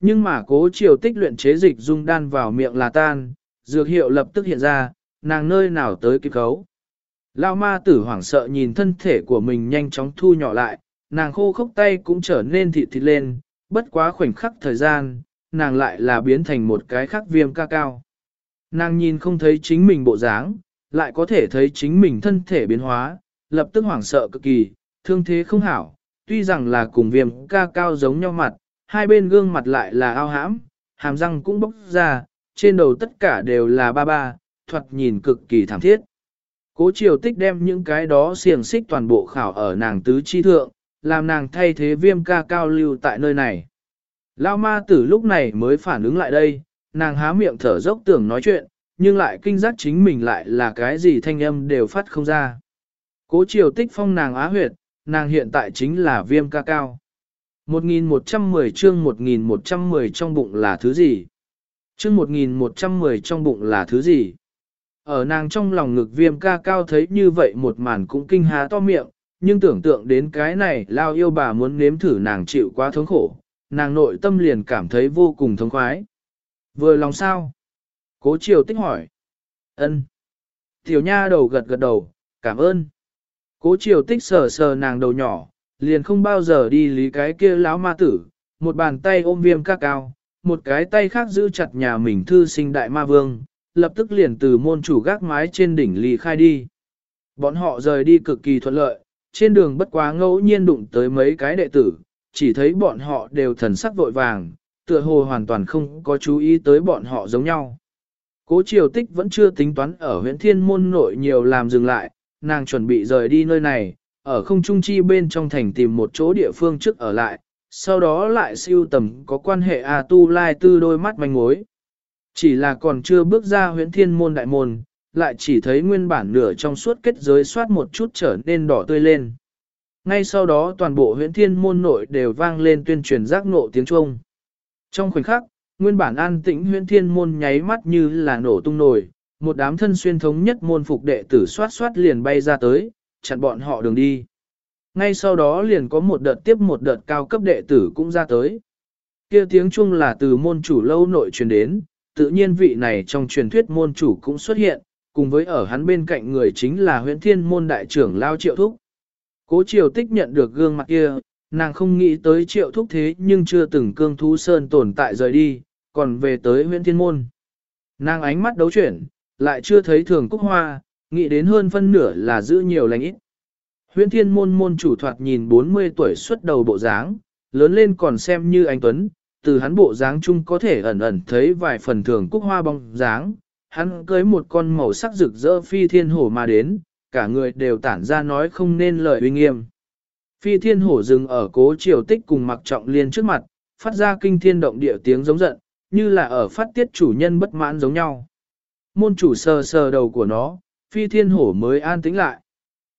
Nhưng mà cố triều tích luyện chế dịch dung đan vào miệng là tan, dược hiệu lập tức hiện ra, nàng nơi nào tới kịp khấu. Lao ma tử hoảng sợ nhìn thân thể của mình nhanh chóng thu nhỏ lại, nàng khô khốc tay cũng trở nên thịt thịt lên, bất quá khoảnh khắc thời gian, nàng lại là biến thành một cái khắc viêm ca cao. Nàng nhìn không thấy chính mình bộ dáng, lại có thể thấy chính mình thân thể biến hóa, lập tức hoảng sợ cực kỳ, thương thế không hảo, tuy rằng là cùng viêm ca cao giống nhau mặt, hai bên gương mặt lại là ao hãm, hàm răng cũng bốc ra, trên đầu tất cả đều là ba ba, thoạt nhìn cực kỳ thảm thiết. Cố triều tích đem những cái đó xiềng xích toàn bộ khảo ở nàng tứ chi thượng, làm nàng thay thế viêm ca cao lưu tại nơi này. Lao ma tử lúc này mới phản ứng lại đây, nàng há miệng thở dốc tưởng nói chuyện, nhưng lại kinh giác chính mình lại là cái gì thanh âm đều phát không ra. Cố triều tích phong nàng á huyệt, nàng hiện tại chính là viêm ca cao. 1110 chương 1110 trong bụng là thứ gì? Chương 1110 trong bụng là thứ gì? Ở nàng trong lòng ngực viêm ca cao thấy như vậy một màn cũng kinh há to miệng, nhưng tưởng tượng đến cái này lao yêu bà muốn nếm thử nàng chịu quá thống khổ, nàng nội tâm liền cảm thấy vô cùng thống khoái. Vừa lòng sao? Cố triều tích hỏi. ân Tiểu nha đầu gật gật đầu, cảm ơn. Cố triều tích sờ sờ nàng đầu nhỏ, liền không bao giờ đi lý cái kia lão ma tử, một bàn tay ôm viêm ca cao, một cái tay khác giữ chặt nhà mình thư sinh đại ma vương, lập tức liền từ môn chủ gác mái trên đỉnh lì khai đi. Bọn họ rời đi cực kỳ thuận lợi, trên đường bất quá ngẫu nhiên đụng tới mấy cái đệ tử, chỉ thấy bọn họ đều thần sắc vội vàng, tựa hồ hoàn toàn không có chú ý tới bọn họ giống nhau. Cố triều tích vẫn chưa tính toán ở huyện thiên môn nội nhiều làm dừng lại, nàng chuẩn bị rời đi nơi này, ở không trung chi bên trong thành tìm một chỗ địa phương trước ở lại, sau đó lại siêu tầm có quan hệ A Tu Lai Tư đôi mắt manh mối. Chỉ là còn chưa bước ra huyễn thiên môn đại môn, lại chỉ thấy nguyên bản nửa trong suốt kết giới soát một chút trở nên đỏ tươi lên. Ngay sau đó toàn bộ huyễn thiên môn nội đều vang lên tuyên truyền giác ngộ tiếng Trung. Trong khoảnh khắc, nguyên bản an tĩnh huyễn thiên môn nháy mắt như là nổ tung nổi, một đám thân xuyên thống nhất môn phục đệ tử soát soát liền bay ra tới, chặn bọn họ đường đi. Ngay sau đó liền có một đợt tiếp một đợt cao cấp đệ tử cũng ra tới. Kia tiếng chuông là từ môn chủ lâu nội truyền đến, tự nhiên vị này trong truyền thuyết môn chủ cũng xuất hiện, cùng với ở hắn bên cạnh người chính là huyện thiên môn đại trưởng Lao Triệu Thúc. Cố Triều Tích nhận được gương mặt kia, nàng không nghĩ tới Triệu Thúc thế nhưng chưa từng cương thú sơn tồn tại rời đi, còn về tới huyện thiên môn. Nàng ánh mắt đấu chuyển, lại chưa thấy thường cúc hoa, nghĩ đến hơn phân nửa là giữ nhiều lành ít. Huyễn thiên môn môn chủ thoạt nhìn 40 tuổi xuất đầu bộ dáng, lớn lên còn xem như anh Tuấn, từ hắn bộ dáng chung có thể ẩn ẩn thấy vài phần thường cúc hoa bóng dáng, hắn cưới một con màu sắc rực rỡ phi thiên hổ mà đến, cả người đều tản ra nói không nên lời uy nghiêm. Phi thiên hổ dừng ở cố triều tích cùng mặc trọng liên trước mặt, phát ra kinh thiên động địa tiếng giống giận, như là ở phát tiết chủ nhân bất mãn giống nhau. Môn chủ sờ sờ đầu của nó, phi thiên hổ mới an tĩnh lại.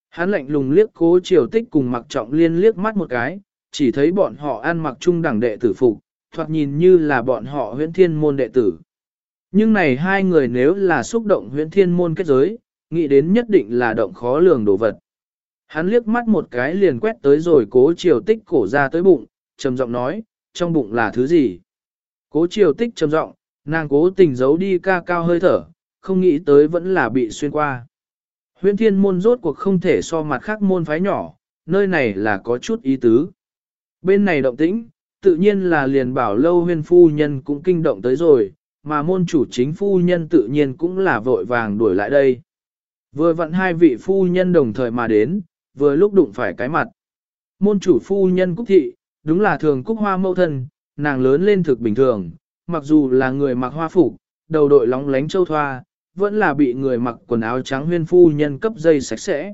Hắn lạnh lùng liếc cố triều tích cùng mặc trọng liên liếc mắt một cái, chỉ thấy bọn họ ăn mặc trung đẳng đệ tử phục, thoạt nhìn như là bọn họ huyễn thiên môn đệ tử. Nhưng này hai người nếu là xúc động huyễn thiên môn kết giới, nghĩ đến nhất định là động khó lường đồ vật. Hắn liếc mắt một cái liền quét tới rồi cố triều tích cổ ra tới bụng, trầm giọng nói, trong bụng là thứ gì? Cố triều tích trầm giọng, nàng cố tình giấu đi ca cao hơi thở, không nghĩ tới vẫn là bị xuyên qua. Huyễn thiên môn rốt cuộc không thể so mặt khác môn phái nhỏ, nơi này là có chút ý tứ. Bên này động tĩnh, tự nhiên là liền bảo lâu huyên phu nhân cũng kinh động tới rồi, mà môn chủ chính phu nhân tự nhiên cũng là vội vàng đuổi lại đây. Vừa vặn hai vị phu nhân đồng thời mà đến, vừa lúc đụng phải cái mặt. Môn chủ phu nhân Cúc Thị, đúng là thường Cúc Hoa mâu thân, nàng lớn lên thực bình thường, mặc dù là người mặc hoa phục, đầu đội lóng lánh châu thoa, vẫn là bị người mặc quần áo trắng huyên phu nhân cấp dây sạch sẽ.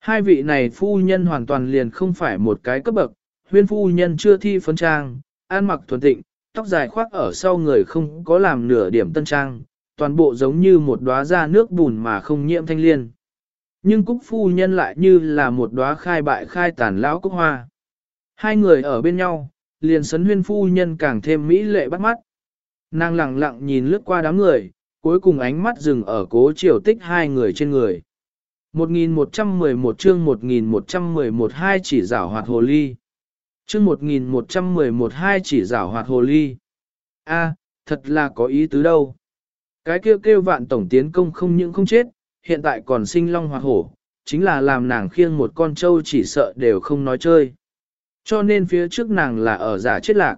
Hai vị này phu nhân hoàn toàn liền không phải một cái cấp bậc, huyên phu nhân chưa thi phấn trang, an mặc thuần tịnh, tóc dài khoác ở sau người không có làm nửa điểm tân trang, toàn bộ giống như một đóa da nước bùn mà không nhiễm thanh liên. Nhưng cúc phu nhân lại như là một đóa khai bại khai tàn lão cúc hoa. Hai người ở bên nhau, liền sấn huyên phu nhân càng thêm mỹ lệ bắt mắt. Nàng lặng lặng nhìn lướt qua đám người, cuối cùng ánh mắt dừng ở cố triều tích hai người trên người. 1111 chương 1111 hai chỉ rảo hoạt hồ ly. Chương 1111 hai chỉ rảo hoạt hồ ly. A, thật là có ý tứ đâu. Cái kêu kêu vạn tổng tiến công không những không chết, hiện tại còn sinh long hoạt hổ, chính là làm nàng khiêng một con trâu chỉ sợ đều không nói chơi. Cho nên phía trước nàng là ở giả chết lạc.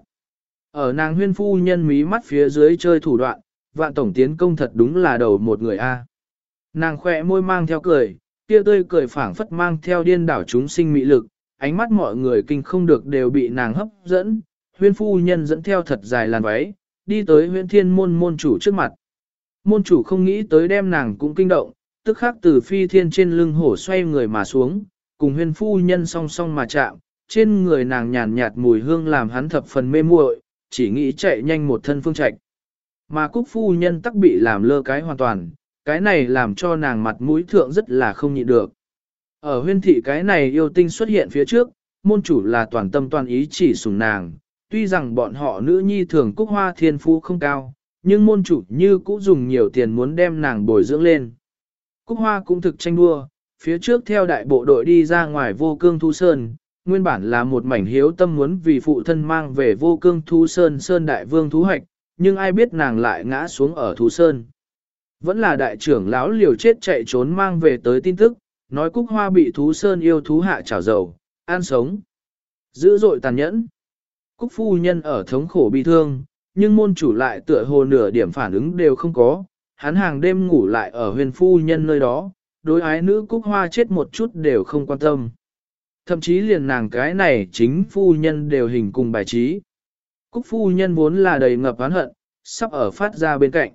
Ở nàng huyên phu nhân mí mắt phía dưới chơi thủ đoạn, vạn tổng tiến công thật đúng là đầu một người A. Nàng khỏe môi mang theo cười, kia tươi cười phảng phất mang theo điên đảo chúng sinh mị lực, ánh mắt mọi người kinh không được đều bị nàng hấp dẫn, huyên phu nhân dẫn theo thật dài làn váy, đi tới huyên thiên môn môn chủ trước mặt. Môn chủ không nghĩ tới đem nàng cũng kinh động, tức khắc từ phi thiên trên lưng hổ xoay người mà xuống, cùng huyên phu nhân song song mà chạm, trên người nàng nhàn nhạt mùi hương làm hắn thập phần mê muội, chỉ nghĩ chạy nhanh một thân phương trạch. Mà cúc phu nhân tắc bị làm lơ cái hoàn toàn, cái này làm cho nàng mặt mũi thượng rất là không nhịn được. Ở huyên thị cái này yêu tinh xuất hiện phía trước, môn chủ là toàn tâm toàn ý chỉ sùng nàng, tuy rằng bọn họ nữ nhi thường cúc hoa thiên phú không cao, nhưng môn chủ như cũng dùng nhiều tiền muốn đem nàng bồi dưỡng lên. Cúc hoa cũng thực tranh đua, phía trước theo đại bộ đội đi ra ngoài vô cương thu sơn, nguyên bản là một mảnh hiếu tâm muốn vì phụ thân mang về vô cương thu sơn sơn đại vương thú hoạch, nhưng ai biết nàng lại ngã xuống ở thú sơn. Vẫn là đại trưởng lão liều chết chạy trốn mang về tới tin tức, nói cúc hoa bị thú sơn yêu thú hạ chảo dầu, an sống. Dữ dội tàn nhẫn. Cúc phu nhân ở thống khổ bị thương, nhưng môn chủ lại tựa hồ nửa điểm phản ứng đều không có, hắn hàng đêm ngủ lại ở huyền phu nhân nơi đó, đối ái nữ cúc hoa chết một chút đều không quan tâm. Thậm chí liền nàng cái này chính phu nhân đều hình cùng bài trí. Cúc phu nhân vốn là đầy ngập oán hận, sắp ở phát ra bên cạnh.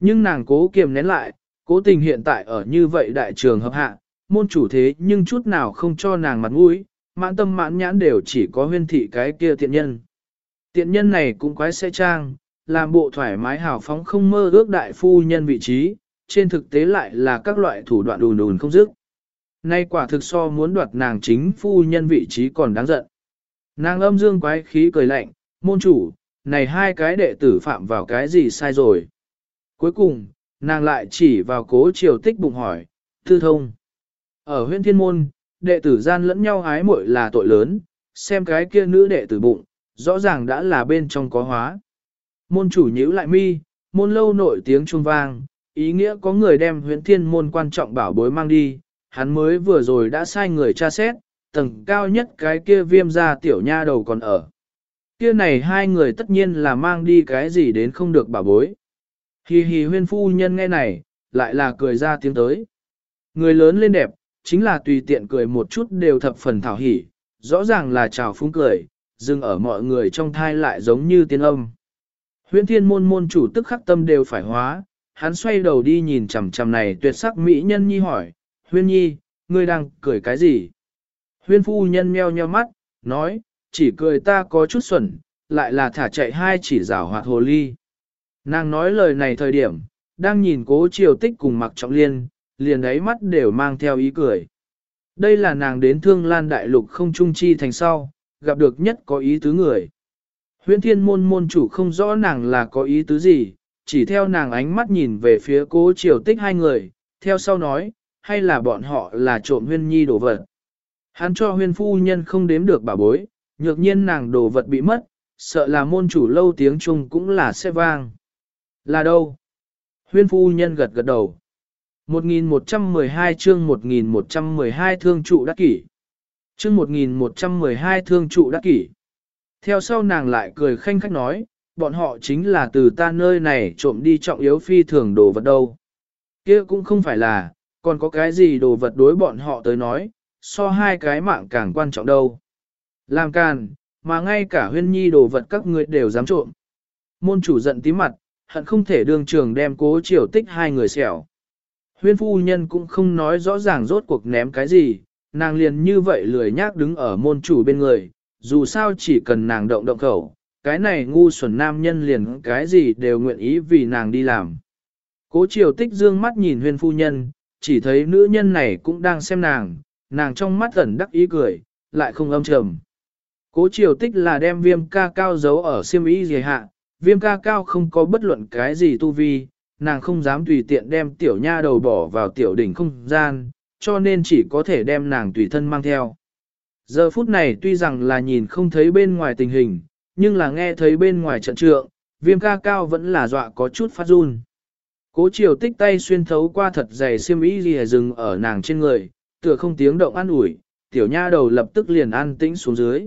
Nhưng nàng cố kiềm nén lại, cố tình hiện tại ở như vậy đại trường hợp hạ, môn chủ thế nhưng chút nào không cho nàng mặt mũi, mãn tâm mãn nhãn đều chỉ có huyên thị cái kia tiện nhân. Tiện nhân này cũng quái xe trang, làm bộ thoải mái hào phóng không mơ ước đại phu nhân vị trí, trên thực tế lại là các loại thủ đoạn đùn đùn không dứt. Nay quả thực so muốn đoạt nàng chính phu nhân vị trí còn đáng giận. Nàng âm dương quái khí cười lạnh, môn chủ, này hai cái đệ tử phạm vào cái gì sai rồi. Cuối cùng, nàng lại chỉ vào cố triều tích bụng hỏi, thư thông. Ở huyện thiên môn, đệ tử gian lẫn nhau ái muội là tội lớn, xem cái kia nữ đệ tử bụng, rõ ràng đã là bên trong có hóa. Môn chủ nhíu lại mi, môn lâu nổi tiếng trung vang, ý nghĩa có người đem huyện thiên môn quan trọng bảo bối mang đi, hắn mới vừa rồi đã sai người tra xét, tầng cao nhất cái kia viêm ra tiểu nha đầu còn ở. Kia này hai người tất nhiên là mang đi cái gì đến không được bảo bối. Hi hi huyên phu nhân nghe này, lại là cười ra tiếng tới. Người lớn lên đẹp, chính là tùy tiện cười một chút đều thập phần thảo hỉ, rõ ràng là chào phúng cười, dừng ở mọi người trong thai lại giống như tiên âm. Huyễn thiên môn môn chủ tức khắc tâm đều phải hóa, hắn xoay đầu đi nhìn chằm chằm này tuyệt sắc mỹ nhân nhi hỏi, huyên nhi, ngươi đang cười cái gì? Huyên phu nhân meo nheo mắt, nói, chỉ cười ta có chút xuẩn, lại là thả chạy hai chỉ rảo hoạt hồ ly. Nàng nói lời này thời điểm, đang nhìn cố triều tích cùng mặc trọng liên, liền ấy mắt đều mang theo ý cười. Đây là nàng đến thương lan đại lục không trung chi thành sau, gặp được nhất có ý tứ người. Huyễn thiên môn môn chủ không rõ nàng là có ý tứ gì, chỉ theo nàng ánh mắt nhìn về phía cố triều tích hai người, theo sau nói, hay là bọn họ là trộm huyên nhi đổ vật. Hắn cho huyên phu nhân không đếm được bà bối, nhược nhiên nàng đồ vật bị mất, sợ là môn chủ lâu tiếng chung cũng là xe vang. Là đâu? Huyên phu nhân gật gật đầu. 1112 chương 1112 thương trụ đắc kỷ. Chương 1112 thương trụ đắc kỷ. Theo sau nàng lại cười khanh khách nói, bọn họ chính là từ ta nơi này trộm đi trọng yếu phi thường đồ vật đâu. kia cũng không phải là, còn có cái gì đồ vật đối bọn họ tới nói, so hai cái mạng càng quan trọng đâu. Làm càn, mà ngay cả huyên nhi đồ vật các người đều dám trộm. Môn chủ giận tí mặt, hận không thể đương trường đem cố triều tích hai người xẻo. Huyên phu nhân cũng không nói rõ ràng rốt cuộc ném cái gì, nàng liền như vậy lười nhác đứng ở môn chủ bên người, dù sao chỉ cần nàng động động khẩu, cái này ngu xuẩn nam nhân liền cái gì đều nguyện ý vì nàng đi làm. Cố triều tích dương mắt nhìn huyên phu nhân, chỉ thấy nữ nhân này cũng đang xem nàng, nàng trong mắt ẩn đắc ý cười, lại không âm trầm. Cố triều tích là đem viêm ca cao giấu ở siêm ý gì hạ, viêm ca cao không có bất luận cái gì tu vi, nàng không dám tùy tiện đem tiểu nha đầu bỏ vào tiểu đỉnh không gian, cho nên chỉ có thể đem nàng tùy thân mang theo. Giờ phút này tuy rằng là nhìn không thấy bên ngoài tình hình, nhưng là nghe thấy bên ngoài trận trượng, viêm ca cao vẫn là dọa có chút phát run. Cố triều tích tay xuyên thấu qua thật dày xiêm y gì dừng ở nàng trên người, tựa không tiếng động an ủi, tiểu nha đầu lập tức liền an tĩnh xuống dưới.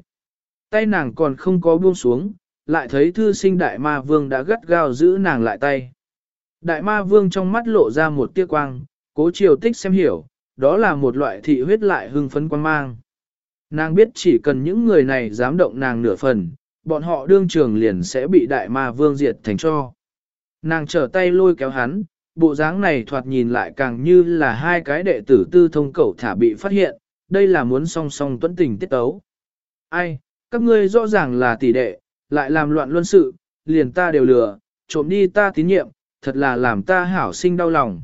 Tay nàng còn không có buông xuống, lại thấy thư sinh đại ma vương đã gắt gao giữ nàng lại tay. Đại ma vương trong mắt lộ ra một tia quang, cố chiều tích xem hiểu, đó là một loại thị huyết lại hưng phấn quan mang. Nàng biết chỉ cần những người này dám động nàng nửa phần, bọn họ đương trường liền sẽ bị đại ma vương diệt thành cho. Nàng trở tay lôi kéo hắn, bộ dáng này thoạt nhìn lại càng như là hai cái đệ tử tư thông cẩu thả bị phát hiện, đây là muốn song song tuấn tình tiết tấu. Ai, các ngươi rõ ràng là tỷ đệ, lại làm loạn luân sự, liền ta đều lừa, trộm đi ta tín nhiệm, thật là làm ta hảo sinh đau lòng.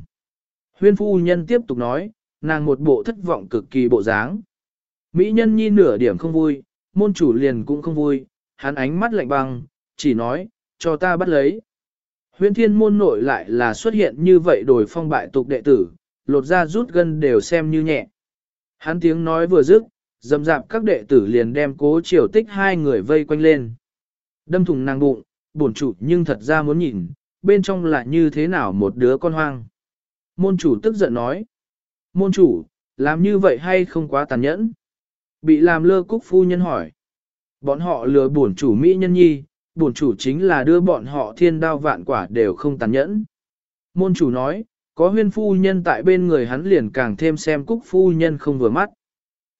Huyên phu nhân tiếp tục nói, nàng một bộ thất vọng cực kỳ bộ dáng. Mỹ nhân nhi nửa điểm không vui, môn chủ liền cũng không vui, hắn ánh mắt lạnh băng, chỉ nói, cho ta bắt lấy. Huyên thiên môn nội lại là xuất hiện như vậy đổi phong bại tục đệ tử, lột ra rút gân đều xem như nhẹ. Hắn tiếng nói vừa dứt, dầm dạp các đệ tử liền đem cố triều tích hai người vây quanh lên. Đâm thùng nàng bụng, bổn chủ nhưng thật ra muốn nhìn, bên trong là như thế nào một đứa con hoang. Môn chủ tức giận nói. Môn chủ, làm như vậy hay không quá tàn nhẫn? Bị làm lơ cúc phu nhân hỏi. Bọn họ lừa bổn chủ Mỹ nhân nhi, bổn chủ chính là đưa bọn họ thiên đao vạn quả đều không tàn nhẫn. Môn chủ nói, có huyên phu nhân tại bên người hắn liền càng thêm xem cúc phu nhân không vừa mắt.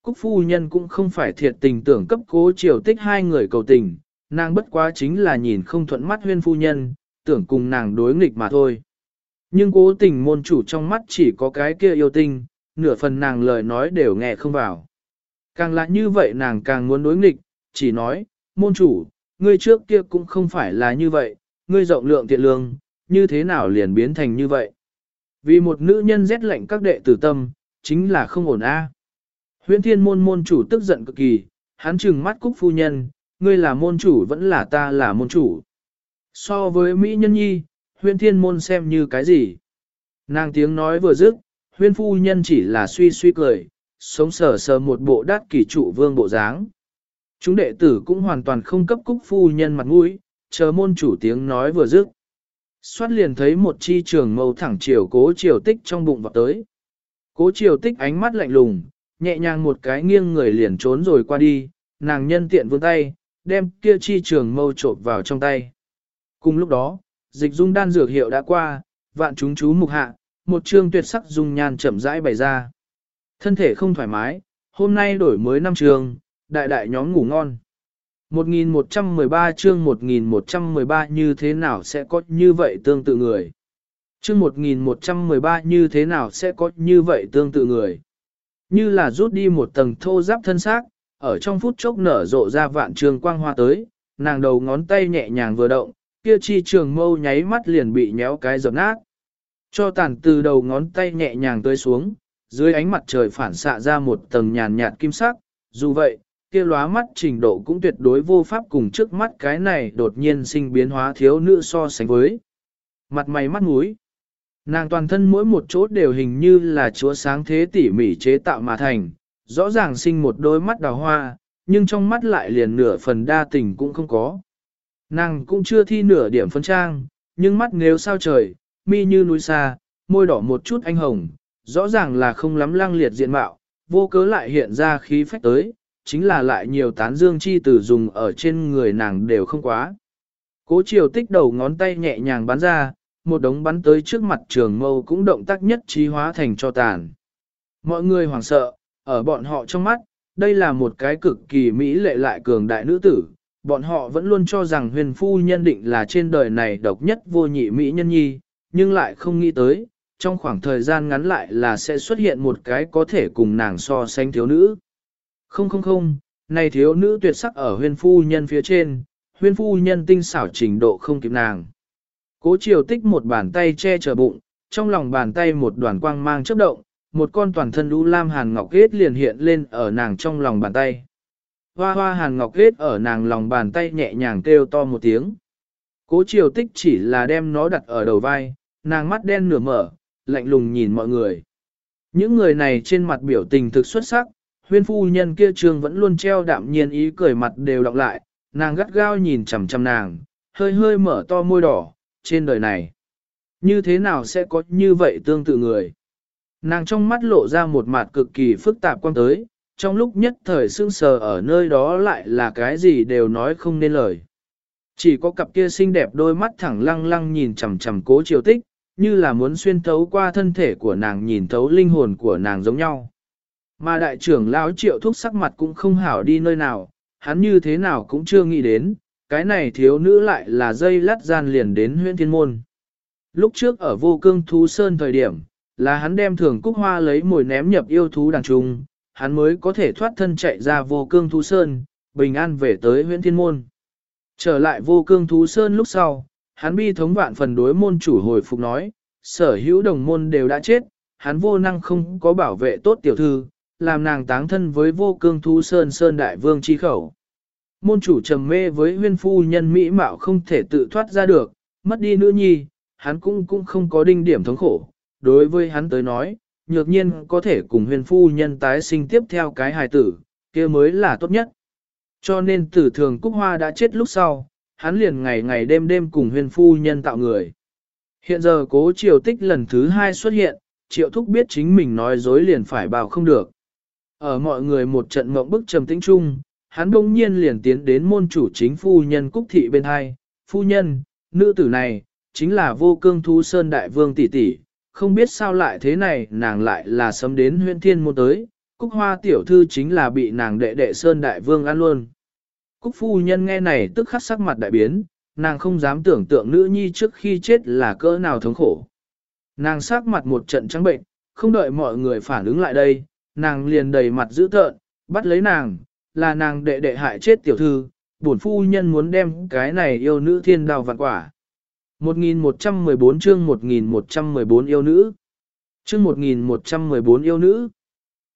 Cúc phu nhân cũng không phải thiệt tình tưởng cấp cố triều tích hai người cầu tình, nàng bất quá chính là nhìn không thuận mắt huyên phu nhân, tưởng cùng nàng đối nghịch mà thôi. Nhưng cố tình môn chủ trong mắt chỉ có cái kia yêu tinh, nửa phần nàng lời nói đều nghe không vào. Càng là như vậy nàng càng muốn đối nghịch, chỉ nói, môn chủ, ngươi trước kia cũng không phải là như vậy, ngươi rộng lượng thiện lương, như thế nào liền biến thành như vậy. Vì một nữ nhân rét lạnh các đệ tử tâm, chính là không ổn a. À. Huyễn thiên môn môn chủ tức giận cực kỳ, hắn trừng mắt cúc phu nhân, ngươi là môn chủ vẫn là ta là môn chủ. So với Mỹ nhân nhi, huyên thiên môn xem như cái gì? Nàng tiếng nói vừa dứt, huyên phu nhân chỉ là suy suy cười, sống sờ sờ một bộ đát kỷ trụ vương bộ dáng. Chúng đệ tử cũng hoàn toàn không cấp cúc phu nhân mặt mũi, chờ môn chủ tiếng nói vừa dứt. Xoát liền thấy một chi trường mâu thẳng chiều cố chiều tích trong bụng vào tới. Cố chiều tích ánh mắt lạnh lùng, nhẹ nhàng một cái nghiêng người liền trốn rồi qua đi, nàng nhân tiện vươn tay, đem kia chi trường mâu trộn vào trong tay. Cùng lúc đó, dịch dung đan dược hiệu đã qua, vạn chúng chú mục hạ, một chương tuyệt sắc dung nhan chậm rãi bày ra. Thân thể không thoải mái, hôm nay đổi mới năm trường, đại đại nhóm ngủ ngon. 1113 chương 1113 như thế nào sẽ có như vậy tương tự người. Chương 1113 như thế nào sẽ có như vậy tương tự người. Như là rút đi một tầng thô giáp thân xác, ở trong phút chốc nở rộ ra vạn trường quang hoa tới, nàng đầu ngón tay nhẹ nhàng vừa động, kia chi trường mâu nháy mắt liền bị nhéo cái dập nát. Cho tàn từ đầu ngón tay nhẹ nhàng tới xuống, dưới ánh mặt trời phản xạ ra một tầng nhàn nhạt kim sắc, dù vậy, kia lóa mắt trình độ cũng tuyệt đối vô pháp cùng trước mắt cái này đột nhiên sinh biến hóa thiếu nữ so sánh với. Mặt mày mắt mũi, nàng toàn thân mỗi một chỗ đều hình như là chúa sáng thế tỉ mỉ chế tạo mà thành, rõ ràng sinh một đôi mắt đào hoa, nhưng trong mắt lại liền nửa phần đa tình cũng không có. Nàng cũng chưa thi nửa điểm phân trang, nhưng mắt nếu sao trời, mi như núi xa, môi đỏ một chút anh hồng, rõ ràng là không lắm lăng liệt diện mạo, vô cớ lại hiện ra khí phách tới, chính là lại nhiều tán dương chi từ dùng ở trên người nàng đều không quá. Cố chiều tích đầu ngón tay nhẹ nhàng bắn ra, một đống bắn tới trước mặt trường mâu cũng động tác nhất trí hóa thành cho tàn. Mọi người hoảng sợ, ở bọn họ trong mắt, đây là một cái cực kỳ mỹ lệ lại cường đại nữ tử, bọn họ vẫn luôn cho rằng huyền phu nhân định là trên đời này độc nhất vô nhị mỹ nhân nhi, nhưng lại không nghĩ tới, trong khoảng thời gian ngắn lại là sẽ xuất hiện một cái có thể cùng nàng so sánh thiếu nữ. Không không không, này thiếu nữ tuyệt sắc ở huyền phu nhân phía trên, huyền phu nhân tinh xảo trình độ không kịp nàng. Cố chiều tích một bàn tay che chở bụng, trong lòng bàn tay một đoàn quang mang chớp động, một con toàn thân đu lam hàn ngọc ghét liền hiện lên ở nàng trong lòng bàn tay. Hoa hoa hàn ngọc ghét ở nàng lòng bàn tay nhẹ nhàng kêu to một tiếng. Cố triều tích chỉ là đem nó đặt ở đầu vai, nàng mắt đen nửa mở, lạnh lùng nhìn mọi người. Những người này trên mặt biểu tình thực xuất sắc, huyên phu nhân kia trường vẫn luôn treo đạm nhiên ý cười mặt đều đọc lại, nàng gắt gao nhìn chằm chằm nàng, hơi hơi mở to môi đỏ, trên đời này. Như thế nào sẽ có như vậy tương tự người? Nàng trong mắt lộ ra một mặt cực kỳ phức tạp quan tới, trong lúc nhất thời sương sờ ở nơi đó lại là cái gì đều nói không nên lời. Chỉ có cặp kia xinh đẹp đôi mắt thẳng lăng lăng nhìn chằm chằm cố triều tích, như là muốn xuyên thấu qua thân thể của nàng nhìn thấu linh hồn của nàng giống nhau. Mà đại trưởng lão triệu thúc sắc mặt cũng không hảo đi nơi nào, hắn như thế nào cũng chưa nghĩ đến, cái này thiếu nữ lại là dây lát gian liền đến huyện thiên môn. Lúc trước ở vô cương thú sơn thời điểm, là hắn đem thường cúc hoa lấy mồi ném nhập yêu thú đàn trung, hắn mới có thể thoát thân chạy ra vô cương thú sơn, bình an về tới huyện thiên môn. Trở lại vô cương thú sơn lúc sau, hắn bi thống vạn phần đối môn chủ hồi phục nói, sở hữu đồng môn đều đã chết, hắn vô năng không có bảo vệ tốt tiểu thư, làm nàng táng thân với vô cương thú sơn sơn đại vương chi khẩu. Môn chủ trầm mê với huyên phu nhân mỹ mạo không thể tự thoát ra được, mất đi nữ nhi, hắn cũng cũng không có đinh điểm thống khổ. Đối với hắn tới nói, nhược nhiên có thể cùng huyền phu nhân tái sinh tiếp theo cái hài tử, kia mới là tốt nhất. Cho nên tử thường Cúc Hoa đã chết lúc sau, hắn liền ngày ngày đêm đêm cùng huyền phu nhân tạo người. Hiện giờ cố triều tích lần thứ hai xuất hiện, triệu thúc biết chính mình nói dối liền phải bảo không được. Ở mọi người một trận mộng bức trầm tĩnh chung, hắn bỗng nhiên liền tiến đến môn chủ chính phu nhân Cúc Thị bên hai. Phu nhân, nữ tử này, chính là vô cương thu sơn đại vương tỷ tỷ, không biết sao lại thế này nàng lại là sấm đến huyện thiên môn tới, Cúc Hoa tiểu thư chính là bị nàng đệ đệ sơn đại vương ăn luôn. Cúc phu nhân nghe này tức khắc sắc mặt đại biến, nàng không dám tưởng tượng nữ nhi trước khi chết là cỡ nào thống khổ. Nàng sắc mặt một trận trắng bệnh, không đợi mọi người phản ứng lại đây, nàng liền đầy mặt dữ tợn, bắt lấy nàng, là nàng đệ đệ hại chết tiểu thư, bổn phu nhân muốn đem cái này yêu nữ thiên đào vạn quả. 1114 chương 1114 yêu nữ. Chương 1114 yêu nữ.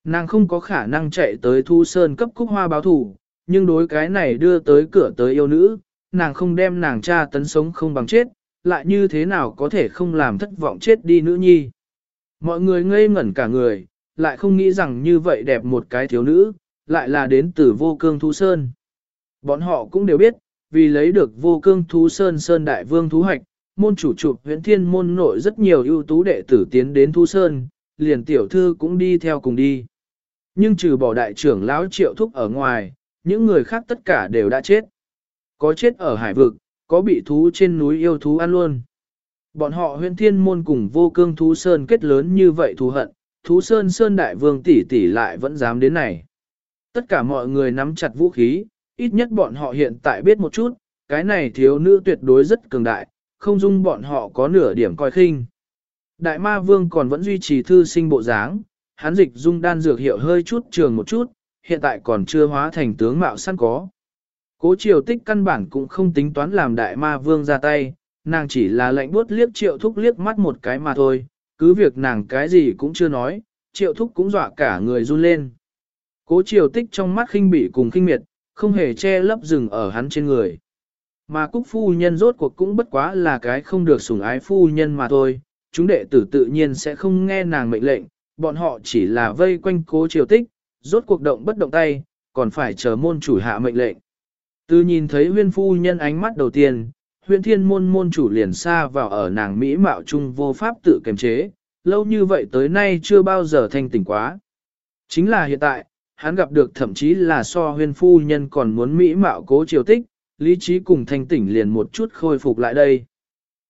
Nàng không có khả năng chạy tới thu sơn cấp cúc hoa báo thủ, nhưng đối cái này đưa tới cửa tới yêu nữ, nàng không đem nàng cha tấn sống không bằng chết, lại như thế nào có thể không làm thất vọng chết đi nữ nhi. Mọi người ngây ngẩn cả người, lại không nghĩ rằng như vậy đẹp một cái thiếu nữ, lại là đến từ vô cương thú sơn. Bọn họ cũng đều biết, vì lấy được vô cương thú sơn sơn đại vương thú hoạch, môn chủ chụp huyện thiên môn nội rất nhiều ưu tú đệ tử tiến đến thú sơn, liền tiểu thư cũng đi theo cùng đi. Nhưng trừ bỏ đại trưởng lão triệu thúc ở ngoài, những người khác tất cả đều đã chết. Có chết ở hải vực, có bị thú trên núi yêu thú ăn luôn. Bọn họ huyện thiên môn cùng vô cương thú sơn kết lớn như vậy thù hận, thú sơn sơn đại vương tỷ tỷ lại vẫn dám đến này. Tất cả mọi người nắm chặt vũ khí, ít nhất bọn họ hiện tại biết một chút, cái này thiếu nữ tuyệt đối rất cường đại, không dung bọn họ có nửa điểm coi khinh. Đại ma vương còn vẫn duy trì thư sinh bộ dáng, hắn dịch dung đan dược hiệu hơi chút trường một chút, hiện tại còn chưa hóa thành tướng mạo săn có. Cố triều tích căn bản cũng không tính toán làm đại ma vương ra tay, nàng chỉ là lệnh buốt liếc triệu thúc liếc mắt một cái mà thôi, cứ việc nàng cái gì cũng chưa nói, triệu thúc cũng dọa cả người run lên. Cố triều tích trong mắt khinh bị cùng khinh miệt, không hề che lấp rừng ở hắn trên người. Mà cúc phu nhân rốt cuộc cũng bất quá là cái không được sủng ái phu nhân mà thôi, chúng đệ tử tự nhiên sẽ không nghe nàng mệnh lệnh, bọn họ chỉ là vây quanh cố triều tích, rốt cuộc động bất động tay, còn phải chờ môn chủ hạ mệnh lệnh. Từ nhìn thấy huyên phu nhân ánh mắt đầu tiên, huyên thiên môn môn chủ liền xa vào ở nàng Mỹ mạo trung vô pháp tự kiềm chế, lâu như vậy tới nay chưa bao giờ thanh tỉnh quá. Chính là hiện tại, hắn gặp được thậm chí là so huyên phu nhân còn muốn Mỹ mạo cố triều tích, lý trí cùng thanh tỉnh liền một chút khôi phục lại đây.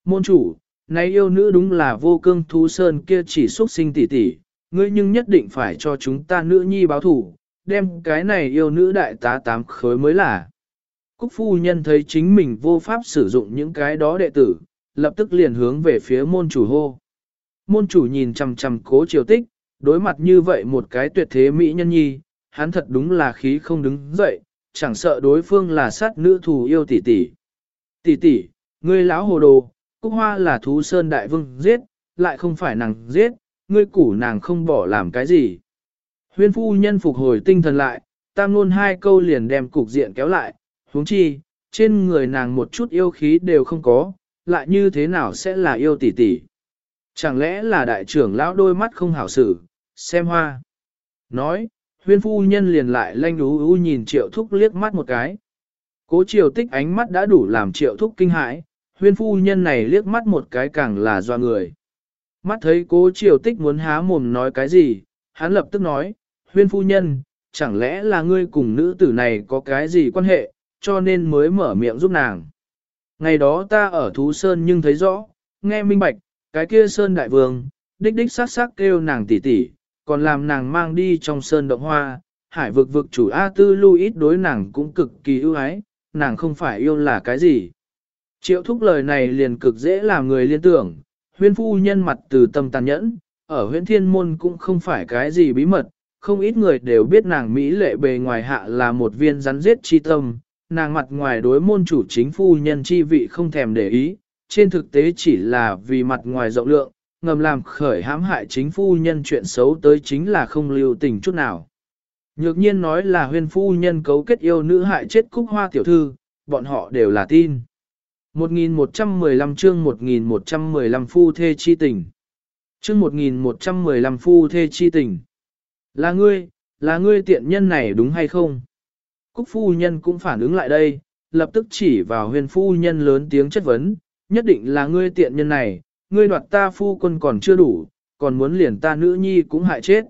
Môn chủ, nay yêu nữ đúng là vô cương thú sơn kia chỉ xuất sinh tỷ tỷ, ngươi nhưng nhất định phải cho chúng ta nữ nhi báo thủ, đem cái này yêu nữ đại tá tám khối mới là. Cúc phu nhân thấy chính mình vô pháp sử dụng những cái đó đệ tử, lập tức liền hướng về phía môn chủ hô. Môn chủ nhìn chằm chằm cố triều tích, đối mặt như vậy một cái tuyệt thế mỹ nhân nhi, hắn thật đúng là khí không đứng dậy, chẳng sợ đối phương là sát nữ thù yêu tỷ tỷ. Tỷ tỷ, ngươi lão hồ đồ, Cúc Hoa là thú sơn đại vương giết, lại không phải nàng giết, ngươi củ nàng không bỏ làm cái gì. Huyên phu nhân phục hồi tinh thần lại, tam luôn hai câu liền đem cục diện kéo lại, huống chi, trên người nàng một chút yêu khí đều không có, lại như thế nào sẽ là yêu tỷ tỷ. Chẳng lẽ là đại trưởng lão đôi mắt không hảo xử, xem hoa. Nói, huyên phu nhân liền lại lanh ú ú nhìn triệu thúc liếc mắt một cái. Cố triều tích ánh mắt đã đủ làm triệu thúc kinh hãi, huyên phu nhân này liếc mắt một cái càng là doa người. Mắt thấy cố triều tích muốn há mồm nói cái gì, hắn lập tức nói, huyên phu nhân, chẳng lẽ là ngươi cùng nữ tử này có cái gì quan hệ, cho nên mới mở miệng giúp nàng. Ngày đó ta ở Thú Sơn nhưng thấy rõ, nghe minh bạch, cái kia Sơn Đại Vương, đích đích sát sát kêu nàng tỷ tỷ, còn làm nàng mang đi trong Sơn Động Hoa, hải vực vực chủ A Tư Louis đối nàng cũng cực kỳ ưu ái, nàng không phải yêu là cái gì. Triệu thúc lời này liền cực dễ làm người liên tưởng, huyên phu nhân mặt từ tâm tàn nhẫn, ở huyên thiên môn cũng không phải cái gì bí mật, không ít người đều biết nàng Mỹ lệ bề ngoài hạ là một viên rắn giết chi tâm, nàng mặt ngoài đối môn chủ chính phu nhân chi vị không thèm để ý, trên thực tế chỉ là vì mặt ngoài rộng lượng, ngầm làm khởi hãm hại chính phu nhân chuyện xấu tới chính là không lưu tình chút nào. Nhược nhiên nói là huyên phu nhân cấu kết yêu nữ hại chết cúc hoa tiểu thư, bọn họ đều là tin. 1115 chương 1115 phu thê chi tình. Chương 1115 phu thê chi tình. Là ngươi, là ngươi tiện nhân này đúng hay không? Cúc phu nhân cũng phản ứng lại đây, lập tức chỉ vào huyền phu nhân lớn tiếng chất vấn, nhất định là ngươi tiện nhân này, ngươi đoạt ta phu quân còn chưa đủ, còn muốn liền ta nữ nhi cũng hại chết.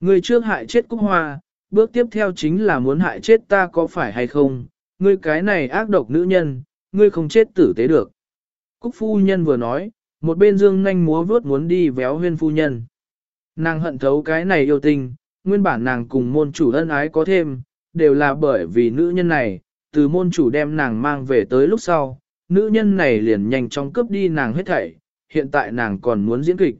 Ngươi trước hại chết Cúc Hoa, bước tiếp theo chính là muốn hại chết ta có phải hay không, ngươi cái này ác độc nữ nhân, ngươi không chết tử tế được. Cúc phu nhân vừa nói, một bên dương nhanh múa vướt muốn đi véo huyên phu nhân. Nàng hận thấu cái này yêu tình, nguyên bản nàng cùng môn chủ ân ái có thêm, đều là bởi vì nữ nhân này, từ môn chủ đem nàng mang về tới lúc sau, nữ nhân này liền nhanh chóng cướp đi nàng hết thảy, hiện tại nàng còn muốn diễn kịch.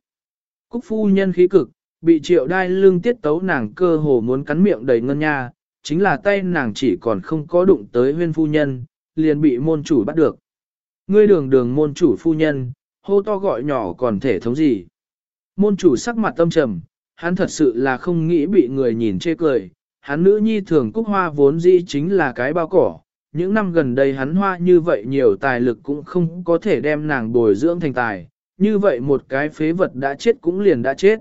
Cúc phu nhân khí cực, bị triệu đai lưng tiết tấu nàng cơ hồ muốn cắn miệng đầy ngân nha, chính là tay nàng chỉ còn không có đụng tới huyên phu nhân, liền bị môn chủ bắt được. Ngươi đường đường môn chủ phu nhân, hô to gọi nhỏ còn thể thống gì. Môn chủ sắc mặt tâm trầm, hắn thật sự là không nghĩ bị người nhìn chê cười, hắn nữ nhi thường cúc hoa vốn dĩ chính là cái bao cỏ, những năm gần đây hắn hoa như vậy nhiều tài lực cũng không có thể đem nàng bồi dưỡng thành tài, như vậy một cái phế vật đã chết cũng liền đã chết.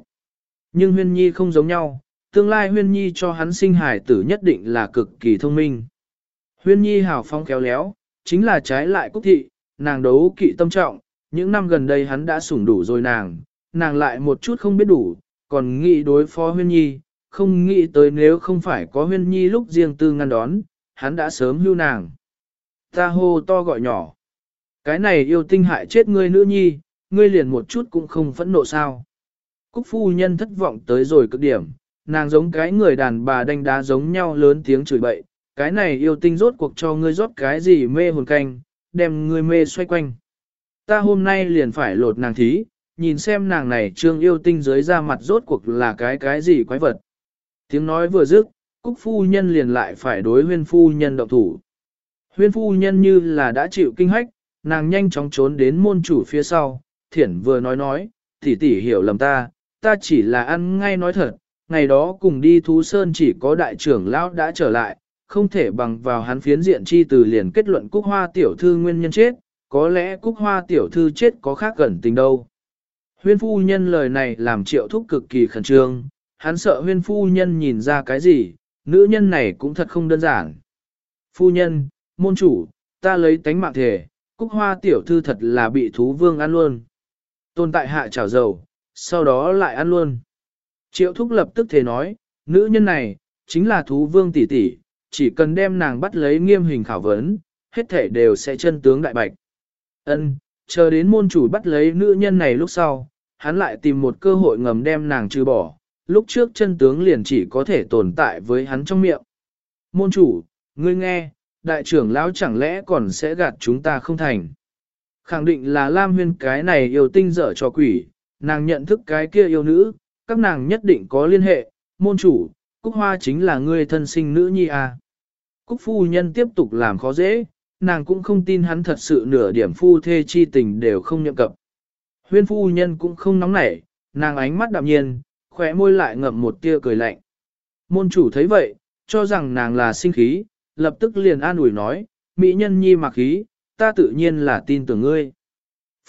Nhưng huyên nhi không giống nhau, tương lai huyên nhi cho hắn sinh hải tử nhất định là cực kỳ thông minh. Huyên nhi hào phong khéo léo, chính là trái lại cúc thị, nàng đấu kỵ tâm trọng, những năm gần đây hắn đã sủng đủ rồi nàng, nàng lại một chút không biết đủ, còn nghĩ đối phó huyên nhi, không nghĩ tới nếu không phải có huyên nhi lúc riêng tư ngăn đón, hắn đã sớm hưu nàng. Ta hô to gọi nhỏ. Cái này yêu tinh hại chết ngươi nữ nhi, ngươi liền một chút cũng không phẫn nộ sao. Cúc phu nhân thất vọng tới rồi cực điểm, nàng giống cái người đàn bà đánh đá giống nhau lớn tiếng chửi bậy, cái này yêu tinh rốt cuộc cho ngươi rót cái gì mê hồn canh, đem ngươi mê xoay quanh. Ta hôm nay liền phải lột nàng thí, nhìn xem nàng này trương yêu tinh dưới ra mặt rốt cuộc là cái cái gì quái vật. Tiếng nói vừa dứt, Cúc phu nhân liền lại phải đối huyên phu nhân động thủ. Huyên phu nhân như là đã chịu kinh hách, nàng nhanh chóng trốn đến môn chủ phía sau, thiển vừa nói nói, tỷ tỷ hiểu lầm ta, ta chỉ là ăn ngay nói thật, ngày đó cùng đi thú sơn chỉ có đại trưởng lão đã trở lại, không thể bằng vào hắn phiến diện chi từ liền kết luận cúc hoa tiểu thư nguyên nhân chết, có lẽ cúc hoa tiểu thư chết có khác gần tình đâu. Huyên phu nhân lời này làm triệu thúc cực kỳ khẩn trương, hắn sợ huyên phu nhân nhìn ra cái gì, nữ nhân này cũng thật không đơn giản. Phu nhân, môn chủ, ta lấy tánh mạng thể, cúc hoa tiểu thư thật là bị thú vương ăn luôn. Tồn tại hạ chảo dầu, sau đó lại ăn luôn. Triệu thúc lập tức thể nói, nữ nhân này, chính là thú vương tỷ tỷ, chỉ cần đem nàng bắt lấy nghiêm hình khảo vấn, hết thể đều sẽ chân tướng đại bạch. Ân, chờ đến môn chủ bắt lấy nữ nhân này lúc sau, hắn lại tìm một cơ hội ngầm đem nàng trừ bỏ, lúc trước chân tướng liền chỉ có thể tồn tại với hắn trong miệng. Môn chủ, ngươi nghe, đại trưởng lão chẳng lẽ còn sẽ gạt chúng ta không thành. Khẳng định là Lam Huyên cái này yêu tinh dở cho quỷ, nàng nhận thức cái kia yêu nữ, các nàng nhất định có liên hệ, môn chủ, Cúc Hoa chính là ngươi thân sinh nữ nhi à. Cúc phu nhân tiếp tục làm khó dễ, nàng cũng không tin hắn thật sự nửa điểm phu thê chi tình đều không nhậm cập. Huyên phu nhân cũng không nóng nảy, nàng ánh mắt đạm nhiên, khóe môi lại ngậm một tia cười lạnh. Môn chủ thấy vậy, cho rằng nàng là sinh khí, lập tức liền an ủi nói, mỹ nhân nhi mặc khí, ta tự nhiên là tin tưởng ngươi.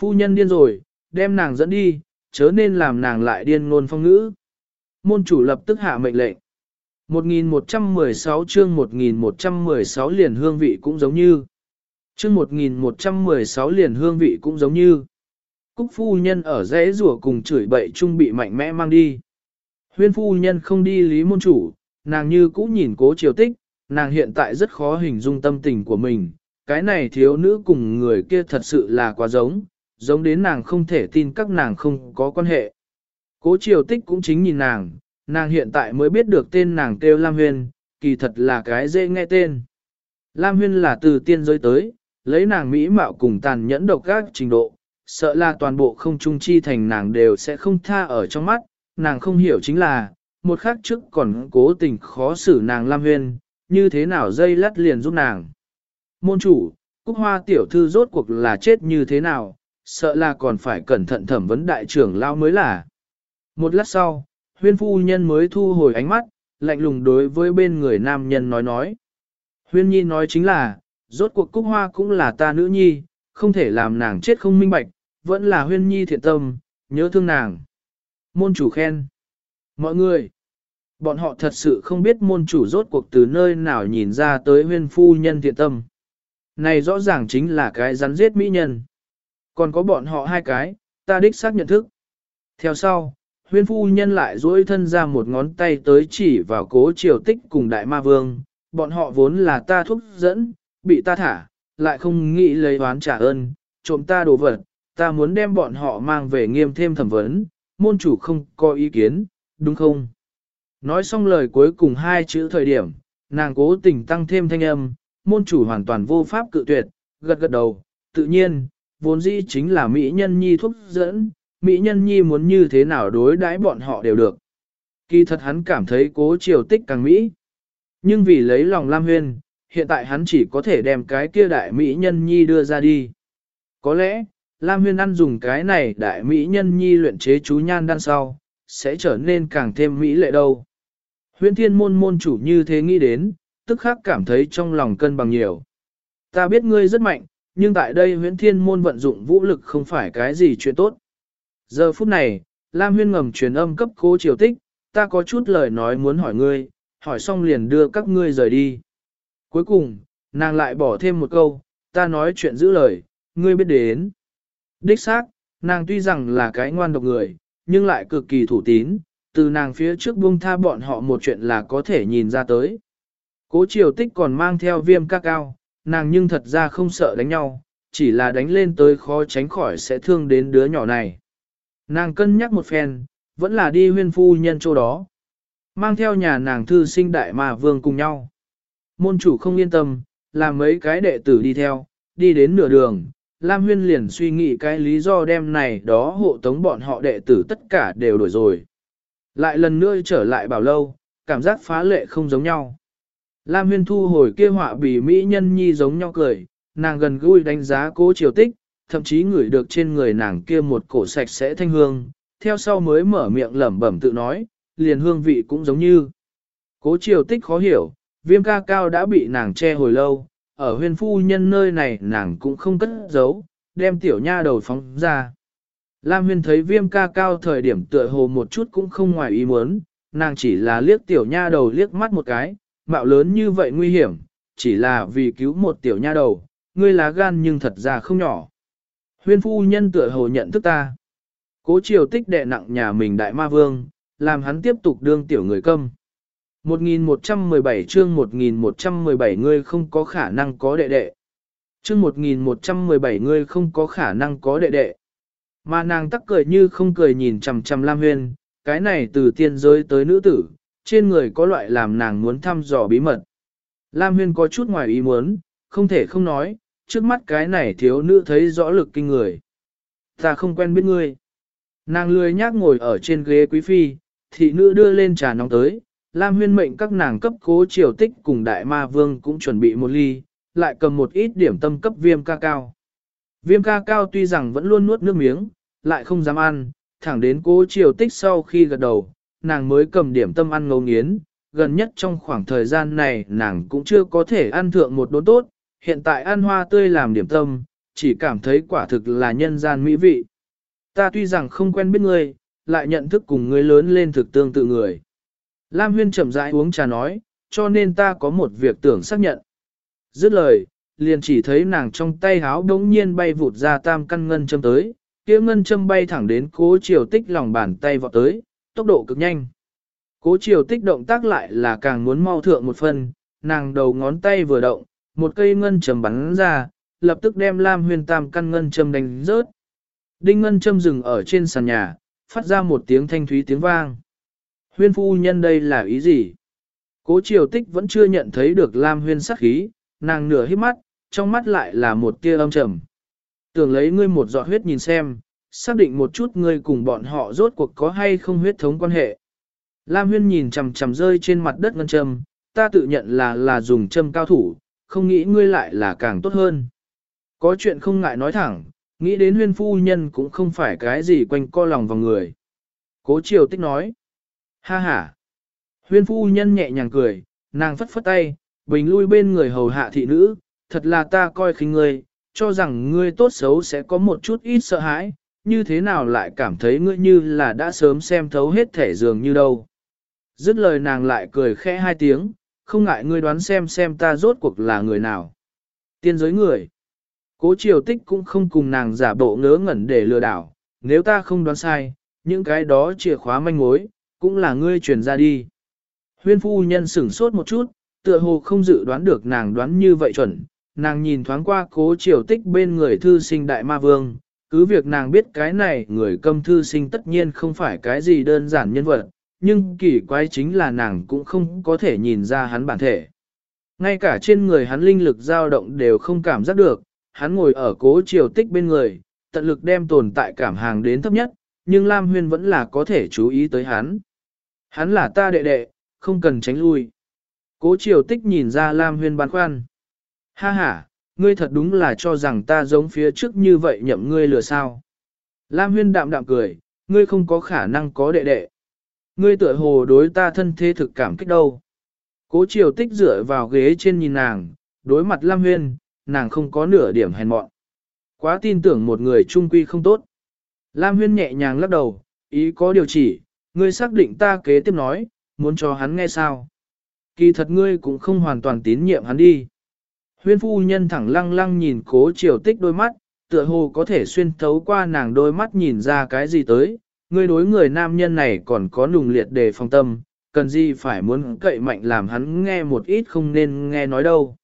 Phu nhân điên rồi, đem nàng dẫn đi, chớ nên làm nàng lại điên ngôn phong ngữ. Môn chủ lập tức hạ mệnh lệnh. 1116 chương 1116 liền hương vị cũng giống như. Chương 1116 liền hương vị cũng giống như. Cúc phu nhân ở rẽ rủa cùng chửi bậy trung bị mạnh mẽ mang đi. Huyên phu nhân không đi lý môn chủ, nàng như cũ nhìn cố triều tích, nàng hiện tại rất khó hình dung tâm tình của mình. Cái này thiếu nữ cùng người kia thật sự là quá giống, giống đến nàng không thể tin các nàng không có quan hệ. Cố triều tích cũng chính nhìn nàng, nàng hiện tại mới biết được tên nàng kêu Lam Huyên, kỳ thật là cái dễ nghe tên. Lam Huyên là từ tiên giới tới, lấy nàng mỹ mạo cùng tàn nhẫn độc các trình độ, sợ là toàn bộ không trung chi thành nàng đều sẽ không tha ở trong mắt, nàng không hiểu chính là, một khắc trước còn cố tình khó xử nàng Lam Huyên, như thế nào dây lắt liền giúp nàng. Môn chủ, Cúc Hoa tiểu thư rốt cuộc là chết như thế nào, sợ là còn phải cẩn thận thẩm vấn đại trưởng lao mới là. Một lát sau, huyên phu nhân mới thu hồi ánh mắt, lạnh lùng đối với bên người nam nhân nói nói. Huyên nhi nói chính là, rốt cuộc Cúc Hoa cũng là ta nữ nhi, không thể làm nàng chết không minh bạch, vẫn là huyên nhi thiện tâm, nhớ thương nàng. Môn chủ khen. Mọi người, bọn họ thật sự không biết môn chủ rốt cuộc từ nơi nào nhìn ra tới huyên phu nhân thiện tâm. Này rõ ràng chính là cái rắn giết mỹ nhân. Còn có bọn họ hai cái, ta đích xác nhận thức. Theo sau, huyên phu nhân lại duỗi thân ra một ngón tay tới chỉ vào cố triều tích cùng đại ma vương. Bọn họ vốn là ta thúc dẫn, bị ta thả, lại không nghĩ lấy oán trả ơn, trộm ta đồ vật, ta muốn đem bọn họ mang về nghiêm thêm thẩm vấn, môn chủ không có ý kiến, đúng không? Nói xong lời cuối cùng hai chữ thời điểm, nàng cố tình tăng thêm thanh âm, môn chủ hoàn toàn vô pháp cự tuyệt, gật gật đầu, tự nhiên, vốn dĩ chính là Mỹ nhân nhi thúc dẫn, Mỹ nhân nhi muốn như thế nào đối đãi bọn họ đều được. Kỳ thật hắn cảm thấy cố triều tích càng Mỹ. Nhưng vì lấy lòng Lam Huyên, hiện tại hắn chỉ có thể đem cái kia đại Mỹ nhân nhi đưa ra đi. Có lẽ, Lam Huyên ăn dùng cái này đại Mỹ nhân nhi luyện chế chú nhan đan sau, sẽ trở nên càng thêm Mỹ lệ đâu. Huyên thiên môn môn chủ như thế nghĩ đến, tức khắc cảm thấy trong lòng cân bằng nhiều. Ta biết ngươi rất mạnh, nhưng tại đây huyễn thiên môn vận dụng vũ lực không phải cái gì chuyện tốt. Giờ phút này, Lam Huyên ngầm truyền âm cấp cố triều tích, ta có chút lời nói muốn hỏi ngươi, hỏi xong liền đưa các ngươi rời đi. Cuối cùng, nàng lại bỏ thêm một câu, ta nói chuyện giữ lời, ngươi biết đến. Đích xác, nàng tuy rằng là cái ngoan độc người, nhưng lại cực kỳ thủ tín, từ nàng phía trước buông tha bọn họ một chuyện là có thể nhìn ra tới. Cố triều tích còn mang theo viêm ca cao, nàng nhưng thật ra không sợ đánh nhau, chỉ là đánh lên tới khó tránh khỏi sẽ thương đến đứa nhỏ này. Nàng cân nhắc một phen, vẫn là đi huyên phu nhân chỗ đó. Mang theo nhà nàng thư sinh đại mà vương cùng nhau. Môn chủ không yên tâm, làm mấy cái đệ tử đi theo, đi đến nửa đường. Lam Huyên liền suy nghĩ cái lý do đem này đó hộ tống bọn họ đệ tử tất cả đều đổi rồi. Lại lần nữa trở lại bảo lâu, cảm giác phá lệ không giống nhau. Lam Huyên thu hồi kia họa bỉ Mỹ nhân nhi giống nhau cười, nàng gần gũi đánh giá cố triều tích, thậm chí ngửi được trên người nàng kia một cổ sạch sẽ thanh hương, theo sau mới mở miệng lẩm bẩm tự nói, liền hương vị cũng giống như. Cố triều tích khó hiểu, viêm ca cao đã bị nàng che hồi lâu, ở huyên phu nhân nơi này nàng cũng không cất giấu, đem tiểu nha đầu phóng ra. Lam huyên thấy viêm ca cao thời điểm tựa hồ một chút cũng không ngoài ý muốn, nàng chỉ là liếc tiểu nha đầu liếc mắt một cái, mạo lớn như vậy nguy hiểm, chỉ là vì cứu một tiểu nha đầu, ngươi lá gan nhưng thật ra không nhỏ. Huyên phu nhân tựa hồ nhận thức ta. Cố triều tích đệ nặng nhà mình đại ma vương, làm hắn tiếp tục đương tiểu người câm. 1117 chương 1117 ngươi không có khả năng có đệ đệ. Chương 1117 ngươi không có khả năng có đệ đệ. Mà nàng tắc cười như không cười nhìn chằm chằm Lam Huyên, cái này từ tiên giới tới nữ tử, trên người có loại làm nàng muốn thăm dò bí mật. Lam Huyên có chút ngoài ý muốn, không thể không nói, trước mắt cái này thiếu nữ thấy rõ lực kinh người. Ta không quen biết ngươi. Nàng lười nhác ngồi ở trên ghế quý phi, thị nữ đưa lên trà nóng tới, Lam Huyên mệnh các nàng cấp cố triều tích cùng đại ma vương cũng chuẩn bị một ly, lại cầm một ít điểm tâm cấp viêm ca cao. Viêm ca cao tuy rằng vẫn luôn nuốt nước miếng, lại không dám ăn, thẳng đến cố triều tích sau khi gật đầu, nàng mới cầm điểm tâm ăn ngấu nghiến, gần nhất trong khoảng thời gian này nàng cũng chưa có thể ăn thượng một đốn tốt, hiện tại ăn hoa tươi làm điểm tâm, chỉ cảm thấy quả thực là nhân gian mỹ vị. Ta tuy rằng không quen biết ngươi, lại nhận thức cùng ngươi lớn lên thực tương tự người. Lam Huyên chậm rãi uống trà nói, cho nên ta có một việc tưởng xác nhận. Dứt lời, liền chỉ thấy nàng trong tay háo đống nhiên bay vụt ra tam căn ngân châm tới, kia ngân châm bay thẳng đến cố triều tích lòng bàn tay vọt tới, tốc độ cực nhanh. Cố triều tích động tác lại là càng muốn mau thượng một phần, nàng đầu ngón tay vừa động, một cây ngân châm bắn ra, lập tức đem Lam Huyền tam căn ngân châm đánh rớt. Đinh ngân châm dừng ở trên sàn nhà, phát ra một tiếng thanh thúy tiếng vang. Huyên phu nhân đây là ý gì? Cố triều tích vẫn chưa nhận thấy được Lam Huyên sắc khí, nàng nửa hít mắt, trong mắt lại là một tia âm trầm. Tưởng lấy ngươi một giọt huyết nhìn xem, xác định một chút ngươi cùng bọn họ rốt cuộc có hay không huyết thống quan hệ. Lam Huyên nhìn chằm chằm rơi trên mặt đất ngân châm, ta tự nhận là là dùng châm cao thủ, không nghĩ ngươi lại là càng tốt hơn. Có chuyện không ngại nói thẳng, nghĩ đến huyên phu nhân cũng không phải cái gì quanh co lòng vào người. Cố triều tích nói, ha ha. Huyên phu nhân nhẹ nhàng cười, nàng phất phất tay, bình lui bên người hầu hạ thị nữ, thật là ta coi khinh ngươi, cho rằng ngươi tốt xấu sẽ có một chút ít sợ hãi, như thế nào lại cảm thấy ngươi như là đã sớm xem thấu hết thể dường như đâu. Dứt lời nàng lại cười khẽ hai tiếng, không ngại ngươi đoán xem xem ta rốt cuộc là người nào. Tiên giới người. Cố triều tích cũng không cùng nàng giả bộ ngớ ngẩn để lừa đảo, nếu ta không đoán sai, những cái đó chìa khóa manh mối, cũng là ngươi truyền ra đi. Huyên phu nhân sửng sốt một chút, tựa hồ không dự đoán được nàng đoán như vậy chuẩn, nàng nhìn thoáng qua cố triều tích bên người thư sinh đại ma vương, cứ việc nàng biết cái này người câm thư sinh tất nhiên không phải cái gì đơn giản nhân vật, nhưng kỳ quái chính là nàng cũng không có thể nhìn ra hắn bản thể. Ngay cả trên người hắn linh lực dao động đều không cảm giác được, hắn ngồi ở cố triều tích bên người, tận lực đem tồn tại cảm hàng đến thấp nhất, nhưng Lam Huyên vẫn là có thể chú ý tới hắn. Hắn là ta đệ đệ, không cần tránh lui. Cố triều tích nhìn ra Lam Huyên băn khoăn. Ha ha, ngươi thật đúng là cho rằng ta giống phía trước như vậy nhậm ngươi lừa sao. Lam Huyên đạm đạm cười, ngươi không có khả năng có đệ đệ. Ngươi tựa hồ đối ta thân thế thực cảm kích đâu. Cố triều tích dựa vào ghế trên nhìn nàng, đối mặt Lam Huyên, nàng không có nửa điểm hèn mọn. Quá tin tưởng một người trung quy không tốt. Lam Huyên nhẹ nhàng lắc đầu, ý có điều chỉ, ngươi xác định ta kế tiếp nói, muốn cho hắn nghe sao. Kỳ thật ngươi cũng không hoàn toàn tín nhiệm hắn đi. Huyên phu nhân thẳng lăng lăng nhìn cố triều tích đôi mắt, tựa hồ có thể xuyên thấu qua nàng đôi mắt nhìn ra cái gì tới, Người đối người nam nhân này còn có nùng liệt đề phòng tâm, cần gì phải muốn cậy mạnh làm hắn nghe một ít không nên nghe nói đâu.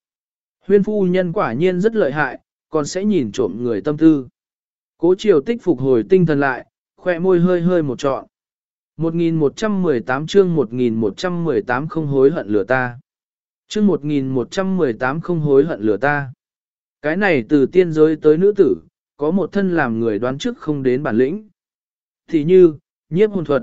Huyên phu nhân quả nhiên rất lợi hại, còn sẽ nhìn trộm người tâm tư. Cố triều tích phục hồi tinh thần lại, khỏe môi hơi hơi một trọn. 1118 chương 1118 không hối hận lửa ta. Chương 1118 không hối hận lửa ta. Cái này từ tiên giới tới nữ tử, có một thân làm người đoán trước không đến bản lĩnh. Thì như, nhiếp hồn thuật.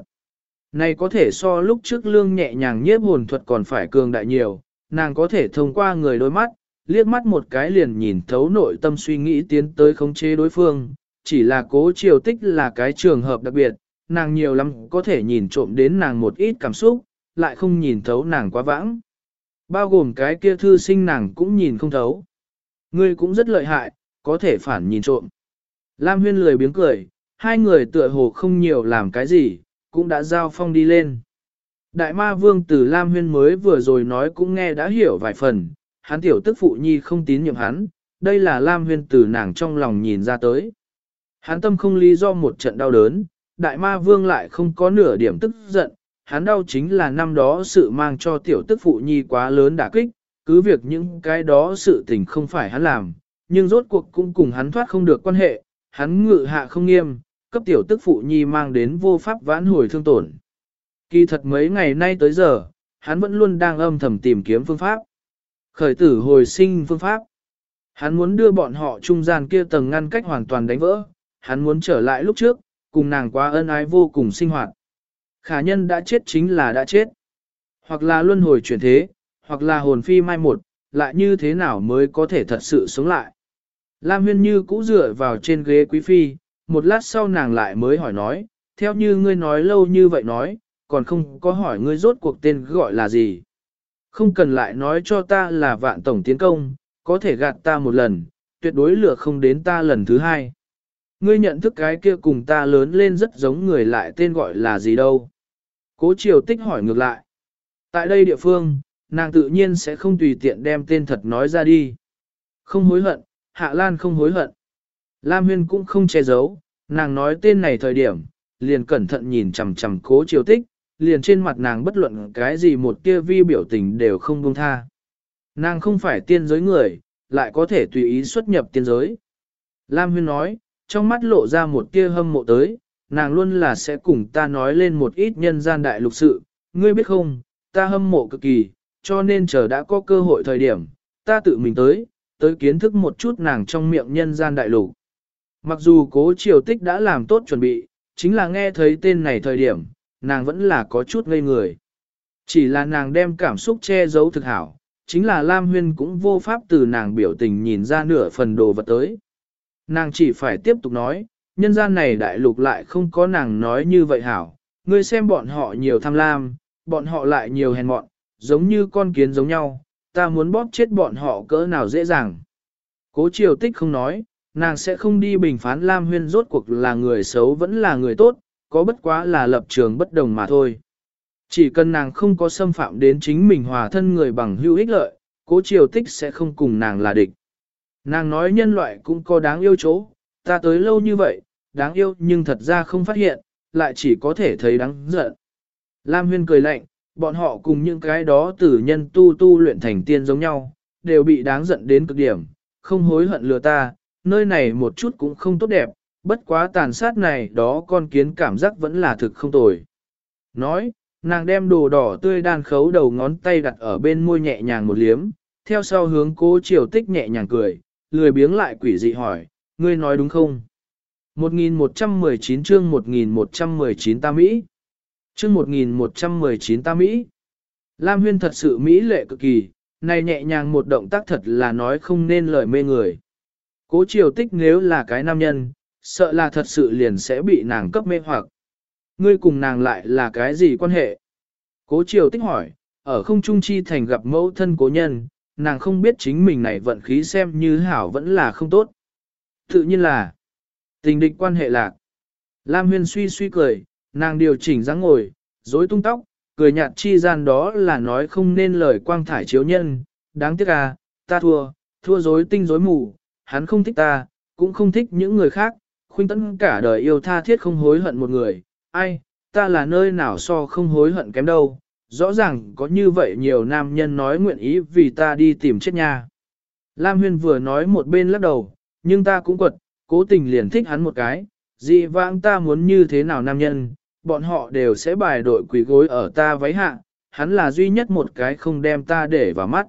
Này có thể so lúc trước lương nhẹ nhàng nhiếp hồn thuật còn phải cường đại nhiều, nàng có thể thông qua người đôi mắt, liếc mắt một cái liền nhìn thấu nội tâm suy nghĩ tiến tới khống chế đối phương, chỉ là cố triều tích là cái trường hợp đặc biệt, nàng nhiều lắm có thể nhìn trộm đến nàng một ít cảm xúc, lại không nhìn thấu nàng quá vãng. Bao gồm cái kia thư sinh nàng cũng nhìn không thấu. Ngươi cũng rất lợi hại, có thể phản nhìn trộm. Lam huyên lười biếng cười, hai người tựa hồ không nhiều làm cái gì, cũng đã giao phong đi lên. Đại ma vương từ Lam huyên mới vừa rồi nói cũng nghe đã hiểu vài phần, hắn tiểu tức phụ nhi không tín nhiệm hắn, đây là Lam huyên từ nàng trong lòng nhìn ra tới. Hắn tâm không lý do một trận đau đớn, đại ma vương lại không có nửa điểm tức giận, hắn đau chính là năm đó sự mang cho tiểu tức phụ nhi quá lớn đả kích, cứ việc những cái đó sự tình không phải hắn làm, nhưng rốt cuộc cũng cùng hắn thoát không được quan hệ, hắn ngự hạ không nghiêm, cấp tiểu tức phụ nhi mang đến vô pháp vãn hồi thương tổn. Kỳ thật mấy ngày nay tới giờ, hắn vẫn luôn đang âm thầm tìm kiếm phương pháp. Khởi tử hồi sinh phương pháp. Hắn muốn đưa bọn họ trung gian kia tầng ngăn cách hoàn toàn đánh vỡ, hắn muốn trở lại lúc trước, cùng nàng quá ân ái vô cùng sinh hoạt. Khả nhân đã chết chính là đã chết. Hoặc là luân hồi chuyển thế, hoặc là hồn phi mai một, lại như thế nào mới có thể thật sự sống lại. Lam huyên như cũ dựa vào trên ghế quý phi, một lát sau nàng lại mới hỏi nói, theo như ngươi nói lâu như vậy nói, còn không có hỏi ngươi rốt cuộc tên gọi là gì. Không cần lại nói cho ta là vạn tổng tiến công, có thể gạt ta một lần, tuyệt đối lừa không đến ta lần thứ hai. Ngươi nhận thức cái kia cùng ta lớn lên rất giống người lại tên gọi là gì đâu. Cố triều tích hỏi ngược lại. Tại đây địa phương, nàng tự nhiên sẽ không tùy tiện đem tên thật nói ra đi. Không hối hận, Hạ Lan không hối hận. Lam Huyên cũng không che giấu, nàng nói tên này thời điểm, liền cẩn thận nhìn chằm chằm cố triều tích, liền trên mặt nàng bất luận cái gì một tia vi biểu tình đều không buông tha. Nàng không phải tiên giới người, lại có thể tùy ý xuất nhập tiên giới. Lam Huyên nói, trong mắt lộ ra một tia hâm mộ tới, nàng luôn là sẽ cùng ta nói lên một ít nhân gian đại lục sự, ngươi biết không, ta hâm mộ cực kỳ, cho nên chờ đã có cơ hội thời điểm, ta tự mình tới, tới kiến thức một chút nàng trong miệng nhân gian đại lục. Mặc dù cố triều tích đã làm tốt chuẩn bị, chính là nghe thấy tên này thời điểm, nàng vẫn là có chút ngây người. Chỉ là nàng đem cảm xúc che giấu thực hảo, chính là Lam Huyên cũng vô pháp từ nàng biểu tình nhìn ra nửa phần đồ vật tới. Nàng chỉ phải tiếp tục nói, nhân gian này đại lục lại không có nàng nói như vậy hảo, ngươi xem bọn họ nhiều tham lam, bọn họ lại nhiều hèn mọn, giống như con kiến giống nhau, ta muốn bóp chết bọn họ cỡ nào dễ dàng. Cố triều tích không nói, nàng sẽ không đi bình phán Lam Huyên rốt cuộc là người xấu vẫn là người tốt, có bất quá là lập trường bất đồng mà thôi. Chỉ cần nàng không có xâm phạm đến chính mình hòa thân người bằng hữu ích lợi, cố triều tích sẽ không cùng nàng là địch. Nàng nói nhân loại cũng có đáng yêu chỗ, ta tới lâu như vậy, đáng yêu nhưng thật ra không phát hiện, lại chỉ có thể thấy đáng giận. Lam Huyên cười lạnh, bọn họ cùng những cái đó tử nhân tu tu luyện thành tiên giống nhau, đều bị đáng giận đến cực điểm, không hối hận lừa ta, nơi này một chút cũng không tốt đẹp, bất quá tàn sát này đó con kiến cảm giác vẫn là thực không tồi. Nói, nàng đem đồ đỏ tươi đan khấu đầu ngón tay đặt ở bên môi nhẹ nhàng một liếm, theo sau hướng cố triều tích nhẹ nhàng cười, lười biếng lại quỷ dị hỏi, ngươi nói đúng không? 1119 chương 1119 ta Mỹ Chương 1119 ta Mỹ Lam Huyên thật sự Mỹ lệ cực kỳ, này nhẹ nhàng một động tác thật là nói không nên lời mê người. Cố triều tích nếu là cái nam nhân, sợ là thật sự liền sẽ bị nàng cấp mê hoặc. Ngươi cùng nàng lại là cái gì quan hệ? Cố triều tích hỏi, ở không trung chi thành gặp mẫu thân cố nhân, nàng không biết chính mình này vận khí xem như hảo vẫn là không tốt. Tự nhiên là tình địch quan hệ lạc. Lam Huyên suy suy cười, nàng điều chỉnh dáng ngồi, rối tung tóc, cười nhạt chi gian đó là nói không nên lời quang thải chiếu nhân, đáng tiếc à, ta thua, thua rối tinh rối mù, hắn không thích ta, cũng không thích những người khác, khuynh tấn cả đời yêu tha thiết không hối hận một người, ai, ta là nơi nào so không hối hận kém đâu, rõ ràng có như vậy nhiều nam nhân nói nguyện ý vì ta đi tìm chết nha. Lam Huyên vừa nói một bên lắc đầu, nhưng ta cũng quật, cố tình liền thích hắn một cái, dị vãng ta muốn như thế nào nam nhân, bọn họ đều sẽ bài đội quỷ gối ở ta váy hạ, hắn là duy nhất một cái không đem ta để vào mắt.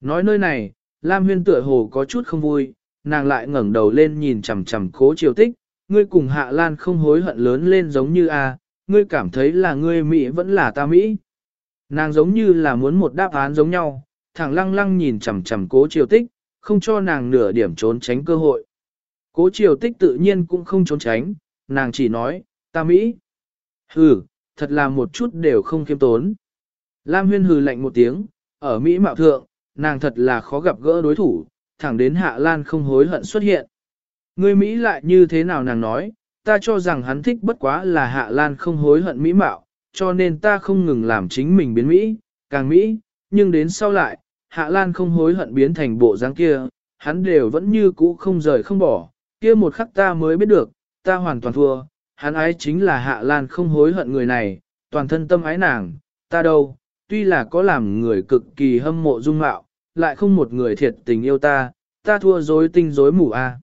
Nói nơi này, Lam Huyên tựa hồ có chút không vui, nàng lại ngẩng đầu lên nhìn chằm chằm cố triều tích, ngươi cùng Hạ Lan không hối hận lớn lên giống như a, ngươi cảm thấy là ngươi Mỹ vẫn là ta Mỹ. Nàng giống như là muốn một đáp án giống nhau, thẳng lăng lăng nhìn chằm chằm cố triều tích, không cho nàng nửa điểm trốn tránh cơ hội. Cố triều tích tự nhiên cũng không trốn tránh, nàng chỉ nói, ta Mỹ. Hừ, thật là một chút đều không kiêm tốn. Lam huyên hừ lạnh một tiếng, ở Mỹ mạo thượng, nàng thật là khó gặp gỡ đối thủ, thẳng đến Hạ Lan không hối hận xuất hiện. Người Mỹ lại như thế nào nàng nói, ta cho rằng hắn thích bất quá là Hạ Lan không hối hận Mỹ mạo, cho nên ta không ngừng làm chính mình biến Mỹ, càng Mỹ, nhưng đến sau lại, Hạ Lan không hối hận biến thành bộ dáng kia, hắn đều vẫn như cũ không rời không bỏ, kia một khắc ta mới biết được, ta hoàn toàn thua, hắn ái chính là Hạ Lan không hối hận người này, toàn thân tâm ái nàng, ta đâu, tuy là có làm người cực kỳ hâm mộ dung mạo, lại không một người thiệt tình yêu ta, ta thua dối tinh dối mù a. À.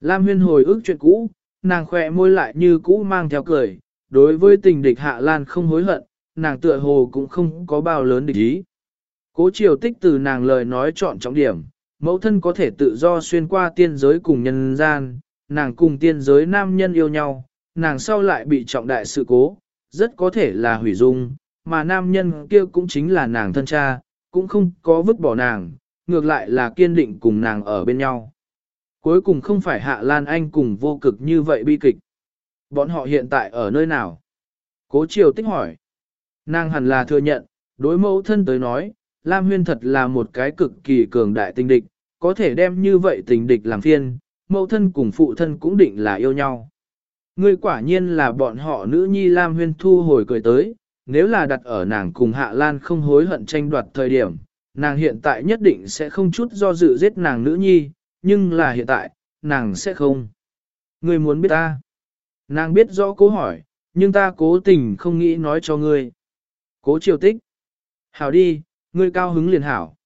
Lam huyên hồi ức chuyện cũ, nàng khỏe môi lại như cũ mang theo cười, đối với tình địch Hạ Lan không hối hận, nàng tựa hồ cũng không có bao lớn địch ý. Cố triều tích từ nàng lời nói chọn trọng điểm, mẫu thân có thể tự do xuyên qua tiên giới cùng nhân gian, nàng cùng tiên giới nam nhân yêu nhau, nàng sau lại bị trọng đại sự cố, rất có thể là hủy dung, mà nam nhân kia cũng chính là nàng thân cha, cũng không có vứt bỏ nàng, ngược lại là kiên định cùng nàng ở bên nhau. Cuối cùng không phải Hạ Lan Anh cùng vô cực như vậy bi kịch. Bọn họ hiện tại ở nơi nào? Cố Triều Tích hỏi. Nàng hẳn là thừa nhận, đối mẫu thân tới nói, Lam Huyên thật là một cái cực kỳ cường đại tình địch, có thể đem như vậy tình địch làm phiên, mẫu thân cùng phụ thân cũng định là yêu nhau. Ngươi quả nhiên là bọn họ nữ nhi Lam Huyên thu hồi cười tới, nếu là đặt ở nàng cùng Hạ Lan không hối hận tranh đoạt thời điểm, nàng hiện tại nhất định sẽ không chút do dự giết nàng nữ nhi, nhưng là hiện tại, nàng sẽ không. Ngươi muốn biết ta? Nàng biết rõ cố hỏi, nhưng ta cố tình không nghĩ nói cho ngươi. Cố triều tích. Hảo đi, ngươi cao hứng liền hảo.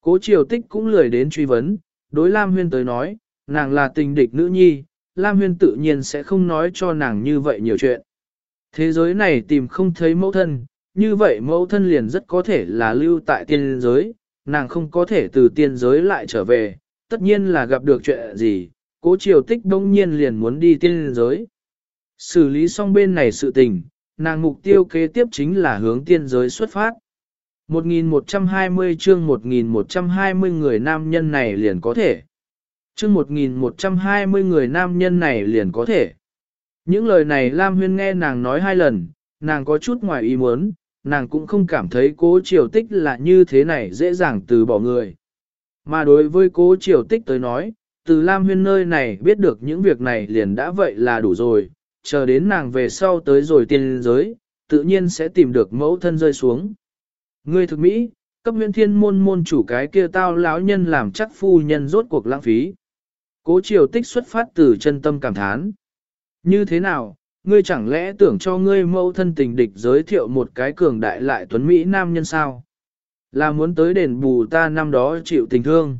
Cố triều tích cũng lười đến truy vấn, đối Lam Huyên tới nói, nàng là tình địch nữ nhi, Lam Huyên tự nhiên sẽ không nói cho nàng như vậy nhiều chuyện. Thế giới này tìm không thấy mẫu thân, như vậy mẫu thân liền rất có thể là lưu tại tiên giới, nàng không có thể từ tiên giới lại trở về, tất nhiên là gặp được chuyện gì, cố triều tích đông nhiên liền muốn đi tiên giới. Xử lý xong bên này sự tình, nàng mục tiêu kế tiếp chính là hướng tiên giới xuất phát. 1120 chương 1120 người nam nhân này liền có thể. Chương 1120 người nam nhân này liền có thể. Những lời này Lam Huyên nghe nàng nói hai lần, nàng có chút ngoài ý muốn, nàng cũng không cảm thấy cố triều tích là như thế này dễ dàng từ bỏ người. Mà đối với cố triều tích tới nói, từ Lam Huyên nơi này biết được những việc này liền đã vậy là đủ rồi, chờ đến nàng về sau tới rồi tiên giới, tự nhiên sẽ tìm được mẫu thân rơi xuống. Ngươi thực mỹ, cấp huyện thiên môn môn chủ cái kia tao lão nhân làm chắc phu nhân rốt cuộc lãng phí. Cố triều tích xuất phát từ chân tâm cảm thán. Như thế nào, ngươi chẳng lẽ tưởng cho ngươi mẫu thân tình địch giới thiệu một cái cường đại lại tuấn Mỹ nam nhân sao? Là muốn tới đền bù ta năm đó chịu tình thương.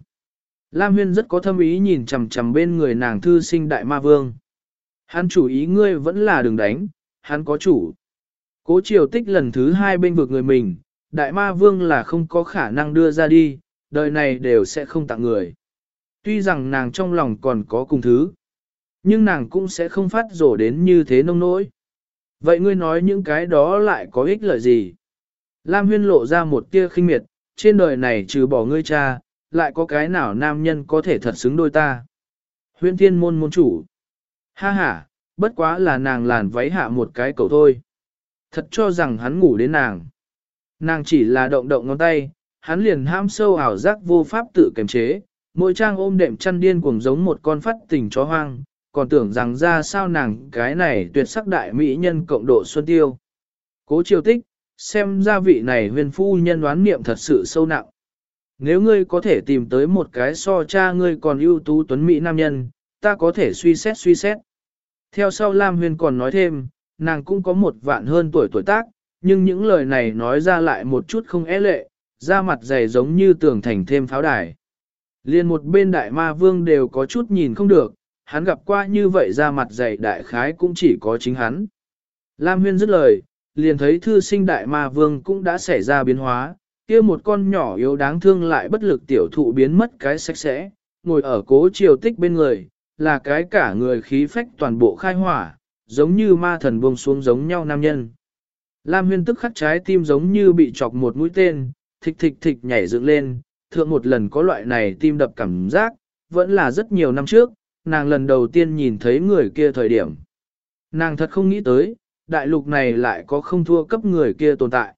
Lam Huyên rất có thâm ý nhìn chằm chằm bên người nàng thư sinh đại ma vương. Hắn chủ ý ngươi vẫn là đừng đánh, hắn có chủ. Cố triều tích lần thứ hai bên vực người mình, đại ma vương là không có khả năng đưa ra đi, đời này đều sẽ không tặng người. Tuy rằng nàng trong lòng còn có cùng thứ, nhưng nàng cũng sẽ không phát rổ đến như thế nông nỗi. Vậy ngươi nói những cái đó lại có ích lợi gì? Lam huyên lộ ra một tia khinh miệt, trên đời này trừ bỏ ngươi cha, lại có cái nào nam nhân có thể thật xứng đôi ta? Huyên thiên môn môn chủ. Ha ha, bất quá là nàng làn váy hạ một cái cầu thôi. Thật cho rằng hắn ngủ đến nàng. Nàng chỉ là động động ngón tay, hắn liền ham sâu ảo giác vô pháp tự kiềm chế, mỗi trang ôm đệm chăn điên cuồng giống một con phát tình chó hoang, còn tưởng rằng ra sao nàng cái này tuyệt sắc đại mỹ nhân cộng độ xuân tiêu. Cố triều tích, xem ra vị này huyền phu nhân đoán niệm thật sự sâu nặng. Nếu ngươi có thể tìm tới một cái so cha ngươi còn ưu tú tuấn mỹ nam nhân, ta có thể suy xét suy xét. Theo sau Lam Huyền còn nói thêm, nàng cũng có một vạn hơn tuổi tuổi tác, nhưng những lời này nói ra lại một chút không é lệ, da mặt dày giống như tường thành thêm pháo đài. Liên một bên đại ma vương đều có chút nhìn không được, hắn gặp qua như vậy da mặt dày đại khái cũng chỉ có chính hắn. Lam Huyên dứt lời, liền thấy thư sinh đại ma vương cũng đã xảy ra biến hóa, kia một con nhỏ yếu đáng thương lại bất lực tiểu thụ biến mất cái sạch sẽ, ngồi ở cố triều tích bên người, là cái cả người khí phách toàn bộ khai hỏa, giống như ma thần buông xuống giống nhau nam nhân. Lam huyên tức khắc trái tim giống như bị chọc một mũi tên, thịch thịch thịch nhảy dựng lên, thượng một lần có loại này tim đập cảm giác, vẫn là rất nhiều năm trước, nàng lần đầu tiên nhìn thấy người kia thời điểm. Nàng thật không nghĩ tới, đại lục này lại có không thua cấp người kia tồn tại.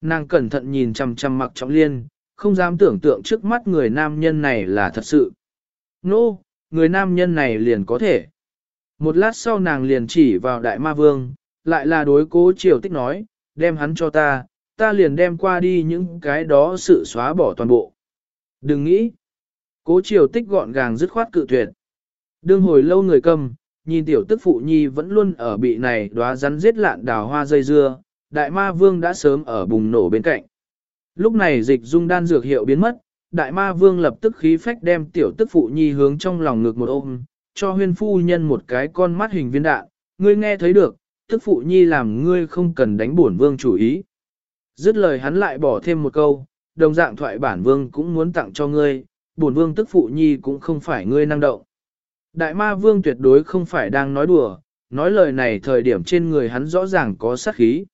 Nàng cẩn thận nhìn chằm chằm mặc trọng liên, không dám tưởng tượng trước mắt người nam nhân này là thật sự. Nô, no, người nam nhân này liền có thể. Một lát sau nàng liền chỉ vào đại ma vương, lại là đối cố triều tích nói, đem hắn cho ta, ta liền đem qua đi những cái đó sự xóa bỏ toàn bộ. Đừng nghĩ. Cố triều tích gọn gàng dứt khoát cự tuyệt. Đương hồi lâu người cầm, nhìn tiểu tức phụ nhi vẫn luôn ở bị này đóa rắn giết lạn đào hoa dây dưa, đại ma vương đã sớm ở bùng nổ bên cạnh. Lúc này dịch dung đan dược hiệu biến mất, đại ma vương lập tức khí phách đem tiểu tức phụ nhi hướng trong lòng ngực một ôm, cho huyên phu nhân một cái con mắt hình viên đạn, ngươi nghe thấy được, tức phụ nhi làm ngươi không cần đánh bổn vương chủ ý. Dứt lời hắn lại bỏ thêm một câu, đồng dạng thoại bản vương cũng muốn tặng cho ngươi, bổn vương tức phụ nhi cũng không phải ngươi năng động. Đại ma vương tuyệt đối không phải đang nói đùa, nói lời này thời điểm trên người hắn rõ ràng có sát khí.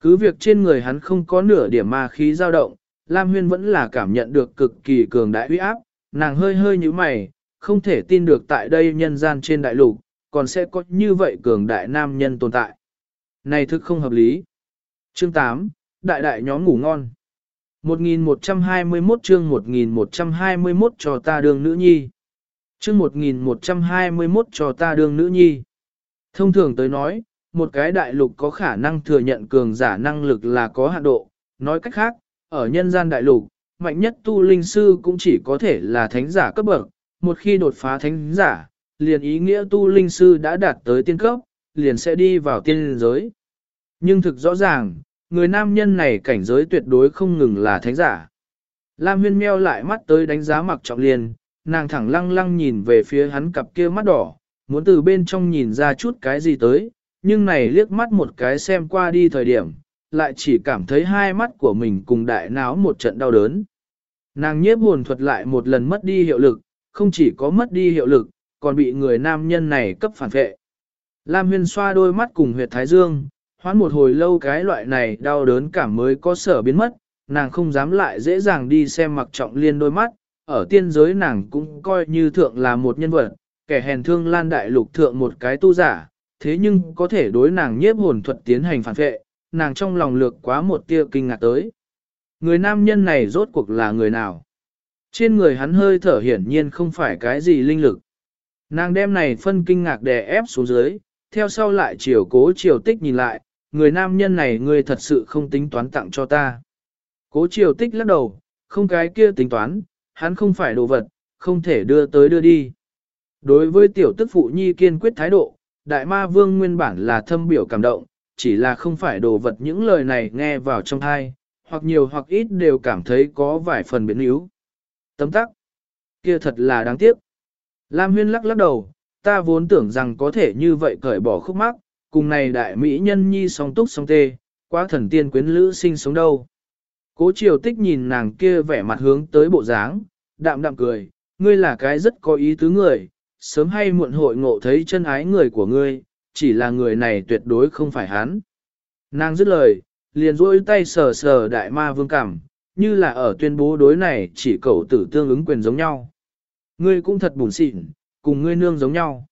Cứ việc trên người hắn không có nửa điểm ma khí dao động, Lam Huyên vẫn là cảm nhận được cực kỳ cường đại uy áp, nàng hơi hơi như mày, không thể tin được tại đây nhân gian trên đại lục, còn sẽ có như vậy cường đại nam nhân tồn tại. Này thực không hợp lý. Chương 8, Đại đại nhóm ngủ ngon. 1121 chương 1121 cho ta đường nữ nhi. Chương 1121 cho ta đường nữ nhi. Thông thường tới nói, một cái đại lục có khả năng thừa nhận cường giả năng lực là có hạn độ, nói cách khác, ở nhân gian đại lục, mạnh nhất tu linh sư cũng chỉ có thể là thánh giả cấp bậc, một khi đột phá thánh giả, liền ý nghĩa tu linh sư đã đạt tới tiên cấp, liền sẽ đi vào tiên giới. Nhưng thực rõ ràng, người nam nhân này cảnh giới tuyệt đối không ngừng là thánh giả. Lam huyên meo lại mắt tới đánh giá mặc trọng liền, nàng thẳng lăng lăng nhìn về phía hắn cặp kia mắt đỏ, muốn từ bên trong nhìn ra chút cái gì tới, nhưng này liếc mắt một cái xem qua đi thời điểm, lại chỉ cảm thấy hai mắt của mình cùng đại náo một trận đau đớn. Nàng nhiếp hồn thuật lại một lần mất đi hiệu lực, không chỉ có mất đi hiệu lực, còn bị người nam nhân này cấp phản vệ. Lam huyên xoa đôi mắt cùng huyệt thái dương, hoán một hồi lâu cái loại này đau đớn cảm mới có sở biến mất, nàng không dám lại dễ dàng đi xem mặc trọng liên đôi mắt, ở tiên giới nàng cũng coi như thượng là một nhân vật, kẻ hèn thương lan đại lục thượng một cái tu giả, thế nhưng có thể đối nàng nhiếp hồn thuật tiến hành phản vệ, nàng trong lòng lược quá một tia kinh ngạc tới. Người nam nhân này rốt cuộc là người nào? Trên người hắn hơi thở hiển nhiên không phải cái gì linh lực. Nàng đem này phân kinh ngạc đè ép xuống dưới, theo sau lại chiều cố chiều tích nhìn lại, người nam nhân này ngươi thật sự không tính toán tặng cho ta. Cố chiều tích lắc đầu, không cái kia tính toán, hắn không phải đồ vật, không thể đưa tới đưa đi. Đối với tiểu tức phụ nhi kiên quyết thái độ, đại ma vương nguyên bản là thâm biểu cảm động, chỉ là không phải đồ vật những lời này nghe vào trong thai, hoặc nhiều hoặc ít đều cảm thấy có vài phần biến yếu. Tấm tắc, kia thật là đáng tiếc. Lam huyên lắc lắc đầu, ta vốn tưởng rằng có thể như vậy cởi bỏ khúc mắc, cùng này đại mỹ nhân nhi song túc song tê, quá thần tiên quyến lữ sinh sống đâu. Cố triều tích nhìn nàng kia vẻ mặt hướng tới bộ dáng, đạm đạm cười, ngươi là cái rất có ý tứ người, sớm hay muộn hội ngộ thấy chân ái người của ngươi, chỉ là người này tuyệt đối không phải hắn. Nàng dứt lời, liền duỗi tay sờ sờ đại ma vương cảm, như là ở tuyên bố đối này chỉ cầu tử tương ứng quyền giống nhau. Ngươi cũng thật bùn xịn, cùng ngươi nương giống nhau.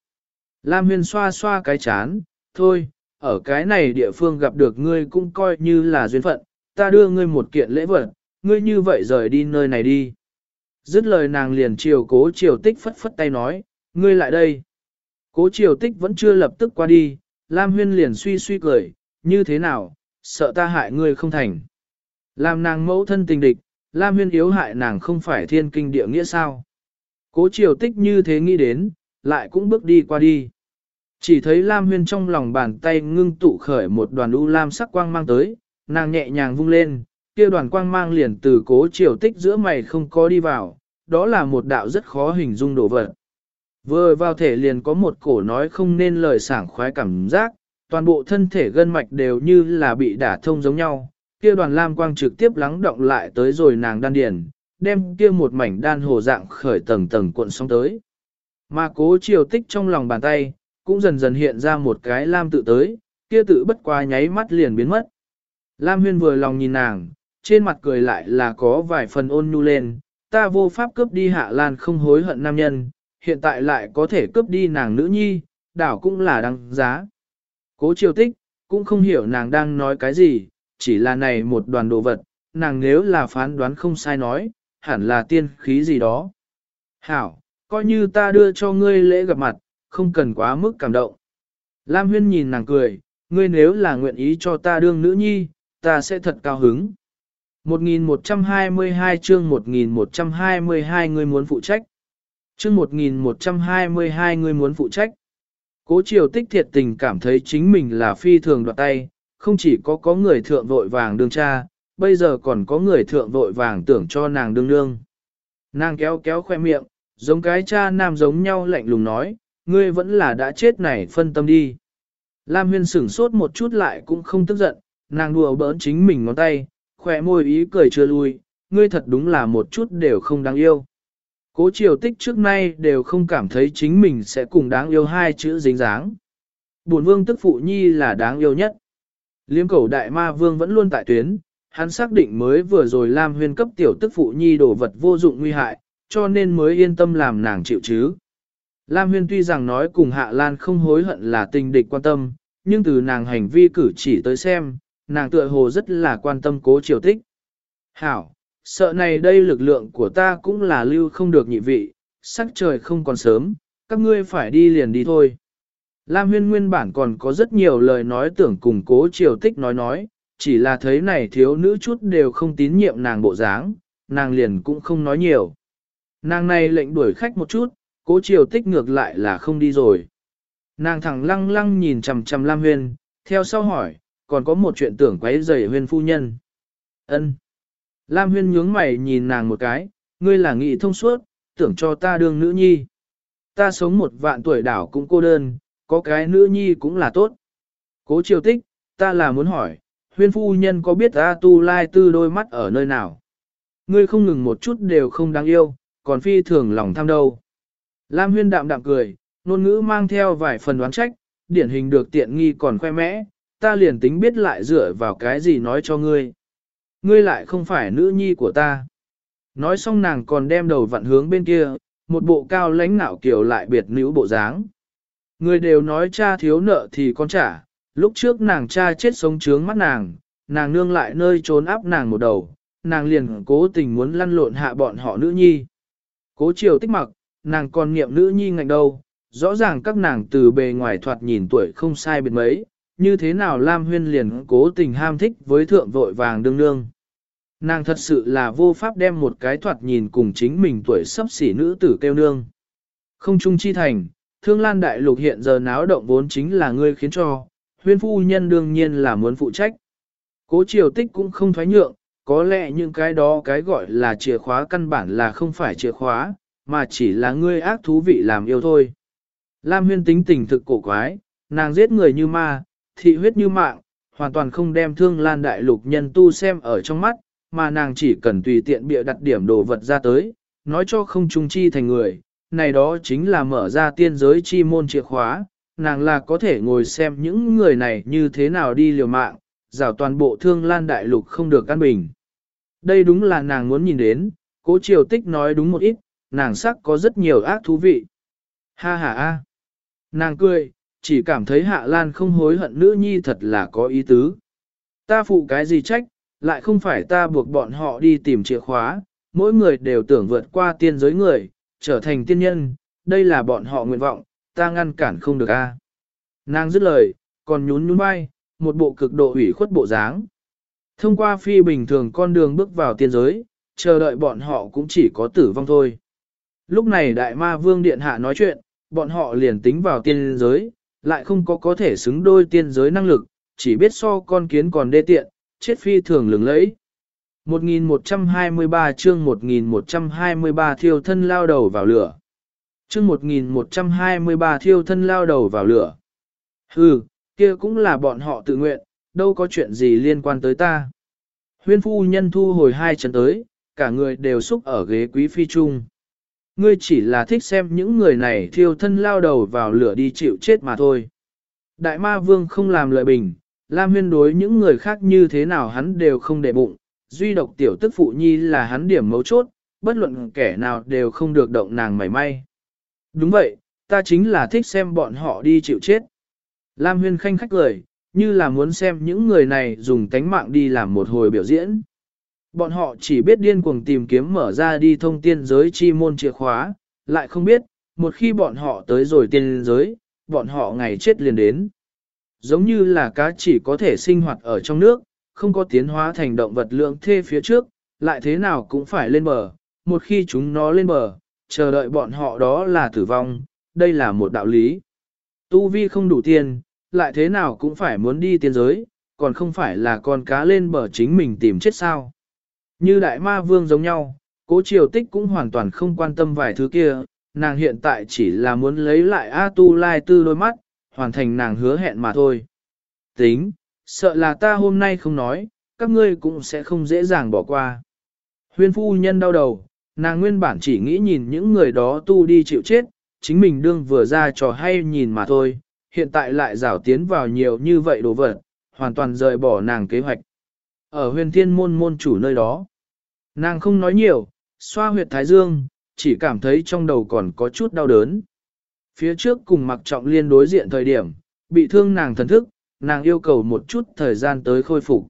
Lam huyền xoa xoa cái chán, thôi, ở cái này địa phương gặp được ngươi cũng coi như là duyên phận, ta đưa ngươi một kiện lễ vật, ngươi như vậy rời đi nơi này đi. Dứt lời nàng liền chiều cố chiều tích phất phất tay nói, ngươi lại đây. Cố triều tích vẫn chưa lập tức qua đi, Lam Huyên liền suy suy cười, như thế nào, sợ ta hại ngươi không thành. Làm nàng mẫu thân tình địch, Lam Huyên yếu hại nàng không phải thiên kinh địa nghĩa sao. Cố triều tích như thế nghĩ đến, lại cũng bước đi qua đi. Chỉ thấy Lam Huyên trong lòng bàn tay ngưng tụ khởi một đoàn u lam sắc quang mang tới, nàng nhẹ nhàng vung lên, kia đoàn quang mang liền từ cố triều tích giữa mày không có đi vào, đó là một đạo rất khó hình dung đổ vật. Vừa vào thể liền có một cổ nói không nên lời sảng khoái cảm giác, toàn bộ thân thể gân mạch đều như là bị đả thông giống nhau, kia đoàn lam quang trực tiếp lắng động lại tới rồi nàng đan điền, đem kia một mảnh đan hồ dạng khởi tầng tầng cuộn sóng tới. Mà cố chiều tích trong lòng bàn tay, cũng dần dần hiện ra một cái lam tự tới, kia tự bất qua nháy mắt liền biến mất. Lam huyên vừa lòng nhìn nàng, trên mặt cười lại là có vài phần ôn nhu lên, ta vô pháp cướp đi hạ lan không hối hận nam nhân, hiện tại lại có thể cướp đi nàng nữ nhi, đảo cũng là đăng giá. Cố triều tích, cũng không hiểu nàng đang nói cái gì, chỉ là này một đoàn đồ vật, nàng nếu là phán đoán không sai nói, hẳn là tiên khí gì đó. Hảo, coi như ta đưa cho ngươi lễ gặp mặt, không cần quá mức cảm động. Lam huyên nhìn nàng cười, ngươi nếu là nguyện ý cho ta đương nữ nhi, ta sẽ thật cao hứng. 1122 chương 1122 ngươi muốn phụ trách chương 1122 ngươi muốn phụ trách. Cố triều tích thiệt tình cảm thấy chính mình là phi thường đoạt tay, không chỉ có có người thượng vội vàng đương cha, bây giờ còn có người thượng vội vàng tưởng cho nàng đương đương. Nàng kéo kéo khoe miệng, giống cái cha nam giống nhau lạnh lùng nói, ngươi vẫn là đã chết này phân tâm đi. Lam huyên sửng sốt một chút lại cũng không tức giận, nàng đùa bỡn chính mình ngón tay, khỏe môi ý cười chưa lui, ngươi thật đúng là một chút đều không đáng yêu. Cố triều tích trước nay đều không cảm thấy chính mình sẽ cùng đáng yêu hai chữ dính dáng. Bổn vương tức phụ nhi là đáng yêu nhất. Liêm cầu đại ma vương vẫn luôn tại tuyến, hắn xác định mới vừa rồi lam huyên cấp tiểu tức phụ nhi đổ vật vô dụng nguy hại, cho nên mới yên tâm làm nàng chịu chứ. Lam huyên tuy rằng nói cùng Hạ Lan không hối hận là tình địch quan tâm, nhưng từ nàng hành vi cử chỉ tới xem, nàng tựa hồ rất là quan tâm cố triều tích. Hảo, sợ này đây lực lượng của ta cũng là lưu không được nhị vị, sắc trời không còn sớm, các ngươi phải đi liền đi thôi. Lam Huyên nguyên bản còn có rất nhiều lời nói tưởng cùng cố triều tích nói nói, chỉ là thấy này thiếu nữ chút đều không tín nhiệm nàng bộ dáng, nàng liền cũng không nói nhiều. Nàng này lệnh đuổi khách một chút, cố triều tích ngược lại là không đi rồi. Nàng thẳng lăng lăng nhìn chằm chằm Lam Huyên, theo sau hỏi, còn có một chuyện tưởng quấy rầy huyên phu nhân. ân Lam Huyên nhướng mày nhìn nàng một cái, ngươi là nghị thông suốt, tưởng cho ta đương nữ nhi. Ta sống một vạn tuổi đảo cũng cô đơn, có cái nữ nhi cũng là tốt. Cố triều tích, ta là muốn hỏi, huyên phu nhân có biết ta tu lai tư đôi mắt ở nơi nào? Ngươi không ngừng một chút đều không đáng yêu, còn phi thường lòng tham đâu. Lam huyên đạm đạm cười, ngôn ngữ mang theo vài phần đoán trách, điển hình được tiện nghi còn khoe mẽ, ta liền tính biết lại dựa vào cái gì nói cho ngươi. Ngươi lại không phải nữ nhi của ta. Nói xong nàng còn đem đầu vặn hướng bên kia, một bộ cao lãnh nạo kiểu lại biệt nữ bộ dáng. Người đều nói cha thiếu nợ thì con trả, lúc trước nàng cha chết sống trướng mắt nàng, nàng nương lại nơi trốn áp nàng một đầu, nàng liền cố tình muốn lăn lộn hạ bọn họ nữ nhi. Cố chiều tích mặc, nàng còn niệm nữ nhi ngạnh đâu, rõ ràng các nàng từ bề ngoài thoạt nhìn tuổi không sai biệt mấy, như thế nào Lam Huyên liền cố tình ham thích với thượng vội vàng đương nương. Nàng thật sự là vô pháp đem một cái thoạt nhìn cùng chính mình tuổi sắp xỉ nữ tử kêu nương. Không chung chi thành, thương lan đại lục hiện giờ náo động vốn chính là ngươi khiến cho, huyên phu nhân đương nhiên là muốn phụ trách. Cố triều tích cũng không thoái nhượng, có lẽ những cái đó cái gọi là chìa khóa căn bản là không phải chìa khóa, mà chỉ là ngươi ác thú vị làm yêu thôi. Lam huyên tính tình thực cổ quái, nàng giết người như ma, thị huyết như mạng, hoàn toàn không đem thương lan đại lục nhân tu xem ở trong mắt, mà nàng chỉ cần tùy tiện bịa đặt điểm đồ vật ra tới, nói cho không trung chi thành người, này đó chính là mở ra tiên giới chi môn chìa khóa, nàng là có thể ngồi xem những người này như thế nào đi liều mạng, rào toàn bộ thương lan đại lục không được căn bình. Đây đúng là nàng muốn nhìn đến, cố triều tích nói đúng một ít, nàng sắc có rất nhiều ác thú vị. Ha ha ha. Nàng cười, chỉ cảm thấy hạ lan không hối hận nữ nhi thật là có ý tứ. Ta phụ cái gì trách, lại không phải ta buộc bọn họ đi tìm chìa khóa, mỗi người đều tưởng vượt qua tiên giới người, trở thành tiên nhân, đây là bọn họ nguyện vọng, ta ngăn cản không được a. Nàng dứt lời, còn nhún nhún vai, một bộ cực độ ủy khuất bộ dáng. Thông qua phi bình thường con đường bước vào tiên giới, chờ đợi bọn họ cũng chỉ có tử vong thôi. Lúc này đại ma vương điện hạ nói chuyện, bọn họ liền tính vào tiên giới, lại không có có thể xứng đôi tiên giới năng lực, chỉ biết so con kiến còn đê tiện, chết phi thường lừng lẫy. 1123 chương 1123 thiêu thân lao đầu vào lửa. Chương 1123 thiêu thân lao đầu vào lửa. Hừ, kia cũng là bọn họ tự nguyện, đâu có chuyện gì liên quan tới ta. Huyên phu nhân thu hồi hai chân tới, cả người đều xúc ở ghế quý phi trung. Ngươi chỉ là thích xem những người này thiêu thân lao đầu vào lửa đi chịu chết mà thôi. Đại ma vương không làm lợi bình, Lam huyên đối những người khác như thế nào hắn đều không để bụng, duy độc tiểu tức phụ nhi là hắn điểm mấu chốt, bất luận kẻ nào đều không được động nàng mảy may. Đúng vậy, ta chính là thích xem bọn họ đi chịu chết. Lam huyên khanh khách lời, như là muốn xem những người này dùng tánh mạng đi làm một hồi biểu diễn. Bọn họ chỉ biết điên cuồng tìm kiếm mở ra đi thông tiên giới chi môn chìa khóa, lại không biết, một khi bọn họ tới rồi tiên giới, bọn họ ngày chết liền đến. Giống như là cá chỉ có thể sinh hoạt ở trong nước, không có tiến hóa thành động vật lượng thê phía trước, lại thế nào cũng phải lên bờ, một khi chúng nó lên bờ, chờ đợi bọn họ đó là tử vong, đây là một đạo lý. Tu vi không đủ tiền, lại thế nào cũng phải muốn đi tiên giới, còn không phải là con cá lên bờ chính mình tìm chết sao. Như đại ma vương giống nhau, cố triều tích cũng hoàn toàn không quan tâm vài thứ kia, nàng hiện tại chỉ là muốn lấy lại A tu lai tư đôi mắt, hoàn thành nàng hứa hẹn mà thôi. Tính, sợ là ta hôm nay không nói, các ngươi cũng sẽ không dễ dàng bỏ qua. Huyên phu nhân đau đầu, nàng nguyên bản chỉ nghĩ nhìn những người đó tu đi chịu chết, chính mình đương vừa ra trò hay nhìn mà thôi, hiện tại lại rảo tiến vào nhiều như vậy đồ vật, hoàn toàn rời bỏ nàng kế hoạch. Ở huyền thiên môn môn chủ nơi đó, nàng không nói nhiều, xoa huyệt thái dương, chỉ cảm thấy trong đầu còn có chút đau đớn. Phía trước cùng mặc trọng liên đối diện thời điểm, bị thương nàng thần thức, nàng yêu cầu một chút thời gian tới khôi phục.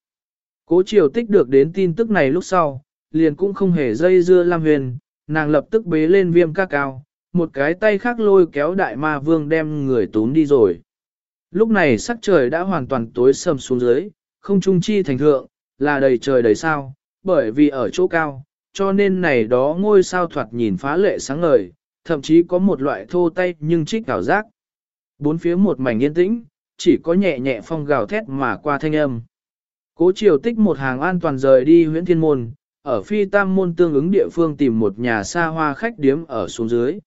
Cố triều tích được đến tin tức này lúc sau, liền cũng không hề dây dưa Lam Huyền, nàng lập tức bế lên viêm ca cao, một cái tay khác lôi kéo đại ma vương đem người tốn đi rồi. Lúc này sắc trời đã hoàn toàn tối sầm xuống dưới, không trung chi thành thượng, là đầy trời đầy sao, bởi vì ở chỗ cao, cho nên này đó ngôi sao thoạt nhìn phá lệ sáng ngời, thậm chí có một loại thô tay nhưng trích cảm giác. Bốn phía một mảnh yên tĩnh, chỉ có nhẹ nhẹ phong gào thét mà qua thanh âm. Cố triều tích một hàng an toàn rời đi huyện thiên môn, ở phi tam môn tương ứng địa phương tìm một nhà xa hoa khách điếm ở xuống dưới.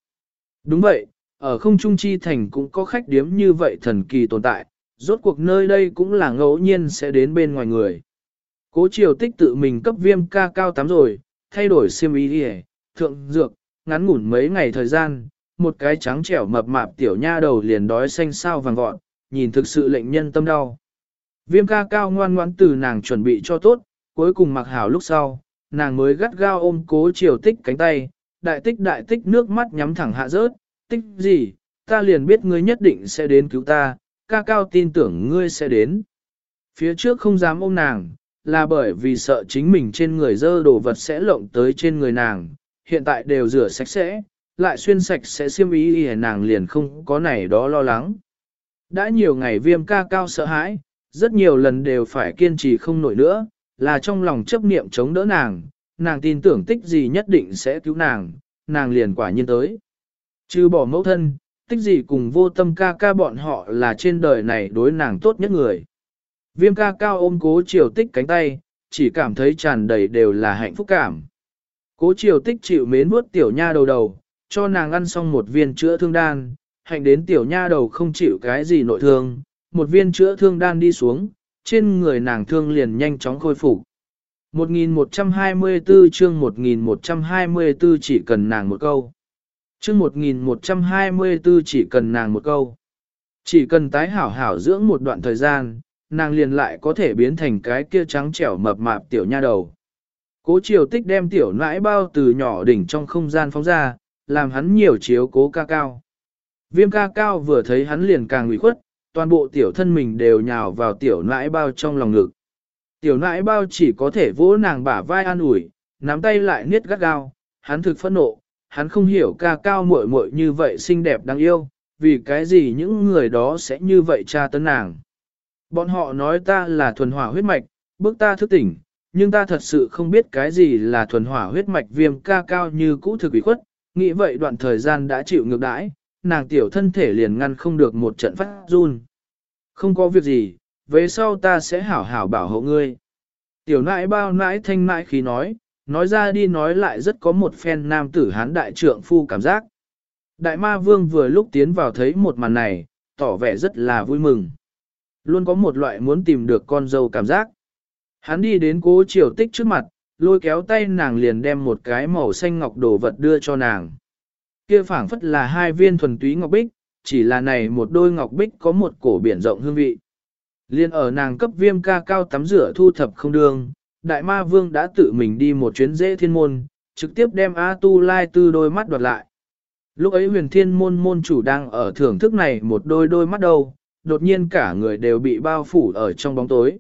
Đúng vậy, ở không trung chi thành cũng có khách điếm như vậy thần kỳ tồn tại, rốt cuộc nơi đây cũng là ngẫu nhiên sẽ đến bên ngoài người. Cố triều tích tự mình cấp viêm ca cao tắm rồi, thay đổi xiêm y đi thượng dược, ngắn ngủn mấy ngày thời gian, một cái trắng trẻo mập mạp tiểu nha đầu liền đói xanh sao vàng vọt, nhìn thực sự lệnh nhân tâm đau. Viêm ca cao ngoan ngoãn từ nàng chuẩn bị cho tốt, cuối cùng mặc hảo lúc sau, nàng mới gắt gao ôm cố chiều tích cánh tay, đại tích đại tích nước mắt nhắm thẳng hạ rớt, tích gì, ta liền biết ngươi nhất định sẽ đến cứu ta, ca cao tin tưởng ngươi sẽ đến. Phía trước không dám ôm nàng, là bởi vì sợ chính mình trên người dơ đồ vật sẽ lộng tới trên người nàng, hiện tại đều rửa sạch sẽ, lại xuyên sạch sẽ xiêm ý y nàng liền không có này đó lo lắng. Đã nhiều ngày viêm ca cao sợ hãi, rất nhiều lần đều phải kiên trì không nổi nữa, là trong lòng chấp niệm chống đỡ nàng, nàng tin tưởng tích gì nhất định sẽ cứu nàng, nàng liền quả nhiên tới. Trừ bỏ mẫu thân, tích gì cùng vô tâm ca ca bọn họ là trên đời này đối nàng tốt nhất người. Viêm ca cao ôm cố triều tích cánh tay, chỉ cảm thấy tràn đầy đều là hạnh phúc cảm. Cố triều tích chịu mến vuốt tiểu nha đầu đầu, cho nàng ăn xong một viên chữa thương đan, hạnh đến tiểu nha đầu không chịu cái gì nội thương, một viên chữa thương đan đi xuống, trên người nàng thương liền nhanh chóng khôi phục. 1124 chương 1124 chỉ cần nàng một câu. Chương 1124 chỉ cần nàng một câu. Chỉ cần tái hảo hảo dưỡng một đoạn thời gian, nàng liền lại có thể biến thành cái kia trắng trẻo mập mạp tiểu nha đầu. Cố triều tích đem tiểu nãi bao từ nhỏ đỉnh trong không gian phóng ra, làm hắn nhiều chiếu cố ca cao. Viêm ca cao vừa thấy hắn liền càng ủy khuất, toàn bộ tiểu thân mình đều nhào vào tiểu nãi bao trong lòng ngực. Tiểu nãi bao chỉ có thể vỗ nàng bả vai an ủi, nắm tay lại niết gắt gao, hắn thực phẫn nộ, hắn không hiểu ca cao muội muội như vậy xinh đẹp đáng yêu, vì cái gì những người đó sẽ như vậy tra tấn nàng. Bọn họ nói ta là thuần hỏa huyết mạch, bước ta thức tỉnh, nhưng ta thật sự không biết cái gì là thuần hỏa huyết mạch viêm ca cao như cũ thực ủy khuất, nghĩ vậy đoạn thời gian đã chịu ngược đãi, nàng tiểu thân thể liền ngăn không được một trận phát run. Không có việc gì, về sau ta sẽ hảo hảo bảo hộ ngươi. Tiểu nãi bao nãi thanh nãi khí nói, nói ra đi nói lại rất có một phen nam tử hán đại trượng phu cảm giác. Đại ma vương vừa lúc tiến vào thấy một màn này, tỏ vẻ rất là vui mừng. Luôn có một loại muốn tìm được con dâu cảm giác. Hắn đi đến cố triều tích trước mặt, lôi kéo tay nàng liền đem một cái màu xanh ngọc đồ vật đưa cho nàng. Kia phảng phất là hai viên thuần túy ngọc bích, chỉ là này một đôi ngọc bích có một cổ biển rộng hương vị. Liên ở nàng cấp viêm ca cao tắm rửa thu thập không đường, đại ma vương đã tự mình đi một chuyến dễ thiên môn, trực tiếp đem A Tu Lai Tư đôi mắt đoạt lại. Lúc ấy huyền thiên môn môn chủ đang ở thưởng thức này một đôi đôi mắt đâu, đột nhiên cả người đều bị bao phủ ở trong bóng tối.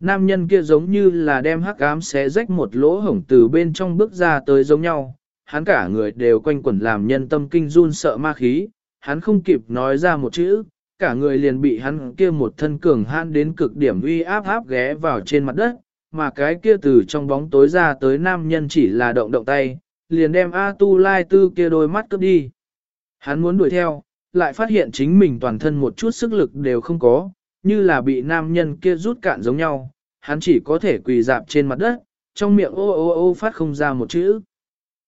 Nam nhân kia giống như là đem hắc ám xé rách một lỗ hổng từ bên trong bước ra tới giống nhau, hắn cả người đều quanh quẩn làm nhân tâm kinh run sợ ma khí, hắn không kịp nói ra một chữ, cả người liền bị hắn kia một thân cường hãn đến cực điểm uy áp áp ghé vào trên mặt đất, mà cái kia từ trong bóng tối ra tới nam nhân chỉ là động động tay, liền đem A Tu Lai Tư kia đôi mắt cướp đi. Hắn muốn đuổi theo, lại phát hiện chính mình toàn thân một chút sức lực đều không có, như là bị nam nhân kia rút cạn giống nhau, hắn chỉ có thể quỳ dạp trên mặt đất, trong miệng ô ô ô phát không ra một chữ.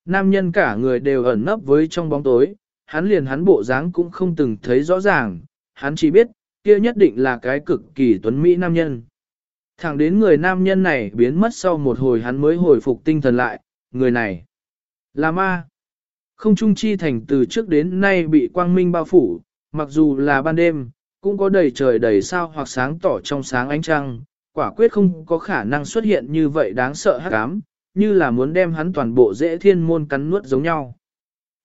Nam nhân cả người đều ẩn nấp với trong bóng tối, hắn liền hắn bộ dáng cũng không từng thấy rõ ràng, hắn chỉ biết, kia nhất định là cái cực kỳ tuấn mỹ nam nhân. Thẳng đến người nam nhân này biến mất sau một hồi hắn mới hồi phục tinh thần lại, người này là ma. Không trung chi thành từ trước đến nay bị quang minh bao phủ, mặc dù là ban đêm, cũng có đầy trời đầy sao hoặc sáng tỏ trong sáng ánh trăng, quả quyết không có khả năng xuất hiện như vậy đáng sợ hắc ám, như là muốn đem hắn toàn bộ dễ thiên môn cắn nuốt giống nhau.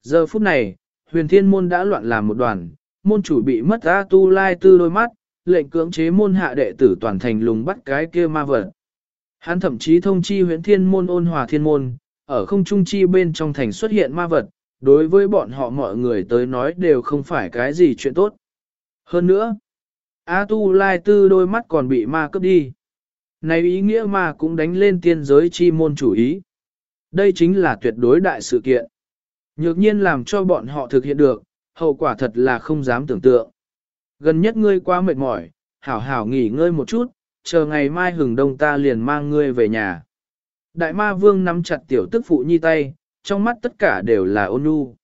Giờ phút này, huyền thiên môn đã loạn làm một đoàn, môn chủ bị mất A tu lai tư đôi mắt, lệnh cưỡng chế môn hạ đệ tử toàn thành lùng bắt cái kia ma vật. Hắn thậm chí thông chi huyền thiên môn ôn hòa thiên môn, ở không trung chi bên trong thành xuất hiện ma vật, đối với bọn họ mọi người tới nói đều không phải cái gì chuyện tốt. Hơn nữa, A Tu Lai Tư đôi mắt còn bị ma cướp đi. Này ý nghĩa mà cũng đánh lên tiên giới chi môn chủ ý. Đây chính là tuyệt đối đại sự kiện. Nhược nhiên làm cho bọn họ thực hiện được, hậu quả thật là không dám tưởng tượng. Gần nhất ngươi quá mệt mỏi, hảo hảo nghỉ ngơi một chút, chờ ngày mai hừng đông ta liền mang ngươi về nhà. Đại ma vương nắm chặt tiểu tức phụ nhi tay, trong mắt tất cả đều là ôn nhu.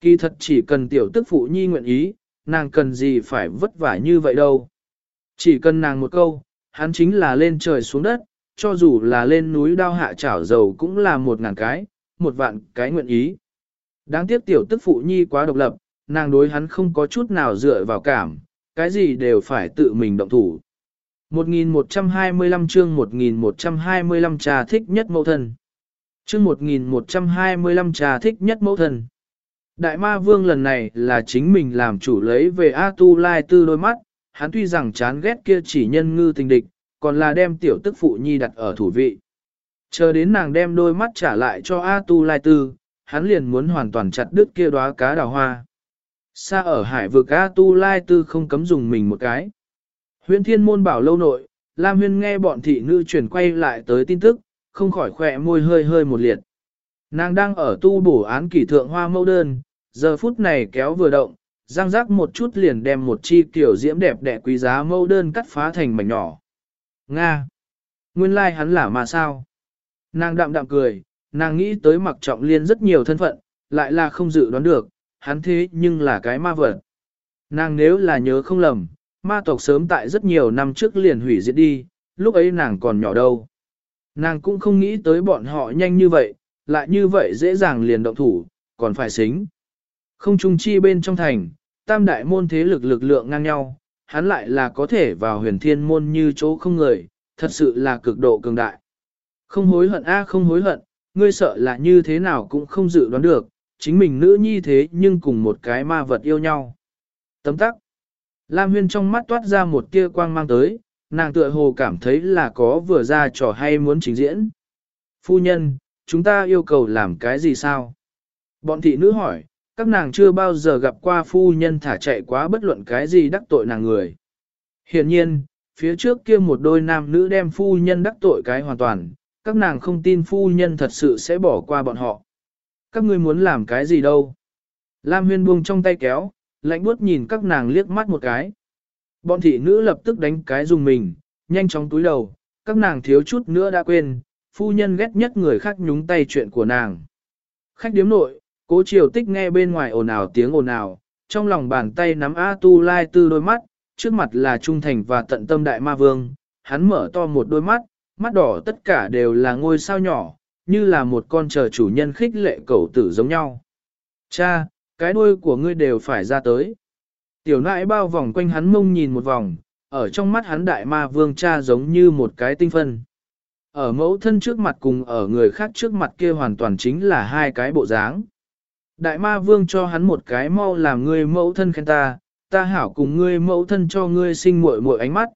Kỳ thật chỉ cần tiểu tức phụ nhi nguyện ý, nàng cần gì phải vất vả như vậy đâu. Chỉ cần nàng một câu, hắn chính là lên trời xuống đất, cho dù là lên núi đao hạ chảo dầu cũng là một ngàn cái, một vạn cái nguyện ý. Đáng tiếc tiểu tức phụ nhi quá độc lập, nàng đối hắn không có chút nào dựa vào cảm, cái gì đều phải tự mình động thủ. 1125 chương 1125 trà thích nhất mẫu thân. Chương 1125 trà thích nhất mẫu thân. Đại ma vương lần này là chính mình làm chủ lấy về A Tu Lai Tư đôi mắt, hắn tuy rằng chán ghét kia chỉ nhân ngư tình địch, còn là đem tiểu tức phụ nhi đặt ở thủ vị. Chờ đến nàng đem đôi mắt trả lại cho A Tu Lai Tư, hắn liền muốn hoàn toàn chặt đứt kia đóa cá đào hoa. Xa ở hải vực A Tu Lai Tư không cấm dùng mình một cái. Huyên thiên môn bảo lâu nội, Lam Huyên nghe bọn thị nữ chuyển quay lại tới tin tức, không khỏi khỏe môi hơi hơi một liệt. Nàng đang ở tu bổ án kỷ thượng hoa mẫu đơn, giờ phút này kéo vừa động, răng rác một chút liền đem một chi kiểu diễm đẹp đẽ quý giá mẫu đơn cắt phá thành mảnh nhỏ. Nga! Nguyên lai like hắn là mà sao? Nàng đạm đạm cười, nàng nghĩ tới mặc trọng liên rất nhiều thân phận, lại là không dự đoán được, hắn thế nhưng là cái ma vật. Nàng nếu là nhớ không lầm, ma tộc sớm tại rất nhiều năm trước liền hủy diệt đi, lúc ấy nàng còn nhỏ đâu. Nàng cũng không nghĩ tới bọn họ nhanh như vậy, lại như vậy dễ dàng liền động thủ, còn phải xính. Không trung chi bên trong thành, tam đại môn thế lực lực lượng ngang nhau, hắn lại là có thể vào huyền thiên môn như chỗ không người, thật sự là cực độ cường đại. Không hối hận a không hối hận, ngươi sợ là như thế nào cũng không dự đoán được, chính mình nữ nhi thế nhưng cùng một cái ma vật yêu nhau. Tấm tắc. Lam Huyên trong mắt toát ra một tia quang mang tới, nàng tựa hồ cảm thấy là có vừa ra trò hay muốn trình diễn. Phu nhân, chúng ta yêu cầu làm cái gì sao? Bọn thị nữ hỏi, các nàng chưa bao giờ gặp qua phu nhân thả chạy quá bất luận cái gì đắc tội nàng người. Hiện nhiên, phía trước kia một đôi nam nữ đem phu nhân đắc tội cái hoàn toàn, các nàng không tin phu nhân thật sự sẽ bỏ qua bọn họ. Các ngươi muốn làm cái gì đâu? Lam huyên buông trong tay kéo, lạnh buốt nhìn các nàng liếc mắt một cái. Bọn thị nữ lập tức đánh cái dùng mình, nhanh chóng túi đầu, các nàng thiếu chút nữa đã quên, phu nhân ghét nhất người khác nhúng tay chuyện của nàng. Khách điếm nội, cố triều tích nghe bên ngoài ồn ào tiếng ồn ào, trong lòng bàn tay nắm A Tu Lai Tư đôi mắt, trước mặt là trung thành và tận tâm đại ma vương, hắn mở to một đôi mắt, mắt đỏ tất cả đều là ngôi sao nhỏ, như là một con chờ chủ nhân khích lệ cầu tử giống nhau. Cha, cái đuôi của ngươi đều phải ra tới. Tiểu nãi bao vòng quanh hắn mông nhìn một vòng, ở trong mắt hắn đại ma vương cha giống như một cái tinh phân. Ở mẫu thân trước mặt cùng ở người khác trước mặt kia hoàn toàn chính là hai cái bộ dáng. Đại ma vương cho hắn một cái mau làm ngươi mẫu thân khen ta, ta hảo cùng ngươi mẫu thân cho ngươi sinh muội muội ánh mắt.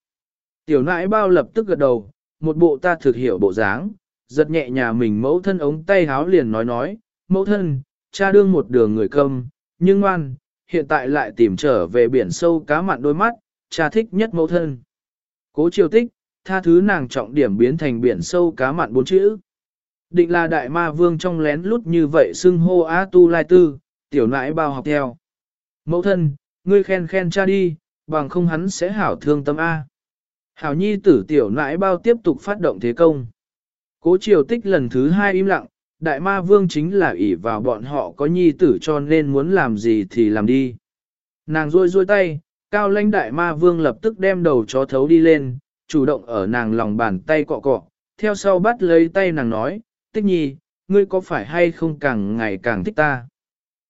Tiểu nãi bao lập tức gật đầu, một bộ ta thực hiểu bộ dáng, giật nhẹ nhà mình mẫu thân ống tay háo liền nói nói, mẫu thân, cha đương một đường người câm, nhưng ngoan, hiện tại lại tìm trở về biển sâu cá mặn đôi mắt, cha thích nhất mẫu thân. Cố triều tích, tha thứ nàng trọng điểm biến thành biển sâu cá mặn bốn chữ. Định là đại ma vương trong lén lút như vậy xưng hô á tu lai tư, tiểu nãi bao học theo. Mẫu thân, ngươi khen khen cha đi, bằng không hắn sẽ hảo thương tâm A. Hảo nhi tử tiểu nãi bao tiếp tục phát động thế công. Cố triều tích lần thứ hai im lặng, đại ma vương chính là ỷ vào bọn họ có nhi tử cho nên muốn làm gì thì làm đi. Nàng rôi rôi tay, cao lãnh đại ma vương lập tức đem đầu chó thấu đi lên, chủ động ở nàng lòng bàn tay cọ cọ, theo sau bắt lấy tay nàng nói, tích nhi, ngươi có phải hay không càng ngày càng thích ta?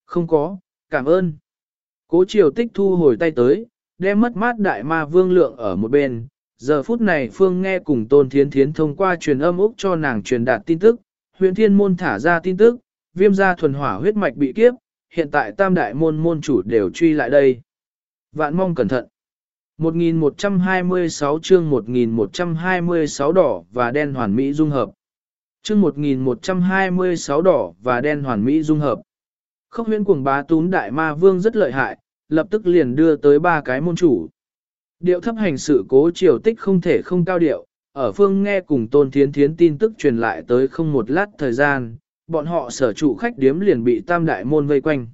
Không có, cảm ơn. Cố triều tích thu hồi tay tới, đem mất mát đại ma vương lượng ở một bên. Giờ phút này Phương nghe cùng Tôn Thiến Thiến thông qua truyền âm úc cho nàng truyền đạt tin tức, huyện thiên môn thả ra tin tức, viêm gia thuần hỏa huyết mạch bị kiếp, hiện tại tam đại môn môn chủ đều truy lại đây. Vạn mong cẩn thận. 1126 chương 1126 đỏ và đen hoàn mỹ dung hợp. Chương 1126 đỏ và đen hoàn mỹ dung hợp. Khốc huyễn cuồng bá tún đại ma vương rất lợi hại, lập tức liền đưa tới ba cái môn chủ. Điệu thấp hành sự cố triều tích không thể không cao điệu, ở phương nghe cùng tôn thiến thiến tin tức truyền lại tới không một lát thời gian, bọn họ sở trụ khách điếm liền bị tam đại môn vây quanh.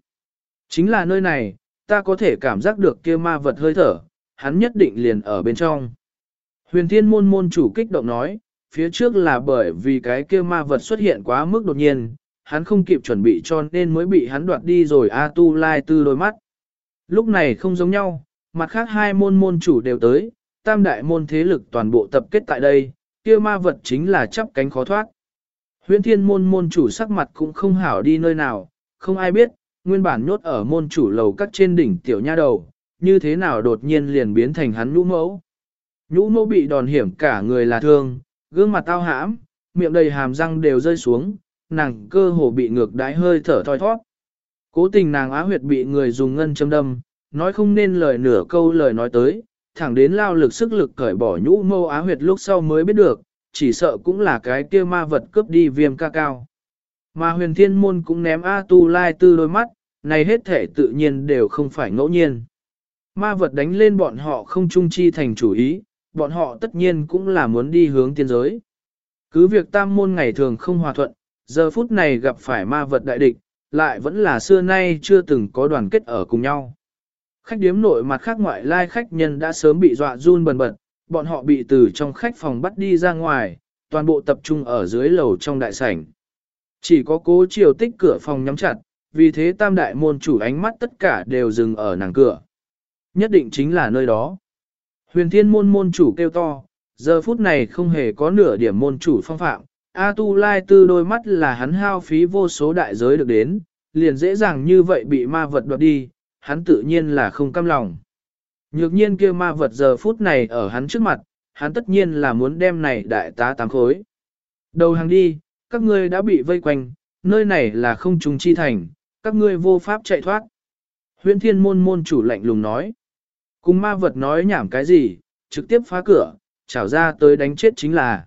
Chính là nơi này, ta có thể cảm giác được kia ma vật hơi thở, hắn nhất định liền ở bên trong. Huyền thiên môn môn chủ kích động nói, phía trước là bởi vì cái kia ma vật xuất hiện quá mức đột nhiên, hắn không kịp chuẩn bị cho nên mới bị hắn đoạt đi rồi A tu lai tư đôi mắt. Lúc này không giống nhau, mặt khác hai môn môn chủ đều tới, tam đại môn thế lực toàn bộ tập kết tại đây, kia ma vật chính là chắp cánh khó thoát. Huyễn thiên môn môn chủ sắc mặt cũng không hảo đi nơi nào, không ai biết, nguyên bản nhốt ở môn chủ lầu các trên đỉnh tiểu nha đầu, như thế nào đột nhiên liền biến thành hắn nhũ mẫu. Nhũ mẫu bị đòn hiểm cả người là thương, gương mặt tao hãm, miệng đầy hàm răng đều rơi xuống, nàng cơ hồ bị ngược đái hơi thở thoi thoát. Cố tình nàng á huyệt bị người dùng ngân châm đâm, nói không nên lời nửa câu lời nói tới, thẳng đến lao lực sức lực cởi bỏ nhũ mâu á huyệt lúc sau mới biết được, chỉ sợ cũng là cái kia ma vật cướp đi viêm ca cao. Mà huyền thiên môn cũng ném A tu lai tư đôi mắt, này hết thể tự nhiên đều không phải ngẫu nhiên. Ma vật đánh lên bọn họ không trung chi thành chủ ý, bọn họ tất nhiên cũng là muốn đi hướng tiên giới. Cứ việc tam môn ngày thường không hòa thuận, giờ phút này gặp phải ma vật đại địch, lại vẫn là xưa nay chưa từng có đoàn kết ở cùng nhau. Khách điếm nội mặt khác ngoại lai khách nhân đã sớm bị dọa run bần bật, bọn họ bị từ trong khách phòng bắt đi ra ngoài, toàn bộ tập trung ở dưới lầu trong đại sảnh. Chỉ có cố chiều tích cửa phòng nhắm chặt, vì thế tam đại môn chủ ánh mắt tất cả đều dừng ở nàng cửa. Nhất định chính là nơi đó. Huyền thiên môn môn chủ kêu to, giờ phút này không hề có nửa điểm môn chủ phong phạm. A tu lai tư đôi mắt là hắn hao phí vô số đại giới được đến, liền dễ dàng như vậy bị ma vật đoạt đi, hắn tự nhiên là không cam lòng. Nhược nhiên kia ma vật giờ phút này ở hắn trước mặt, hắn tất nhiên là muốn đem này đại tá tám khối. Đầu hàng đi, các ngươi đã bị vây quanh, nơi này là không trùng chi thành, các ngươi vô pháp chạy thoát. Huyễn thiên môn môn chủ lạnh lùng nói. Cùng ma vật nói nhảm cái gì, trực tiếp phá cửa, trảo ra tới đánh chết chính là.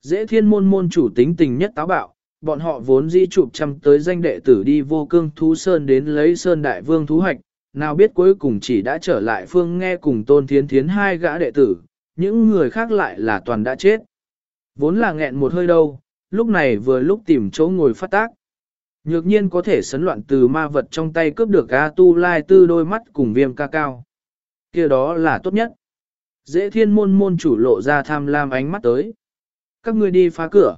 Dễ thiên môn môn chủ tính tình nhất táo bạo, bọn họ vốn di chụp chăm tới danh đệ tử đi vô cương thú sơn đến lấy sơn đại vương thú hoạch, nào biết cuối cùng chỉ đã trở lại phương nghe cùng tôn thiến thiến hai gã đệ tử, những người khác lại là toàn đã chết. Vốn là nghẹn một hơi đâu, lúc này vừa lúc tìm chỗ ngồi phát tác. Nhược nhiên có thể sấn loạn từ ma vật trong tay cướp được A tu lai tư đôi mắt cùng viêm ca cao kia đó là tốt nhất. Dễ thiên môn môn chủ lộ ra tham lam ánh mắt tới. Các ngươi đi phá cửa.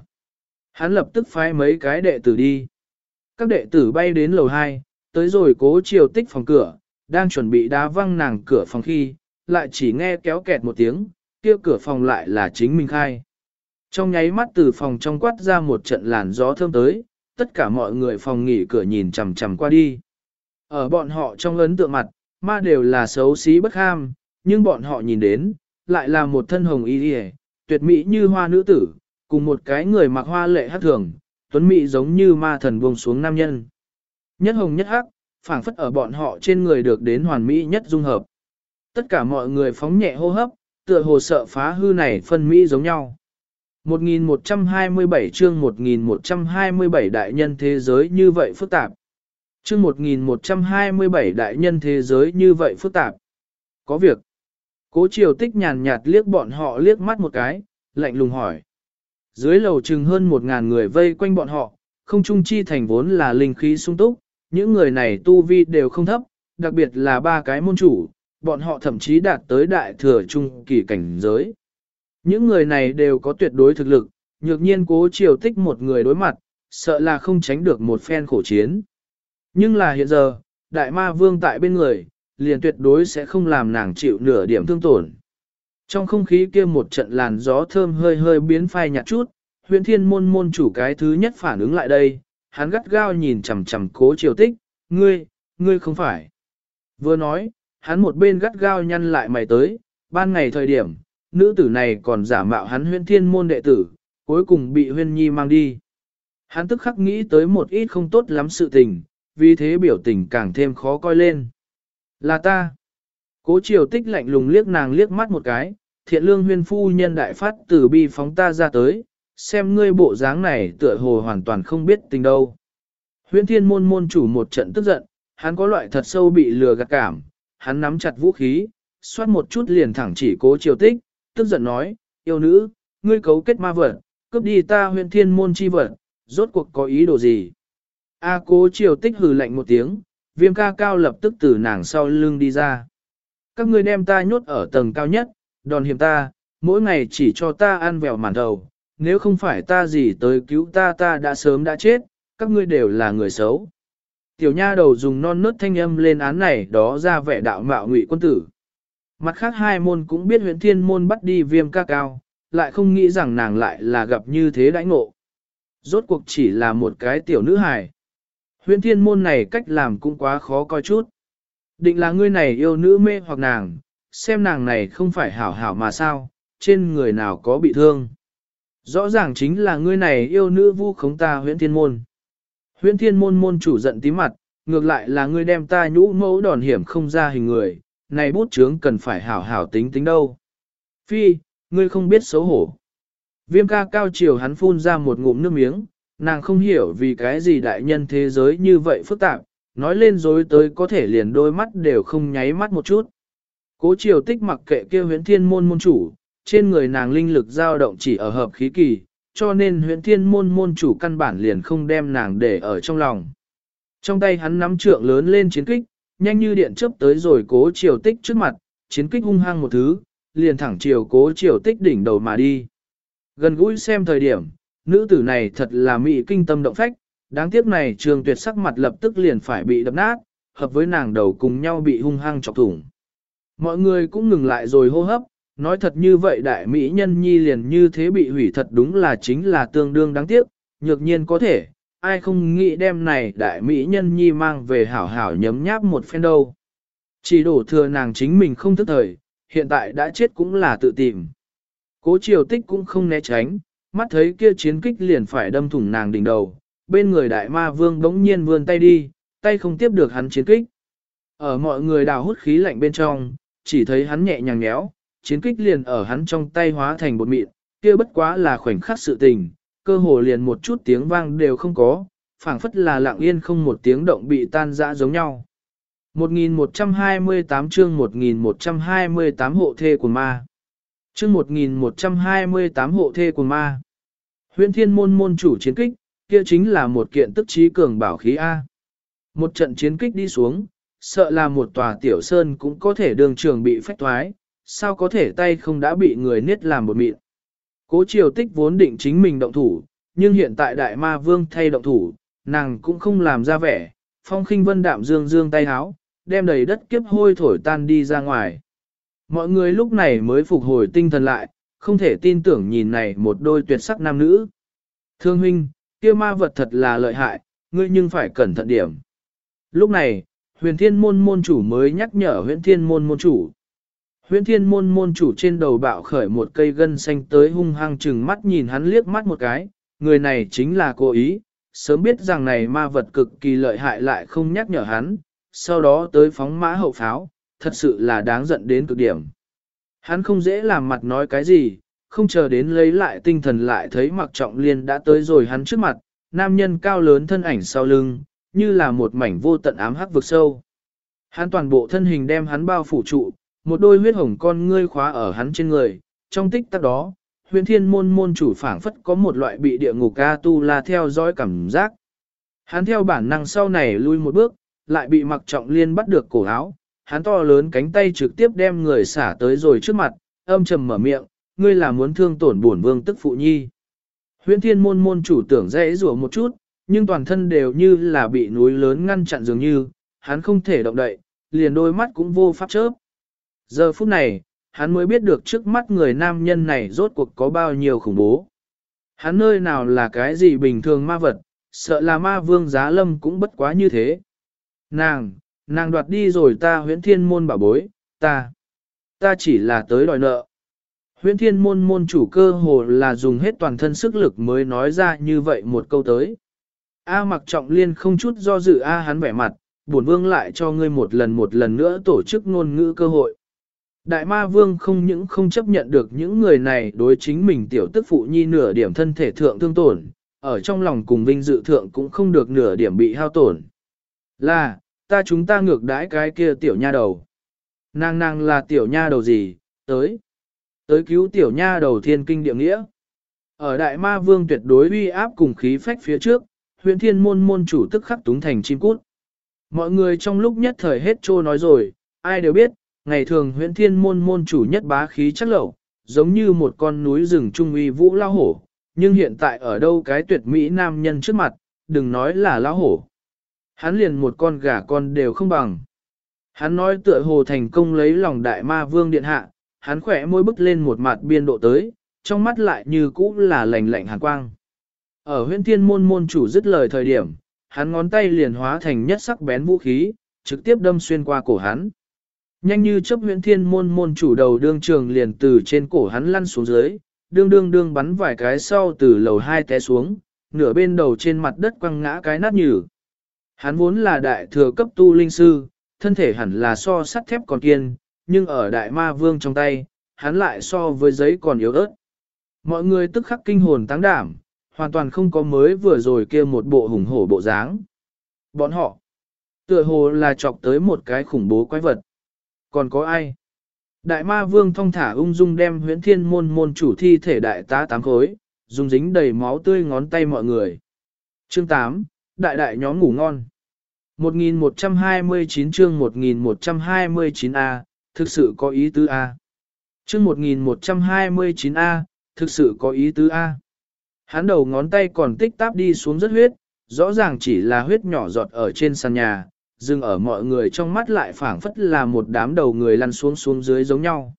Hắn lập tức phái mấy cái đệ tử đi. Các đệ tử bay đến lầu 2, tới rồi cố chiều tích phòng cửa, đang chuẩn bị đá văng nàng cửa phòng khi, lại chỉ nghe kéo kẹt một tiếng, kia cửa phòng lại là chính mình khai. Trong nháy mắt từ phòng trong quát ra một trận làn gió thơm tới, tất cả mọi người phòng nghỉ cửa nhìn chằm chằm qua đi. Ở bọn họ trong ấn tượng mặt, ma đều là xấu xí bất ham, nhưng bọn họ nhìn đến, lại là một thân hồng y điề, tuyệt mỹ như hoa nữ tử, cùng một cái người mặc hoa lệ hát thường, tuấn mỹ giống như ma thần buông xuống nam nhân. Nhất hồng nhất hắc, phảng phất ở bọn họ trên người được đến hoàn mỹ nhất dung hợp. Tất cả mọi người phóng nhẹ hô hấp, tựa hồ sợ phá hư này phân mỹ giống nhau. 1127 chương 1127 đại nhân thế giới như vậy phức tạp. Chương 1127 đại nhân thế giới như vậy phức tạp. Có việc. Cố triều tích nhàn nhạt liếc bọn họ liếc mắt một cái, lạnh lùng hỏi. Dưới lầu chừng hơn một ngàn người vây quanh bọn họ, không trung chi thành vốn là linh khí sung túc, những người này tu vi đều không thấp, đặc biệt là ba cái môn chủ, bọn họ thậm chí đạt tới đại thừa trung kỳ cảnh giới. Những người này đều có tuyệt đối thực lực, nhược nhiên cố triều tích một người đối mặt, sợ là không tránh được một phen khổ chiến. Nhưng là hiện giờ, đại ma vương tại bên người, liền tuyệt đối sẽ không làm nàng chịu nửa điểm thương tổn. Trong không khí kia một trận làn gió thơm hơi hơi biến phai nhạt chút, huyện thiên môn môn chủ cái thứ nhất phản ứng lại đây, hắn gắt gao nhìn chằm chằm cố triều tích, ngươi, ngươi không phải. Vừa nói, hắn một bên gắt gao nhăn lại mày tới, ban ngày thời điểm, nữ tử này còn giả mạo hắn huyên thiên môn đệ tử, cuối cùng bị huyên nhi mang đi. Hắn tức khắc nghĩ tới một ít không tốt lắm sự tình, vì thế biểu tình càng thêm khó coi lên. Là ta. Cố triều tích lạnh lùng liếc nàng liếc mắt một cái, thiện lương huyên phu nhân đại phát từ bi phóng ta ra tới, xem ngươi bộ dáng này tựa hồ hoàn toàn không biết tình đâu. huyên thiên môn môn chủ một trận tức giận, hắn có loại thật sâu bị lừa gạt cảm, hắn nắm chặt vũ khí, xoát một chút liền thẳng chỉ cố triều tích, tức giận nói, yêu nữ, ngươi cấu kết ma vật, cướp đi ta huyên thiên môn chi vật, rốt cuộc có ý đồ gì? A cố triều tích hừ lạnh một tiếng, viêm ca cao lập tức từ nàng sau lưng đi ra. Các ngươi đem ta nhốt ở tầng cao nhất, đòn hiểm ta, mỗi ngày chỉ cho ta ăn vẹo màn đầu, nếu không phải ta gì tới cứu ta ta đã sớm đã chết, các ngươi đều là người xấu. Tiểu nha đầu dùng non nớt thanh âm lên án này đó ra vẻ đạo mạo ngụy quân tử. Mặt khác hai môn cũng biết huyện thiên môn bắt đi viêm ca cao, lại không nghĩ rằng nàng lại là gặp như thế đãi ngộ. Rốt cuộc chỉ là một cái tiểu nữ hài. Huyện thiên môn này cách làm cũng quá khó coi chút. Định là ngươi này yêu nữ mê hoặc nàng, xem nàng này không phải hảo hảo mà sao, trên người nào có bị thương. Rõ ràng chính là ngươi này yêu nữ vu khống ta huyện thiên môn. Huyện thiên môn môn chủ giận tí mặt, ngược lại là ngươi đem ta nhũ mẫu đòn hiểm không ra hình người, này bút chướng cần phải hảo hảo tính tính đâu. Phi, ngươi không biết xấu hổ. Viêm ca cao chiều hắn phun ra một ngụm nước miếng, nàng không hiểu vì cái gì đại nhân thế giới như vậy phức tạp, nói lên dối tới có thể liền đôi mắt đều không nháy mắt một chút. Cố triều tích mặc kệ kêu huyễn thiên môn môn chủ, trên người nàng linh lực dao động chỉ ở hợp khí kỳ, cho nên huyễn thiên môn môn chủ căn bản liền không đem nàng để ở trong lòng. Trong tay hắn nắm trượng lớn lên chiến kích, nhanh như điện chớp tới rồi cố triều tích trước mặt, chiến kích hung hăng một thứ, liền thẳng chiều cố triều tích đỉnh đầu mà đi. Gần gũi xem thời điểm, nữ tử này thật là mỹ kinh tâm động phách, đáng tiếc này trường tuyệt sắc mặt lập tức liền phải bị đập nát, hợp với nàng đầu cùng nhau bị hung hăng chọc thủng. Mọi người cũng ngừng lại rồi hô hấp, nói thật như vậy đại mỹ nhân nhi liền như thế bị hủy thật đúng là chính là tương đương đáng tiếc, nhược nhiên có thể, ai không nghĩ đem này đại mỹ nhân nhi mang về hảo hảo nhấm nháp một phen đâu. Chỉ đổ thừa nàng chính mình không thức thời, hiện tại đã chết cũng là tự tìm. Cố triều tích cũng không né tránh, mắt thấy kia chiến kích liền phải đâm thủng nàng đỉnh đầu, bên người đại ma vương đống nhiên vươn tay đi, tay không tiếp được hắn chiến kích. Ở mọi người đào hút khí lạnh bên trong, chỉ thấy hắn nhẹ nhàng nhéo, chiến kích liền ở hắn trong tay hóa thành bột mịn, kia bất quá là khoảnh khắc sự tình, cơ hồ liền một chút tiếng vang đều không có, phảng phất là lặng yên không một tiếng động bị tan rã giống nhau. 1128 chương 1128 hộ thê của ma. Chương 1128 hộ thê của ma. Huyện thiên môn môn chủ chiến kích, kia chính là một kiện tức trí cường bảo khí A. Một trận chiến kích đi xuống, sợ là một tòa tiểu sơn cũng có thể đường trường bị phách thoái, sao có thể tay không đã bị người niết làm một mịn. Cố triều tích vốn định chính mình động thủ, nhưng hiện tại đại ma vương thay động thủ, nàng cũng không làm ra vẻ, phong khinh vân đạm dương dương tay háo, đem đầy đất kiếp hôi thổi tan đi ra ngoài. Mọi người lúc này mới phục hồi tinh thần lại, không thể tin tưởng nhìn này một đôi tuyệt sắc nam nữ. Thương huynh, kia ma vật thật là lợi hại, ngươi nhưng phải cẩn thận điểm. Lúc này, huyền thiên môn môn chủ mới nhắc nhở huyền thiên môn môn chủ. Huyền thiên môn môn chủ trên đầu bạo khởi một cây gân xanh tới hung hăng chừng mắt nhìn hắn liếc mắt một cái, người này chính là cố ý, sớm biết rằng này ma vật cực kỳ lợi hại lại không nhắc nhở hắn, sau đó tới phóng mã hậu pháo, thật sự là đáng giận đến cực điểm. Hắn không dễ làm mặt nói cái gì, không chờ đến lấy lại tinh thần lại thấy mặc trọng liên đã tới rồi hắn trước mặt, nam nhân cao lớn thân ảnh sau lưng, như là một mảnh vô tận ám hắc vực sâu. Hắn toàn bộ thân hình đem hắn bao phủ trụ, một đôi huyết hồng con ngươi khóa ở hắn trên người, trong tích tắc đó, huyền thiên môn môn chủ phảng phất có một loại bị địa ngục ca tu la theo dõi cảm giác. Hắn theo bản năng sau này lui một bước, lại bị mặc trọng liên bắt được cổ áo, hắn to lớn cánh tay trực tiếp đem người xả tới rồi trước mặt, âm trầm mở miệng, ngươi là muốn thương tổn bổn vương tức phụ nhi. Huyễn thiên môn môn chủ tưởng dễ rủa một chút, nhưng toàn thân đều như là bị núi lớn ngăn chặn dường như, hắn không thể động đậy, liền đôi mắt cũng vô pháp chớp. Giờ phút này, hắn mới biết được trước mắt người nam nhân này rốt cuộc có bao nhiêu khủng bố. Hắn nơi nào là cái gì bình thường ma vật, sợ là ma vương giá lâm cũng bất quá như thế. Nàng, nàng đoạt đi rồi ta huyễn thiên môn bảo bối, ta, ta chỉ là tới đòi nợ. Huyễn thiên môn môn chủ cơ hồ là dùng hết toàn thân sức lực mới nói ra như vậy một câu tới. A mặc trọng liên không chút do dự A hắn vẻ mặt, bổn vương lại cho ngươi một lần một lần nữa tổ chức ngôn ngữ cơ hội. Đại ma vương không những không chấp nhận được những người này đối chính mình tiểu tức phụ nhi nửa điểm thân thể thượng thương tổn, ở trong lòng cùng vinh dự thượng cũng không được nửa điểm bị hao tổn. Là, ta chúng ta ngược đãi cái kia tiểu nha đầu. Nàng nàng là tiểu nha đầu gì, tới. Tới cứu tiểu nha đầu thiên kinh địa nghĩa. Ở đại ma vương tuyệt đối uy áp cùng khí phách phía trước, huyện thiên môn môn chủ tức khắc túng thành chim cút. Mọi người trong lúc nhất thời hết trô nói rồi, ai đều biết, ngày thường huyện thiên môn môn chủ nhất bá khí chắc lẩu, giống như một con núi rừng trung uy vũ lao hổ, nhưng hiện tại ở đâu cái tuyệt mỹ nam nhân trước mặt, đừng nói là lao hổ. Hắn liền một con gà con đều không bằng. Hắn nói tựa hồ thành công lấy lòng đại ma vương điện hạ, hắn khỏe môi bức lên một mặt biên độ tới, trong mắt lại như cũ là lạnh lạnh hàn quang. Ở huyện thiên môn môn chủ dứt lời thời điểm, hắn ngón tay liền hóa thành nhất sắc bén vũ khí, trực tiếp đâm xuyên qua cổ hắn. Nhanh như chấp huyện thiên môn môn chủ đầu đương trường liền từ trên cổ hắn lăn xuống dưới, đương đương đương bắn vài cái sau từ lầu hai té xuống, nửa bên đầu trên mặt đất quăng ngã cái nát nhừ. Hắn vốn là đại thừa cấp tu linh sư, thân thể hẳn là so sắt thép còn kiên, nhưng ở đại ma vương trong tay, hắn lại so với giấy còn yếu ớt. Mọi người tức khắc kinh hồn táng đảm, hoàn toàn không có mới vừa rồi kia một bộ hùng hổ bộ dáng. Bọn họ, tựa hồ là chọc tới một cái khủng bố quái vật. Còn có ai? Đại ma vương thong thả ung dung đem huyễn thiên môn môn chủ thi thể đại tá tám khối, dùng dính đầy máu tươi ngón tay mọi người. Chương 8, đại đại nhóm ngủ ngon. 1129 chương 1129A, thực sự có ý tứ A. Chương 1129A, thực sự có ý tứ A. Hắn đầu ngón tay còn tích táp đi xuống rất huyết, rõ ràng chỉ là huyết nhỏ giọt ở trên sàn nhà, dừng ở mọi người trong mắt lại phảng phất là một đám đầu người lăn xuống xuống dưới giống nhau.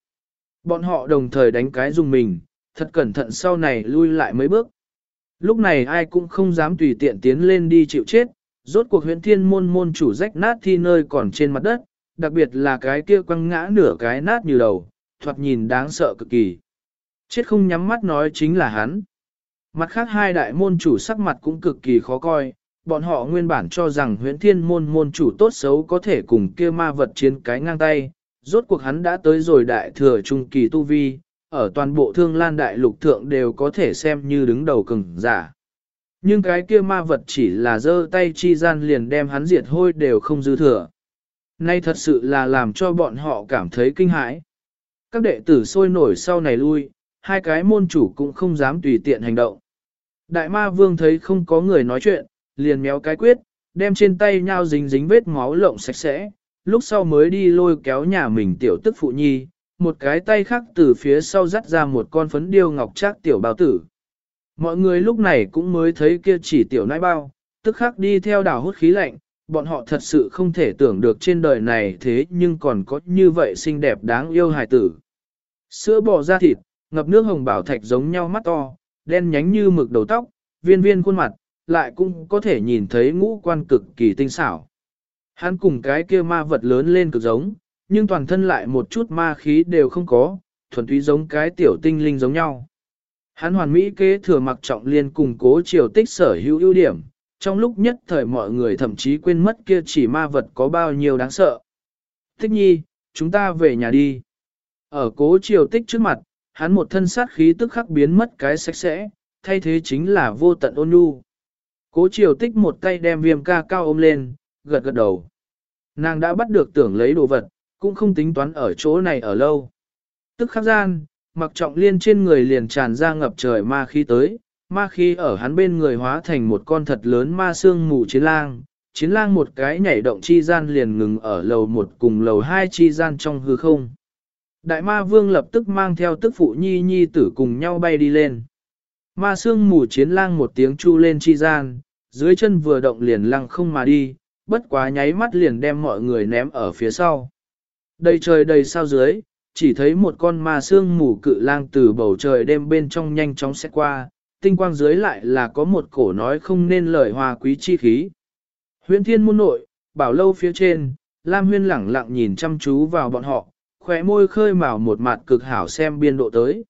Bọn họ đồng thời đánh cái dùng mình, thật cẩn thận sau này lui lại mấy bước. Lúc này ai cũng không dám tùy tiện tiến lên đi chịu chết, rốt cuộc huyện thiên môn môn chủ rách nát thi nơi còn trên mặt đất, đặc biệt là cái kia quăng ngã nửa cái nát như đầu, thoạt nhìn đáng sợ cực kỳ. Chết không nhắm mắt nói chính là hắn. Mặt khác hai đại môn chủ sắc mặt cũng cực kỳ khó coi, bọn họ nguyên bản cho rằng huyễn thiên môn môn chủ tốt xấu có thể cùng kia ma vật chiến cái ngang tay, rốt cuộc hắn đã tới rồi đại thừa trung kỳ tu vi, ở toàn bộ thương lan đại lục thượng đều có thể xem như đứng đầu cường giả. Nhưng cái kia ma vật chỉ là giơ tay chi gian liền đem hắn diệt hôi đều không dư thừa. Nay thật sự là làm cho bọn họ cảm thấy kinh hãi. Các đệ tử sôi nổi sau này lui, hai cái môn chủ cũng không dám tùy tiện hành động. Đại ma vương thấy không có người nói chuyện, liền méo cái quyết, đem trên tay nhau dính dính vết máu lộng sạch sẽ, lúc sau mới đi lôi kéo nhà mình tiểu tức phụ nhi, một cái tay khác từ phía sau dắt ra một con phấn điêu ngọc trác tiểu bao tử. Mọi người lúc này cũng mới thấy kia chỉ tiểu nãi bao, tức khắc đi theo đảo hút khí lạnh, bọn họ thật sự không thể tưởng được trên đời này thế nhưng còn có như vậy xinh đẹp đáng yêu hài tử. Sữa bò da thịt, ngập nước hồng bảo thạch giống nhau mắt to, đen nhánh như mực đầu tóc, viên viên khuôn mặt, lại cũng có thể nhìn thấy ngũ quan cực kỳ tinh xảo. Hắn cùng cái kia ma vật lớn lên cực giống, nhưng toàn thân lại một chút ma khí đều không có, thuần túy giống cái tiểu tinh linh giống nhau. Hắn hoàn mỹ kế thừa mặc trọng liên cùng cố triều tích sở hữu ưu điểm, trong lúc nhất thời mọi người thậm chí quên mất kia chỉ ma vật có bao nhiêu đáng sợ. Thích nhi, chúng ta về nhà đi. Ở cố triều tích trước mặt, hắn một thân sát khí tức khắc biến mất cái sạch sẽ, thay thế chính là vô tận ôn nhu. Cố triều tích một tay đem viêm ca cao ôm lên, gật gật đầu. Nàng đã bắt được tưởng lấy đồ vật, cũng không tính toán ở chỗ này ở lâu. Tức khắc gian, mặc trọng liên trên người liền tràn ra ngập trời ma khí tới, ma khí ở hắn bên người hóa thành một con thật lớn ma xương mù chiến lang. Chiến lang một cái nhảy động chi gian liền ngừng ở lầu một cùng lầu hai chi gian trong hư không. Đại ma vương lập tức mang theo tức phụ nhi nhi tử cùng nhau bay đi lên. Ma xương mù chiến lang một tiếng chu lên chi gian, dưới chân vừa động liền lăng không mà đi, bất quá nháy mắt liền đem mọi người ném ở phía sau. Đầy trời đầy sao dưới, chỉ thấy một con ma xương mù cự lang từ bầu trời đêm bên trong nhanh chóng xét qua, tinh quang dưới lại là có một cổ nói không nên lời hòa quý chi khí. Huyễn thiên môn nội, bảo lâu phía trên, Lam huyên lẳng lặng nhìn chăm chú vào bọn họ, khóe môi khơi mào một mặt cực hảo xem biên độ tới.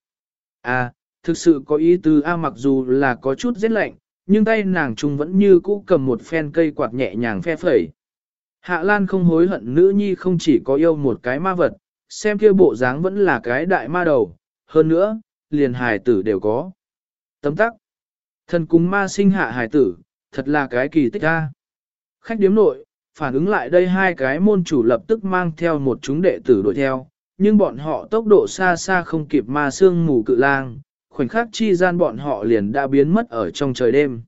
À, thực sự có ý tứ A mặc dù là có chút rét lạnh, nhưng tay nàng trung vẫn như cũ cầm một phen cây quạt nhẹ nhàng phe phẩy. Hạ Lan không hối hận nữ nhi không chỉ có yêu một cái ma vật, xem kia bộ dáng vẫn là cái đại ma đầu, hơn nữa, liền hài tử đều có. Tấm tắc. Thần cung ma sinh hạ hải tử, thật là cái kỳ tích a. Khách điếm nội, phản ứng lại đây hai cái môn chủ lập tức mang theo một chúng đệ tử đuổi theo, nhưng bọn họ tốc độ xa xa không kịp ma sương mù cự lang, khoảnh khắc chi gian bọn họ liền đã biến mất ở trong trời đêm.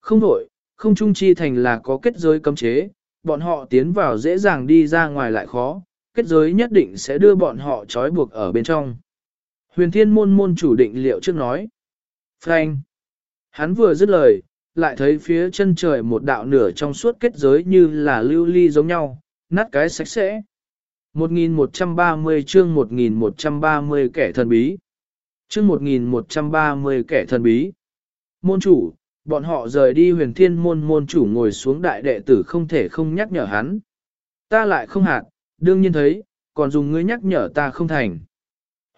Không đổi, không trung chi thành là có kết giới cấm chế, bọn họ tiến vào dễ dàng đi ra ngoài lại khó, kết giới nhất định sẽ đưa bọn họ trói buộc ở bên trong. Huyền thiên môn môn chủ định liệu trước nói. Frank. Hắn vừa dứt lời, lại thấy phía chân trời một đạo nửa trong suốt kết giới như là lưu ly giống nhau, nát cái sạch sẽ. 1130 chương 1130 kẻ thần bí. Chương 1130 kẻ thần bí. Môn chủ, bọn họ rời đi huyền thiên môn môn chủ ngồi xuống đại đệ tử không thể không nhắc nhở hắn. Ta lại không hạt, đương nhiên thấy, còn dùng ngươi nhắc nhở ta không thành.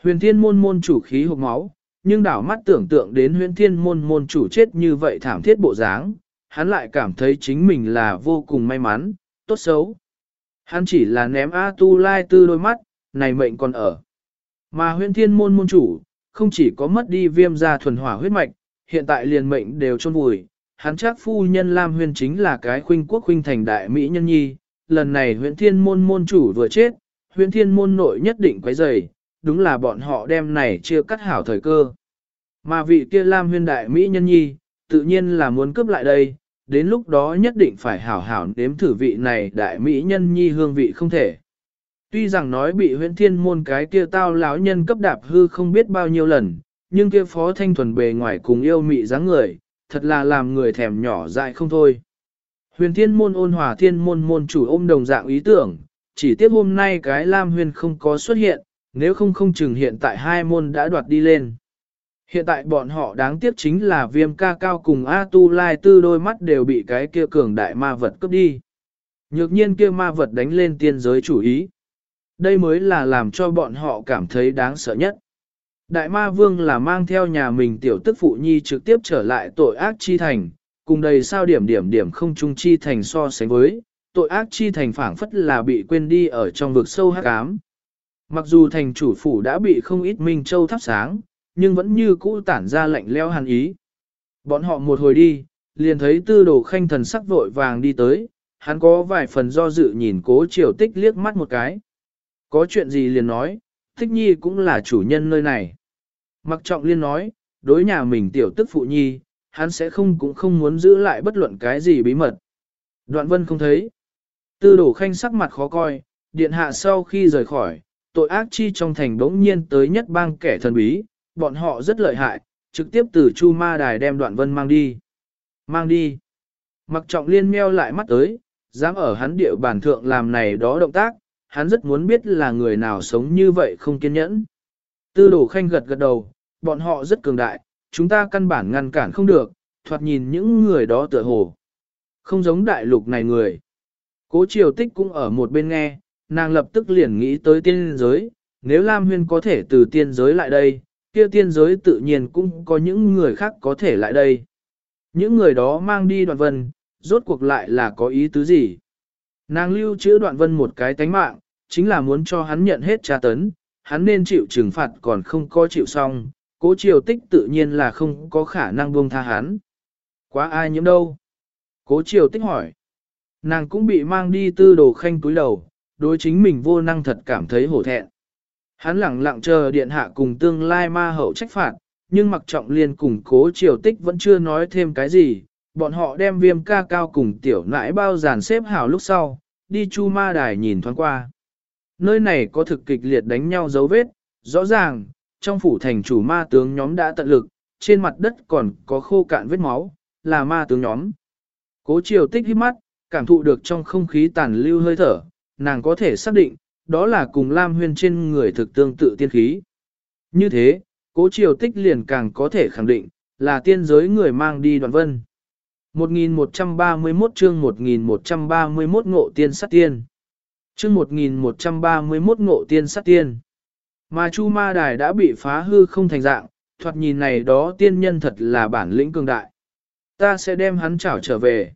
Huyền thiên môn môn chủ khí hộp máu, nhưng đảo mắt tưởng tượng đến huyền thiên môn môn chủ chết như vậy thảm thiết bộ dáng, hắn lại cảm thấy chính mình là vô cùng may mắn, tốt xấu. Hắn chỉ là ném A tu lai tư đôi mắt, này mệnh còn ở. Mà huyền thiên môn môn chủ, không chỉ có mất đi viêm da thuần hỏa huyết mạch, hiện tại liền mệnh đều chôn vùi. Hắn chắc phu nhân Lam Huyền chính là cái khuynh quốc khuynh thành đại mỹ nhân nhi, lần này huyện thiên môn môn chủ vừa chết, huyện thiên môn nội nhất định quấy rầy, đúng là bọn họ đem này chưa cắt hảo thời cơ. Mà vị kia Lam huyên đại mỹ nhân nhi, tự nhiên là muốn cướp lại đây, đến lúc đó nhất định phải hảo hảo nếm thử vị này đại mỹ nhân nhi hương vị không thể. Tuy rằng nói bị huyện thiên môn cái kia tao lão nhân cấp đạp hư không biết bao nhiêu lần, nhưng kia phó thanh thuần bề ngoài cùng yêu mị dáng người, thật là làm người thèm nhỏ dại không thôi. Huyền thiên môn ôn hòa thiên môn môn chủ ôm đồng dạng ý tưởng, chỉ tiếc hôm nay cái Lam huyền không có xuất hiện, nếu không không chừng hiện tại hai môn đã đoạt đi lên. Hiện tại bọn họ đáng tiếc chính là viêm ca cao cùng A Tu Lai Tư đôi mắt đều bị cái kia cường đại ma vật cướp đi. Nhược nhiên kia ma vật đánh lên tiên giới chủ ý. Đây mới là làm cho bọn họ cảm thấy đáng sợ nhất. Đại ma vương là mang theo nhà mình tiểu tức phụ nhi trực tiếp trở lại tội ác chi thành, cùng đầy sao điểm điểm điểm không trung chi thành so sánh với, tội ác chi thành phảng phất là bị quên đi ở trong vực sâu hắc ám. Mặc dù thành chủ phủ đã bị không ít minh châu thắp sáng, nhưng vẫn như cũ tản ra lạnh leo hàn ý. Bọn họ một hồi đi, liền thấy tư đồ khanh thần sắc vội vàng đi tới, hắn có vài phần do dự nhìn cố triều tích liếc mắt một cái. Có chuyện gì liền nói, Thích nhi cũng là chủ nhân nơi này. Mặc trọng liên nói, đối nhà mình tiểu tức phụ nhi, hắn sẽ không cũng không muốn giữ lại bất luận cái gì bí mật. Đoạn vân không thấy. Tư đổ khanh sắc mặt khó coi, điện hạ sau khi rời khỏi, tội ác chi trong thành đống nhiên tới nhất bang kẻ thần bí, bọn họ rất lợi hại, trực tiếp từ chu ma đài đem đoạn vân mang đi. Mang đi. Mặc trọng liên meo lại mắt tới, dám ở hắn địa bản thượng làm này đó động tác, hắn rất muốn biết là người nào sống như vậy không kiên nhẫn. Tư đổ khanh gật gật đầu, bọn họ rất cường đại, chúng ta căn bản ngăn cản không được, thoạt nhìn những người đó tựa hồ. Không giống đại lục này người. Cố triều tích cũng ở một bên nghe, nàng lập tức liền nghĩ tới tiên giới, nếu Lam Huyên có thể từ tiên giới lại đây, kia tiên giới tự nhiên cũng có những người khác có thể lại đây. Những người đó mang đi đoạn vân, rốt cuộc lại là có ý tứ gì? Nàng lưu chữ đoạn vân một cái tánh mạng, chính là muốn cho hắn nhận hết tra tấn, hắn nên chịu trừng phạt còn không có chịu xong, cố triều tích tự nhiên là không có khả năng buông tha hắn. Quá ai nhiễm đâu? Cố triều tích hỏi. Nàng cũng bị mang đi tư đồ khanh túi đầu, đối chính mình vô năng thật cảm thấy hổ thẹn. Hắn lặng lặng chờ điện hạ cùng tương lai ma hậu trách phạt, nhưng mặc trọng liên cùng cố triều tích vẫn chưa nói thêm cái gì, bọn họ đem viêm ca cao cùng tiểu nãi bao dàn xếp hảo lúc sau, đi chu ma đài nhìn thoáng qua. Nơi này có thực kịch liệt đánh nhau dấu vết, rõ ràng, trong phủ thành chủ ma tướng nhóm đã tận lực, trên mặt đất còn có khô cạn vết máu, là ma tướng nhóm. Cố triều tích hít mắt, cảm thụ được trong không khí tàn lưu hơi thở, nàng có thể xác định, đó là cùng Lam Huyên trên người thực tương tự tiên khí. Như thế, cố triều tích liền càng có thể khẳng định, là tiên giới người mang đi đoạn vân. 1131 chương 1131 ngộ tiên sát tiên. Chương 1131 ngộ tiên sát tiên. Mà Chu Ma Đài đã bị phá hư không thành dạng, thoạt nhìn này đó tiên nhân thật là bản lĩnh cường đại. Ta sẽ đem hắn trảo trở về.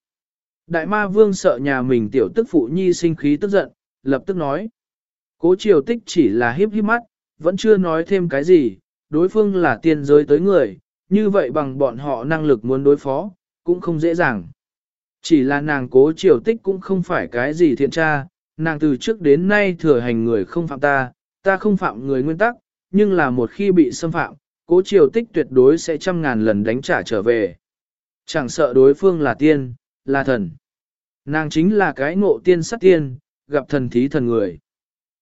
Đại ma vương sợ nhà mình tiểu tức phụ nhi sinh khí tức giận, lập tức nói. Cố triều tích chỉ là hiếp hiếp mắt, vẫn chưa nói thêm cái gì, đối phương là tiên giới tới người, như vậy bằng bọn họ năng lực muốn đối phó, cũng không dễ dàng. Chỉ là nàng cố triều tích cũng không phải cái gì thiện tra, nàng từ trước đến nay thừa hành người không phạm ta, ta không phạm người nguyên tắc, nhưng là một khi bị xâm phạm, cố triều tích tuyệt đối sẽ trăm ngàn lần đánh trả trở về. Chẳng sợ đối phương là tiên, là thần. Nàng chính là cái ngộ tiên sát tiên, gặp thần thí thần người.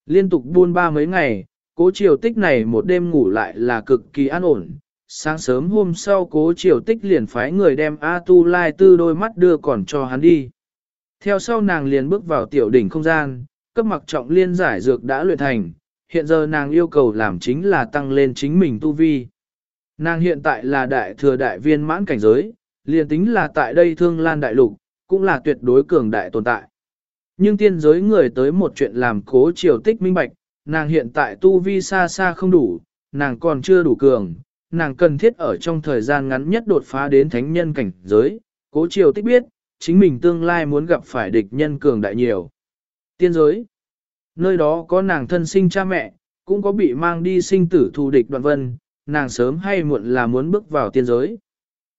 Liên tục buôn ba mấy ngày, cố triều tích này một đêm ngủ lại là cực kỳ an ổn. Sáng sớm hôm sau cố triều tích liền phái người đem A Tu Lai Tư đôi mắt đưa còn cho hắn đi. Theo sau nàng liền bước vào tiểu đỉnh không gian, cấp mặc trọng liên giải dược đã luyện thành, hiện giờ nàng yêu cầu làm chính là tăng lên chính mình tu vi. Nàng hiện tại là đại thừa đại viên mãn cảnh giới, liền tính là tại đây thương lan đại lục, cũng là tuyệt đối cường đại tồn tại. Nhưng tiên giới người tới một chuyện làm cố triều tích minh bạch, nàng hiện tại tu vi xa xa không đủ, nàng còn chưa đủ cường, nàng cần thiết ở trong thời gian ngắn nhất đột phá đến thánh nhân cảnh giới, cố triều tích biết, chính mình tương lai muốn gặp phải địch nhân cường đại nhiều. Tiên giới, nơi đó có nàng thân sinh cha mẹ, cũng có bị mang đi sinh tử thù địch đoạn vân, nàng sớm hay muộn là muốn bước vào tiên giới.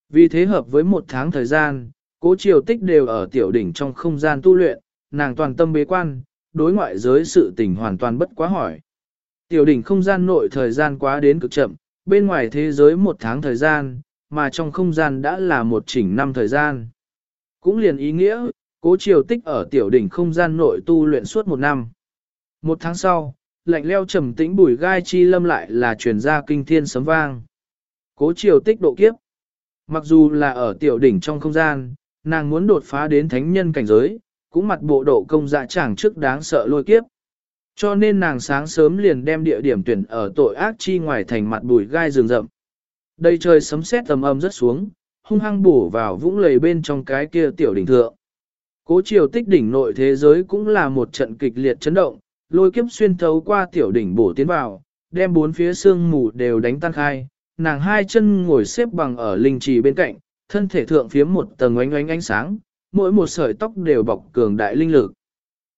Vì thế hợp với một tháng thời gian, cố triều tích đều ở tiểu đỉnh trong không gian tu luyện, nàng toàn tâm bế quan, đối ngoại giới sự tình hoàn toàn bất quá hỏi. Tiểu đỉnh không gian nội thời gian quá đến cực chậm, bên ngoài thế giới một tháng thời gian, mà trong không gian đã là một chỉnh năm thời gian. Cũng liền ý nghĩa, cố triều tích ở tiểu đỉnh không gian nội tu luyện suốt một năm. Một tháng sau, lạnh leo trầm tĩnh bùi gai chi lâm lại là truyền ra kinh thiên sấm vang. Cố triều tích độ kiếp. Mặc dù là ở tiểu đỉnh trong không gian, nàng muốn đột phá đến thánh nhân cảnh giới, cũng mặt bộ độ công dạ chẳng trước đáng sợ lôi kiếp. Cho nên nàng sáng sớm liền đem địa điểm tuyển ở tội ác chi ngoài thành mặt bùi gai rừng rậm. Đây trời sấm sét tầm âm rất xuống, hung hăng bổ vào vũng lầy bên trong cái kia tiểu đỉnh thượng. Cố triều tích đỉnh nội thế giới cũng là một trận kịch liệt chấn động, lôi kiếp xuyên thấu qua tiểu đỉnh bổ tiến vào, đem bốn phía xương mù đều đánh tan khai, nàng hai chân ngồi xếp bằng ở linh trì bên cạnh, thân thể thượng phía một tầng oánh oánh ánh sáng, mỗi một sợi tóc đều bọc cường đại linh lực.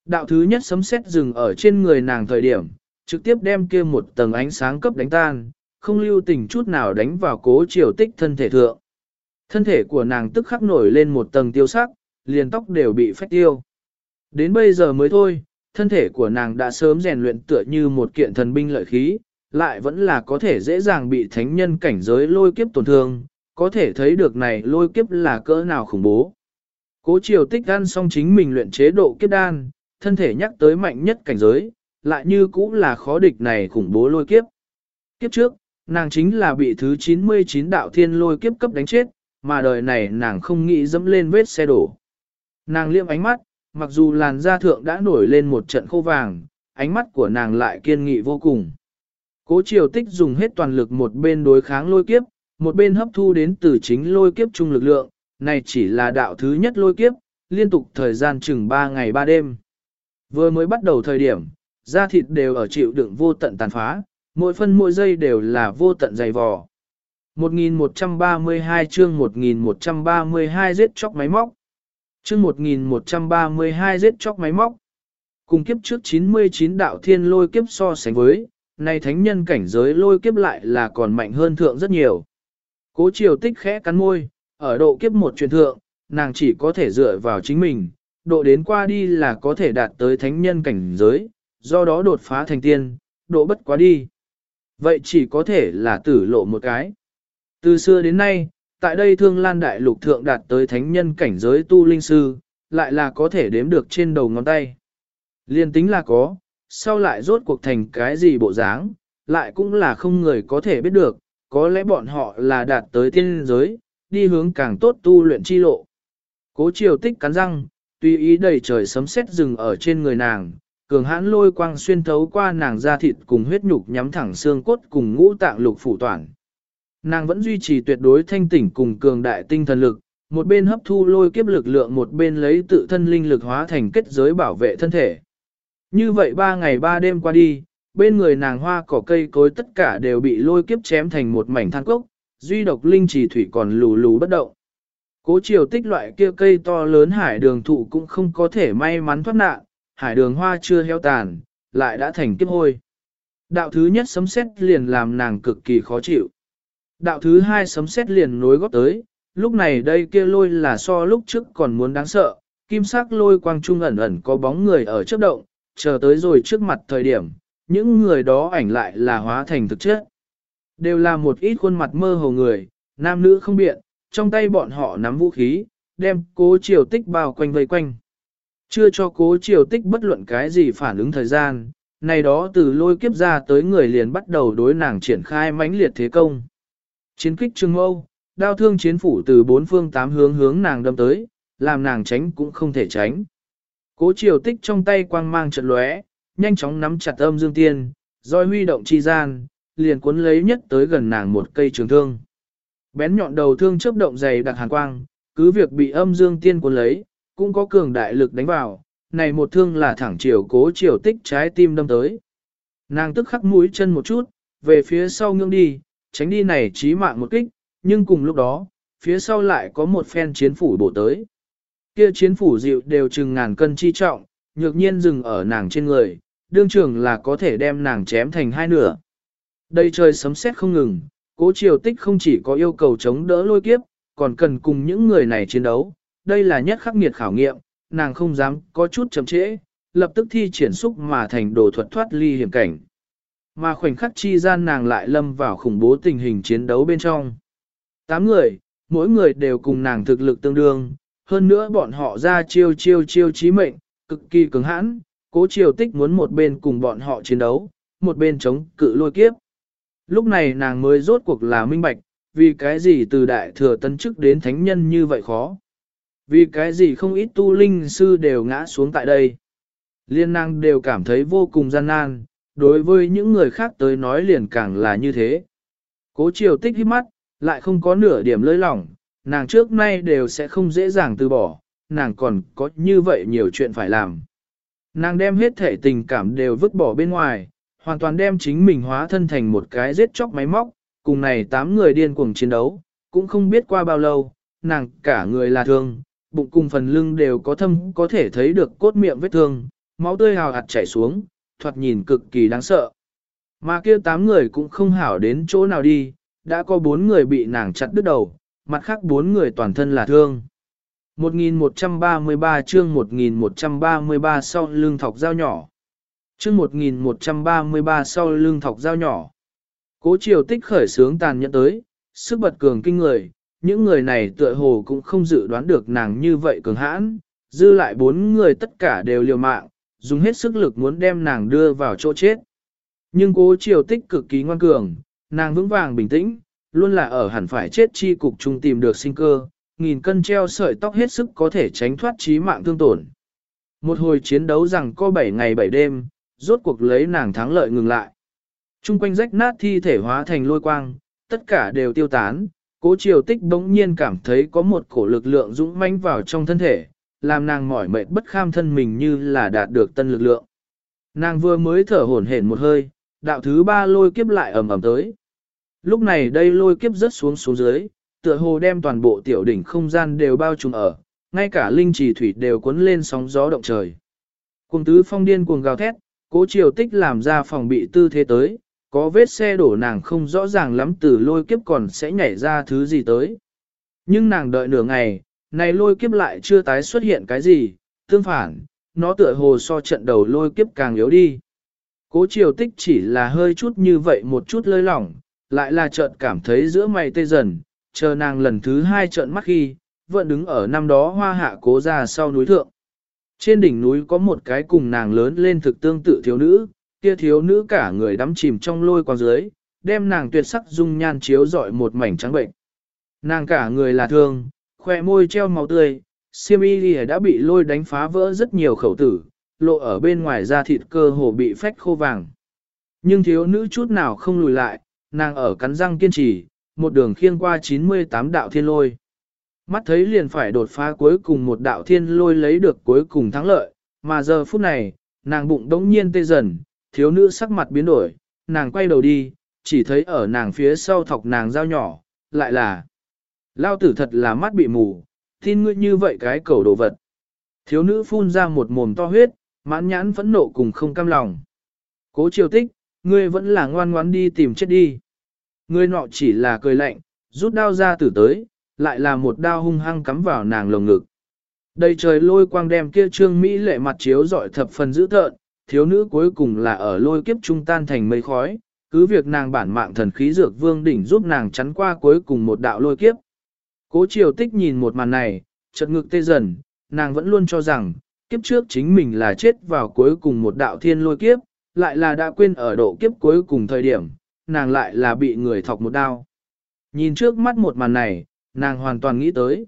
Đạo thứ nhất sấm sét dừng ở trên người nàng thời điểm, trực tiếp đem kia một tầng ánh sáng cấp đánh tan, không lưu tình chút nào đánh vào cố triều tích thân thể thượng. Thân thể của nàng tức khắc nổi lên một tầng tiêu sắc, liền tóc đều bị phách tiêu. Đến bây giờ mới thôi, thân thể của nàng đã sớm rèn luyện tựa như một kiện thần binh lợi khí, lại vẫn là có thể dễ dàng bị thánh nhân cảnh giới lôi kiếp tổn thương, có thể thấy được này lôi kiếp là cỡ nào khủng bố. Cố triều tích ăn xong chính mình luyện chế độ kiếp đan, thân thể nhắc tới mạnh nhất cảnh giới, lại như cũng là khó địch này khủng bố lôi kiếp. Kiếp trước, nàng chính là bị thứ 99 đạo thiên lôi kiếp cấp đánh chết, mà đời này nàng không nghĩ dẫm lên vết xe đổ. Nàng liêm ánh mắt, mặc dù làn da thượng đã nổi lên một trận khô vàng, ánh mắt của nàng lại kiên nghị vô cùng. Cố triều tích dùng hết toàn lực một bên đối kháng lôi kiếp, một bên hấp thu đến từ chính lôi kiếp chung lực lượng, này chỉ là đạo thứ nhất lôi kiếp, liên tục thời gian chừng 3 ngày 3 đêm. Vừa mới bắt đầu thời điểm, da thịt đều ở chịu đựng vô tận tàn phá, mỗi phân mỗi giây đều là vô tận dày vò. 1132 chương 1132 giết chóc máy móc. Chương 1132 giết chóc máy móc. Cùng kiếp trước 99 đạo thiên lôi kiếp so sánh với, nay thánh nhân cảnh giới lôi kiếp lại là còn mạnh hơn thượng rất nhiều. Cố triều tích khẽ cắn môi, ở độ kiếp một truyền thượng, nàng chỉ có thể dựa vào chính mình, độ đến qua đi là có thể đạt tới thánh nhân cảnh giới, do đó đột phá thành tiên, độ bất quá đi. Vậy chỉ có thể là tử lộ một cái. Từ xưa đến nay, tại đây thương lan đại lục thượng đạt tới thánh nhân cảnh giới tu linh sư, lại là có thể đếm được trên đầu ngón tay. Liên tính là có, sau lại rốt cuộc thành cái gì bộ dáng, lại cũng là không người có thể biết được, có lẽ bọn họ là đạt tới tiên giới, đi hướng càng tốt tu luyện chi lộ. Cố triều tích cắn răng, tùy ý đầy trời sấm sét rừng ở trên người nàng, cường hãn lôi quang xuyên thấu qua nàng da thịt cùng huyết nhục nhắm thẳng xương cốt cùng ngũ tạng lục phủ toàn. Nàng vẫn duy trì tuyệt đối thanh tỉnh cùng cường đại tinh thần lực, một bên hấp thu lôi kiếp lực lượng một bên lấy tự thân linh lực hóa thành kết giới bảo vệ thân thể. Như vậy ba ngày ba đêm qua đi, bên người nàng hoa cỏ cây cối tất cả đều bị lôi kiếp chém thành một mảnh than cốc, duy độc linh trì thủy còn lù lù bất động. Cố chiều tích loại kia cây to lớn hải đường thụ cũng không có thể may mắn thoát nạn, hải đường hoa chưa heo tàn, lại đã thành kiếp hôi. Đạo thứ nhất sấm xét liền làm nàng cực kỳ khó chịu. Đạo thứ hai sấm sét liền nối góp tới, lúc này đây kia lôi là so lúc trước còn muốn đáng sợ, kim sắc lôi quang trung ẩn ẩn có bóng người ở chớp động, chờ tới rồi trước mặt thời điểm, những người đó ảnh lại là hóa thành thực chất. Đều là một ít khuôn mặt mơ hồ người, nam nữ không biện, trong tay bọn họ nắm vũ khí, đem cố triều tích bao quanh vây quanh. Chưa cho cố triều tích bất luận cái gì phản ứng thời gian, này đó từ lôi kiếp ra tới người liền bắt đầu đối nàng triển khai mãnh liệt thế công. Chiến kích trường Âu, đao thương chiến phủ từ bốn phương tám hướng hướng nàng đâm tới, làm nàng tránh cũng không thể tránh. Cố triều tích trong tay quang mang trận lóe, nhanh chóng nắm chặt âm dương tiên, roi huy động chi gian, liền cuốn lấy nhất tới gần nàng một cây trường thương. Bén nhọn đầu thương chớp động dày đặc hàn quang, cứ việc bị âm dương tiên cuốn lấy, cũng có cường đại lực đánh vào, này một thương là thẳng chiều cố chiều tích trái tim đâm tới. Nàng tức khắc mũi chân một chút, về phía sau ngưỡng đi, tránh đi này chí mạng một kích, nhưng cùng lúc đó, phía sau lại có một phen chiến phủ bổ tới. Kia chiến phủ dịu đều chừng ngàn cân chi trọng, nhược nhiên dừng ở nàng trên người, đương trường là có thể đem nàng chém thành hai nửa. Đây trời sấm sét không ngừng, cố triều tích không chỉ có yêu cầu chống đỡ lôi kiếp, còn cần cùng những người này chiến đấu, đây là nhất khắc nghiệt khảo nghiệm, nàng không dám có chút chậm trễ, lập tức thi triển xúc mà thành đồ thuật thoát ly hiểm cảnh. Mà khoảnh khắc chi gian nàng lại lâm vào khủng bố tình hình chiến đấu bên trong. Tám người, mỗi người đều cùng nàng thực lực tương đương, hơn nữa bọn họ ra chiêu chiêu chiêu chí mệnh, cực kỳ cứng hãn, cố triều tích muốn một bên cùng bọn họ chiến đấu, một bên chống cự lôi kiếp. Lúc này nàng mới rốt cuộc là minh bạch, vì cái gì từ đại thừa tân chức đến thánh nhân như vậy khó. Vì cái gì không ít tu linh sư đều ngã xuống tại đây. Liên năng đều cảm thấy vô cùng gian nan, đối với những người khác tới nói liền càng là như thế. Cố chiều tích hít mắt, lại không có nửa điểm lơi lỏng, nàng trước nay đều sẽ không dễ dàng từ bỏ, nàng còn có như vậy nhiều chuyện phải làm. Nàng đem hết thể tình cảm đều vứt bỏ bên ngoài, hoàn toàn đem chính mình hóa thân thành một cái giết chóc máy móc, cùng này tám người điên cuồng chiến đấu, cũng không biết qua bao lâu, nàng cả người là thương, bụng cùng phần lưng đều có thâm có thể thấy được cốt miệng vết thương, máu tươi hào hạt chảy xuống, thoạt nhìn cực kỳ đáng sợ. Mà kia tám người cũng không hảo đến chỗ nào đi, đã có bốn người bị nàng chặt đứt đầu, mặt khác bốn người toàn thân là thương. 1133 chương 1133 sau lưng thọc dao nhỏ. Chương 1133 sau lưng thọc dao nhỏ. Cố triều tích khởi sướng tàn nhẫn tới, sức bật cường kinh người, những người này tựa hồ cũng không dự đoán được nàng như vậy cường hãn, dư lại bốn người tất cả đều liều mạng, dùng hết sức lực muốn đem nàng đưa vào chỗ chết. Nhưng cố triều tích cực kỳ ngoan cường, nàng vững vàng bình tĩnh, luôn là ở hẳn phải chết chi cục trung tìm được sinh cơ, nghìn cân treo sợi tóc hết sức có thể tránh thoát chí mạng thương tổn. Một hồi chiến đấu rằng có 7 ngày 7 đêm, rốt cuộc lấy nàng thắng lợi ngừng lại. Trung quanh rách nát thi thể hóa thành lôi quang, tất cả đều tiêu tán, cố triều tích bỗng nhiên cảm thấy có một cổ lực lượng dũng mãnh vào trong thân thể, làm nàng mỏi mệt bất kham thân mình như là đạt được tân lực lượng. Nàng vừa mới thở hổn hển một hơi, đạo thứ ba lôi kiếp lại ầm ầm tới. Lúc này đây lôi kiếp rớt xuống xuống dưới, tựa hồ đem toàn bộ tiểu đỉnh không gian đều bao trùm ở, ngay cả linh trì thủy đều cuốn lên sóng gió động trời. Cùng tứ phong điên cuồng gào thét, cố triều tích làm ra phòng bị tư thế tới, có vết xe đổ nàng không rõ ràng lắm từ lôi kiếp còn sẽ nhảy ra thứ gì tới. Nhưng nàng đợi nửa ngày, này lôi kiếp lại chưa tái xuất hiện cái gì, tương phản, nó tựa hồ so trận đầu lôi kiếp càng yếu đi. Cố triều tích chỉ là hơi chút như vậy một chút lơi lỏng, lại là trận cảm thấy giữa mày tê dần, chờ nàng lần thứ hai trận mắt khi, vẫn đứng ở năm đó hoa hạ cố ra sau núi thượng. Trên đỉnh núi có một cái cùng nàng lớn lên thực tương tự thiếu nữ, kia thiếu nữ cả người đắm chìm trong lôi quang dưới, đem nàng tuyệt sắc dung nhan chiếu dọi một mảnh trắng bệnh. Nàng cả người là thương, khoe môi treo máu tươi, siêm y đã bị lôi đánh phá vỡ rất nhiều khẩu tử, lộ ở bên ngoài da thịt cơ hồ bị phách khô vàng. Nhưng thiếu nữ chút nào không lùi lại, nàng ở cắn răng kiên trì, một đường khiêng qua 98 đạo thiên lôi. Mắt thấy liền phải đột phá cuối cùng một đạo thiên lôi lấy được cuối cùng thắng lợi, mà giờ phút này, nàng bụng đống nhiên tê dần, thiếu nữ sắc mặt biến đổi, nàng quay đầu đi, chỉ thấy ở nàng phía sau thọc nàng dao nhỏ, lại là Lao tử thật là mắt bị mù, tin ngươi như vậy cái cầu đồ vật. Thiếu nữ phun ra một mồm to huyết, mãn nhãn phẫn nộ cùng không cam lòng. Cố triều tích, ngươi vẫn là ngoan ngoãn đi tìm chết đi. Ngươi nọ chỉ là cười lạnh, rút đao ra tử tới, lại là một đao hung hăng cắm vào nàng lồng ngực. Đầy trời lôi quang đem kia trương Mỹ lệ mặt chiếu dọi thập phần dữ thợn, thiếu nữ cuối cùng là ở lôi kiếp trung tan thành mây khói, cứ việc nàng bản mạng thần khí dược vương đỉnh giúp nàng chắn qua cuối cùng một đạo lôi kiếp. Cố triều tích nhìn một màn này, chợt ngực tê dần, nàng vẫn luôn cho rằng, kiếp trước chính mình là chết vào cuối cùng một đạo thiên lôi kiếp, lại là đã quên ở độ kiếp cuối cùng thời điểm, nàng lại là bị người thọc một đao. Nhìn trước mắt một màn này, nàng hoàn toàn nghĩ tới.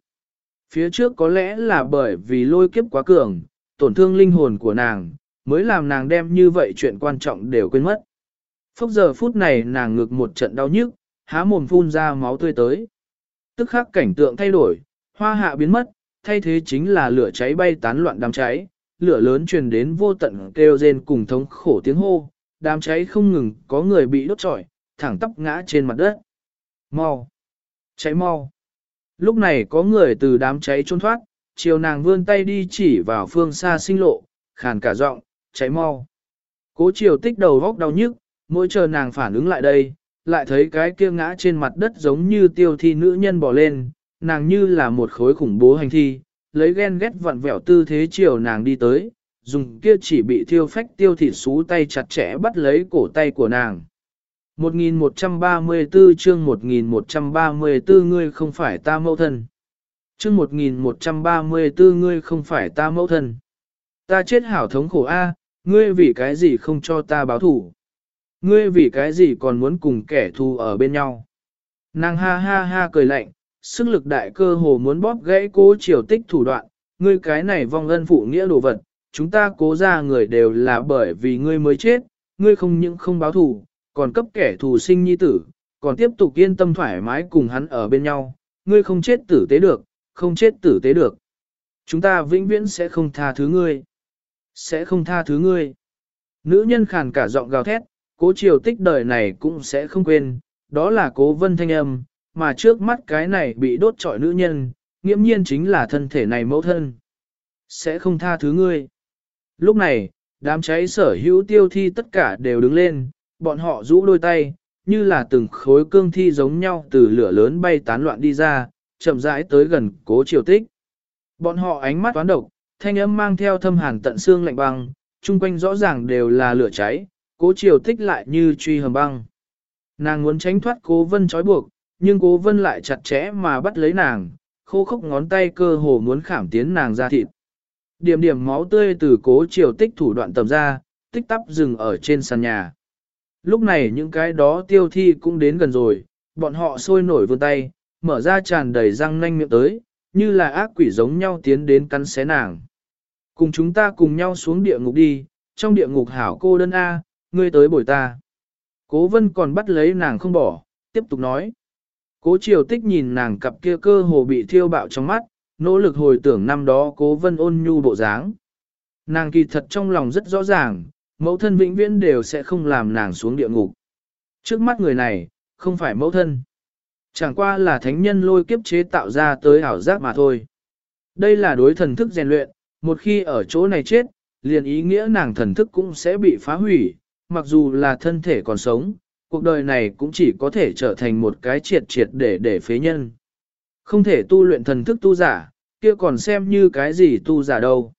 Phía trước có lẽ là bởi vì lôi kiếp quá cường, tổn thương linh hồn của nàng, mới làm nàng đem như vậy chuyện quan trọng đều quên mất. Phúc giờ phút này nàng ngực một trận đau nhức, há mồm phun ra máu tươi tới. Tức khắc cảnh tượng thay đổi, hoa hạ biến mất, thay thế chính là lửa cháy bay tán loạn đám cháy, lửa lớn truyền đến vô tận kêu rên cùng thống khổ tiếng hô, đám cháy không ngừng có người bị đốt trọi, thẳng tóc ngã trên mặt đất. Mau! Cháy mau! Lúc này có người từ đám cháy trốn thoát, chiều nàng vươn tay đi chỉ vào phương xa sinh lộ, khàn cả giọng, cháy mau. Cố chiều tích đầu góc đau nhức, mỗi chờ nàng phản ứng lại đây, lại thấy cái kia ngã trên mặt đất giống như tiêu thi nữ nhân bỏ lên, nàng như là một khối khủng bố hành thi, lấy ghen ghét vặn vẹo tư thế chiều nàng đi tới, dùng kia chỉ bị thiêu phách tiêu thịt xú tay chặt chẽ bắt lấy cổ tay của nàng. 1134 chương 1134 ngươi không phải ta mẫu thân. Chương 1134 ngươi không phải ta mẫu thân. Ta chết hảo thống khổ a, ngươi vì cái gì không cho ta báo thủ? Ngươi vì cái gì còn muốn cùng kẻ thù ở bên nhau? Nàng ha ha ha cười lạnh, sức lực đại cơ hồ muốn bóp gãy cố triều tích thủ đoạn, ngươi cái này vong ân phụ nghĩa đồ vật, chúng ta cố ra người đều là bởi vì ngươi mới chết, ngươi không những không báo thù, còn cấp kẻ thù sinh nhi tử, còn tiếp tục yên tâm thoải mái cùng hắn ở bên nhau, ngươi không chết tử tế được, không chết tử tế được. Chúng ta vĩnh viễn sẽ không tha thứ ngươi. Sẽ không tha thứ ngươi. Nữ nhân khàn cả giọng gào thét, cố triều tích đời này cũng sẽ không quên, đó là cố vân thanh âm, mà trước mắt cái này bị đốt trọi nữ nhân, nghiễm nhiên chính là thân thể này mẫu thân. Sẽ không tha thứ ngươi. Lúc này, đám cháy sở hữu tiêu thi tất cả đều đứng lên, bọn họ rũ đôi tay, như là từng khối cương thi giống nhau từ lửa lớn bay tán loạn đi ra, chậm rãi tới gần cố triều tích. Bọn họ ánh mắt toán độc, thanh âm mang theo thâm hàn tận xương lạnh băng, chung quanh rõ ràng đều là lửa cháy, cố triều tích lại như truy hầm băng. Nàng muốn tránh thoát cố vân trói buộc, nhưng cố vân lại chặt chẽ mà bắt lấy nàng, khô khốc ngón tay cơ hồ muốn khảm tiến nàng ra thịt. Điểm điểm máu tươi từ cố triều tích thủ đoạn tầm ra, tích tắp dừng ở trên sàn nhà. Lúc này những cái đó tiêu thi cũng đến gần rồi, bọn họ sôi nổi vươn tay, mở ra tràn đầy răng nanh miệng tới, như là ác quỷ giống nhau tiến đến cắn xé nàng. Cùng chúng ta cùng nhau xuống địa ngục đi, trong địa ngục hảo cô đơn A, ngươi tới bồi ta. Cố vân còn bắt lấy nàng không bỏ, tiếp tục nói. Cố triều tích nhìn nàng cặp kia cơ hồ bị thiêu bạo trong mắt, nỗ lực hồi tưởng năm đó cố vân ôn nhu bộ dáng. Nàng kỳ thật trong lòng rất rõ ràng, mẫu thân vĩnh viễn đều sẽ không làm nàng xuống địa ngục. Trước mắt người này, không phải mẫu thân. Chẳng qua là thánh nhân lôi kiếp chế tạo ra tới ảo giác mà thôi. Đây là đối thần thức rèn luyện, một khi ở chỗ này chết, liền ý nghĩa nàng thần thức cũng sẽ bị phá hủy, mặc dù là thân thể còn sống, cuộc đời này cũng chỉ có thể trở thành một cái triệt triệt để để phế nhân. Không thể tu luyện thần thức tu giả, kia còn xem như cái gì tu giả đâu.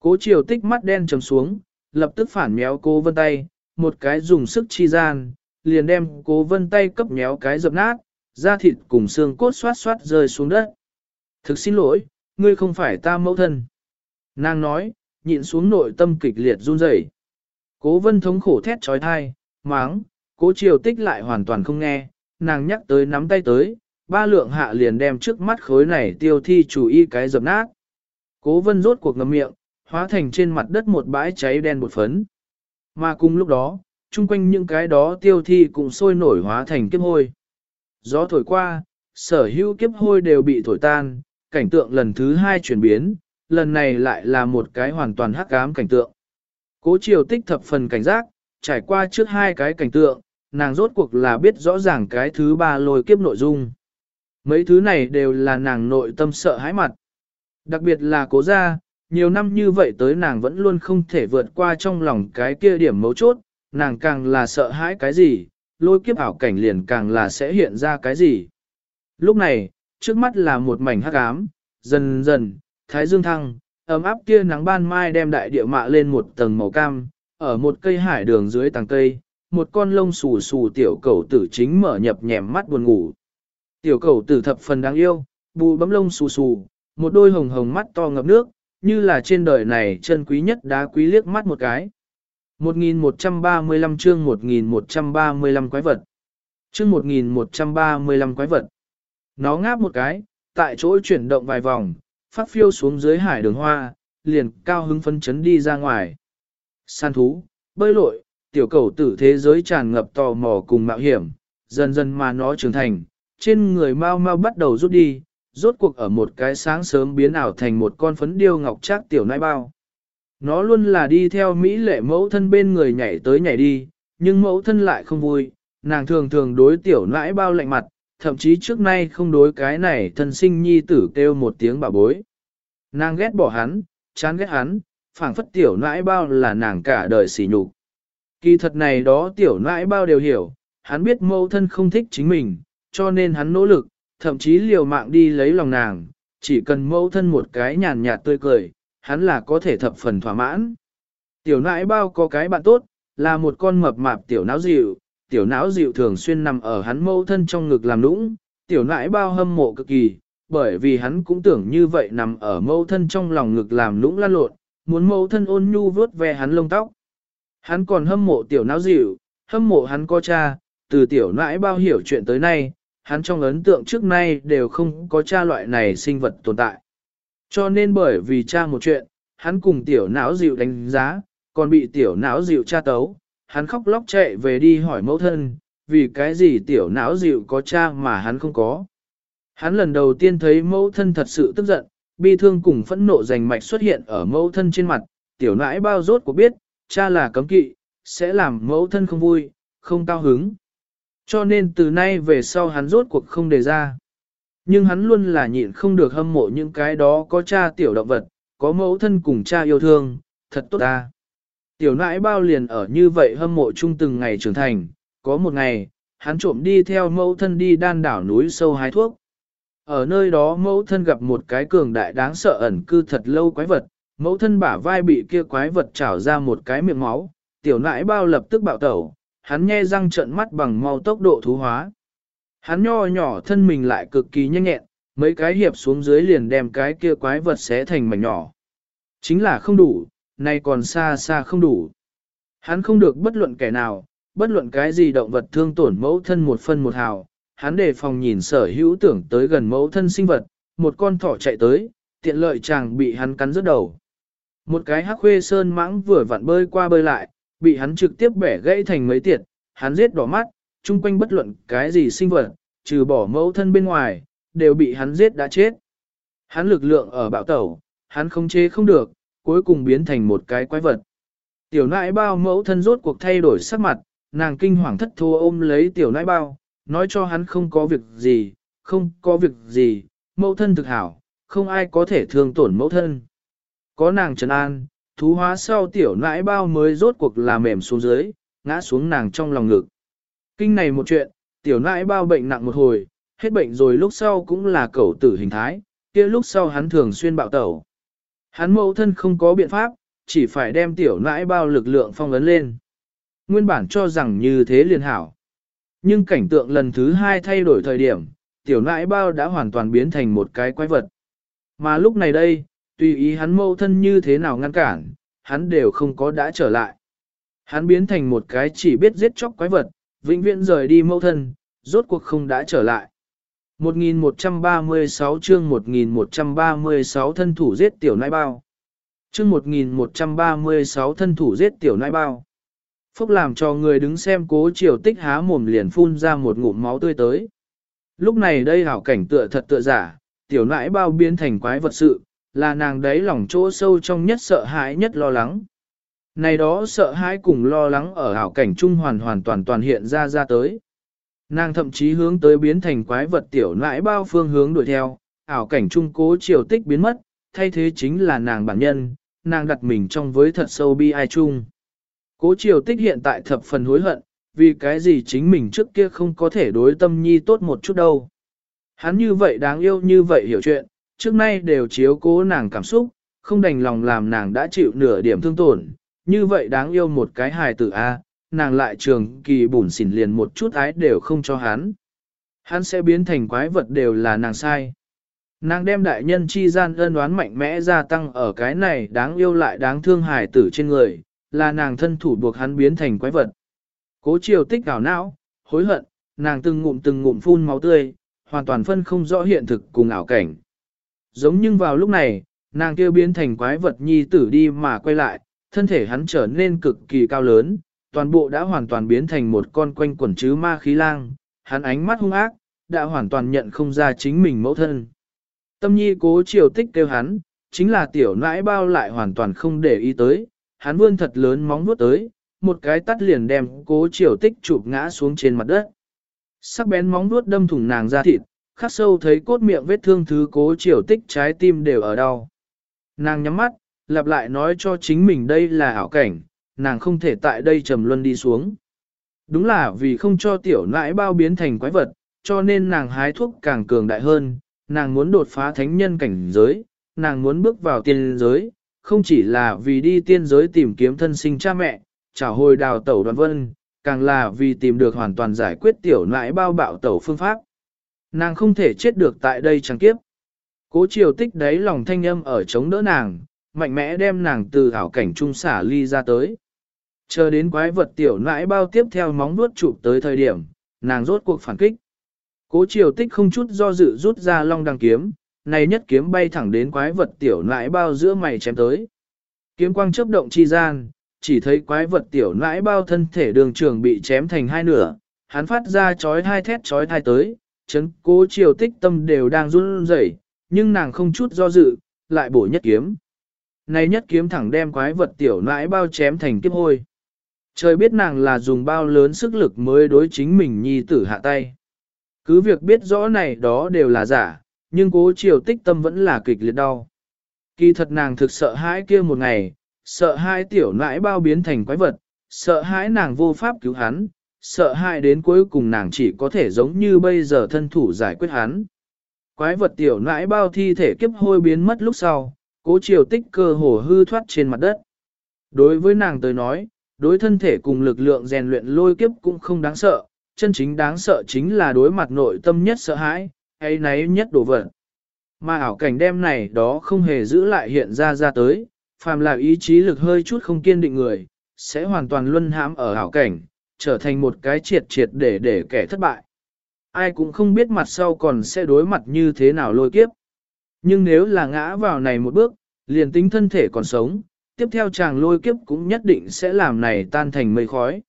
Cố triều tích mắt đen trầm xuống, lập tức phản méo cố vân tay, một cái dùng sức chi gian, liền đem cố vân tay cấp méo cái dập nát, da thịt cùng xương cốt xoát xoát rơi xuống đất. Thực xin lỗi, ngươi không phải ta mẫu thân. Nàng nói, nhịn xuống nội tâm kịch liệt run rẩy. Cố vân thống khổ thét trói thai, máng, cố triều tích lại hoàn toàn không nghe, nàng nhắc tới nắm tay tới, ba lượng hạ liền đem trước mắt khối này tiêu thi chủ y cái dập nát. Cố vân rốt cuộc ngầm miệng, hóa thành trên mặt đất một bãi cháy đen bột phấn. Mà cùng lúc đó, chung quanh những cái đó tiêu thi cũng sôi nổi hóa thành kiếp hôi. Gió thổi qua, sở hữu kiếp hôi đều bị thổi tan, cảnh tượng lần thứ hai chuyển biến, lần này lại là một cái hoàn toàn hắc ám cảnh tượng. Cố triều tích thập phần cảnh giác, trải qua trước hai cái cảnh tượng, nàng rốt cuộc là biết rõ ràng cái thứ ba lôi kiếp nội dung. Mấy thứ này đều là nàng nội tâm sợ hãi mặt. Đặc biệt là cố gia, nhiều năm như vậy tới nàng vẫn luôn không thể vượt qua trong lòng cái kia điểm mấu chốt, nàng càng là sợ hãi cái gì, lôi kiếp ảo cảnh liền càng là sẽ hiện ra cái gì. Lúc này, trước mắt là một mảnh hắc ám, dần dần, thái dương thăng, ấm áp kia nắng ban mai đem đại địa mạ lên một tầng màu cam, ở một cây hải đường dưới tầng cây, một con lông xù xù tiểu cầu tử chính mở nhập nhèm mắt buồn ngủ. Tiểu cầu tử thập phần đáng yêu, bù bấm lông xù xù, một đôi hồng hồng mắt to ngập nước, như là trên đời này chân quý nhất đá quý liếc mắt một cái. 1135 chương 1135 quái vật. Chương 1135 quái vật. Nó ngáp một cái, tại chỗ chuyển động vài vòng, phát phiêu xuống dưới hải đường hoa, liền cao hứng phấn chấn đi ra ngoài. San thú, bơi lội, tiểu cầu tử thế giới tràn ngập tò mò cùng mạo hiểm, dần dần mà nó trưởng thành, trên người mau mau bắt đầu rút đi, rốt cuộc ở một cái sáng sớm biến ảo thành một con phấn điêu ngọc trác tiểu nai bao. Nó luôn là đi theo Mỹ lệ mẫu thân bên người nhảy tới nhảy đi, nhưng mẫu thân lại không vui, nàng thường thường đối tiểu nãi bao lạnh mặt, thậm chí trước nay không đối cái này thân sinh nhi tử kêu một tiếng bà bối. Nàng ghét bỏ hắn, chán ghét hắn, phảng phất tiểu nãi bao là nàng cả đời sỉ nhục. Kỳ thật này đó tiểu nãi bao đều hiểu, hắn biết mẫu thân không thích chính mình, cho nên hắn nỗ lực, thậm chí liều mạng đi lấy lòng nàng, chỉ cần mẫu thân một cái nhàn nhạt tươi cười, hắn là có thể thập phần thỏa mãn. Tiểu nãi bao có cái bạn tốt, là một con mập mạp tiểu não dịu, tiểu não dịu thường xuyên nằm ở hắn mâu thân trong ngực làm nũng, tiểu nãi bao hâm mộ cực kỳ, bởi vì hắn cũng tưởng như vậy nằm ở mâu thân trong lòng ngực làm nũng lan lộn, muốn mâu thân ôn nhu vớt ve hắn lông tóc. Hắn còn hâm mộ tiểu não dịu, hâm mộ hắn có cha, từ tiểu nãi bao hiểu chuyện tới nay, hắn trong ấn tượng trước nay đều không có cha loại này sinh vật tồn tại. Cho nên bởi vì cha một chuyện, hắn cùng tiểu não dịu đánh giá, còn bị tiểu não dịu cha tấu, hắn khóc lóc chạy về đi hỏi mẫu thân, vì cái gì tiểu não dịu có cha mà hắn không có. Hắn lần đầu tiên thấy mẫu thân thật sự tức giận, bi thương cùng phẫn nộ giành mạch xuất hiện ở mẫu thân trên mặt, tiểu nãi bao rốt của biết, cha là cấm kỵ, sẽ làm mẫu thân không vui, không cao hứng. Cho nên từ nay về sau hắn rốt cuộc không đề ra. Nhưng hắn luôn là nhịn không được hâm mộ những cái đó có cha tiểu động vật, có mẫu thân cùng cha yêu thương, thật tốt ta. Tiểu nãi bao liền ở như vậy hâm mộ chung từng ngày trưởng thành, có một ngày, hắn trộm đi theo mẫu thân đi đan đảo núi sâu hái thuốc. Ở nơi đó mẫu thân gặp một cái cường đại đáng sợ ẩn cư thật lâu quái vật, mẫu thân bả vai bị kia quái vật trảo ra một cái miệng máu, tiểu nãi bao lập tức bạo tẩu, hắn nhe răng trợn mắt bằng mau tốc độ thú hóa. Hắn nho nhỏ thân mình lại cực kỳ nhanh nhẹn, mấy cái hiệp xuống dưới liền đem cái kia quái vật xé thành mảnh nhỏ. Chính là không đủ, nay còn xa xa không đủ. Hắn không được bất luận kẻ nào, bất luận cái gì động vật thương tổn mẫu thân một phân một hào, hắn đề phòng nhìn sở hữu tưởng tới gần mẫu thân sinh vật, một con thỏ chạy tới, tiện lợi chàng bị hắn cắn rớt đầu. Một cái hắc khuê sơn mãng vừa vặn bơi qua bơi lại, bị hắn trực tiếp bẻ gãy thành mấy tiệt, hắn giết đỏ mắt, chung quanh bất luận cái gì sinh vật, trừ bỏ mẫu thân bên ngoài, đều bị hắn giết đã chết. Hắn lực lượng ở bạo tẩu, hắn không chế không được, cuối cùng biến thành một cái quái vật. Tiểu nãi bao mẫu thân rốt cuộc thay đổi sắc mặt, nàng kinh hoàng thất thua ôm lấy tiểu nãi bao, nói cho hắn không có việc gì, không có việc gì, mẫu thân thực hảo, không ai có thể thương tổn mẫu thân. Có nàng trần an, thú hóa sau tiểu nãi bao mới rốt cuộc là mềm xuống dưới, ngã xuống nàng trong lòng ngực. Kinh này một chuyện, tiểu nãi bao bệnh nặng một hồi, hết bệnh rồi lúc sau cũng là cẩu tử hình thái, kia lúc sau hắn thường xuyên bạo tẩu. Hắn mẫu thân không có biện pháp, chỉ phải đem tiểu nãi bao lực lượng phong ấn lên. Nguyên bản cho rằng như thế liền hảo. Nhưng cảnh tượng lần thứ hai thay đổi thời điểm, tiểu nãi bao đã hoàn toàn biến thành một cái quái vật. Mà lúc này đây, tùy ý hắn mâu thân như thế nào ngăn cản, hắn đều không có đã trở lại. Hắn biến thành một cái chỉ biết giết chóc quái vật, vĩnh viễn rời đi mâu thân, rốt cuộc không đã trở lại. 1136 chương 1136 thân thủ giết tiểu nai bao. Chương 1136 thân thủ giết tiểu nai bao. Phúc làm cho người đứng xem cố triều tích há mồm liền phun ra một ngụm máu tươi tới. Lúc này đây hảo cảnh tựa thật tựa giả, tiểu nãi bao biến thành quái vật sự, là nàng đấy lòng chỗ sâu trong nhất sợ hãi nhất lo lắng. Này đó sợ hãi cùng lo lắng ở hảo cảnh trung hoàn hoàn toàn toàn hiện ra ra tới. Nàng thậm chí hướng tới biến thành quái vật tiểu nãi bao phương hướng đuổi theo, ảo cảnh trung cố triều tích biến mất, thay thế chính là nàng bản nhân, nàng đặt mình trong với thật sâu bi ai chung. Cố triều tích hiện tại thập phần hối hận, vì cái gì chính mình trước kia không có thể đối tâm nhi tốt một chút đâu. Hắn như vậy đáng yêu như vậy hiểu chuyện, trước nay đều chiếu cố nàng cảm xúc, không đành lòng làm nàng đã chịu nửa điểm thương tổn, như vậy đáng yêu một cái hài tử A, nàng lại trường kỳ bùn xỉn liền một chút ái đều không cho hắn. Hắn sẽ biến thành quái vật đều là nàng sai. Nàng đem đại nhân chi gian ân đoán mạnh mẽ gia tăng ở cái này đáng yêu lại đáng thương hài tử trên người, là nàng thân thủ buộc hắn biến thành quái vật. Cố chiều tích cảo não, hối hận, nàng từng ngụm từng ngụm phun máu tươi, hoàn toàn phân không rõ hiện thực cùng ảo cảnh. Giống nhưng vào lúc này, nàng kêu biến thành quái vật nhi tử đi mà quay lại, thân thể hắn trở nên cực kỳ cao lớn, toàn bộ đã hoàn toàn biến thành một con quanh quẩn chứ ma khí lang, hắn ánh mắt hung ác, đã hoàn toàn nhận không ra chính mình mẫu thân. Tâm nhi cố chiều tích kêu hắn, chính là tiểu nãi bao lại hoàn toàn không để ý tới, hắn vươn thật lớn móng vuốt tới, một cái tắt liền đem cố chiều tích chụp ngã xuống trên mặt đất. Sắc bén móng vuốt đâm thủng nàng ra thịt, khắc sâu thấy cốt miệng vết thương thứ cố chiều tích trái tim đều ở đau. Nàng nhắm mắt, lặp lại nói cho chính mình đây là ảo cảnh, nàng không thể tại đây trầm luân đi xuống. Đúng là vì không cho tiểu nãi bao biến thành quái vật, cho nên nàng hái thuốc càng cường đại hơn, nàng muốn đột phá thánh nhân cảnh giới, nàng muốn bước vào tiên giới, không chỉ là vì đi tiên giới tìm kiếm thân sinh cha mẹ, trả hồi đào tẩu đoàn vân, càng là vì tìm được hoàn toàn giải quyết tiểu nãi bao bạo tẩu phương pháp. Nàng không thể chết được tại đây chẳng kiếp. Cố triều tích đấy lòng thanh âm ở chống đỡ nàng, mạnh mẽ đem nàng từ ảo cảnh trung xả ly ra tới. Chờ đến quái vật tiểu nãi bao tiếp theo móng vuốt chụp tới thời điểm, nàng rốt cuộc phản kích. Cố triều tích không chút do dự rút ra long đăng kiếm, này nhất kiếm bay thẳng đến quái vật tiểu nãi bao giữa mày chém tới. Kiếm quang chớp động chi gian, chỉ thấy quái vật tiểu nãi bao thân thể đường trường bị chém thành hai nửa, hắn phát ra chói hai thét chói thai tới, chấn cố triều tích tâm đều đang run rẩy, nhưng nàng không chút do dự, lại bổ nhất kiếm. Này nhất kiếm thẳng đem quái vật tiểu nãi bao chém thành kiếp hôi. Trời biết nàng là dùng bao lớn sức lực mới đối chính mình nhi tử hạ tay. Cứ việc biết rõ này đó đều là giả, nhưng cố triều tích tâm vẫn là kịch liệt đau. Kỳ thật nàng thực sợ hãi kia một ngày, sợ hãi tiểu nãi bao biến thành quái vật, sợ hãi nàng vô pháp cứu hắn, sợ hãi đến cuối cùng nàng chỉ có thể giống như bây giờ thân thủ giải quyết hắn. Quái vật tiểu nãi bao thi thể kiếp hôi biến mất lúc sau, cố triều tích cơ hồ hư thoát trên mặt đất. Đối với nàng tới nói, đối thân thể cùng lực lượng rèn luyện lôi kiếp cũng không đáng sợ, chân chính đáng sợ chính là đối mặt nội tâm nhất sợ hãi, ấy nấy nhất đổ vật. Mà ảo cảnh đem này đó không hề giữ lại hiện ra ra tới, phàm là ý chí lực hơi chút không kiên định người, sẽ hoàn toàn luân hãm ở ảo cảnh, trở thành một cái triệt triệt để để kẻ thất bại. Ai cũng không biết mặt sau còn sẽ đối mặt như thế nào lôi kiếp. Nhưng nếu là ngã vào này một bước, liền tính thân thể còn sống, tiếp theo chàng lôi kiếp cũng nhất định sẽ làm này tan thành mây khói.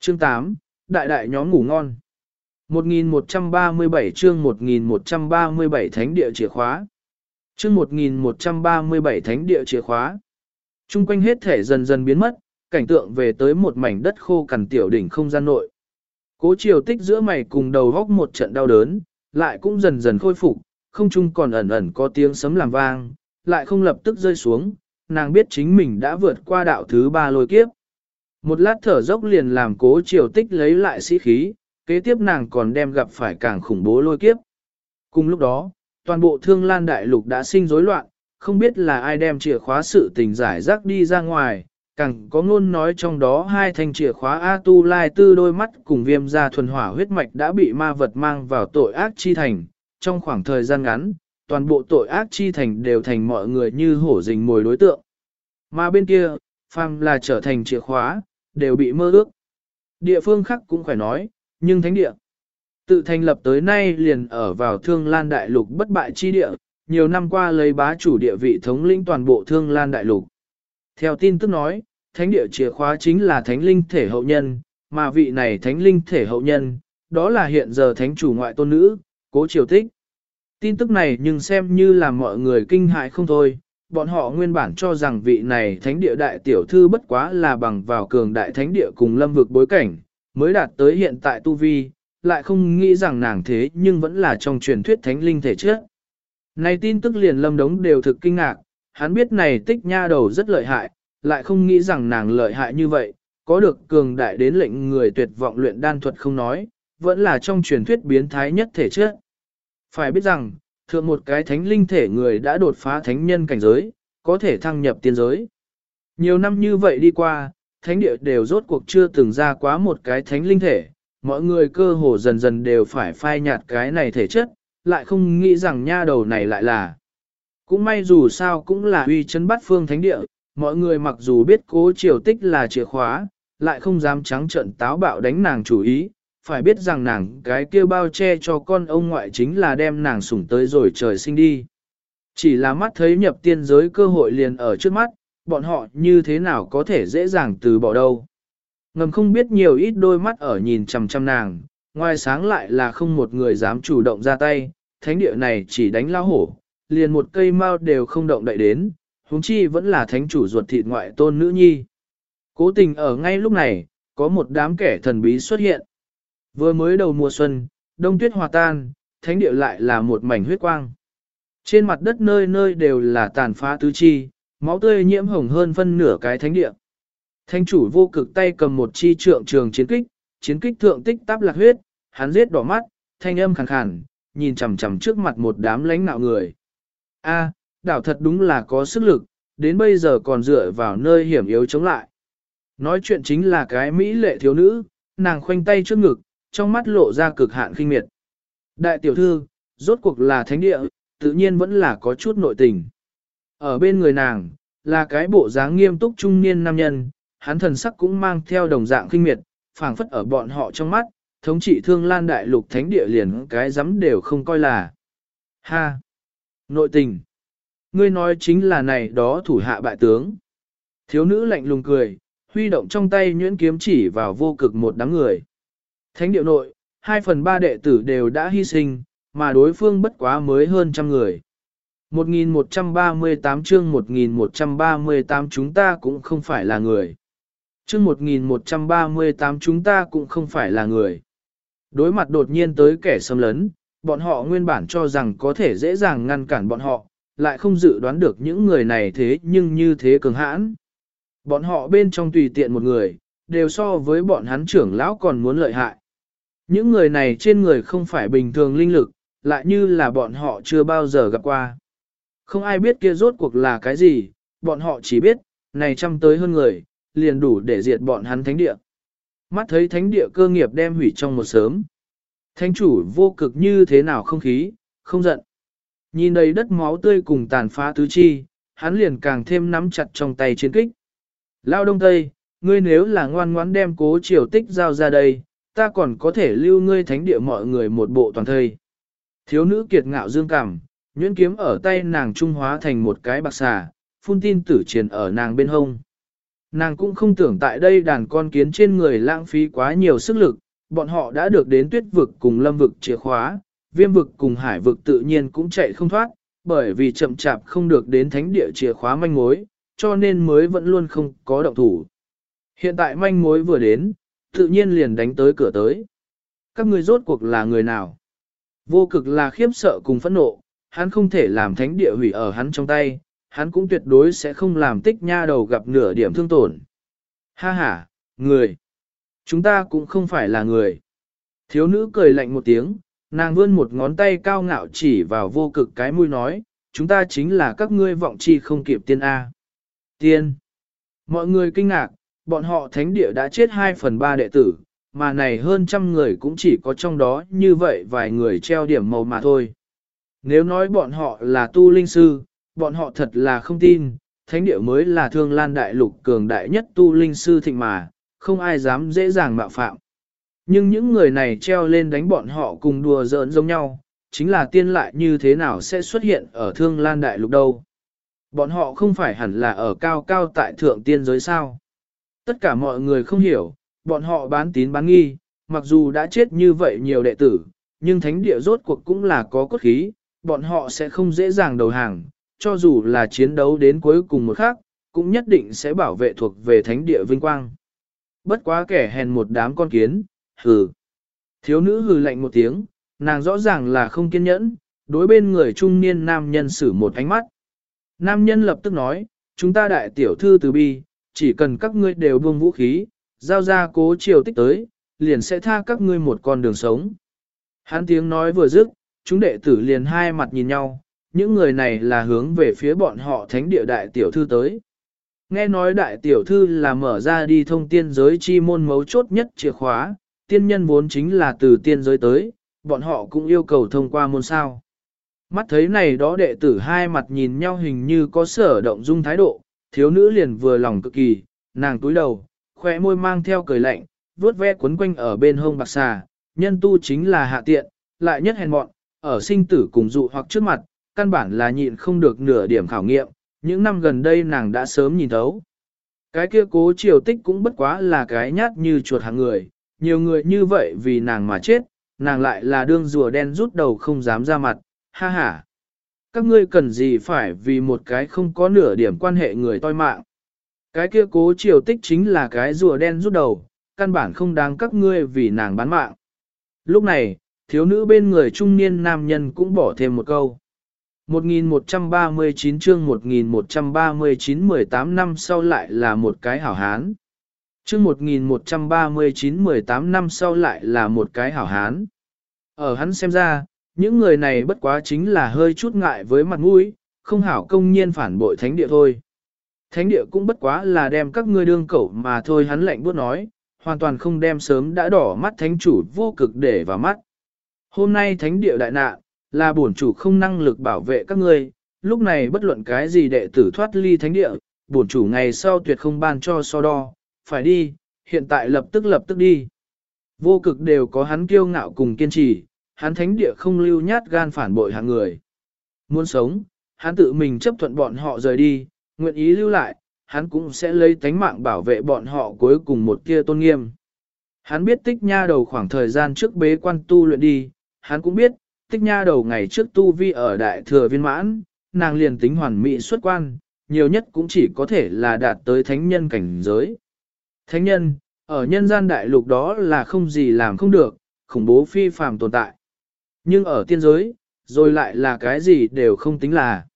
Chương 8, Đại đại nhóm ngủ ngon. 1137 chương 1137 thánh địa chìa khóa. Chương 1137 thánh địa chìa khóa. Trung quanh hết thể dần dần biến mất, cảnh tượng về tới một mảnh đất khô cằn tiểu đỉnh không gian nội. Cố chiều tích giữa mày cùng đầu góc một trận đau đớn, lại cũng dần dần khôi phục, không chung còn ẩn ẩn có tiếng sấm làm vang, lại không lập tức rơi xuống, nàng biết chính mình đã vượt qua đạo thứ ba lôi kiếp. Một lát thở dốc liền làm cố triều tích lấy lại sĩ khí, kế tiếp nàng còn đem gặp phải càng khủng bố lôi kiếp. Cùng lúc đó, toàn bộ thương lan đại lục đã sinh rối loạn, không biết là ai đem chìa khóa sự tình giải rác đi ra ngoài, càng có ngôn nói trong đó hai thanh chìa khóa A Tu Lai Tư đôi mắt cùng viêm ra thuần hỏa huyết mạch đã bị ma vật mang vào tội ác chi thành, trong khoảng thời gian ngắn, toàn bộ tội ác chi thành đều thành mọi người như hổ rình mồi đối tượng. Mà bên kia, phàm là trở thành chìa khóa, đều bị mơ ước. Địa phương khác cũng phải nói, nhưng thánh địa. Tự thành lập tới nay liền ở vào thương lan đại lục bất bại chi địa, nhiều năm qua lấy bá chủ địa vị thống lĩnh toàn bộ thương lan đại lục. Theo tin tức nói, thánh địa chìa khóa chính là thánh linh thể hậu nhân, mà vị này thánh linh thể hậu nhân, đó là hiện giờ thánh chủ ngoại tôn nữ, cố triều tích. Tin tức này nhưng xem như là mọi người kinh hại không thôi, bọn họ nguyên bản cho rằng vị này thánh địa đại tiểu thư bất quá là bằng vào cường đại thánh địa cùng lâm vực bối cảnh, mới đạt tới hiện tại tu vi, lại không nghĩ rằng nàng thế nhưng vẫn là trong truyền thuyết thánh linh thể trước. Này tin tức liền lâm đống đều thực kinh ngạc, hắn biết này tích nha đầu rất lợi hại, lại không nghĩ rằng nàng lợi hại như vậy, có được cường đại đến lệnh người tuyệt vọng luyện đan thuật không nói, vẫn là trong truyền thuyết biến thái nhất thể chất. Phải biết rằng, thượng một cái thánh linh thể người đã đột phá thánh nhân cảnh giới, có thể thăng nhập tiên giới. Nhiều năm như vậy đi qua, thánh địa đều rốt cuộc chưa từng ra quá một cái thánh linh thể, mọi người cơ hồ dần dần đều phải phai nhạt cái này thể chất, lại không nghĩ rằng nha đầu này lại là. Cũng may dù sao cũng là uy chấn bắt phương thánh địa, mọi người mặc dù biết cố triều tích là chìa khóa, lại không dám trắng trận táo bạo đánh nàng chủ ý, phải biết rằng nàng cái kia bao che cho con ông ngoại chính là đem nàng sủng tới rồi trời sinh đi. Chỉ là mắt thấy nhập tiên giới cơ hội liền ở trước mắt, bọn họ như thế nào có thể dễ dàng từ bỏ đâu. Ngầm không biết nhiều ít đôi mắt ở nhìn chằm chằm nàng, ngoài sáng lại là không một người dám chủ động ra tay, thánh địa này chỉ đánh lao hổ, liền một cây mao đều không động đậy đến, huống chi vẫn là thánh chủ ruột thịt ngoại tôn nữ nhi. Cố tình ở ngay lúc này, có một đám kẻ thần bí xuất hiện. Vừa mới đầu mùa xuân, đông tuyết hòa tan, thánh địa lại là một mảnh huyết quang. Trên mặt đất nơi nơi đều là tàn phá tứ chi, máu tươi nhiễm hồng hơn phân nửa cái thánh địa. Thánh chủ vô cực tay cầm một chi trượng trường chiến kích, chiến kích thượng tích táp lạc huyết, hắn giết đỏ mắt, thanh âm khàn khàn, nhìn chằm chằm trước mặt một đám lãnh nạo người. A, đảo thật đúng là có sức lực, đến bây giờ còn dựa vào nơi hiểm yếu chống lại. Nói chuyện chính là cái mỹ lệ thiếu nữ, nàng khoanh tay trước ngực, trong mắt lộ ra cực hạn khinh miệt. Đại tiểu thư, rốt cuộc là thánh địa, tự nhiên vẫn là có chút nội tình. Ở bên người nàng, là cái bộ dáng nghiêm túc trung niên nam nhân, hắn thần sắc cũng mang theo đồng dạng khinh miệt, phảng phất ở bọn họ trong mắt, thống trị thương lan đại lục thánh địa liền cái dám đều không coi là. Ha! Nội tình! Ngươi nói chính là này đó thủ hạ bại tướng. Thiếu nữ lạnh lùng cười, huy động trong tay nhuyễn kiếm chỉ vào vô cực một đám người. Thánh điệu nội, hai phần ba đệ tử đều đã hy sinh, mà đối phương bất quá mới hơn trăm người. 1138 chương 1138 chúng ta cũng không phải là người. Chương 1138 chúng ta cũng không phải là người. Đối mặt đột nhiên tới kẻ xâm lấn, bọn họ nguyên bản cho rằng có thể dễ dàng ngăn cản bọn họ, lại không dự đoán được những người này thế nhưng như thế cường hãn. Bọn họ bên trong tùy tiện một người, đều so với bọn hắn trưởng lão còn muốn lợi hại. Những người này trên người không phải bình thường linh lực, lại như là bọn họ chưa bao giờ gặp qua. Không ai biết kia rốt cuộc là cái gì, bọn họ chỉ biết, này trăm tới hơn người, liền đủ để diệt bọn hắn thánh địa. Mắt thấy thánh địa cơ nghiệp đem hủy trong một sớm. Thánh chủ vô cực như thế nào không khí, không giận. Nhìn đầy đất máu tươi cùng tàn phá tứ chi, hắn liền càng thêm nắm chặt trong tay chiến kích. Lao đông tây, ngươi nếu là ngoan ngoãn đem cố triều tích giao ra đây, ta còn có thể lưu ngươi thánh địa mọi người một bộ toàn thây. Thiếu nữ kiệt ngạo dương cảm, nhuyễn kiếm ở tay nàng trung hóa thành một cái bạc xà, phun tin tử triền ở nàng bên hông. Nàng cũng không tưởng tại đây đàn con kiến trên người lãng phí quá nhiều sức lực, bọn họ đã được đến tuyết vực cùng lâm vực chìa khóa, viêm vực cùng hải vực tự nhiên cũng chạy không thoát, bởi vì chậm chạp không được đến thánh địa chìa khóa manh mối, cho nên mới vẫn luôn không có động thủ. Hiện tại manh mối vừa đến, tự nhiên liền đánh tới cửa tới. Các người rốt cuộc là người nào? Vô cực là khiếp sợ cùng phẫn nộ, hắn không thể làm thánh địa hủy ở hắn trong tay, hắn cũng tuyệt đối sẽ không làm tích nha đầu gặp nửa điểm thương tổn. Ha ha, người. Chúng ta cũng không phải là người. Thiếu nữ cười lạnh một tiếng, nàng vươn một ngón tay cao ngạo chỉ vào vô cực cái mũi nói, chúng ta chính là các ngươi vọng chi không kịp tiên A. Tiên. Mọi người kinh ngạc, bọn họ thánh địa đã chết 2 phần 3 đệ tử, mà này hơn trăm người cũng chỉ có trong đó như vậy vài người treo điểm màu mà thôi. Nếu nói bọn họ là tu linh sư, bọn họ thật là không tin, thánh địa mới là thương lan đại lục cường đại nhất tu linh sư thịnh mà, không ai dám dễ dàng mạo phạm. Nhưng những người này treo lên đánh bọn họ cùng đùa giỡn giống nhau, chính là tiên lại như thế nào sẽ xuất hiện ở thương lan đại lục đâu. Bọn họ không phải hẳn là ở cao cao tại thượng tiên giới sao. Tất cả mọi người không hiểu, bọn họ bán tín bán nghi, mặc dù đã chết như vậy nhiều đệ tử, nhưng thánh địa rốt cuộc cũng là có cốt khí, bọn họ sẽ không dễ dàng đầu hàng, cho dù là chiến đấu đến cuối cùng một khắc, cũng nhất định sẽ bảo vệ thuộc về thánh địa vinh quang. Bất quá kẻ hèn một đám con kiến, hừ. Thiếu nữ hừ lạnh một tiếng, nàng rõ ràng là không kiên nhẫn, đối bên người trung niên nam nhân sử một ánh mắt. Nam nhân lập tức nói, chúng ta đại tiểu thư từ bi, chỉ cần các ngươi đều buông vũ khí, giao ra cố triều tích tới, liền sẽ tha các ngươi một con đường sống. Hắn tiếng nói vừa dứt, chúng đệ tử liền hai mặt nhìn nhau, những người này là hướng về phía bọn họ thánh địa đại tiểu thư tới. Nghe nói đại tiểu thư là mở ra đi thông tiên giới chi môn mấu chốt nhất chìa khóa, tiên nhân vốn chính là từ tiên giới tới, bọn họ cũng yêu cầu thông qua môn sao. Mắt thấy này đó đệ tử hai mặt nhìn nhau hình như có sở động dung thái độ, thiếu nữ liền vừa lòng cực kỳ, nàng túi đầu, khỏe môi mang theo cười lạnh, vuốt ve quấn quanh ở bên hông bạc xà, nhân tu chính là hạ tiện, lại nhất hèn mọn, ở sinh tử cùng dụ hoặc trước mặt, căn bản là nhịn không được nửa điểm khảo nghiệm, những năm gần đây nàng đã sớm nhìn thấu. Cái kia cố triều tích cũng bất quá là cái nhát như chuột hàng người, nhiều người như vậy vì nàng mà chết, nàng lại là đương rùa đen rút đầu không dám ra mặt, ha ha. Các ngươi cần gì phải vì một cái không có nửa điểm quan hệ người toi mạng. Cái kia cố triều tích chính là cái rùa đen rút đầu, căn bản không đáng các ngươi vì nàng bán mạng. Lúc này, thiếu nữ bên người trung niên nam nhân cũng bỏ thêm một câu. 1139 chương 1139 18 năm sau lại là một cái hảo hán. Chương 1139 18 năm sau lại là một cái hảo hán. Ở hắn xem ra, những người này bất quá chính là hơi chút ngại với mặt mũi, không hảo công nhiên phản bội thánh địa thôi. Thánh địa cũng bất quá là đem các ngươi đương cẩu mà thôi hắn lạnh buốt nói, hoàn toàn không đem sớm đã đỏ mắt thánh chủ vô cực để vào mắt. Hôm nay thánh địa đại nạn, là bổn chủ không năng lực bảo vệ các ngươi, lúc này bất luận cái gì đệ tử thoát ly thánh địa, bổn chủ ngày sau tuyệt không ban cho so đo, phải đi, hiện tại lập tức lập tức đi. Vô cực đều có hắn kiêu ngạo cùng kiên trì, hắn thánh địa không lưu nhát gan phản bội hạng người. Muốn sống, hắn tự mình chấp thuận bọn họ rời đi, nguyện ý lưu lại, hắn cũng sẽ lấy tánh mạng bảo vệ bọn họ cuối cùng một kia tôn nghiêm. Hắn biết tích nha đầu khoảng thời gian trước bế quan tu luyện đi, hắn cũng biết, tích nha đầu ngày trước tu vi ở đại thừa viên mãn, nàng liền tính hoàn mỹ xuất quan, nhiều nhất cũng chỉ có thể là đạt tới thánh nhân cảnh giới. Thánh nhân, ở nhân gian đại lục đó là không gì làm không được, khủng bố phi phàm tồn tại. Nhưng ở tiên giới, rồi lại là cái gì đều không tính là.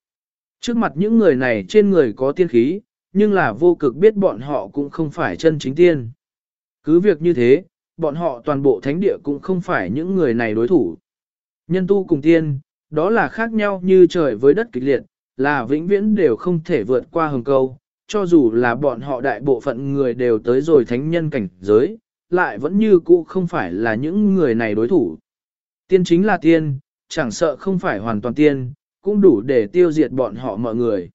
Trước mặt những người này trên người có tiên khí, nhưng là vô cực biết bọn họ cũng không phải chân chính tiên. Cứ việc như thế, bọn họ toàn bộ thánh địa cũng không phải những người này đối thủ. Nhân tu cùng tiên, đó là khác nhau như trời với đất kịch liệt, là vĩnh viễn đều không thể vượt qua hừng câu, cho dù là bọn họ đại bộ phận người đều tới rồi thánh nhân cảnh giới, lại vẫn như cũ không phải là những người này đối thủ. Tiên chính là tiên, chẳng sợ không phải hoàn toàn tiên, cũng đủ để tiêu diệt bọn họ mọi người.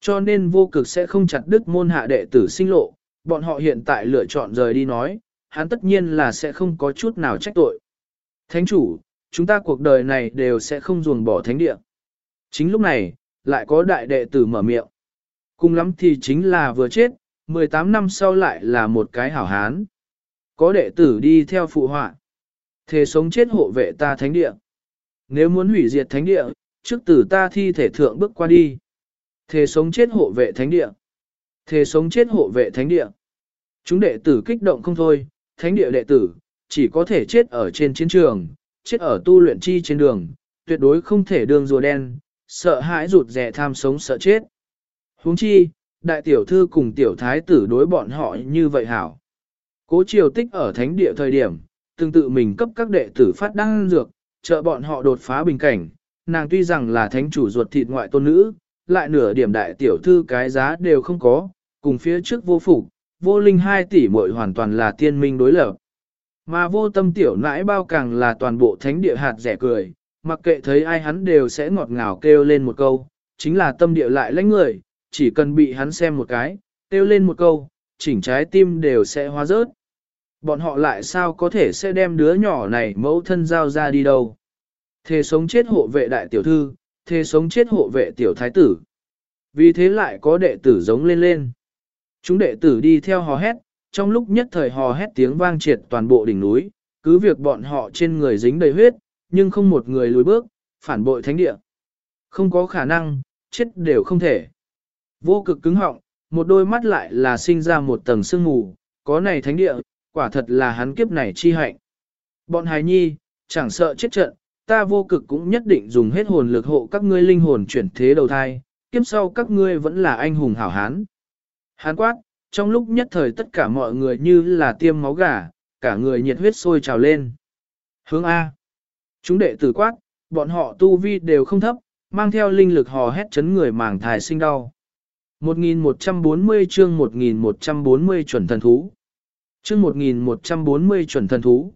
Cho nên vô cực sẽ không chặt đứt môn hạ đệ tử sinh lộ, bọn họ hiện tại lựa chọn rời đi nói, hắn tất nhiên là sẽ không có chút nào trách tội. Thánh chủ, chúng ta cuộc đời này đều sẽ không ruồng bỏ thánh địa. Chính lúc này, lại có đại đệ tử mở miệng. Cùng lắm thì chính là vừa chết, 18 năm sau lại là một cái hảo hán. Có đệ tử đi theo phụ họa. Thế sống chết hộ vệ ta thánh địa. Nếu muốn hủy diệt thánh địa, trước tử ta thi thể thượng bước qua đi. Thế sống chết hộ vệ thánh địa. Thế sống chết hộ vệ thánh địa. Chúng đệ tử kích động không thôi, thánh địa đệ tử, chỉ có thể chết ở trên chiến trường, chết ở tu luyện chi trên đường, tuyệt đối không thể đường rùa đen, sợ hãi rụt rè tham sống sợ chết. huống chi, đại tiểu thư cùng tiểu thái tử đối bọn họ như vậy hảo. Cố triều tích ở thánh địa thời điểm, Tương tự mình cấp các đệ tử phát đăng dược, trợ bọn họ đột phá bình cảnh, nàng tuy rằng là thánh chủ ruột thịt ngoại tôn nữ, lại nửa điểm đại tiểu thư cái giá đều không có, cùng phía trước vô phục, vô linh hai tỷ muội hoàn toàn là tiên minh đối lập. Mà vô tâm tiểu nãi bao càng là toàn bộ thánh địa hạt rẻ cười, mặc kệ thấy ai hắn đều sẽ ngọt ngào kêu lên một câu, chính là tâm địa lại lãnh người, chỉ cần bị hắn xem một cái, kêu lên một câu, chỉnh trái tim đều sẽ hóa rớt. Bọn họ lại sao có thể sẽ đem đứa nhỏ này mẫu thân giao ra đi đâu. Thề sống chết hộ vệ đại tiểu thư, thề sống chết hộ vệ tiểu thái tử. Vì thế lại có đệ tử giống lên lên. Chúng đệ tử đi theo hò hét, trong lúc nhất thời hò hét tiếng vang triệt toàn bộ đỉnh núi, cứ việc bọn họ trên người dính đầy huyết, nhưng không một người lùi bước, phản bội thánh địa. Không có khả năng, chết đều không thể. Vô cực cứng họng, một đôi mắt lại là sinh ra một tầng sương mù, có này thánh địa, quả thật là hắn kiếp này chi hạnh. Bọn hài nhi, chẳng sợ chết trận, ta vô cực cũng nhất định dùng hết hồn lực hộ các ngươi linh hồn chuyển thế đầu thai, kiếp sau các ngươi vẫn là anh hùng hảo hán. Hán quát, trong lúc nhất thời tất cả mọi người như là tiêm máu gà, cả người nhiệt huyết sôi trào lên. Hướng A. Chúng đệ tử quát, bọn họ tu vi đều không thấp, mang theo linh lực hò hét chấn người màng thải sinh đau. 1140 chương 1140 chuẩn thần thú. Chương 1140 chuẩn thần thú.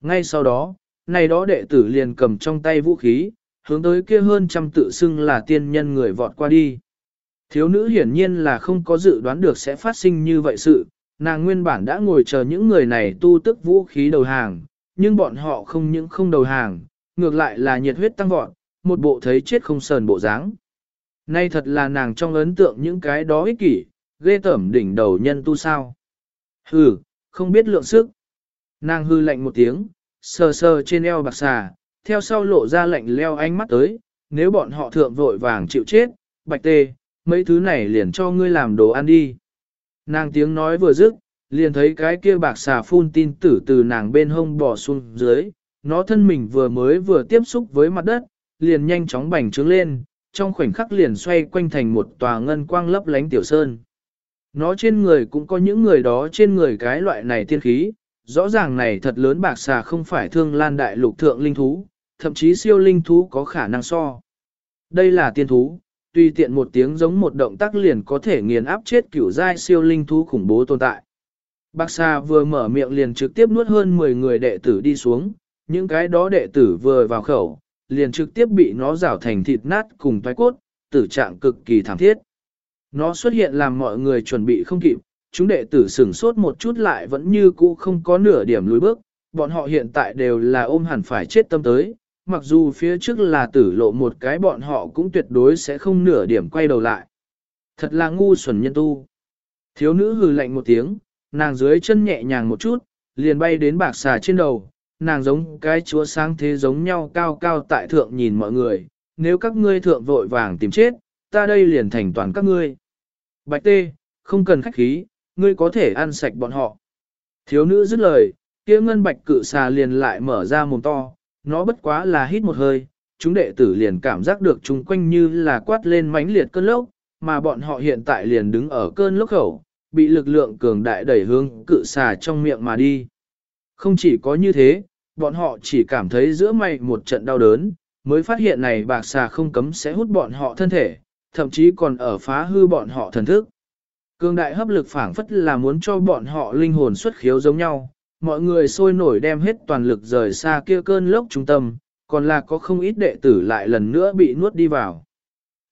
Ngay sau đó, này đó đệ tử liền cầm trong tay vũ khí, hướng tới kia hơn trăm tự xưng là tiên nhân người vọt qua đi. Thiếu nữ hiển nhiên là không có dự đoán được sẽ phát sinh như vậy sự, nàng nguyên bản đã ngồi chờ những người này tu tức vũ khí đầu hàng, nhưng bọn họ không những không đầu hàng, ngược lại là nhiệt huyết tăng vọt, một bộ thấy chết không sờn bộ dáng. Nay thật là nàng trong ấn tượng những cái đó ích kỷ, ghê tẩm đỉnh đầu nhân tu sao. Hừ, không biết lượng sức. Nàng hư lạnh một tiếng, sờ sờ trên eo bạc xà, theo sau lộ ra lạnh leo ánh mắt tới, nếu bọn họ thượng vội vàng chịu chết, bạch tê, mấy thứ này liền cho ngươi làm đồ ăn đi. Nàng tiếng nói vừa dứt, liền thấy cái kia bạc xà phun tin tử từ nàng bên hông bò xuống dưới, nó thân mình vừa mới vừa tiếp xúc với mặt đất, liền nhanh chóng bành trướng lên, trong khoảnh khắc liền xoay quanh thành một tòa ngân quang lấp lánh tiểu sơn. Nó trên người cũng có những người đó trên người cái loại này tiên khí, rõ ràng này thật lớn bạc xà không phải thương lan đại lục thượng linh thú, thậm chí siêu linh thú có khả năng so. Đây là tiên thú, tùy tiện một tiếng giống một động tác liền có thể nghiền áp chết cửu giai siêu linh thú khủng bố tồn tại. Bạc xà vừa mở miệng liền trực tiếp nuốt hơn 10 người đệ tử đi xuống, những cái đó đệ tử vừa vào khẩu, liền trực tiếp bị nó rảo thành thịt nát cùng toái cốt, tử trạng cực kỳ thảm thiết. Nó xuất hiện làm mọi người chuẩn bị không kịp, chúng đệ tử sửng sốt một chút lại vẫn như cũ không có nửa điểm lùi bước, bọn họ hiện tại đều là ôm hẳn phải chết tâm tới, mặc dù phía trước là tử lộ một cái bọn họ cũng tuyệt đối sẽ không nửa điểm quay đầu lại. Thật là ngu xuẩn nhân tu. Thiếu nữ hừ lạnh một tiếng, nàng dưới chân nhẹ nhàng một chút, liền bay đến bạc xà trên đầu, nàng giống cái chúa sáng thế giống nhau cao cao tại thượng nhìn mọi người, nếu các ngươi thượng vội vàng tìm chết, ta đây liền thành toàn các ngươi. Bạch tê, không cần khách khí, ngươi có thể ăn sạch bọn họ. Thiếu nữ dứt lời, kia ngân bạch cự xà liền lại mở ra mồm to, nó bất quá là hít một hơi, chúng đệ tử liền cảm giác được chúng quanh như là quát lên mãnh liệt cơn lốc, mà bọn họ hiện tại liền đứng ở cơn lốc khẩu, bị lực lượng cường đại đẩy hướng cự xà trong miệng mà đi. Không chỉ có như thế, bọn họ chỉ cảm thấy giữa mày một trận đau đớn, mới phát hiện này bạc xà không cấm sẽ hút bọn họ thân thể, thậm chí còn ở phá hư bọn họ thần thức. Cương đại hấp lực phảng phất là muốn cho bọn họ linh hồn xuất khiếu giống nhau, mọi người sôi nổi đem hết toàn lực rời xa kia cơn lốc trung tâm, còn là có không ít đệ tử lại lần nữa bị nuốt đi vào.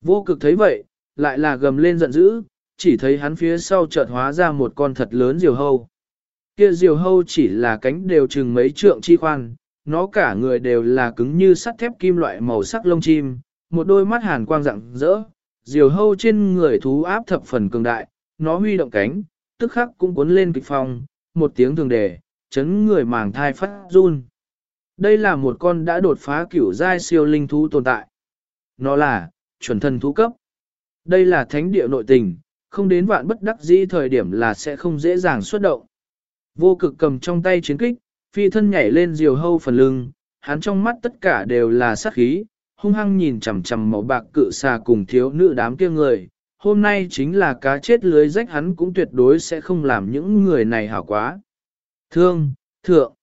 Vô cực thấy vậy, lại là gầm lên giận dữ, chỉ thấy hắn phía sau chợt hóa ra một con thật lớn diều hâu. Kia diều hâu chỉ là cánh đều chừng mấy trượng chi khoan, nó cả người đều là cứng như sắt thép kim loại màu sắc lông chim, một đôi mắt hàn quang rạng rỡ, diều hâu trên người thú áp thập phần cường đại, nó huy động cánh, tức khắc cũng cuốn lên kịch phong, một tiếng thường đề, chấn người màng thai phát run. Đây là một con đã đột phá kiểu giai siêu linh thú tồn tại. Nó là, chuẩn thần thú cấp. Đây là thánh địa nội tình, không đến vạn bất đắc dĩ thời điểm là sẽ không dễ dàng xuất động. Vô cực cầm trong tay chiến kích, phi thân nhảy lên diều hâu phần lưng, hắn trong mắt tất cả đều là sát khí, hung hăng nhìn chằm chằm màu bạc cự xà cùng thiếu nữ đám kia người. Hôm nay chính là cá chết lưới rách hắn cũng tuyệt đối sẽ không làm những người này hảo quá. Thương, thượng.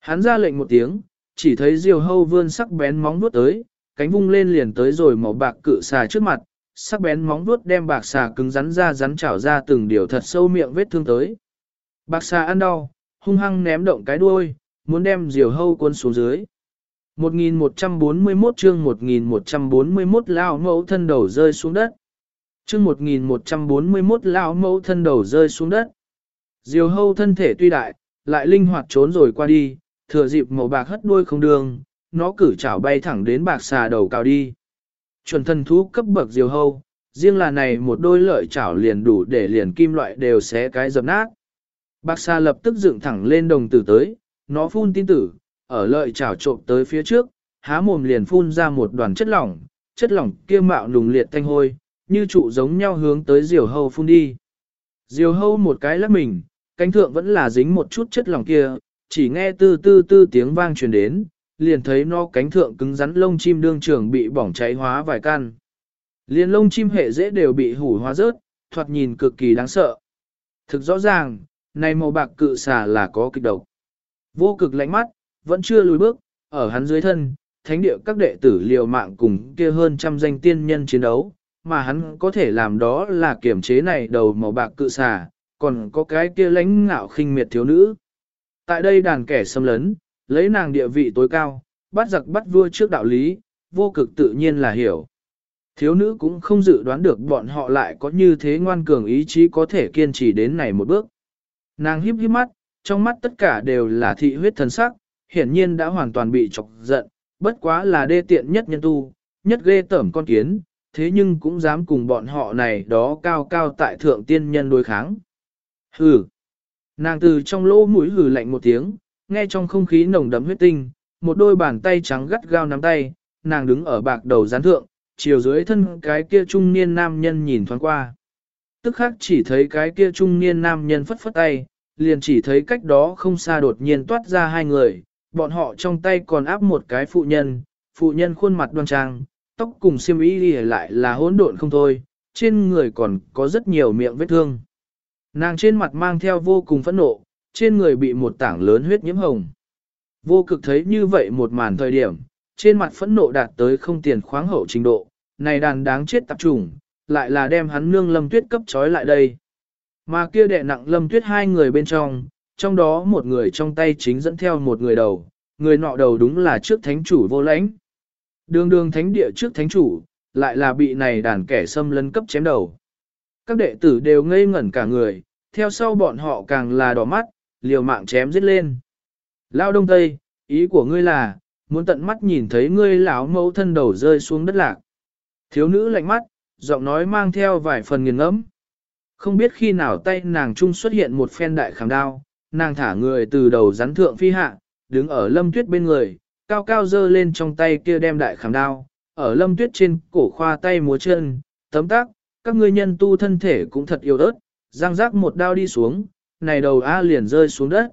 Hắn ra lệnh một tiếng, chỉ thấy diều hâu vươn sắc bén móng vuốt tới, cánh vung lên liền tới rồi màu bạc cự xà trước mặt, sắc bén móng vuốt đem bạc xà cứng rắn ra rắn chảo ra từng điều thật sâu miệng vết thương tới. Bạc xà ăn đau, hung hăng ném động cái đuôi, muốn đem diều hâu cuốn xuống dưới. 1141 chương 1141 Lão mẫu thân đầu rơi xuống đất. Chương 1141 Lão mẫu thân đầu rơi xuống đất. Diều hâu thân thể tuy đại, lại linh hoạt trốn rồi qua đi, thừa dịp màu bạc hất đuôi không đường, nó cử chảo bay thẳng đến bạc xà đầu cao đi. Chuẩn thần thú cấp bậc diều hâu, riêng là này một đôi lợi chảo liền đủ để liền kim loại đều xé cái dập nát. Bạc xà lập tức dựng thẳng lên đồng tử tới, nó phun tin tử, ở lợi chảo trộm tới phía trước, há mồm liền phun ra một đoàn chất lỏng, chất lỏng kia mạo nùng liệt thanh hôi, như trụ giống nhau hướng tới diều hâu phun đi. Diều hâu một cái lắc mình, cánh thượng vẫn là dính một chút chất lỏng kia, chỉ nghe tư tư tư tiếng vang truyền đến, liền thấy nó cánh thượng cứng rắn lông chim đương trường bị bỏng cháy hóa vài căn. Liền lông chim hệ dễ đều bị hủ hóa rớt, thoạt nhìn cực kỳ đáng sợ. Thực rõ ràng, này màu bạc cự xà là có kịch độc. Vô cực lạnh mắt, vẫn chưa lùi bước, ở hắn dưới thân, thánh địa các đệ tử liều mạng cùng kia hơn trăm danh tiên nhân chiến đấu, mà hắn có thể làm đó là kiểm chế này đầu màu bạc cự xà, còn có cái kia lãnh ngạo khinh miệt thiếu nữ. Tại đây đàn kẻ xâm lấn, lấy nàng địa vị tối cao, bắt giặc bắt vua trước đạo lý, vô cực tự nhiên là hiểu. Thiếu nữ cũng không dự đoán được bọn họ lại có như thế ngoan cường ý chí có thể kiên trì đến này một bước. Nàng híp híp mắt, trong mắt tất cả đều là thị huyết thần sắc, hiển nhiên đã hoàn toàn bị chọc giận, bất quá là đê tiện nhất nhân tu, nhất ghê tởm con kiến, thế nhưng cũng dám cùng bọn họ này đó cao cao tại thượng tiên nhân đối kháng. Hừ! Nàng từ trong lỗ mũi hừ lạnh một tiếng, nghe trong không khí nồng đấm huyết tinh, một đôi bàn tay trắng gắt gao nắm tay, nàng đứng ở bạc đầu gián thượng, chiều dưới thân cái kia trung niên nam nhân nhìn thoáng qua. Tức khắc chỉ thấy cái kia trung niên nam nhân phất phất tay, liền chỉ thấy cách đó không xa đột nhiên toát ra hai người, bọn họ trong tay còn áp một cái phụ nhân, phụ nhân khuôn mặt đoan trang, tóc cùng xiêm y lại là hỗn độn không thôi, trên người còn có rất nhiều miệng vết thương. Nàng trên mặt mang theo vô cùng phẫn nộ, trên người bị một tảng lớn huyết nhiễm hồng. Vô cực thấy như vậy một màn thời điểm, trên mặt phẫn nộ đạt tới không tiền khoáng hậu trình độ, này đàn đáng chết tập trùng, lại là đem hắn nương lâm tuyết cấp trói lại đây. Mà kia đệ nặng lâm tuyết hai người bên trong, trong đó một người trong tay chính dẫn theo một người đầu, người nọ đầu đúng là trước thánh chủ vô lãnh. Đường đường thánh địa trước thánh chủ, lại là bị này đàn kẻ xâm lấn cấp chém đầu. Các đệ tử đều ngây ngẩn cả người, theo sau bọn họ càng là đỏ mắt, liều mạng chém giết lên. Lao đông tây, ý của ngươi là, muốn tận mắt nhìn thấy ngươi lão mẫu thân đầu rơi xuống đất lạc. Thiếu nữ lạnh mắt, giọng nói mang theo vài phần nghiền ngẫm. Không biết khi nào tay nàng trung xuất hiện một phen đại khảm đao, nàng thả người từ đầu rắn thượng phi hạ, đứng ở lâm tuyết bên người, cao cao dơ lên trong tay kia đem đại khảm đao, ở lâm tuyết trên cổ khoa tay múa chân, tấm tác, các ngươi nhân tu thân thể cũng thật yêu ớt, giang rác một đao đi xuống, này đầu A liền rơi xuống đất.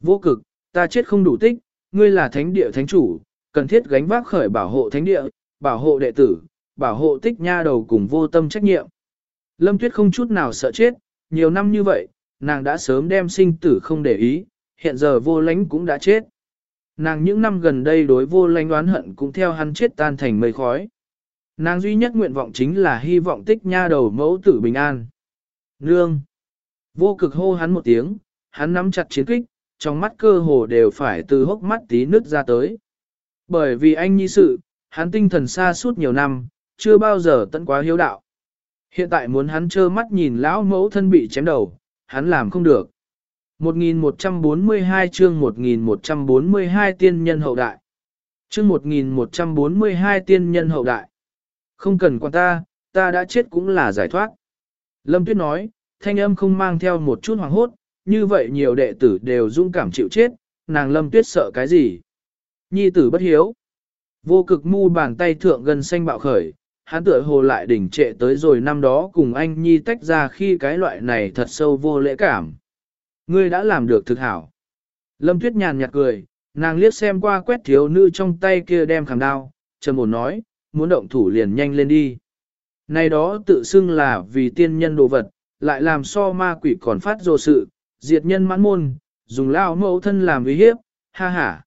Vô cực, ta chết không đủ tích, ngươi là thánh địa thánh chủ, cần thiết gánh vác khởi bảo hộ thánh địa, bảo hộ đệ tử, bảo hộ tích nha đầu cùng vô tâm trách nhiệm. Lâm Tuyết không chút nào sợ chết, nhiều năm như vậy, nàng đã sớm đem sinh tử không để ý, hiện giờ vô lánh cũng đã chết. Nàng những năm gần đây đối vô lánh oán hận cũng theo hắn chết tan thành mây khói. Nàng duy nhất nguyện vọng chính là hy vọng tích nha đầu mẫu tử bình an. Nương! Vô cực hô hắn một tiếng, hắn nắm chặt chiến kích, trong mắt cơ hồ đều phải từ hốc mắt tí nứt ra tới. Bởi vì anh nhi sự, hắn tinh thần xa suốt nhiều năm, chưa bao giờ tận quá hiếu đạo. Hiện tại muốn hắn trơ mắt nhìn lão mẫu thân bị chém đầu, hắn làm không được. 1142 chương 1142 tiên nhân hậu đại. Chương 1142 tiên nhân hậu đại. Không cần quan ta, ta đã chết cũng là giải thoát. Lâm Tuyết nói, thanh âm không mang theo một chút hoàng hốt, như vậy nhiều đệ tử đều dung cảm chịu chết, nàng Lâm Tuyết sợ cái gì? Nhi tử bất hiếu. Vô cực mu bàn tay thượng gần xanh bạo khởi, hắn tựa hồ lại đỉnh trệ tới rồi năm đó cùng anh Nhi tách ra khi cái loại này thật sâu vô lễ cảm. Ngươi đã làm được thực hảo. Lâm Tuyết nhàn nhạt cười, nàng liếc xem qua quét thiếu nữ trong tay kia đem khảm đao, trầm ổn nói, muốn động thủ liền nhanh lên đi. Này đó tự xưng là vì tiên nhân đồ vật, lại làm so ma quỷ còn phát dồ sự, diệt nhân mãn môn, dùng lao mẫu thân làm uy hiếp, ha ha.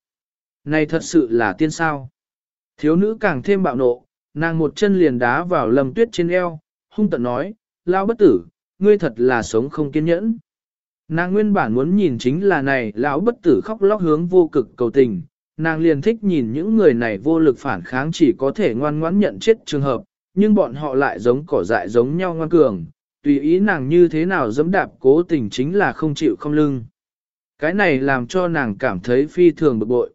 Này thật sự là tiên sao. Thiếu nữ càng thêm bạo nộ, nàng một chân liền đá vào lâm tuyết trên eo, hung tận nói, lao bất tử, ngươi thật là sống không kiên nhẫn. Nàng nguyên bản muốn nhìn chính là này lão bất tử khóc lóc hướng vô cực cầu tình, nàng liền thích nhìn những người này vô lực phản kháng chỉ có thể ngoan ngoãn nhận chết trường hợp, nhưng bọn họ lại giống cỏ dại giống nhau ngoan cường, tùy ý nàng như thế nào dẫm đạp cố tình chính là không chịu không lưng. Cái này làm cho nàng cảm thấy phi thường bực bội.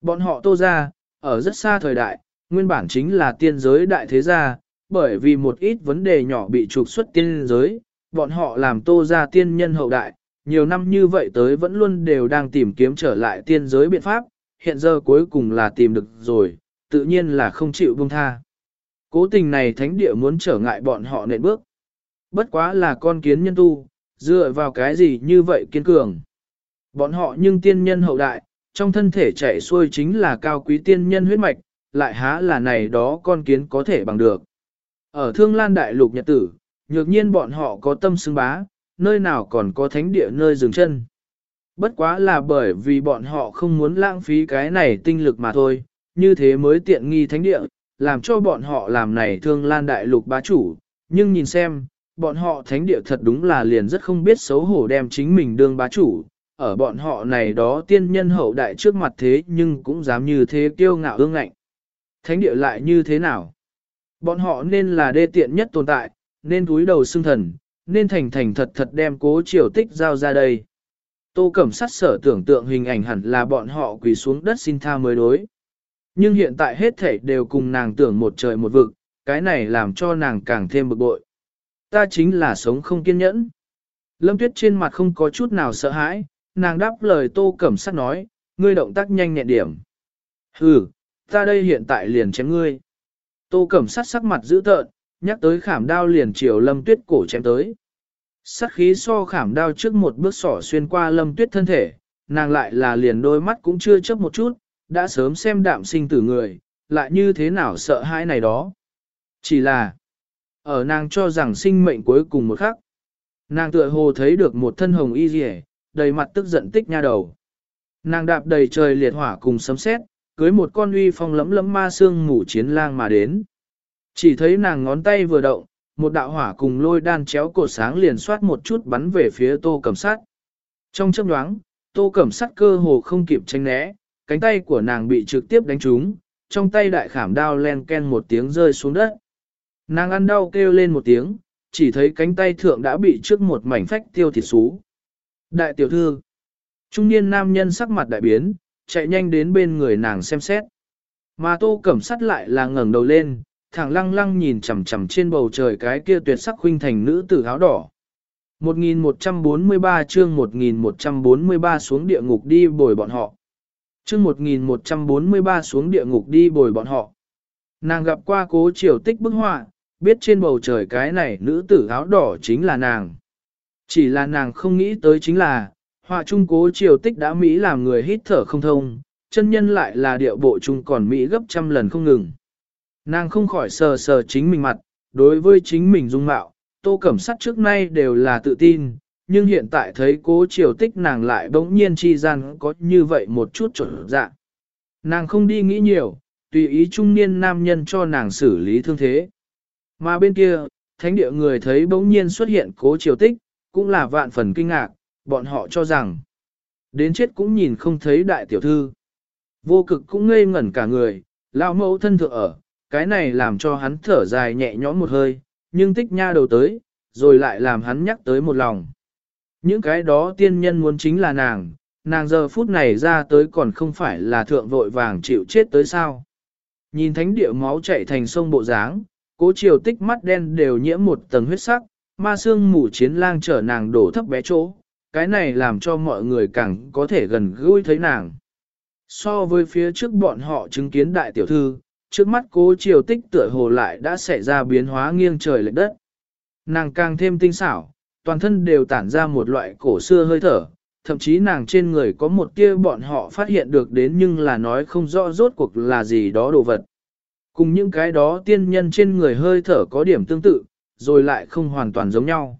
Bọn họ tô ra, ở rất xa thời đại, nguyên bản chính là tiên giới đại thế gia, bởi vì một ít vấn đề nhỏ bị trục xuất tiên giới, bọn họ làm tô ra tiên nhân hậu đại, nhiều năm như vậy tới vẫn luôn đều đang tìm kiếm trở lại tiên giới biện pháp, hiện giờ cuối cùng là tìm được rồi, tự nhiên là không chịu buông tha. Cố tình này thánh địa muốn trở ngại bọn họ nện bước. Bất quá là con kiến nhân tu, dựa vào cái gì như vậy kiên cường. Bọn họ nhưng tiên nhân hậu đại, trong thân thể chạy xuôi chính là cao quý tiên nhân huyết mạch, lại há là này đó con kiến có thể bằng được. Ở Thương Lan Đại Lục Nhật Tử, nhược nhiên bọn họ có tâm xưng bá, nơi nào còn có thánh địa nơi dừng chân. Bất quá là bởi vì bọn họ không muốn lãng phí cái này tinh lực mà thôi, như thế mới tiện nghi thánh địa, làm cho bọn họ làm này thương lan đại lục bá chủ, nhưng nhìn xem, bọn họ thánh địa thật đúng là liền rất không biết xấu hổ đem chính mình đương bá chủ, ở bọn họ này đó tiên nhân hậu đại trước mặt thế nhưng cũng dám như thế kiêu ngạo ương ngạnh. Thánh địa lại như thế nào? Bọn họ nên là đê tiện nhất tồn tại, nên túi đầu xưng thần, nên thành thành thật thật đem cố triều tích giao ra đây. Tô Cẩm sát sở tưởng tượng hình ảnh hẳn là bọn họ quỳ xuống đất xin tha mới đối. Nhưng hiện tại hết thảy đều cùng nàng tưởng một trời một vực, cái này làm cho nàng càng thêm bực bội. Ta chính là sống không kiên nhẫn. Lâm Tuyết trên mặt không có chút nào sợ hãi, nàng đáp lời Tô Cẩm sát nói, ngươi động tác nhanh nhẹn điểm. Hừ, ta đây hiện tại liền chém ngươi. Tô Cẩm sát sắc mặt dữ tợn, nhắc tới khảm đao liền chiều Lâm Tuyết cổ chém tới. Sát khí so khảm đao trước một bước sỏ xuyên qua Lâm Tuyết thân thể, nàng lại là liền đôi mắt cũng chưa chấp một chút, đã sớm xem đạm sinh tử người, lại như thế nào sợ hãi này đó. Chỉ là, ở nàng cho rằng sinh mệnh cuối cùng một khắc, nàng tựa hồ thấy được một thân hồng y rỉ, đầy mặt tức giận tích nha đầu. Nàng đạp đầy trời liệt hỏa cùng sấm sét, cưới một con uy phong lấm lấm ma xương mù chiến lang mà đến. Chỉ thấy nàng ngón tay vừa động, một đạo hỏa cùng lôi đan chéo cột sáng liền soát một chút bắn về phía tô cẩm sát. Trong chớp nhoáng, tô cẩm sát cơ hồ không kịp tranh né, cánh tay của nàng bị trực tiếp đánh trúng, trong tay đại khảm đao len ken một tiếng rơi xuống đất. Nàng ăn đau kêu lên một tiếng, chỉ thấy cánh tay thượng đã bị trước một mảnh phách tiêu thịt xú. Đại tiểu thư, trung niên nam nhân sắc mặt đại biến, chạy nhanh đến bên người nàng xem xét. Mà tô cẩm sắt lại là ngẩng đầu lên, thẳng lăng lăng nhìn chằm chằm trên bầu trời cái kia tuyệt sắc huynh thành nữ tử áo đỏ. 1143 chương 1143 xuống địa ngục đi bồi bọn họ. Chương 1143 xuống địa ngục đi bồi bọn họ. Nàng gặp qua cố triều tích bức họa, biết trên bầu trời cái này nữ tử áo đỏ chính là nàng. Chỉ là nàng không nghĩ tới chính là, họa trung cố triều tích đã Mỹ làm người hít thở không thông, chân nhân lại là điệu bộ trung còn Mỹ gấp trăm lần không ngừng. Nàng không khỏi sờ sờ chính mình mặt, đối với chính mình dung mạo, tô cẩm sắt trước nay đều là tự tin, nhưng hiện tại thấy cố triều tích nàng lại bỗng nhiên chi gian có như vậy một chút trở dạ. Nàng không đi nghĩ nhiều, tùy ý trung niên nam nhân cho nàng xử lý thương thế. Mà bên kia, thánh địa người thấy bỗng nhiên xuất hiện cố triều tích, cũng là vạn phần kinh ngạc, bọn họ cho rằng, đến chết cũng nhìn không thấy đại tiểu thư. Vô cực cũng ngây ngẩn cả người, lão mẫu thân thượng ở, cái này làm cho hắn thở dài nhẹ nhõm một hơi, nhưng tích nha đầu tới, rồi lại làm hắn nhắc tới một lòng. Những cái đó tiên nhân muốn chính là nàng, nàng giờ phút này ra tới còn không phải là thượng vội vàng chịu chết tới sao. Nhìn thánh địa máu chảy thành sông bộ dáng, cố chiều tích mắt đen đều nhiễm một tầng huyết sắc, ma xương mù chiến lang chở nàng đổ thấp bé chỗ, cái này làm cho mọi người càng có thể gần gũi thấy nàng. So với phía trước bọn họ chứng kiến đại tiểu thư, trước mắt cố triều tích tựa hồ lại đã xảy ra biến hóa nghiêng trời lệch đất. Nàng càng thêm tinh xảo, toàn thân đều tản ra một loại cổ xưa hơi thở, thậm chí nàng trên người có một tia bọn họ phát hiện được đến nhưng là nói không rõ rốt cuộc là gì đó đồ vật. Cùng những cái đó tiên nhân trên người hơi thở có điểm tương tự, rồi lại không hoàn toàn giống nhau.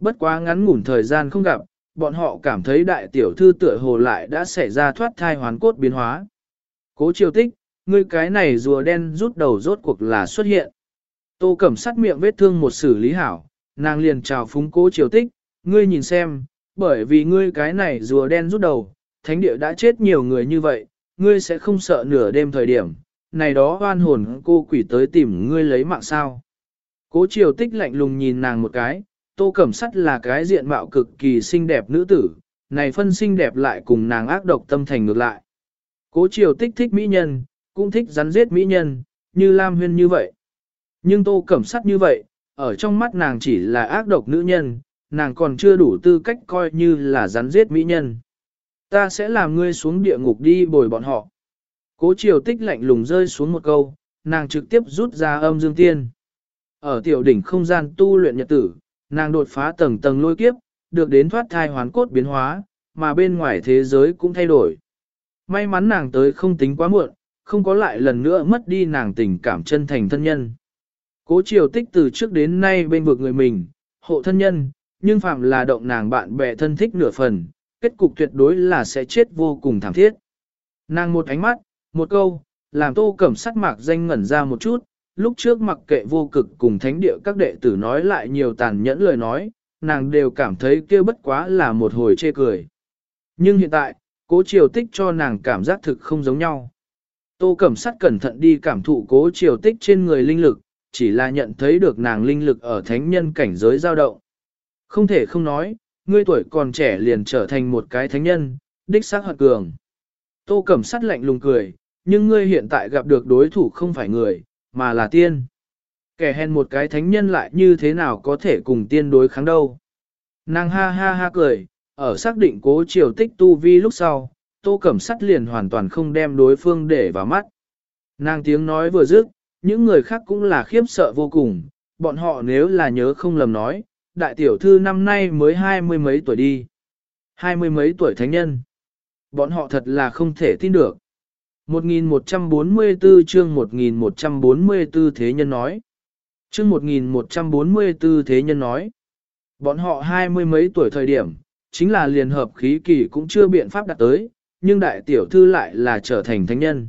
Bất quá ngắn ngủn thời gian không gặp, bọn họ cảm thấy đại tiểu thư tựa hồ lại đã xảy ra thoát thai hoàn cốt biến hóa. Cố triều tích, ngươi cái này rùa đen rút đầu rốt cuộc là xuất hiện. Tô cẩm sắt miệng vết thương một xử lý hảo, nàng liền chào phúng cố triều tích, ngươi nhìn xem, bởi vì ngươi cái này rùa đen rút đầu, thánh địa đã chết nhiều người như vậy, ngươi sẽ không sợ nửa đêm thời điểm, này đó hoan hồn cô quỷ tới tìm ngươi lấy mạng sao. Cố triều tích lạnh lùng nhìn nàng một cái, tô cẩm sắt là cái diện mạo cực kỳ xinh đẹp nữ tử, này phân xinh đẹp lại cùng nàng ác độc tâm thành ngược lại. Cố triều tích thích mỹ nhân, cũng thích rắn giết mỹ nhân, như Lam Huyên như vậy. Nhưng tô cẩm sắt như vậy, ở trong mắt nàng chỉ là ác độc nữ nhân, nàng còn chưa đủ tư cách coi như là rắn giết mỹ nhân. Ta sẽ làm ngươi xuống địa ngục đi bồi bọn họ. Cố triều tích lạnh lùng rơi xuống một câu, nàng trực tiếp rút ra âm dương tiên. Ở tiểu đỉnh không gian tu luyện nhật tử, nàng đột phá tầng tầng lôi kiếp, được đến thoát thai hoán cốt biến hóa, mà bên ngoài thế giới cũng thay đổi. May mắn nàng tới không tính quá muộn, không có lại lần nữa mất đi nàng tình cảm chân thành thân nhân. Cố triều tích từ trước đến nay bên vực người mình, hộ thân nhân, nhưng phạm là động nàng bạn bè thân thích nửa phần, kết cục tuyệt đối là sẽ chết vô cùng thảm thiết. Nàng một ánh mắt, một câu, làm tô cẩm sắc mạc danh ngẩn ra một chút, lúc trước mặc kệ vô cực cùng thánh địa các đệ tử nói lại nhiều tàn nhẫn lời nói, nàng đều cảm thấy kia bất quá là một hồi chê cười. Nhưng hiện tại, cố triều tích cho nàng cảm giác thực không giống nhau. Tô Cẩm Sắt cẩn thận đi cảm thụ cố triều tích trên người linh lực, chỉ là nhận thấy được nàng linh lực ở thánh nhân cảnh giới dao động. Không thể không nói, ngươi tuổi còn trẻ liền trở thành một cái thánh nhân, đích xác hận cường. Tô Cẩm Sắt lạnh lùng cười, nhưng ngươi hiện tại gặp được đối thủ không phải người, mà là tiên. Kẻ hèn một cái thánh nhân lại như thế nào có thể cùng tiên đối kháng đâu. Nàng ha ha ha cười, ở xác định cố triều tích tu vi lúc sau, tô cẩm sắt liền hoàn toàn không đem đối phương để vào mắt. Nàng tiếng nói vừa dứt, những người khác cũng là khiếp sợ vô cùng, bọn họ nếu là nhớ không lầm nói, đại tiểu thư năm nay mới hai mươi mấy tuổi đi. Hai mươi mấy tuổi thánh nhân. Bọn họ thật là không thể tin được. 1144 chương 1144 thế nhân nói. Chương 1144 thế nhân nói. Bọn họ hai mươi mấy tuổi thời điểm, chính là liền hợp khí kỳ cũng chưa biện pháp đạt tới, nhưng đại tiểu thư lại là trở thành thánh nhân.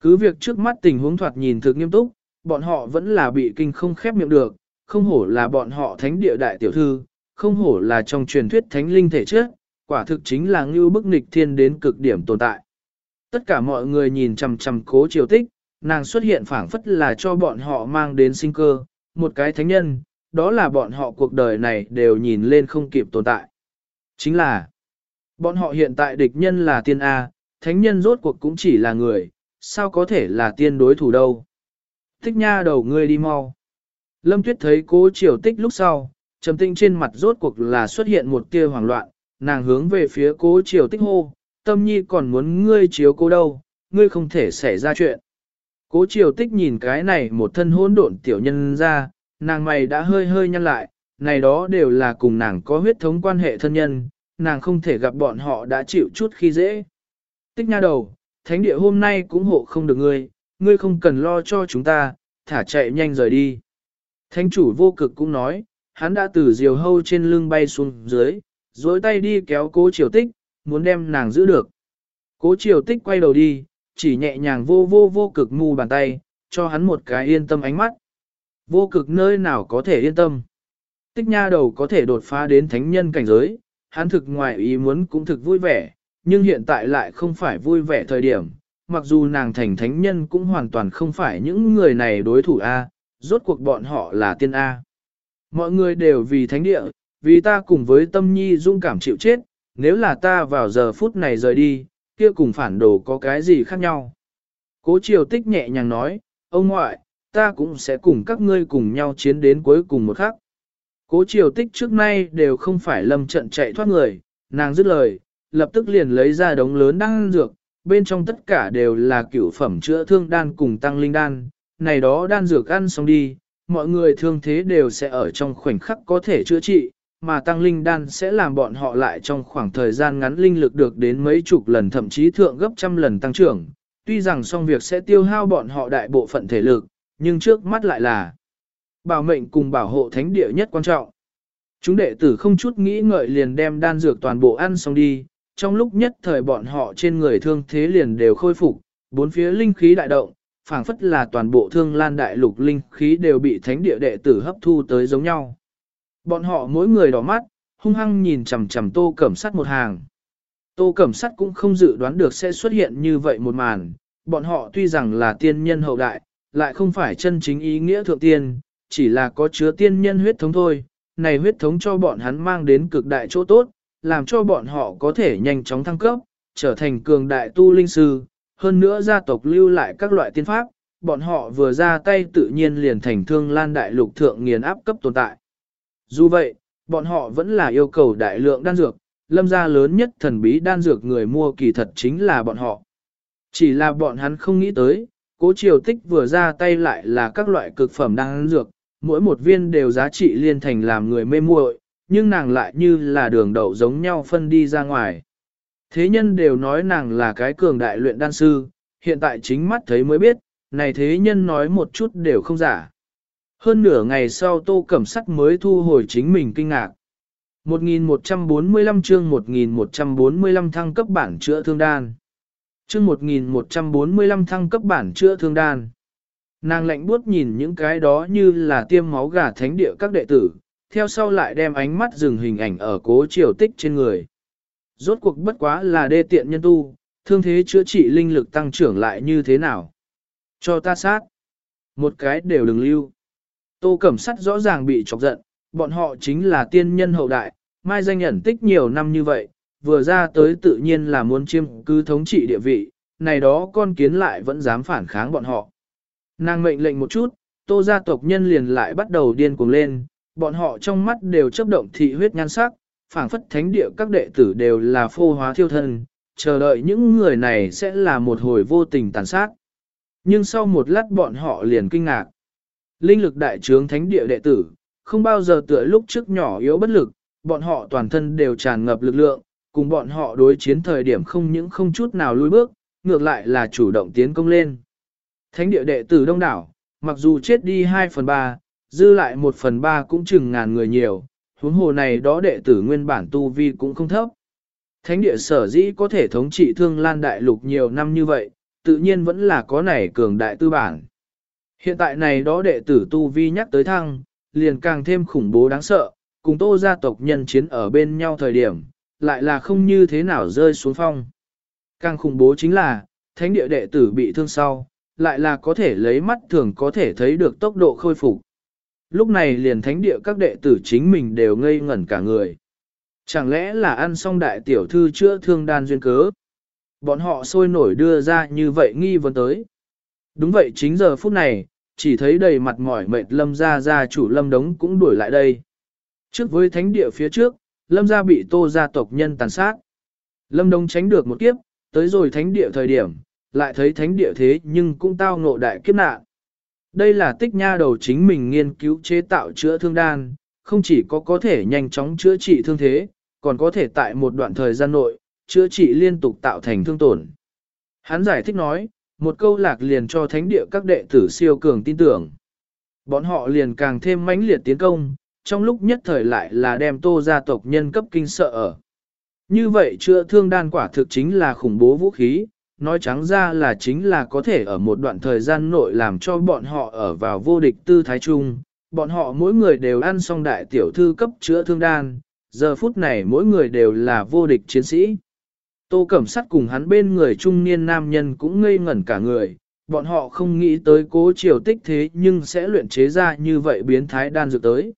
Cứ việc trước mắt tình huống thoạt nhìn thực nghiêm túc, bọn họ vẫn là bị kinh không khép miệng được, không hổ là bọn họ thánh địa đại tiểu thư, không hổ là trong truyền thuyết thánh linh thể trước, quả thực chính là ngưu bức nghịch thiên đến cực điểm tồn tại. Tất cả mọi người nhìn chằm chằm cố triều tích, nàng xuất hiện phảng phất là cho bọn họ mang đến sinh cơ, một cái thánh nhân, đó là bọn họ cuộc đời này đều nhìn lên không kịp tồn tại. Chính là, bọn họ hiện tại địch nhân là tiên A, thánh nhân rốt cuộc cũng chỉ là người, sao có thể là tiên đối thủ đâu. Tích nha đầu ngươi đi mau. Lâm Tuyết thấy cố triều tích lúc sau, trầm tinh trên mặt rốt cuộc là xuất hiện một tia hoảng loạn, nàng hướng về phía cố triều tích hô, tâm nhi còn muốn ngươi chiếu cố đâu, ngươi không thể xảy ra chuyện. Cố triều tích nhìn cái này một thân hỗn độn tiểu nhân ra, nàng mày đã hơi hơi nhăn lại, này đó đều là cùng nàng có huyết thống quan hệ thân nhân, nàng không thể gặp bọn họ đã chịu chút khi dễ. Tích nha đầu, thánh địa hôm nay cũng hộ không được ngươi, ngươi không cần lo cho chúng ta, thả chạy nhanh rời đi. Thánh chủ vô cực cũng nói, hắn đã từ diều hâu trên lưng bay xuống dưới, dối tay đi kéo cố triều tích, muốn đem nàng giữ được. Cố triều tích quay đầu đi, chỉ nhẹ nhàng vô vô vô cực mù bàn tay, cho hắn một cái yên tâm ánh mắt. Vô cực nơi nào có thể yên tâm. Tích nha đầu có thể đột phá đến thánh nhân cảnh giới, hắn thực ngoài ý muốn cũng thực vui vẻ, nhưng hiện tại lại không phải vui vẻ thời điểm. Mặc dù nàng thành thánh nhân cũng hoàn toàn không phải những người này đối thủ A, rốt cuộc bọn họ là tiên A. Mọi người đều vì thánh địa, vì ta cùng với tâm nhi dung cảm chịu chết, nếu là ta vào giờ phút này rời đi, kia cùng phản đồ có cái gì khác nhau. Cố triều tích nhẹ nhàng nói, ông ngoại, ta cũng sẽ cùng các ngươi cùng nhau chiến đến cuối cùng một khắc. Cố triều tích trước nay đều không phải lâm trận chạy thoát người, nàng dứt lời, lập tức liền lấy ra đống lớn đan dược, bên trong tất cả đều là cửu phẩm chữa thương đan cùng tăng linh đan, này đó đan dược ăn xong đi, mọi người thương thế đều sẽ ở trong khoảnh khắc có thể chữa trị, mà tăng linh đan sẽ làm bọn họ lại trong khoảng thời gian ngắn linh lực được đến mấy chục lần thậm chí thượng gấp trăm lần tăng trưởng. Tuy rằng xong việc sẽ tiêu hao bọn họ đại bộ phận thể lực, nhưng trước mắt lại là bảo mệnh cùng bảo hộ thánh địa nhất quan trọng. Chúng đệ tử không chút nghĩ ngợi liền đem đan dược toàn bộ ăn xong đi, trong lúc nhất thời bọn họ trên người thương thế liền đều khôi phục, bốn phía linh khí đại động, phảng phất là toàn bộ thương lan đại lục linh khí đều bị thánh địa đệ tử hấp thu tới giống nhau. Bọn họ mỗi người đỏ mắt, hung hăng nhìn chằm chằm tô cẩm sắt một hàng. Tô cẩm sắt cũng không dự đoán được sẽ xuất hiện như vậy một màn, bọn họ tuy rằng là tiên nhân hậu đại, lại không phải chân chính ý nghĩa thượng tiên, chỉ là có chứa tiên nhân huyết thống thôi. Này huyết thống cho bọn hắn mang đến cực đại chỗ tốt, làm cho bọn họ có thể nhanh chóng thăng cấp, trở thành cường đại tu linh sư, hơn nữa gia tộc lưu lại các loại tiên pháp, bọn họ vừa ra tay tự nhiên liền thành thương lan đại lục thượng nghiền áp cấp tồn tại. Dù vậy, bọn họ vẫn là yêu cầu đại lượng đan dược, lâm gia lớn nhất thần bí đan dược người mua kỳ thật chính là bọn họ. Chỉ là bọn hắn không nghĩ tới, cố triều tích vừa ra tay lại là các loại cực phẩm đan dược, mỗi một viên đều giá trị liên thành làm người mê muội, nhưng nàng lại như là đường đậu giống nhau phân đi ra ngoài. Thế nhân đều nói nàng là cái cường đại luyện đan sư, hiện tại chính mắt thấy mới biết, này thế nhân nói một chút đều không giả. Hơn nửa ngày sau tô cẩm sắc mới thu hồi chính mình kinh ngạc. 1145 chương 1145 thăng cấp bản chữa thương đan. Chương 1145 thăng cấp bản chữa thương đan. Nàng lạnh buốt nhìn những cái đó như là tiêm máu gà thánh địa các đệ tử, theo sau lại đem ánh mắt dừng hình ảnh ở cố triều tích trên người. Rốt cuộc bất quá là đê tiện nhân tu, thương thế chữa trị linh lực tăng trưởng lại như thế nào. Cho ta sát. Một cái đều đừng lưu. Tô Cẩm Sắt rõ ràng bị chọc giận, bọn họ chính là tiên nhân hậu đại, mai danh ẩn tích nhiều năm như vậy, vừa ra tới tự nhiên là muốn chiêm cứ thống trị địa vị, này đó con kiến lại vẫn dám phản kháng bọn họ. Nàng mệnh lệnh một chút, tô gia tộc nhân liền lại bắt đầu điên cuồng lên, bọn họ trong mắt đều chấp động thị huyết nhan sắc, phảng phất thánh địa các đệ tử đều là phô hóa thiêu thân, chờ đợi những người này sẽ là một hồi vô tình tàn sát. Nhưng sau một lát bọn họ liền kinh ngạc. Linh lực đại trướng thánh địa đệ tử, không bao giờ tựa lúc trước nhỏ yếu bất lực, bọn họ toàn thân đều tràn ngập lực lượng, cùng bọn họ đối chiến thời điểm không những không chút nào lùi bước, ngược lại là chủ động tiến công lên. Thánh địa đệ tử đông đảo, mặc dù chết đi 2 phần 3, dư lại 1 phần 3 cũng chừng ngàn người nhiều, huống hồ này đó đệ tử nguyên bản tu vi cũng không thấp. Thánh địa sở dĩ có thể thống trị thương lan đại lục nhiều năm như vậy, tự nhiên vẫn là có nảy cường đại tư bản. Hiện tại này đó đệ tử tu vi nhắc tới thăng, liền càng thêm khủng bố đáng sợ, cùng tô gia tộc nhân chiến ở bên nhau thời điểm, lại là không như thế nào rơi xuống phong. Càng khủng bố chính là, thánh địa đệ tử bị thương sau, lại là có thể lấy mắt thường có thể thấy được tốc độ khôi phục. Lúc này liền thánh địa các đệ tử chính mình đều ngây ngẩn cả người. Chẳng lẽ là ăn xong đại tiểu thư chữa thương đan duyên cớ? Bọn họ sôi nổi đưa ra như vậy nghi vấn tới. Đúng vậy chính giờ phút này, chỉ thấy đầy mặt mỏi mệt lâm gia gia chủ lâm đống cũng đuổi lại đây. Trước với thánh địa phía trước, lâm gia bị tô gia tộc nhân tàn sát. Lâm đống tránh được một kiếp, tới rồi thánh địa thời điểm, lại thấy thánh địa thế nhưng cũng tao ngộ đại kiếp nạn. Đây là tích nha đầu chính mình nghiên cứu chế tạo chữa thương đan, không chỉ có có thể nhanh chóng chữa trị thương thế, còn có thể tại một đoạn thời gian nội, chữa trị liên tục tạo thành thương tổn. Hắn giải thích nói, một câu lạc liền cho thánh địa các đệ tử siêu cường tin tưởng. Bọn họ liền càng thêm mãnh liệt tiến công, trong lúc nhất thời lại là đem tô gia tộc nhân cấp kinh sợ ở. Như vậy chữa thương đan quả thực chính là khủng bố vũ khí, nói trắng ra là chính là có thể ở một đoạn thời gian nội làm cho bọn họ ở vào vô địch tư thái chung. Bọn họ mỗi người đều ăn xong đại tiểu thư cấp chữa thương đan, giờ phút này mỗi người đều là vô địch chiến sĩ. Tô Cẩm Sắt cùng hắn bên người trung niên nam nhân cũng ngây ngẩn cả người, bọn họ không nghĩ tới cố triều tích thế nhưng sẽ luyện chế ra như vậy biến thái đan dược tới.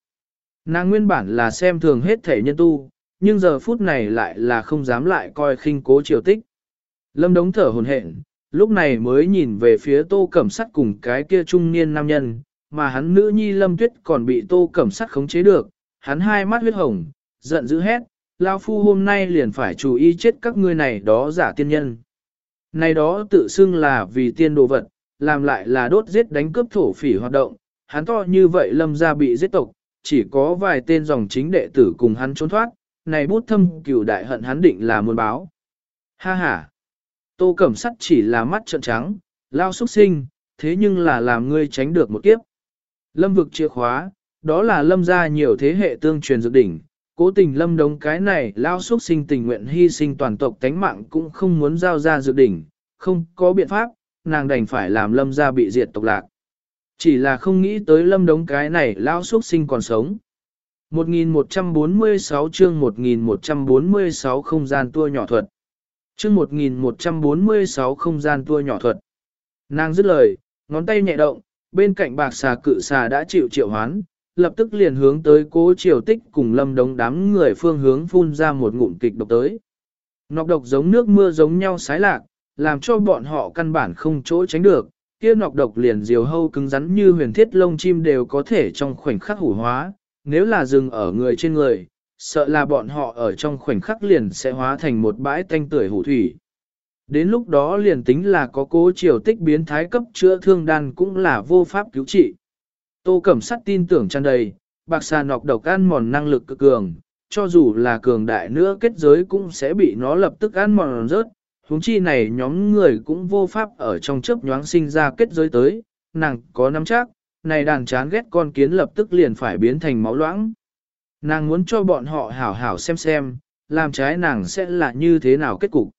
Nàng nguyên bản là xem thường hết thể nhân tu, nhưng giờ phút này lại là không dám lại coi khinh cố triều tích. Lâm đống thở hồn hển, lúc này mới nhìn về phía tô cẩm sắt cùng cái kia trung niên nam nhân, mà hắn nữ nhi lâm tuyết còn bị tô cẩm sắt khống chế được, hắn hai mắt huyết hồng, giận dữ hét, lao phu hôm nay liền phải chú ý chết các ngươi này đó giả tiên nhân. Này đó tự xưng là vì tiên đồ vật, làm lại là đốt giết đánh cướp thổ phỉ hoạt động, hắn to như vậy lâm ra bị giết tộc, chỉ có vài tên dòng chính đệ tử cùng hắn trốn thoát, này bút thâm cửu đại hận hắn định là muôn báo. Ha ha! Tô Cẩm Sắt chỉ là mắt trợn trắng, lao xuất sinh, thế nhưng là làm ngươi tránh được một kiếp. Lâm vực chìa khóa, đó là lâm ra nhiều thế hệ tương truyền dược đỉnh, cố tình lâm đống cái này lao xuất sinh tình nguyện hy sinh toàn tộc tánh mạng cũng không muốn giao ra dự đỉnh, không có biện pháp, nàng đành phải làm lâm ra bị diệt tộc lạc. Chỉ là không nghĩ tới lâm đống cái này lao xuất sinh còn sống. 1146 chương 1146 không gian tua nhỏ thuật chương 1146 không gian tua nhỏ thuật. Nàng dứt lời, ngón tay nhẹ động, bên cạnh bạc xà cự xà đã chịu triệu hoán, lập tức liền hướng tới cố triều tích cùng lâm đống đám người phương hướng phun ra một ngụm kịch độc tới. Nọc độc giống nước mưa giống nhau sái lạc, làm cho bọn họ căn bản không chỗ tránh được, kia nọc độc liền diều hâu cứng rắn như huyền thiết lông chim đều có thể trong khoảnh khắc hủ hóa, nếu là dừng ở người trên người, sợ là bọn họ ở trong khoảnh khắc liền sẽ hóa thành một bãi tanh tưởi hủ thủy. Đến lúc đó liền tính là có cố triều tích biến thái cấp chữa thương đan cũng là vô pháp cứu trị. Tô Cẩm Sắt tin tưởng tràn đầy, bạc xà nọc độc ăn mòn năng lực cực cường, cho dù là cường đại nữa kết giới cũng sẽ bị nó lập tức ăn mòn rớt. Húng chi này nhóm người cũng vô pháp ở trong chớp nhoáng sinh ra kết giới tới, nàng có nắm chắc, này đàn chán ghét con kiến lập tức liền phải biến thành máu loãng. Nàng muốn cho bọn họ hảo hảo xem xem, làm trái nàng sẽ là như thế nào kết cục.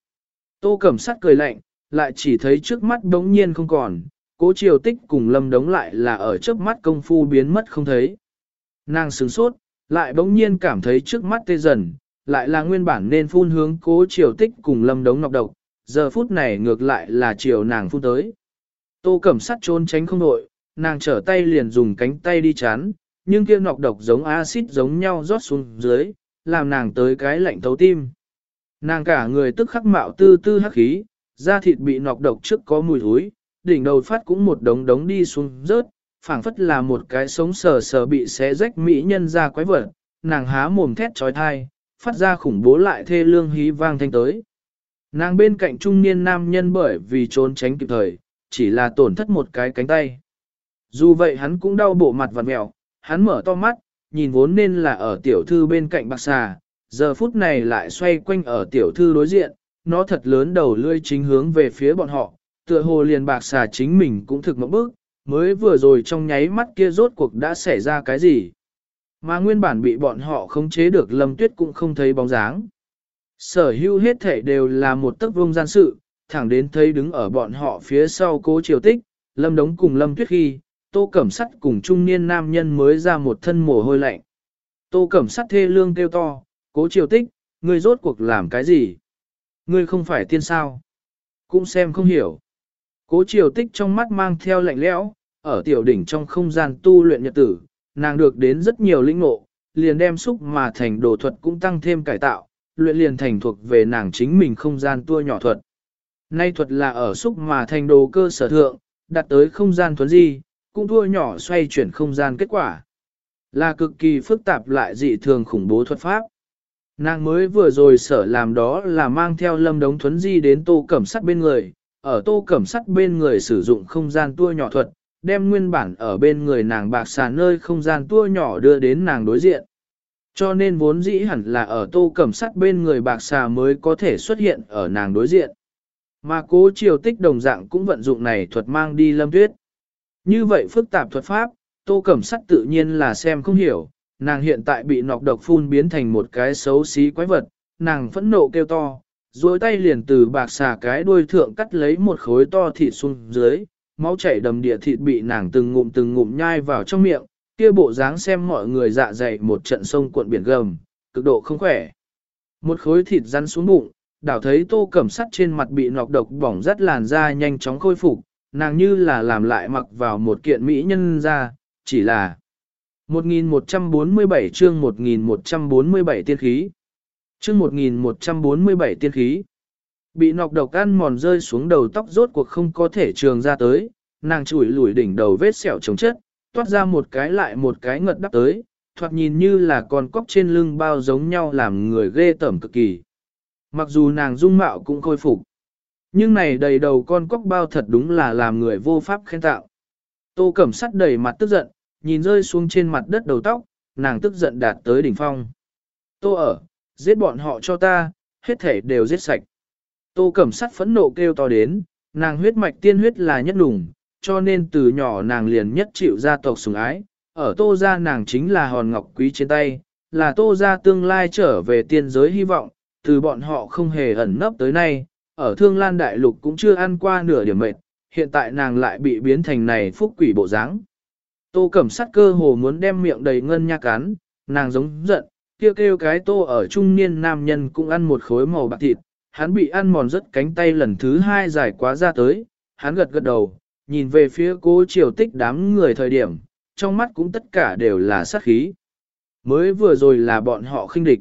Tô Cẩm Sắt cười lạnh, lại chỉ thấy trước mắt đống nhiên không còn, cố triều tích cùng lâm đống lại là ở trước mắt công phu biến mất không thấy. Nàng sửng sốt, lại bỗng nhiên cảm thấy trước mắt tê dần, lại là nguyên bản nên phun hướng cố triều tích cùng lâm đống ngọc độc, giờ phút này ngược lại là chiều nàng phun tới. Tô Cẩm Sắt trốn tránh không đội, nàng trở tay liền dùng cánh tay đi chán, nhưng kia nọc độc giống axit giống nhau rót xuống dưới, làm nàng tới cái lạnh thấu tim. Nàng cả người tức khắc mạo tư tư hắc khí, da thịt bị nọc độc trước có mùi thối, đỉnh đầu phát cũng một đống đống đi xuống rớt, phảng phất là một cái sống sờ sờ bị xé rách mỹ nhân ra quái vật, nàng há mồm thét trói thai, phát ra khủng bố lại thê lương hí vang thanh tới. Nàng bên cạnh trung niên nam nhân bởi vì trốn tránh kịp thời, chỉ là tổn thất một cái cánh tay. Dù vậy hắn cũng đau bộ mặt vặt mẹo, hắn mở to mắt, nhìn vốn nên là ở tiểu thư bên cạnh bạc xà, giờ phút này lại xoay quanh ở tiểu thư đối diện, nó thật lớn đầu lươi chính hướng về phía bọn họ, tựa hồ liền bạc xà chính mình cũng thực mộng bức, mới vừa rồi trong nháy mắt kia rốt cuộc đã xảy ra cái gì. Mà nguyên bản bị bọn họ khống chế được lâm tuyết cũng không thấy bóng dáng. Sở hữu hết thể đều là một tấc vông gian sự, thẳng đến thấy đứng ở bọn họ phía sau cố triều tích, lâm đống cùng lâm tuyết khi, tô cẩm sắt cùng trung niên nam nhân mới ra một thân mồ hôi lạnh. Tô cẩm sắt thê lương kêu to, cố triều tích, ngươi rốt cuộc làm cái gì? Ngươi không phải tiên sao? Cũng xem không hiểu. Cố triều tích trong mắt mang theo lạnh lẽo, ở tiểu đỉnh trong không gian tu luyện nhật tử, nàng được đến rất nhiều linh ngộ, liền đem xúc mà thành đồ thuật cũng tăng thêm cải tạo, luyện liền thành thuộc về nàng chính mình không gian tua nhỏ thuật. Nay thuật là ở xúc mà thành đồ cơ sở thượng, đặt tới không gian thuấn di, cũng tua nhỏ xoay chuyển không gian kết quả. Là cực kỳ phức tạp lại dị thường khủng bố thuật pháp. Nàng mới vừa rồi sở làm đó là mang theo lâm đống thuấn di đến tô cẩm sắt bên người, ở tô cẩm sắt bên người sử dụng không gian tua nhỏ thuật, đem nguyên bản ở bên người nàng bạc xà nơi không gian tua nhỏ đưa đến nàng đối diện. Cho nên vốn dĩ hẳn là ở tô cẩm sắt bên người bạc xà mới có thể xuất hiện ở nàng đối diện. Mà cố triều tích đồng dạng cũng vận dụng này thuật mang đi lâm tuyết. Như vậy phức tạp thuật pháp, tô cẩm sắt tự nhiên là xem không hiểu, nàng hiện tại bị nọc độc phun biến thành một cái xấu xí quái vật, nàng phẫn nộ kêu to, duỗi tay liền từ bạc xà cái đuôi thượng cắt lấy một khối to thịt xuống dưới, máu chảy đầm địa thịt bị nàng từng ngụm từng ngụm nhai vào trong miệng, kia bộ dáng xem mọi người dạ dày một trận sông cuộn biển gầm, cực độ không khỏe. Một khối thịt rắn xuống bụng, đảo thấy tô cẩm sắt trên mặt bị nọc độc bỏng rất làn da nhanh chóng khôi phục, nàng như là làm lại mặc vào một kiện mỹ nhân ra, chỉ là 1147 chương 1147 tiên khí. Chương 1147 tiên khí. Bị nọc độc ăn mòn rơi xuống đầu tóc rốt cuộc không có thể trường ra tới, nàng chủi lủi đỉnh đầu vết sẹo chống chất, toát ra một cái lại một cái ngật đắp tới, thoạt nhìn như là con cóc trên lưng bao giống nhau làm người ghê tởm cực kỳ. Mặc dù nàng dung mạo cũng khôi phục, nhưng này đầy đầu con cóc bao thật đúng là làm người vô pháp khen tạo. Tô Cẩm sắt đầy mặt tức giận, nhìn rơi xuống trên mặt đất đầu tóc, nàng tức giận đạt tới đỉnh phong. Tô ở, giết bọn họ cho ta, hết thể đều giết sạch. Tô Cẩm sắt phẫn nộ kêu to đến, nàng huyết mạch tiên huyết là nhất đủng, cho nên từ nhỏ nàng liền nhất chịu gia tộc sủng ái, ở tô gia nàng chính là hòn ngọc quý trên tay, là tô gia tương lai trở về tiên giới hy vọng, từ bọn họ không hề ẩn nấp tới nay, ở thương lan đại lục cũng chưa ăn qua nửa điểm mệt, hiện tại nàng lại bị biến thành này phúc quỷ bộ dáng. Tô cẩm sắt cơ hồ muốn đem miệng đầy ngân nha cắn, nàng giống giận, kêu kêu cái tô ở trung niên nam nhân cũng ăn một khối màu bạc thịt, hắn bị ăn mòn rất cánh tay lần thứ hai dài quá ra tới, hắn gật gật đầu, nhìn về phía cố triều tích đám người thời điểm, trong mắt cũng tất cả đều là sát khí. Mới vừa rồi là bọn họ khinh địch.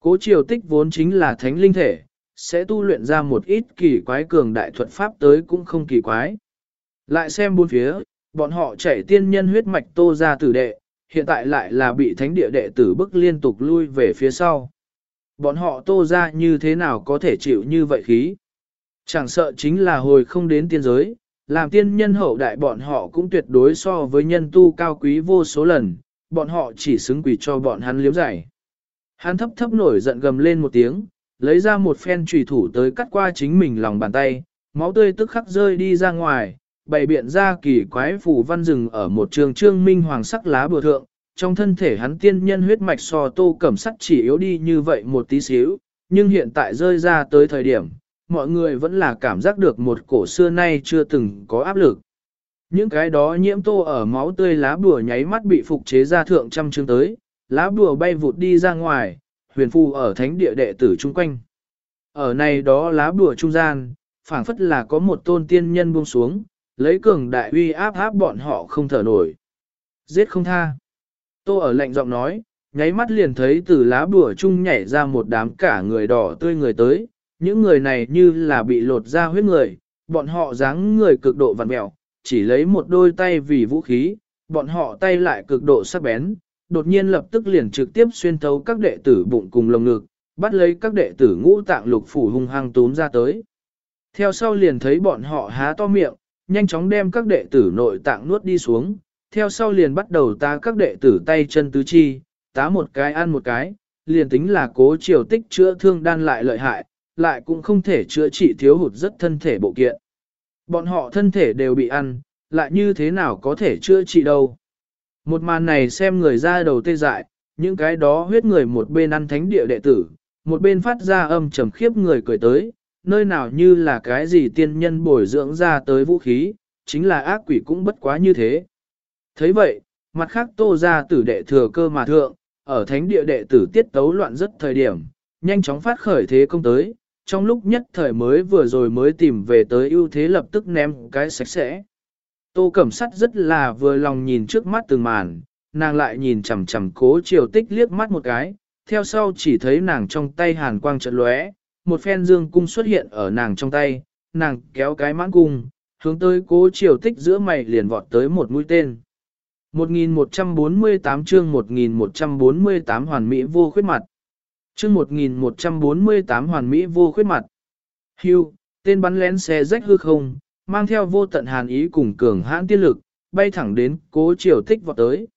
Cố triều tích vốn chính là thánh linh thể, sẽ tu luyện ra một ít kỳ quái cường đại thuật pháp tới cũng không kỳ quái. Lại xem bốn phía, bọn họ chảy tiên nhân huyết mạch tô ra tử đệ, hiện tại lại là bị thánh địa đệ tử bức liên tục lui về phía sau. Bọn họ tô ra như thế nào có thể chịu như vậy khí? Chẳng sợ chính là hồi không đến tiên giới, làm tiên nhân hậu đại bọn họ cũng tuyệt đối so với nhân tu cao quý vô số lần, bọn họ chỉ xứng quỷ cho bọn hắn liếm giải. Hắn thấp thấp nổi giận gầm lên một tiếng, lấy ra một phen trùy thủ tới cắt qua chính mình lòng bàn tay, máu tươi tức khắc rơi đi ra ngoài, bày biện ra kỳ quái phù văn rừng ở một trường trương minh hoàng sắc lá bừa thượng, trong thân thể hắn tiên nhân huyết mạch so tô cẩm sắt chỉ yếu đi như vậy một tí xíu, nhưng hiện tại rơi ra tới thời điểm, mọi người vẫn là cảm giác được một cổ xưa nay chưa từng có áp lực. Những cái đó nhiễm tô ở máu tươi lá bùa nháy mắt bị phục chế ra thượng trăm chương tới, lá bùa bay vụt đi ra ngoài, huyền phù ở thánh địa đệ tử chung quanh. Ở này đó lá bùa trung gian, phảng phất là có một tôn tiên nhân buông xuống, lấy cường đại uy áp áp bọn họ không thở nổi. Giết không tha. Tô ở lạnh giọng nói, nháy mắt liền thấy từ lá bùa chung nhảy ra một đám cả người đỏ tươi người tới, những người này như là bị lột ra huyết người, bọn họ dáng người cực độ vặn mẹo, chỉ lấy một đôi tay vì vũ khí, bọn họ tay lại cực độ sắc bén, đột nhiên lập tức liền trực tiếp xuyên thấu các đệ tử bụng cùng lồng ngực, bắt lấy các đệ tử ngũ tạng lục phủ hung hăng tốn ra tới. Theo sau liền thấy bọn họ há to miệng, nhanh chóng đem các đệ tử nội tạng nuốt đi xuống, theo sau liền bắt đầu tá các đệ tử tay chân tứ chi, tá một cái ăn một cái, liền tính là cố triều tích chữa thương đan lại lợi hại, lại cũng không thể chữa trị thiếu hụt rất thân thể bộ kiện. Bọn họ thân thể đều bị ăn, lại như thế nào có thể chữa trị đâu. Một màn này xem người ra đầu tê dại, những cái đó huyết người một bên ăn thánh địa đệ tử, một bên phát ra âm trầm khiếp người cười tới, nơi nào như là cái gì tiên nhân bồi dưỡng ra tới vũ khí, chính là ác quỷ cũng bất quá như thế. thấy vậy, mặt khác tô ra tử đệ thừa cơ mà thượng, ở thánh địa đệ tử tiết tấu loạn rất thời điểm, nhanh chóng phát khởi thế công tới, trong lúc nhất thời mới vừa rồi mới tìm về tới ưu thế lập tức ném cái sạch sẽ. Tô Cẩm Sắt rất là vừa lòng nhìn trước mắt từng màn, nàng lại nhìn chằm chằm cố triều tích liếc mắt một cái, theo sau chỉ thấy nàng trong tay hàn quang trận lóe, một phen dương cung xuất hiện ở nàng trong tay, nàng kéo cái mãn cung, hướng tới cố triều tích giữa mày liền vọt tới một mũi tên. 1148 chương 1148 hoàn mỹ vô khuyết mặt. Chương 1148 hoàn mỹ vô khuyết mặt. Hưu, tên bắn lén xe rách hư không, mang theo vô tận hàn ý cùng cường hãn tiên lực, bay thẳng đến cố triều tích vọt tới.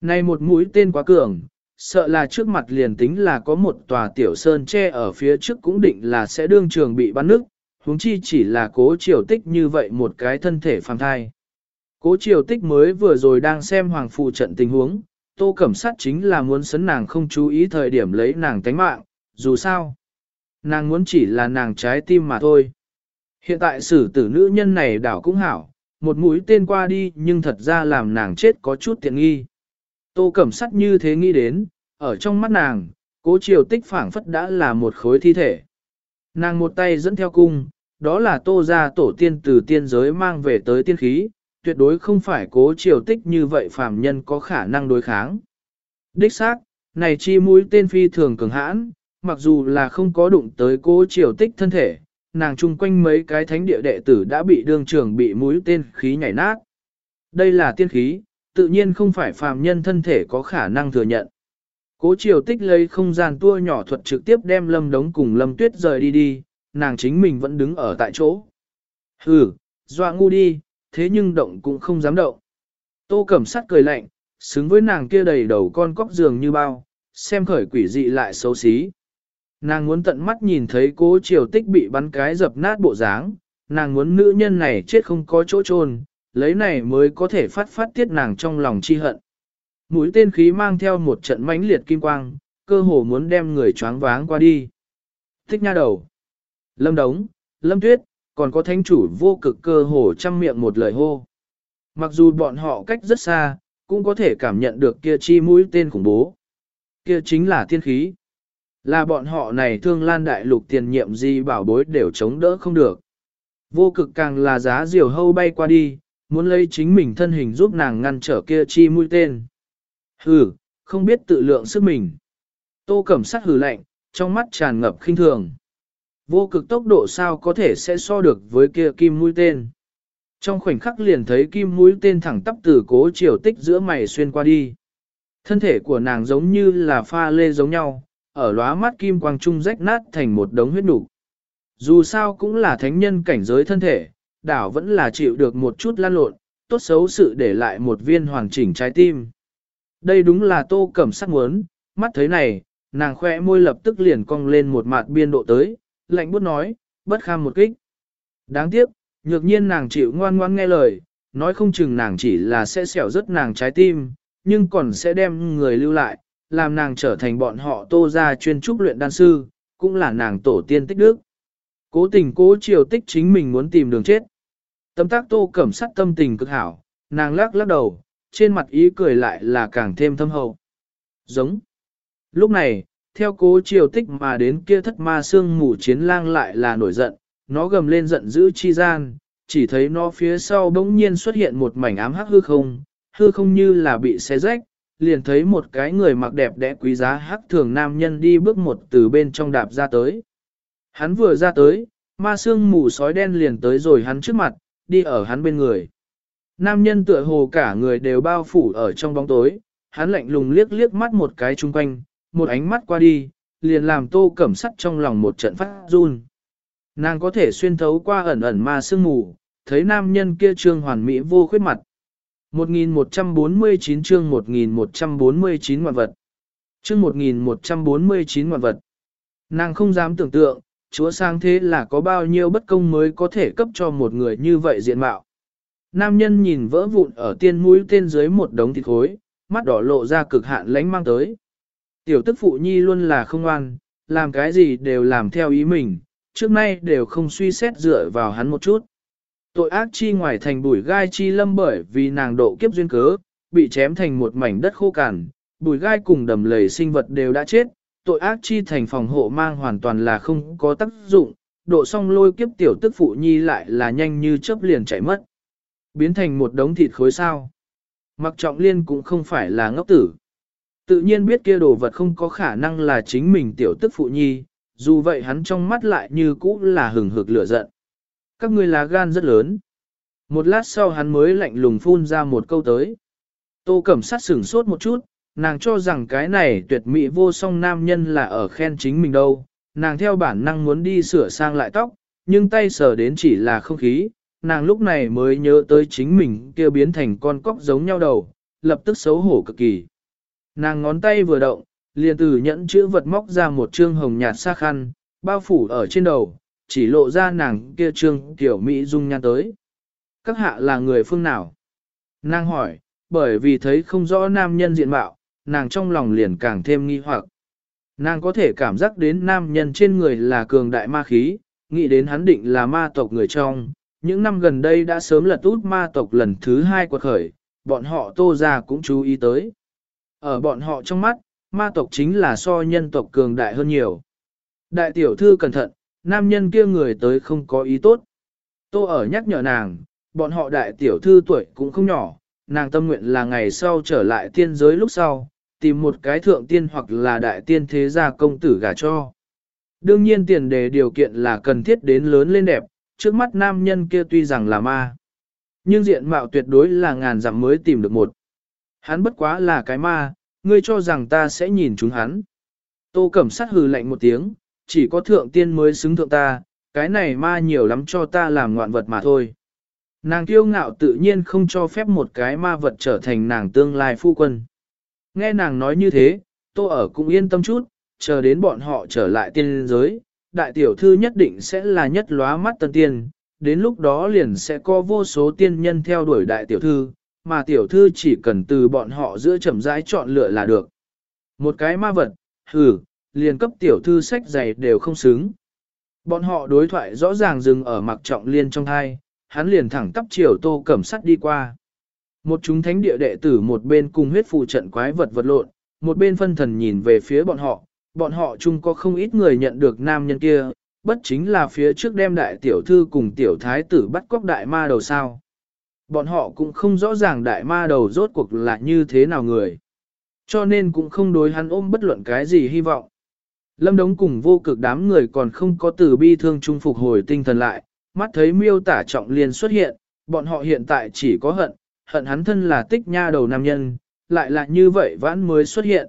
Này một mũi tên quá cường, sợ là trước mặt liền tính là có một tòa tiểu sơn che ở phía trước cũng định là sẽ đương trường bị bắn nước, huống chi chỉ là cố triều tích như vậy một cái thân thể phàm thai. Cố triều tích mới vừa rồi đang xem hoàng phụ trận tình huống, tô cẩm sát chính là muốn sấn nàng không chú ý thời điểm lấy nàng tánh mạng, dù sao. Nàng muốn chỉ là nàng trái tim mà thôi. Hiện tại xử tử nữ nhân này đảo cũng hảo, một mũi tên qua đi nhưng thật ra làm nàng chết có chút tiện nghi. Tô Cẩm Sắt như thế nghĩ đến, ở trong mắt nàng, cố triều tích phảng phất đã là một khối thi thể. Nàng một tay dẫn theo cung, đó là tô ra tổ tiên từ tiên giới mang về tới tiên khí, tuyệt đối không phải cố triều tích như vậy phàm nhân có khả năng đối kháng. Đích xác, này chi mũi tên phi thường cường hãn, mặc dù là không có đụng tới cố triều tích thân thể, nàng chung quanh mấy cái thánh địa đệ tử đã bị đương trường bị mũi tên khí nhảy nát. Đây là tiên khí, tự nhiên không phải phàm nhân thân thể có khả năng thừa nhận. Cố triều tích lấy không gian tua nhỏ thuật trực tiếp đem lâm đống cùng lâm tuyết rời đi đi, nàng chính mình vẫn đứng ở tại chỗ. Hừ, dọa ngu đi, thế nhưng động cũng không dám động. Tô cẩm sắt cười lạnh, xứng với nàng kia đầy đầu con cóc giường như bao, xem khởi quỷ dị lại xấu xí. Nàng muốn tận mắt nhìn thấy cố triều tích bị bắn cái dập nát bộ dáng, nàng muốn nữ nhân này chết không có chỗ chôn lấy này mới có thể phát phát tiết nàng trong lòng chi hận. Mũi tên khí mang theo một trận mãnh liệt kim quang, cơ hồ muốn đem người choáng váng qua đi. Thích nha đầu. Lâm Đống, Lâm Tuyết, còn có thánh chủ vô cực cơ hồ trăm miệng một lời hô. Mặc dù bọn họ cách rất xa, cũng có thể cảm nhận được kia chi mũi tên khủng bố. Kia chính là thiên khí. Là bọn họ này thương lan đại lục tiền nhiệm gì bảo bối đều chống đỡ không được. Vô cực càng là giá diều hâu bay qua đi, muốn lấy chính mình thân hình giúp nàng ngăn trở kia chi mũi tên. Hừ, không biết tự lượng sức mình. Tô cẩm sát hừ lạnh, trong mắt tràn ngập khinh thường. Vô cực tốc độ sao có thể sẽ so được với kia kim mũi tên. Trong khoảnh khắc liền thấy kim mũi tên thẳng tắp từ cố chiều tích giữa mày xuyên qua đi. Thân thể của nàng giống như là pha lê giống nhau, ở lóa mắt kim quang trung rách nát thành một đống huyết nục. Dù sao cũng là thánh nhân cảnh giới thân thể, đảo vẫn là chịu được một chút lan lộn, tốt xấu sự để lại một viên hoàn chỉnh trái tim. Đây đúng là tô cẩm sắc muốn, mắt thấy này, nàng khoe môi lập tức liền cong lên một mặt biên độ tới, lạnh bút nói, bất kham một kích. Đáng tiếc, nhược nhiên nàng chịu ngoan ngoan nghe lời, nói không chừng nàng chỉ là sẽ xẻo rất nàng trái tim, nhưng còn sẽ đem người lưu lại, làm nàng trở thành bọn họ tô ra chuyên trúc luyện đan sư, cũng là nàng tổ tiên tích đức. Cố tình cố triều tích chính mình muốn tìm đường chết. Tâm tác tô cẩm sắt tâm tình cực hảo, nàng lắc lắc đầu, trên mặt ý cười lại là càng thêm thâm hậu. Giống. Lúc này, theo cố triều tích mà đến kia thất ma xương mù chiến lang lại là nổi giận, nó gầm lên giận dữ chi gian, chỉ thấy nó phía sau bỗng nhiên xuất hiện một mảnh ám hắc hư không, hư không như là bị xé rách, liền thấy một cái người mặc đẹp đẽ quý giá hắc thường nam nhân đi bước một từ bên trong đạp ra tới. Hắn vừa ra tới, ma xương mù sói đen liền tới rồi hắn trước mặt, đi ở hắn bên người. Nam nhân tựa hồ cả người đều bao phủ ở trong bóng tối, hắn lạnh lùng liếc liếc mắt một cái chung quanh, một ánh mắt qua đi, liền làm tô cẩm sắt trong lòng một trận phát run. Nàng có thể xuyên thấu qua ẩn ẩn ma sương mù, thấy nam nhân kia trương hoàn mỹ vô khuyết mặt. 1149 chương 1149 ngoạn vật. Chương 1149 ngoạn vật. Nàng không dám tưởng tượng, chúa sang thế là có bao nhiêu bất công mới có thể cấp cho một người như vậy diện mạo. Nam nhân nhìn vỡ vụn ở tiên mũi tên dưới một đống thịt khối, mắt đỏ lộ ra cực hạn lánh mang tới. Tiểu tức phụ nhi luôn là không ngoan, làm cái gì đều làm theo ý mình, trước nay đều không suy xét dựa vào hắn một chút. Tội ác chi ngoài thành bùi gai chi lâm bởi vì nàng độ kiếp duyên cớ, bị chém thành một mảnh đất khô cằn, bùi gai cùng đầm lầy sinh vật đều đã chết, tội ác chi thành phòng hộ mang hoàn toàn là không có tác dụng, độ song lôi kiếp tiểu tức phụ nhi lại là nhanh như chớp liền chạy mất. Biến thành một đống thịt khối sao. Mặc trọng liên cũng không phải là ngốc tử. Tự nhiên biết kia đồ vật không có khả năng là chính mình tiểu tức phụ nhi, dù vậy hắn trong mắt lại như cũ là hừng hực lửa giận. Các ngươi lá gan rất lớn. Một lát sau hắn mới lạnh lùng phun ra một câu tới. Tô Cẩm sát sửng sốt một chút, nàng cho rằng cái này tuyệt mỹ vô song nam nhân là ở khen chính mình đâu. Nàng theo bản năng muốn đi sửa sang lại tóc, nhưng tay sờ đến chỉ là không khí. Nàng lúc này mới nhớ tới chính mình kia biến thành con cóc giống nhau đầu, lập tức xấu hổ cực kỳ. Nàng ngón tay vừa động, liền từ nhẫn chữ vật móc ra một trương hồng nhạt xa khăn, bao phủ ở trên đầu, chỉ lộ ra nàng kia trương tiểu Mỹ dung nhan tới. Các hạ là người phương nào? Nàng hỏi, bởi vì thấy không rõ nam nhân diện mạo, nàng trong lòng liền càng thêm nghi hoặc. Nàng có thể cảm giác đến nam nhân trên người là cường đại ma khí, nghĩ đến hắn định là ma tộc người trong. Những năm gần đây đã sớm lật út ma tộc lần thứ hai quật khởi, bọn họ tô ra cũng chú ý tới. Ở bọn họ trong mắt, ma tộc chính là so nhân tộc cường đại hơn nhiều. Đại tiểu thư cẩn thận, nam nhân kia người tới không có ý tốt. Tô ở nhắc nhở nàng, bọn họ đại tiểu thư tuổi cũng không nhỏ, nàng tâm nguyện là ngày sau trở lại tiên giới lúc sau, tìm một cái thượng tiên hoặc là đại tiên thế gia công tử gả cho. Đương nhiên tiền đề điều kiện là cần thiết đến lớn lên đẹp, trước mắt nam nhân kia tuy rằng là ma. Nhưng diện mạo tuyệt đối là ngàn dặm mới tìm được một. Hắn bất quá là cái ma, ngươi cho rằng ta sẽ nhìn chúng hắn. Tô Cẩm sát hừ lạnh một tiếng, chỉ có thượng tiên mới xứng thượng ta, cái này ma nhiều lắm cho ta làm ngoạn vật mà thôi. Nàng kiêu ngạo tự nhiên không cho phép một cái ma vật trở thành nàng tương lai phu quân. Nghe nàng nói như thế, tô ở cũng yên tâm chút, chờ đến bọn họ trở lại tiên giới, đại tiểu thư nhất định sẽ là nhất lóa mắt tân tiên, đến lúc đó liền sẽ có vô số tiên nhân theo đuổi đại tiểu thư, mà tiểu thư chỉ cần từ bọn họ giữa chậm rãi chọn lựa là được. Một cái ma vật, hừ, liền cấp tiểu thư sách giày đều không xứng. Bọn họ đối thoại rõ ràng dừng ở mặc trọng liên trong hai, hắn liền thẳng tắp chiều tô cẩm sắt đi qua. Một chúng thánh địa đệ tử một bên cùng huyết phù trận quái vật vật lộn, một bên phân thần nhìn về phía bọn họ, bọn họ chung có không ít người nhận được nam nhân kia, bất chính là phía trước đem đại tiểu thư cùng tiểu thái tử bắt cóc đại ma đầu sao. Bọn họ cũng không rõ ràng đại ma đầu rốt cuộc là như thế nào người. Cho nên cũng không đối hắn ôm bất luận cái gì hy vọng. Lâm Đống cùng vô cực đám người còn không có từ bi thương chung phục hồi tinh thần lại, mắt thấy miêu tả trọng liền xuất hiện, bọn họ hiện tại chỉ có hận, hận hắn thân là tích nha đầu nam nhân, lại là như vậy vãn mới xuất hiện.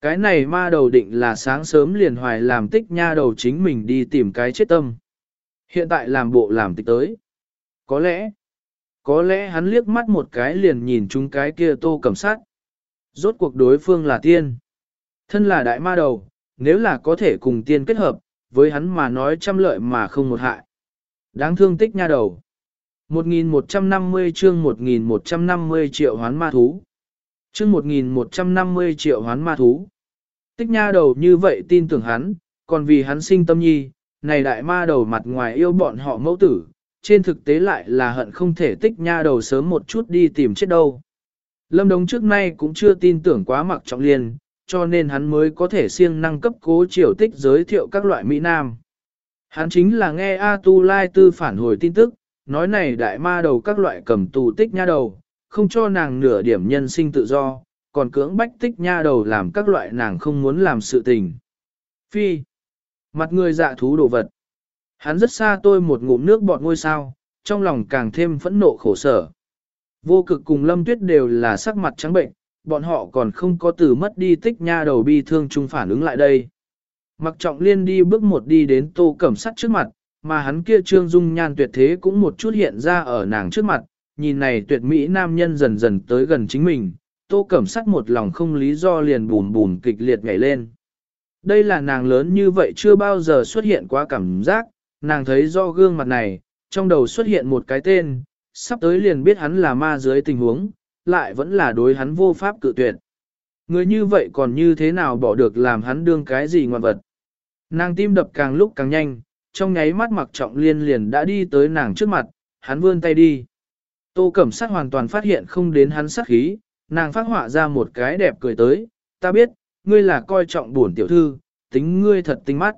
Cái này ma đầu định là sáng sớm liền hoài làm tích nha đầu chính mình đi tìm cái chết tâm. Hiện tại làm bộ làm tịch tới. Có lẽ, có lẽ hắn liếc mắt một cái liền nhìn chúng cái kia tô cầm sát. Rốt cuộc đối phương là tiên. Thân là đại ma đầu, nếu là có thể cùng tiên kết hợp, với hắn mà nói trăm lợi mà không một hại. Đáng thương tích nha đầu. 1150 chương 1150 triệu hoán ma thú. chương 1150 triệu hoán ma thú. Tích nha đầu như vậy tin tưởng hắn, còn vì hắn sinh tâm nhi, này đại ma đầu mặt ngoài yêu bọn họ mẫu tử, trên thực tế lại là hận không thể tích nha đầu sớm một chút đi tìm chết đâu. Lâm Đống trước nay cũng chưa tin tưởng quá mặc trọng liên, cho nên hắn mới có thể siêng năng cấp cố triều tích giới thiệu các loại Mỹ Nam. Hắn chính là nghe A Tu Lai Tư phản hồi tin tức, nói này đại ma đầu các loại cầm tù tích nha đầu, không cho nàng nửa điểm nhân sinh tự do, còn cưỡng bách tích nha đầu làm các loại nàng không muốn làm sự tình. Phi. Mặt người dạ thú đồ vật. Hắn rất xa tôi một ngụm nước bọt ngôi sao, trong lòng càng thêm phẫn nộ khổ sở. Vô cực cùng lâm tuyết đều là sắc mặt trắng bệnh, bọn họ còn không có từ mất đi tích nha đầu bi thương chung phản ứng lại đây. Mặc trọng liên đi bước một đi đến tô cẩm sắt trước mặt, mà hắn kia trương dung nhan tuyệt thế cũng một chút hiện ra ở nàng trước mặt, nhìn này tuyệt mỹ nam nhân dần dần tới gần chính mình, tô cẩm sắt một lòng không lý do liền bùn bùn kịch liệt nhảy lên. Đây là nàng lớn như vậy chưa bao giờ xuất hiện quá cảm giác, nàng thấy do gương mặt này, trong đầu xuất hiện một cái tên, sắp tới liền biết hắn là ma dưới tình huống, lại vẫn là đối hắn vô pháp cự tuyệt. Người như vậy còn như thế nào bỏ được làm hắn đương cái gì ngoan vật. Nàng tim đập càng lúc càng nhanh, trong nháy mắt mặc trọng liên liền đã đi tới nàng trước mặt, hắn vươn tay đi. Tô Cẩm sát hoàn toàn phát hiện không đến hắn sát khí, nàng phát họa ra một cái đẹp cười tới, ta biết, ngươi là coi trọng buồn tiểu thư, tính ngươi thật tinh mắt.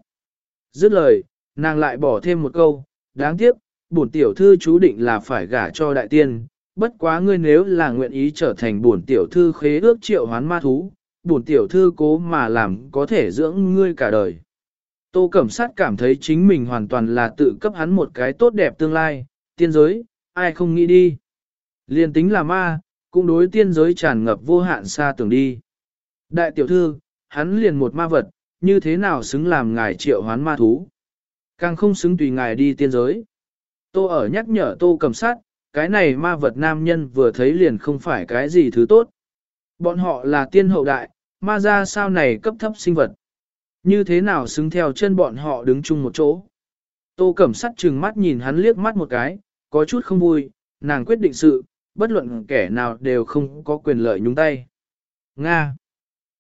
Dứt lời, nàng lại bỏ thêm một câu, đáng tiếc, bổn tiểu thư chú định là phải gả cho đại tiên, bất quá ngươi nếu là nguyện ý trở thành bổn tiểu thư khế ước triệu hoán ma thú, bổn tiểu thư cố mà làm có thể dưỡng ngươi cả đời. Tô Cẩm Sát cảm thấy chính mình hoàn toàn là tự cấp hắn một cái tốt đẹp tương lai, tiên giới, ai không nghĩ đi. Liên tính là ma, cũng đối tiên giới tràn ngập vô hạn xa tưởng đi. Đại tiểu thư, hắn liền một ma vật, như thế nào xứng làm ngài triệu hoán ma thú. Càng không xứng tùy ngài đi tiên giới. Tô ở nhắc nhở tô cầm sát, cái này ma vật nam nhân vừa thấy liền không phải cái gì thứ tốt. Bọn họ là tiên hậu đại, ma ra sao này cấp thấp sinh vật. Như thế nào xứng theo chân bọn họ đứng chung một chỗ. Tô cẩm sắt trừng mắt nhìn hắn liếc mắt một cái, có chút không vui, nàng quyết định sự, bất luận kẻ nào đều không có quyền lợi nhúng tay. Nga!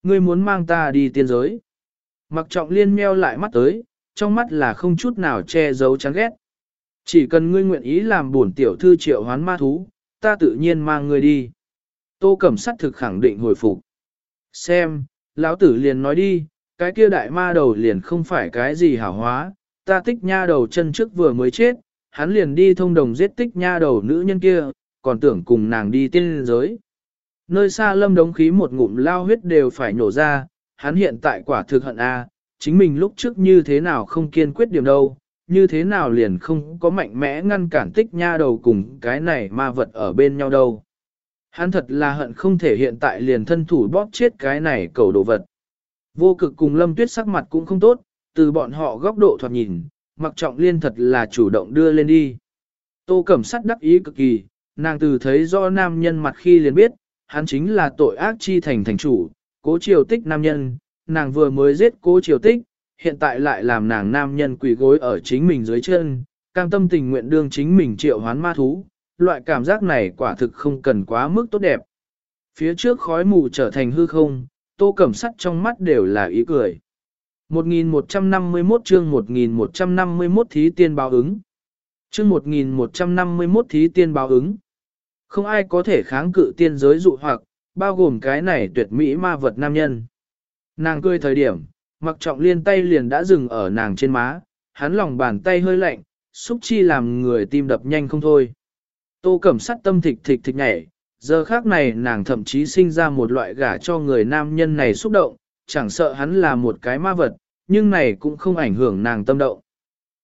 Ngươi muốn mang ta đi tiên giới. Mặc trọng liên meo lại mắt tới, trong mắt là không chút nào che giấu chán ghét. Chỉ cần ngươi nguyện ý làm bổn tiểu thư triệu hoán ma thú, ta tự nhiên mang ngươi đi. Tô Cẩm Sắt thực khẳng định hồi phục. Xem, lão tử liền nói đi, cái kia đại ma đầu liền không phải cái gì hảo hóa, ta tích nha đầu chân trước vừa mới chết, hắn liền đi thông đồng giết tích nha đầu nữ nhân kia, còn tưởng cùng nàng đi tiên giới. Nơi xa lâm đống khí một ngụm lao huyết đều phải nổ ra, hắn hiện tại quả thực hận a, chính mình lúc trước như thế nào không kiên quyết điểm đâu, như thế nào liền không có mạnh mẽ ngăn cản tích nha đầu cùng cái này ma vật ở bên nhau đâu. Hắn thật là hận không thể hiện tại liền thân thủ bóp chết cái này cầu đồ vật. Vô cực cùng lâm tuyết sắc mặt cũng không tốt, từ bọn họ góc độ thoạt nhìn, mặc trọng liên thật là chủ động đưa lên đi. Tô Cẩm sắt đắc ý cực kỳ, nàng từ thấy do nam nhân mặt khi liền biết, hắn chính là tội ác chi thành thành chủ, cố triều tích nam nhân, nàng vừa mới giết cố triều tích, hiện tại lại làm nàng nam nhân quỳ gối ở chính mình dưới chân, cam tâm tình nguyện đương chính mình triệu hoán ma thú, loại cảm giác này quả thực không cần quá mức tốt đẹp. Phía trước khói mù trở thành hư không, tô cẩm sắt trong mắt đều là ý cười. 1151 chương 1151 thí tiên báo ứng. Chương 1151 thí tiên báo ứng. Không ai có thể kháng cự tiên giới dụ hoặc, bao gồm cái này tuyệt mỹ ma vật nam nhân. Nàng cười thời điểm, mặc trọng liên tay liền đã dừng ở nàng trên má, hắn lòng bàn tay hơi lạnh, xúc chi làm người tim đập nhanh không thôi. Tô cẩm sắt tâm thịch thịch thịch nhảy, giờ khác này nàng thậm chí sinh ra một loại gả cho người nam nhân này xúc động, chẳng sợ hắn là một cái ma vật, nhưng này cũng không ảnh hưởng nàng tâm động.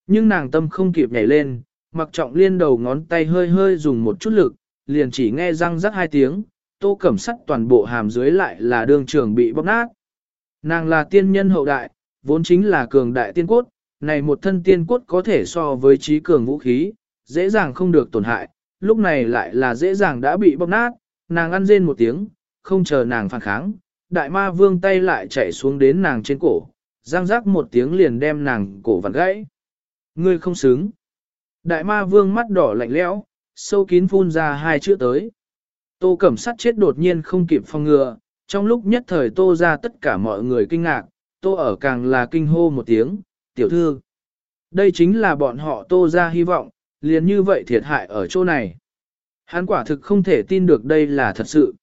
Nhưng nàng tâm không kịp nhảy lên, mặc trọng liên đầu ngón tay hơi hơi dùng một chút lực, liền chỉ nghe răng rắc hai tiếng, tô cẩm sắt toàn bộ hàm dưới lại là đường trường bị bóp nát. Nàng là tiên nhân hậu đại, vốn chính là cường đại tiên cốt, này một thân tiên cốt có thể so với trí cường vũ khí, dễ dàng không được tổn hại, lúc này lại là dễ dàng đã bị bóc nát, nàng ăn rên một tiếng, không chờ nàng phản kháng, đại ma vương tay lại chạy xuống đến nàng trên cổ, răng rắc một tiếng liền đem nàng cổ vặn gãy. Ngươi không xứng. Đại ma vương mắt đỏ lạnh lẽo, sâu kín phun ra hai chữ tới. Tô Cẩm Sắt chết đột nhiên không kịp phòng ngừa, trong lúc nhất thời Tô ra tất cả mọi người kinh ngạc, Tô ở càng là kinh hô một tiếng, tiểu thư. Đây chính là bọn họ Tô ra hy vọng, liền như vậy thiệt hại ở chỗ này. Hắn quả thực không thể tin được đây là thật sự.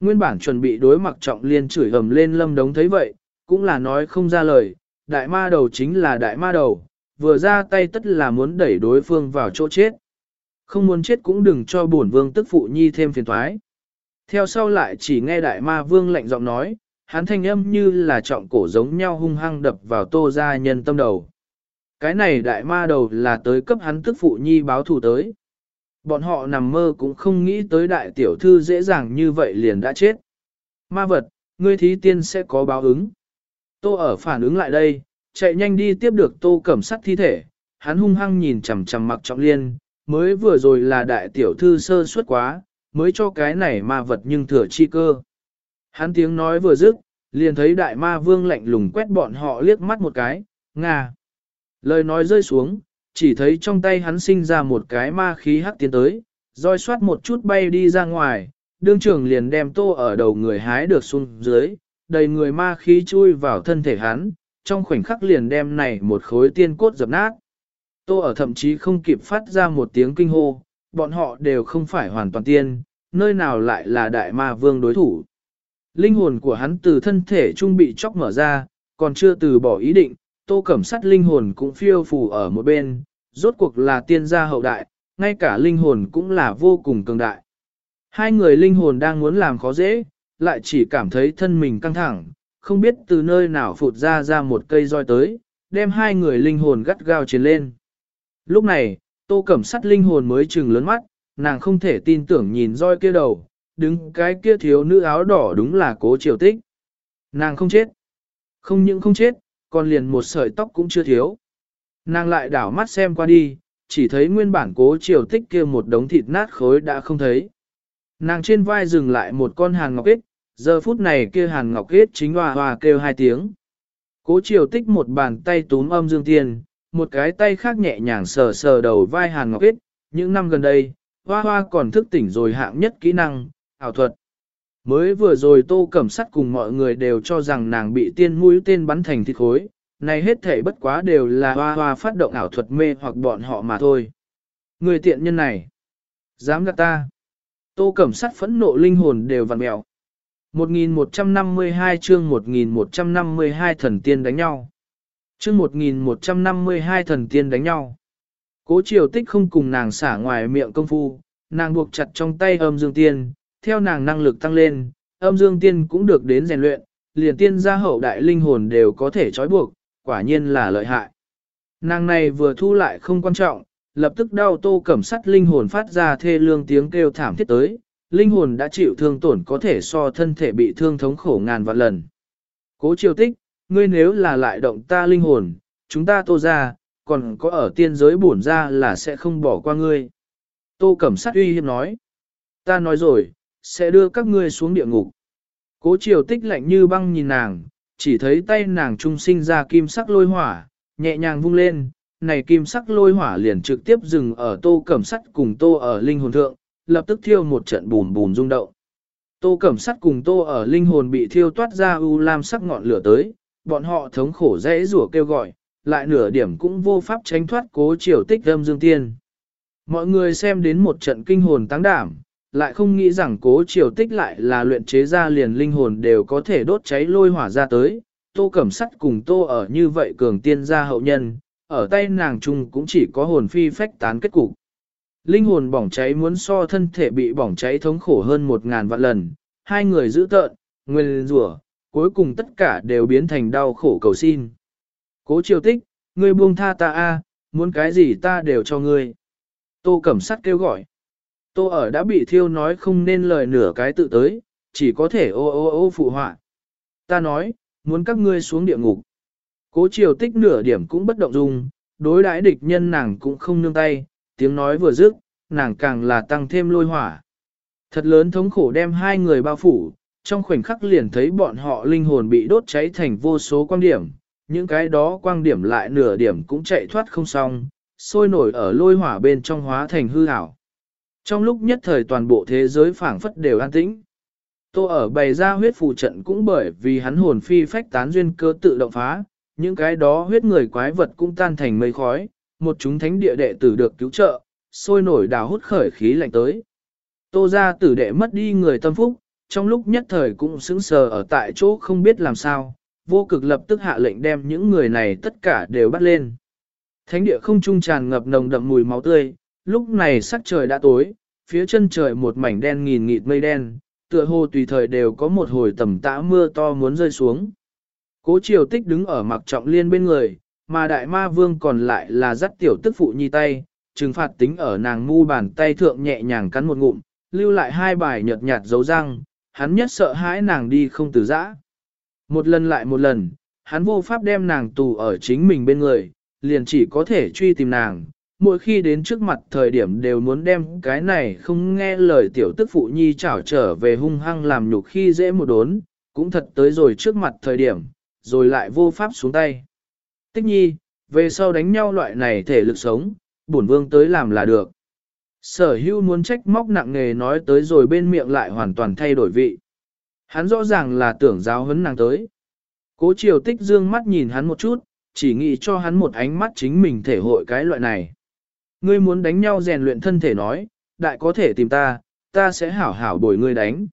Nguyên bản chuẩn bị đối mặt trọng liên chửi hầm lên lâm đống thấy vậy, cũng là nói không ra lời, đại ma đầu chính là đại ma đầu, vừa ra tay tất là muốn đẩy đối phương vào chỗ chết. Không muốn chết cũng đừng cho bổn vương tức phụ nhi thêm phiền thoái. Theo sau lại chỉ nghe đại ma vương lạnh giọng nói, hắn thanh âm như là trọng cổ giống nhau hung hăng đập vào tô gia nhân tâm đầu. Cái này đại ma đầu là tới cấp hắn tức phụ nhi báo thù tới. Bọn họ nằm mơ cũng không nghĩ tới đại tiểu thư dễ dàng như vậy liền đã chết. Ma vật, ngươi thí tiên sẽ có báo ứng. Tô ở phản ứng lại đây, chạy nhanh đi tiếp được tô cẩm sắt thi thể, hắn hung hăng nhìn chằm chằm mặc trọng liên, mới vừa rồi là đại tiểu thư sơ suất quá, mới cho cái này ma vật nhưng thừa chi cơ. Hắn tiếng nói vừa dứt, liền thấy đại ma vương lạnh lùng quét bọn họ liếc mắt một cái, ngà. Lời nói rơi xuống, chỉ thấy trong tay hắn sinh ra một cái ma khí hắc tiến tới, roi xoát một chút bay đi ra ngoài, đương trưởng liền đem tô ở đầu người hái được xuống dưới, đầy người ma khí chui vào thân thể hắn, trong khoảnh khắc liền đem này một khối tiên cốt dập nát. Tô ở thậm chí không kịp phát ra một tiếng kinh hô, bọn họ đều không phải hoàn toàn tiên, nơi nào lại là đại ma vương đối thủ. Linh hồn của hắn từ thân thể trung bị chóc mở ra, còn chưa từ bỏ ý định, tô cẩm sắt linh hồn cũng phiêu phù ở một bên, rốt cuộc là tiên gia hậu đại, ngay cả linh hồn cũng là vô cùng cường đại. Hai người linh hồn đang muốn làm khó dễ, lại chỉ cảm thấy thân mình căng thẳng, không biết từ nơi nào phụt ra ra một cây roi tới, đem hai người linh hồn gắt gao chiến lên. Lúc này, tô cẩm sắt linh hồn mới trừng lớn mắt, nàng không thể tin tưởng nhìn roi kia đầu, đứng cái kia thiếu nữ áo đỏ đúng là cố triều tích. Nàng không chết. Không những không chết, còn liền một sợi tóc cũng chưa thiếu. Nàng lại đảo mắt xem qua đi, chỉ thấy nguyên bản cố triều tích kia một đống thịt nát khối đã không thấy. Nàng trên vai dừng lại một con hàng ngọc kết, giờ phút này kia hàng ngọc kết chính hòa hòa kêu hai tiếng. Cố triều tích một bàn tay túm âm dương tiền, một cái tay khác nhẹ nhàng sờ sờ đầu vai hàng ngọc kết. Những năm gần đây, hoa hoa còn thức tỉnh rồi hạng nhất kỹ năng, ảo thuật. Mới vừa rồi tô cẩm sắt cùng mọi người đều cho rằng nàng bị tiên mũi tên bắn thành thịt khối, này hết thể bất quá đều là hoa hoa phát động ảo thuật mê hoặc bọn họ mà thôi. Người tiện nhân này, dám gạt ta. Tô cẩm sắt phẫn nộ linh hồn đều vặn mẹo. 1152 chương 1152 thần tiên đánh nhau. Chương 1152 thần tiên đánh nhau. Cố triều tích không cùng nàng xả ngoài miệng công phu, nàng buộc chặt trong tay âm dương tiên, theo nàng năng lực tăng lên, âm dương tiên cũng được đến rèn luyện, liền tiên gia hậu đại linh hồn đều có thể trói buộc, quả nhiên là lợi hại. Nàng này vừa thu lại không quan trọng, lập tức đau tô cẩm sắt linh hồn phát ra thê lương tiếng kêu thảm thiết tới, linh hồn đã chịu thương tổn có thể so thân thể bị thương thống khổ ngàn vạn lần. Cố triều tích, ngươi nếu là lại động ta linh hồn, chúng ta tô ra, còn có ở tiên giới bổn ra là sẽ không bỏ qua ngươi. Tô Cẩm Sát uy hiếp nói. Ta nói rồi, sẽ đưa các ngươi xuống địa ngục. Cố triều tích lạnh như băng nhìn nàng, chỉ thấy tay nàng trung sinh ra kim sắc lôi hỏa, nhẹ nhàng vung lên, này kim sắc lôi hỏa liền trực tiếp dừng ở tô cẩm sắt cùng tô ở linh hồn thượng, lập tức thiêu một trận bùn bùn rung động. Tô cẩm sắt cùng tô ở linh hồn bị thiêu toát ra u lam sắc ngọn lửa tới, bọn họ thống khổ dễ rủa kêu gọi, lại nửa điểm cũng vô pháp tránh thoát cố triều tích âm dương tiên. Mọi người xem đến một trận kinh hồn tăng đảm, lại không nghĩ rằng cố triều tích lại là luyện chế ra liền linh hồn đều có thể đốt cháy lôi hỏa ra tới, tô cẩm sắt cùng tô ở như vậy cường tiên gia hậu nhân, ở tay nàng chung cũng chỉ có hồn phi phách tán kết cục. Linh hồn bỏng cháy muốn so thân thể bị bỏng cháy thống khổ hơn một ngàn vạn lần, hai người giữ tợn, nguyên rủa, cuối cùng tất cả đều biến thành đau khổ cầu xin. Cố triều tích, ngươi buông tha ta a, muốn cái gì ta đều cho ngươi. Tô Cẩm Sắt kêu gọi. Tô ở đã bị thiêu nói không nên lời nửa cái tự tới, chỉ có thể ô ô ô phụ họa. Ta nói, muốn các ngươi xuống địa ngục. Cố triều tích nửa điểm cũng bất động dung, đối đãi địch nhân nàng cũng không nương tay, tiếng nói vừa dứt, nàng càng là tăng thêm lôi hỏa. Thật lớn thống khổ đem hai người bao phủ, trong khoảnh khắc liền thấy bọn họ linh hồn bị đốt cháy thành vô số quang điểm, những cái đó quang điểm lại nửa điểm cũng chạy thoát không xong, sôi nổi ở lôi hỏa bên trong hóa thành hư ảo. Trong lúc nhất thời toàn bộ thế giới phảng phất đều an tĩnh. Tô ở bày ra huyết phù trận cũng bởi vì hắn hồn phi phách tán duyên cơ tự động phá, những cái đó huyết người quái vật cũng tan thành mây khói, một chúng thánh địa đệ tử được cứu trợ, sôi nổi đào hút khởi khí lạnh tới. Tô ra tử đệ mất đi người tâm phúc, trong lúc nhất thời cũng sững sờ ở tại chỗ không biết làm sao, vô cực lập tức hạ lệnh đem những người này tất cả đều bắt lên. Thánh địa không trung tràn ngập nồng đậm mùi máu tươi, lúc này sắc trời đã tối, phía chân trời một mảnh đen nghìn nghịt mây đen, tựa hồ tùy thời đều có một hồi tầm tã mưa to muốn rơi xuống. Cố triều tích đứng ở mặc trọng liên bên người, mà đại ma vương còn lại là dắt tiểu tức phụ nhi tay, trừng phạt tính ở nàng mu bàn tay thượng nhẹ nhàng cắn một ngụm, lưu lại hai bài nhợt nhạt dấu răng, hắn nhất sợ hãi nàng đi không từ giã. Một lần lại một lần, hắn vô pháp đem nàng tù ở chính mình bên người, liền chỉ có thể truy tìm nàng, mỗi khi đến trước mặt thời điểm đều muốn đem cái này không nghe lời tiểu tức phụ nhi chảo trở về hung hăng làm nhục khi dễ một đốn, cũng thật tới rồi trước mặt thời điểm, rồi lại vô pháp xuống tay. Tích nhi, về sau đánh nhau loại này thể lực sống, bổn vương tới làm là được. Sở hưu muốn trách móc nặng nề nói tới rồi bên miệng lại hoàn toàn thay đổi vị. Hắn rõ ràng là tưởng giáo huấn nàng tới. Cố triều tích dương mắt nhìn hắn một chút, chỉ nghĩ cho hắn một ánh mắt chính mình thể hội cái loại này. Ngươi muốn đánh nhau rèn luyện thân thể nói, đại có thể tìm ta, ta sẽ hảo hảo bồi ngươi đánh.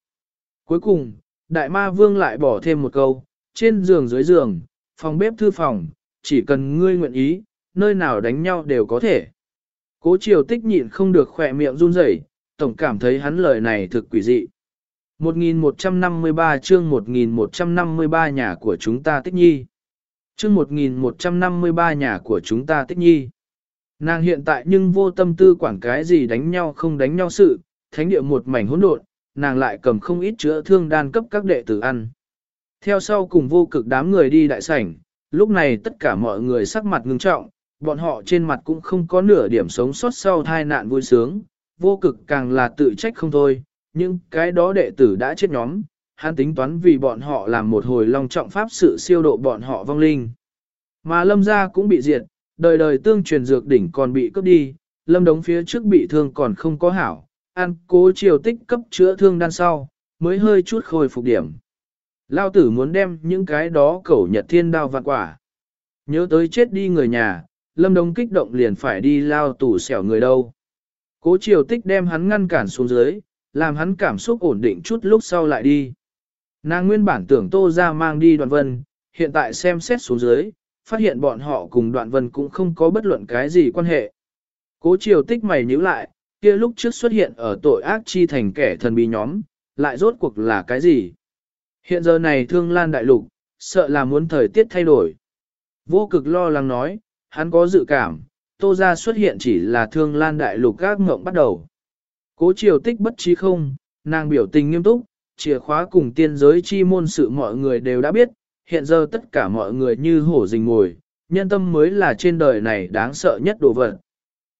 Cuối cùng, đại ma vương lại bỏ thêm một câu, trên giường dưới giường, phòng bếp thư phòng, chỉ cần ngươi nguyện ý, nơi nào đánh nhau đều có thể. Cố triều tích nhịn không được khỏe miệng run rẩy, tổng cảm thấy hắn lời này thực quỷ dị. 1153 chương 1153 nhà của chúng ta tích nhi. Chương 1153 nhà của chúng ta tích nhi. Nàng hiện tại nhưng vô tâm tư quản cái gì đánh nhau không đánh nhau sự, thánh địa một mảnh hỗn độn, nàng lại cầm không ít chữa thương đan cấp các đệ tử ăn. Theo sau cùng vô cực đám người đi đại sảnh, lúc này tất cả mọi người sắc mặt ngưng trọng, bọn họ trên mặt cũng không có nửa điểm sống sót sau thai nạn vui sướng, vô cực càng là tự trách không thôi, nhưng cái đó đệ tử đã chết nhóm, hắn tính toán vì bọn họ làm một hồi long trọng pháp sự siêu độ bọn họ vong linh. Mà lâm gia cũng bị diệt, đời đời tương truyền dược đỉnh còn bị cướp đi, lâm đống phía trước bị thương còn không có hảo, ăn cố chiều tích cấp chữa thương đan sau, mới hơi chút khôi phục điểm. Lao tử muốn đem những cái đó cẩu nhật thiên đao vạn quả. Nhớ tới chết đi người nhà, lâm đống kích động liền phải đi lao tủ xẻo người đâu. Cố triều tích đem hắn ngăn cản xuống dưới, làm hắn cảm xúc ổn định chút lúc sau lại đi. Nàng nguyên bản tưởng tô ra mang đi đoàn vân, hiện tại xem xét xuống dưới, phát hiện bọn họ cùng đoạn vân cũng không có bất luận cái gì quan hệ. Cố triều tích mày nhíu lại, kia lúc trước xuất hiện ở tội ác chi thành kẻ thần bí nhóm, lại rốt cuộc là cái gì? Hiện giờ này thương lan đại lục, sợ là muốn thời tiết thay đổi. Vô cực lo lắng nói, hắn có dự cảm, tô ra xuất hiện chỉ là thương lan đại lục các ngộng bắt đầu. Cố triều tích bất trí không, nàng biểu tình nghiêm túc, chìa khóa cùng tiên giới chi môn sự mọi người đều đã biết, hiện giờ tất cả mọi người như hổ rình ngồi, nhân tâm mới là trên đời này đáng sợ nhất đồ vật.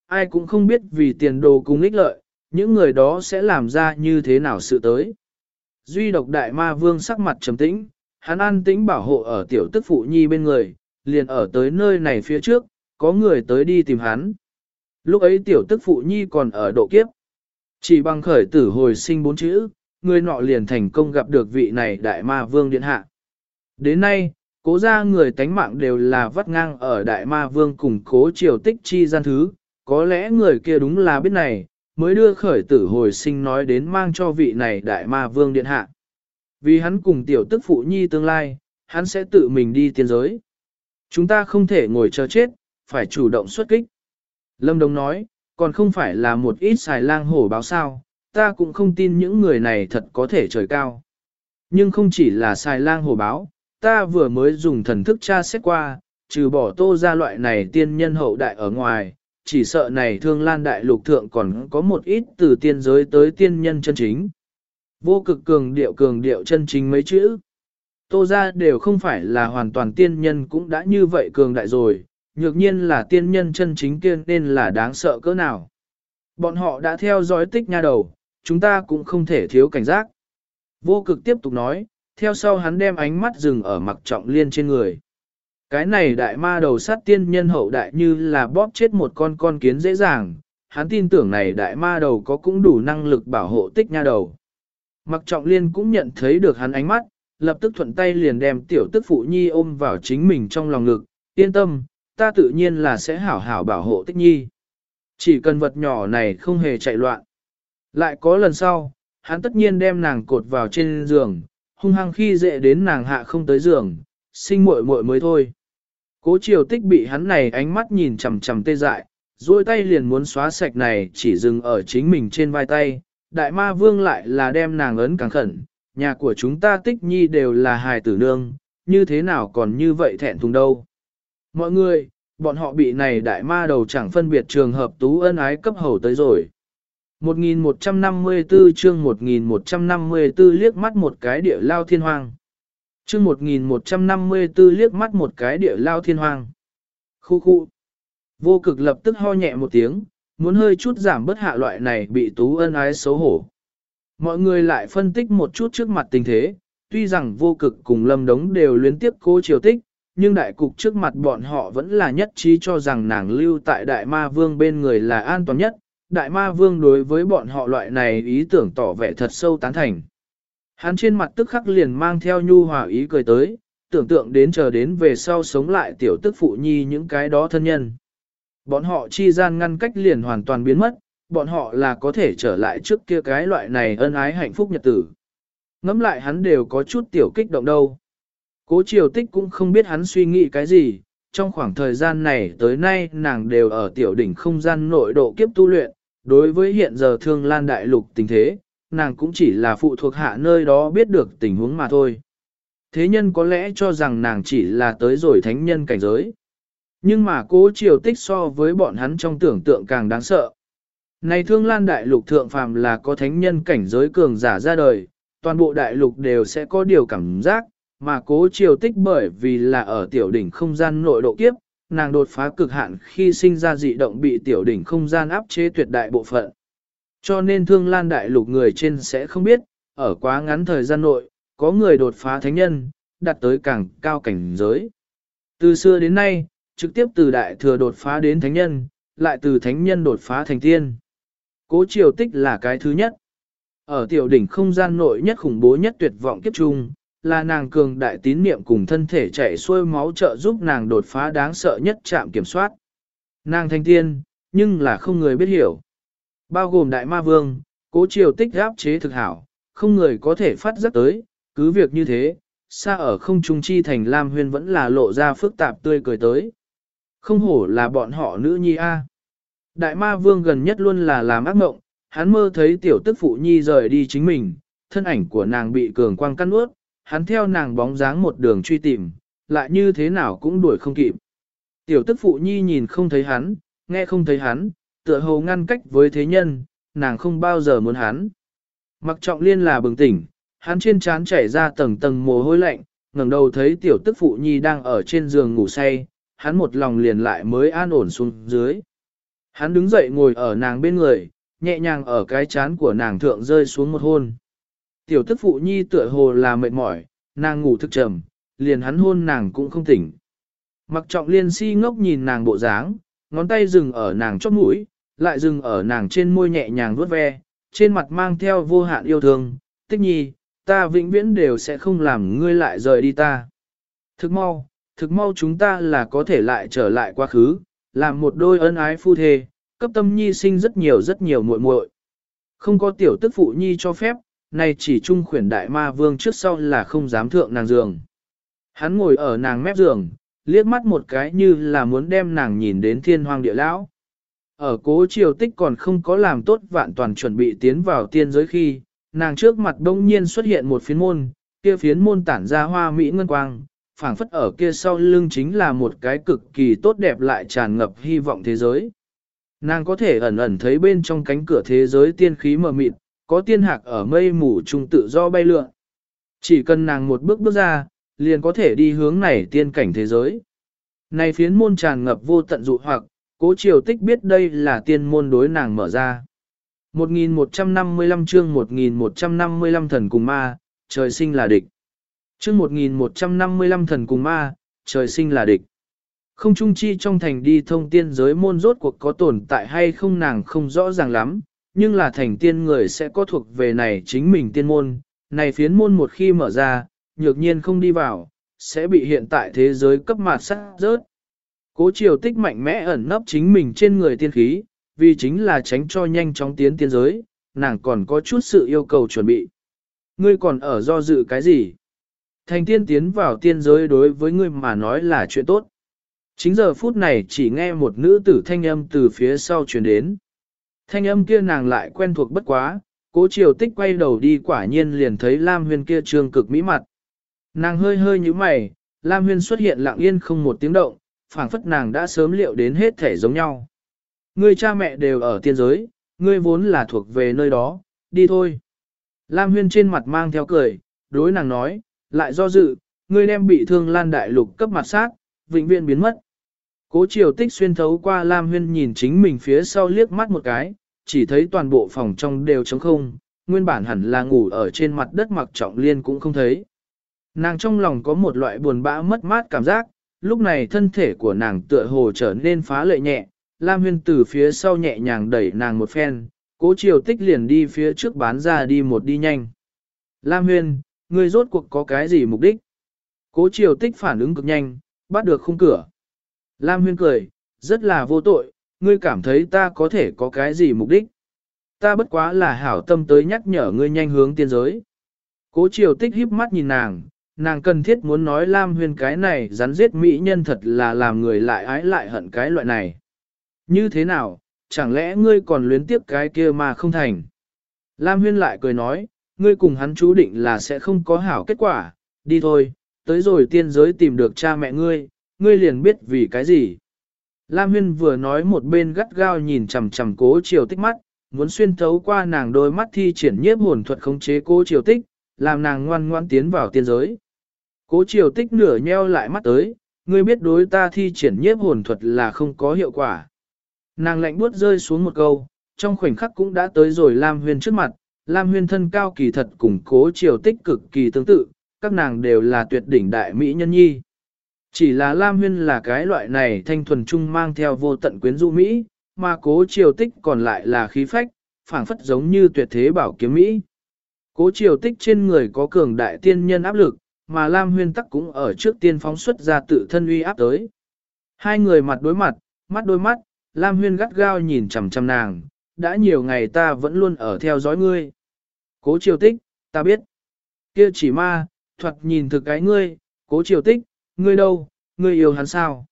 Ai cũng không biết vì tiền đồ cùng ích lợi, những người đó sẽ làm ra như thế nào sự tới. Duy độc đại ma vương sắc mặt trầm tĩnh, hắn an tĩnh bảo hộ ở tiểu tức phụ nhi bên người, liền ở tới nơi này phía trước, có người tới đi tìm hắn. Lúc ấy tiểu tức phụ nhi còn ở độ kiếp. Chỉ bằng khởi tử hồi sinh bốn chữ, người nọ liền thành công gặp được vị này đại ma vương điện hạ. Đến nay, cố ra người tánh mạng đều là vắt ngang ở đại ma vương cùng cố triều tích chi gian thứ, có lẽ người kia đúng là biết này, mới đưa khởi tử hồi sinh nói đến mang cho vị này đại ma vương điện hạ. Vì hắn cùng tiểu tức phụ nhi tương lai, hắn sẽ tự mình đi tiên giới. Chúng ta không thể ngồi chờ chết, phải chủ động xuất kích. Lâm Đồng nói, còn không phải là một ít xài lang hổ báo sao, ta cũng không tin những người này thật có thể trời cao. Nhưng không chỉ là xài lang hổ báo, ta vừa mới dùng thần thức tra xét qua, trừ bỏ tô ra loại này tiên nhân hậu đại ở ngoài, chỉ sợ này thương lan đại lục thượng còn có một ít từ tiên giới tới tiên nhân chân chính. Vô cực cường điệu cường điệu chân chính mấy chữ. Tô ra đều không phải là hoàn toàn tiên nhân cũng đã như vậy cường đại rồi, nhược nhiên là tiên nhân chân chính kiên nên là đáng sợ cỡ nào. Bọn họ đã theo dõi tích nha đầu, chúng ta cũng không thể thiếu cảnh giác. Vô cực tiếp tục nói, theo sau hắn đem ánh mắt dừng ở mặc trọng liên trên người. Cái này đại ma đầu sát tiên nhân hậu đại như là bóp chết một con con kiến dễ dàng, hắn tin tưởng này đại ma đầu có cũng đủ năng lực bảo hộ tích nha đầu. Mặc trọng liên cũng nhận thấy được hắn ánh mắt, lập tức thuận tay liền đem tiểu tức phụ nhi ôm vào chính mình trong lòng ngực, yên tâm, ta tự nhiên là sẽ hảo hảo bảo hộ tích nhi. Chỉ cần vật nhỏ này không hề chạy loạn. Lại có lần sau, hắn tất nhiên đem nàng cột vào trên giường, hung hăng khi dễ đến nàng hạ không tới giường, sinh muội muội mới thôi. Cố triều tích bị hắn này ánh mắt nhìn chằm chằm tê dại, duỗi tay liền muốn xóa sạch này chỉ dừng ở chính mình trên vai tay, đại ma vương lại là đem nàng ấn càng khẩn, nhà của chúng ta tích nhi đều là hài tử nương, như thế nào còn như vậy thẹn thùng đâu. Mọi người, bọn họ bị này đại ma đầu chẳng phân biệt trường hợp tú ân ái cấp hầu tới rồi. 1154 chương 1154 liếc mắt một cái địa lao thiên hoang. Chương 1154 liếc mắt một cái địa lao thiên hoang. Khu khu. Vô cực lập tức ho nhẹ một tiếng, muốn hơi chút giảm bớt hạ loại này bị tú ân ái xấu hổ. Mọi người lại phân tích một chút trước mặt tình thế, tuy rằng vô cực cùng lâm đống đều liên tiếp cố triều tích, nhưng đại cục trước mặt bọn họ vẫn là nhất trí cho rằng nàng lưu tại đại ma vương bên người là an toàn nhất. Đại ma vương đối với bọn họ loại này ý tưởng tỏ vẻ thật sâu tán thành. Hắn trên mặt tức khắc liền mang theo nhu hòa ý cười tới, tưởng tượng đến chờ đến về sau sống lại tiểu tức phụ nhi những cái đó thân nhân. Bọn họ chi gian ngăn cách liền hoàn toàn biến mất, bọn họ là có thể trở lại trước kia cái loại này ân ái hạnh phúc nhật tử. Ngắm lại hắn đều có chút tiểu kích động đâu. Cố triều tích cũng không biết hắn suy nghĩ cái gì, trong khoảng thời gian này tới nay nàng đều ở tiểu đỉnh không gian nội độ kiếp tu luyện, đối với hiện giờ thương lan đại lục tình thế, nàng cũng chỉ là phụ thuộc hạ nơi đó biết được tình huống mà thôi. Thế nhân có lẽ cho rằng nàng chỉ là tới rồi thánh nhân cảnh giới. Nhưng mà cố triều tích so với bọn hắn trong tưởng tượng càng đáng sợ. Này thương lan đại lục thượng phàm là có thánh nhân cảnh giới cường giả ra đời, toàn bộ đại lục đều sẽ có điều cảm giác, mà cố triều tích bởi vì là ở tiểu đỉnh không gian nội độ kiếp, nàng đột phá cực hạn khi sinh ra dị động bị tiểu đỉnh không gian áp chế tuyệt đại bộ phận. Cho nên thương lan đại lục người trên sẽ không biết, ở quá ngắn thời gian nội, có người đột phá thánh nhân, đạt tới càng cao cảnh giới. Từ xưa đến nay, trực tiếp từ đại thừa đột phá đến thánh nhân, lại từ thánh nhân đột phá thành tiên. Cố triều tích là cái thứ nhất. Ở tiểu đỉnh không gian nội nhất khủng bố nhất tuyệt vọng kiếp trung, là nàng cường đại tín niệm cùng thân thể chạy xuôi máu trợ giúp nàng đột phá đáng sợ nhất chạm kiểm soát. Nàng thành tiên, nhưng là không người biết hiểu. Bao gồm đại ma vương, cố triều tích áp chế thực hảo, không người có thể phát giác tới, cứ việc như thế, xa ở không trung chi thành Lam Huyên vẫn là lộ ra phức tạp tươi cười tới. Không hổ là bọn họ nữ nhi A. Đại ma vương gần nhất luôn là làm ác mộng, hắn mơ thấy tiểu tức phụ nhi rời đi chính mình, thân ảnh của nàng bị cường quang căn ướt, hắn theo nàng bóng dáng một đường truy tìm, lại như thế nào cũng đuổi không kịp. Tiểu tức phụ nhi nhìn không thấy hắn, nghe không thấy hắn, tựa hồ ngăn cách với thế nhân, nàng không bao giờ muốn hắn. Mặc trọng liên là bừng tỉnh, hắn trên trán chảy ra tầng tầng mồ hôi lạnh, ngẩng đầu thấy tiểu tức phụ nhi đang ở trên giường ngủ say, hắn một lòng liền lại mới an ổn xuống dưới. Hắn đứng dậy ngồi ở nàng bên người, nhẹ nhàng ở cái chán của nàng thượng rơi xuống một hôn. Tiểu tức phụ nhi tựa hồ là mệt mỏi, nàng ngủ thức trầm, liền hắn hôn nàng cũng không tỉnh. Mặc trọng liên si ngốc nhìn nàng bộ dáng, ngón tay dừng ở nàng chót mũi, lại dừng ở nàng trên môi nhẹ nhàng vuốt ve, trên mặt mang theo vô hạn yêu thương, tích nhi, ta vĩnh viễn đều sẽ không làm ngươi lại rời đi ta. Thực mau, thực mau chúng ta là có thể lại trở lại quá khứ, làm một đôi ân ái phu thê, cấp tâm nhi sinh rất nhiều rất nhiều muội muội. Không có tiểu tức phụ nhi cho phép, nay chỉ trung khuyển đại ma vương trước sau là không dám thượng nàng giường. Hắn ngồi ở nàng mép giường, liếc mắt một cái như là muốn đem nàng nhìn đến thiên hoang địa lão. Ở cố triều tích còn không có làm tốt vạn toàn chuẩn bị tiến vào tiên giới khi, nàng trước mặt đông nhiên xuất hiện một phiến môn, kia phiến môn tản ra hoa mỹ ngân quang, phảng phất ở kia sau lưng chính là một cái cực kỳ tốt đẹp lại tràn ngập hy vọng thế giới. Nàng có thể ẩn ẩn thấy bên trong cánh cửa thế giới tiên khí mờ mịt, có tiên hạc ở mây mù trung tự do bay lượn. Chỉ cần nàng một bước bước ra, liền có thể đi hướng này tiên cảnh thế giới. Này phiến môn tràn ngập vô tận dụ hoặc, cố triều tích biết đây là tiên môn đối nàng mở ra. 1155 chương 1155 thần cùng ma, trời sinh là địch. Chương 1155 thần cùng ma, trời sinh là địch. Không trung chi trong thành đi thông tiên giới môn rốt cuộc có tồn tại hay không nàng không rõ ràng lắm, nhưng là thành tiên người sẽ có thuộc về này chính mình tiên môn, này phiến môn một khi mở ra, nhược nhiên không đi vào, sẽ bị hiện tại thế giới cấp mạt sát rớt. Cố triều tích mạnh mẽ ẩn nấp chính mình trên người tiên khí, vì chính là tránh cho nhanh chóng tiến tiên giới, nàng còn có chút sự yêu cầu chuẩn bị. Ngươi còn ở do dự cái gì? Thành tiên tiến vào tiên giới đối với ngươi mà nói là chuyện tốt. Chính giờ phút này chỉ nghe một nữ tử thanh âm từ phía sau truyền đến. Thanh âm kia nàng lại quen thuộc bất quá, cố triều tích quay đầu đi quả nhiên liền thấy Lam Huyên kia trương cực mỹ mặt. Nàng hơi hơi như mày, Lam Huyên xuất hiện lặng yên không một tiếng động, phảng phất nàng đã sớm liệu đến hết thể giống nhau. Ngươi cha mẹ đều ở tiên giới, ngươi vốn là thuộc về nơi đó, đi thôi. Lam Huyên trên mặt mang theo cười, đối nàng nói, lại do dự, ngươi đem bị thương lan đại lục cấp mặt sát, vĩnh viễn biến mất. Cố triều tích xuyên thấu qua Lam Huyên nhìn chính mình phía sau liếc mắt một cái, chỉ thấy toàn bộ phòng trong đều trống không, nguyên bản hẳn là ngủ ở trên mặt đất mặc trọng liên cũng không thấy. Nàng trong lòng có một loại buồn bã mất mát cảm giác, lúc này thân thể của nàng tựa hồ trở nên phá lệ nhẹ, Lam Huyên từ phía sau nhẹ nhàng đẩy nàng một phen, cố triều tích liền đi phía trước bán ra đi một đi nhanh. Lam Huyên, ngươi rốt cuộc có cái gì mục đích? Cố triều tích phản ứng cực nhanh, bắt được khung cửa. Lam Huyên cười, rất là vô tội, ngươi cảm thấy ta có thể có cái gì mục đích? Ta bất quá là hảo tâm tới nhắc nhở ngươi nhanh hướng tiên giới. Cố triều tích híp mắt nhìn nàng, nàng cần thiết muốn nói Lam Huyên cái này rắn giết mỹ nhân thật là làm người lại ái lại hận cái loại này. Như thế nào, chẳng lẽ ngươi còn luyến tiếp cái kia mà không thành? Lam Huyên lại cười nói, ngươi cùng hắn chú định là sẽ không có hảo kết quả, đi thôi, tới rồi tiên giới tìm được cha mẹ ngươi, ngươi liền biết vì cái gì. Lam Huyên vừa nói một bên gắt gao nhìn chằm chằm cố triều tích mắt, muốn xuyên thấu qua nàng đôi mắt thi triển nhiếp hồn thuật khống chế cố triều tích, làm nàng ngoan ngoan tiến vào tiên giới. Cố triều tích nửa nheo lại mắt tới, ngươi biết đối ta thi triển nhiếp hồn thuật là không có hiệu quả. Nàng lạnh buốt rơi xuống một câu, trong khoảnh khắc cũng đã tới rồi Lam Huyên trước mặt, Lam Huyên thân cao kỳ thật cùng cố triều tích cực kỳ tương tự, các nàng đều là tuyệt đỉnh đại mỹ nhân nhi. Chỉ là Lam Huyên là cái loại này thanh thuần trung mang theo vô tận quyến rũ Mỹ, mà cố triều tích còn lại là khí phách, phảng phất giống như tuyệt thế bảo kiếm Mỹ. Cố triều tích trên người có cường đại tiên nhân áp lực, mà Lam Huyên tắc cũng ở trước tiên phóng xuất ra tự thân uy áp tới. Hai người mặt đối mặt, mắt đôi mắt, Lam Huyên gắt gao nhìn chằm chằm nàng, đã nhiều ngày ta vẫn luôn ở theo dõi ngươi. Cố triều tích, ta biết. Kia chỉ ma, thuật nhìn thực cái ngươi, cố triều tích, ngươi đâu, ngươi yêu hắn sao?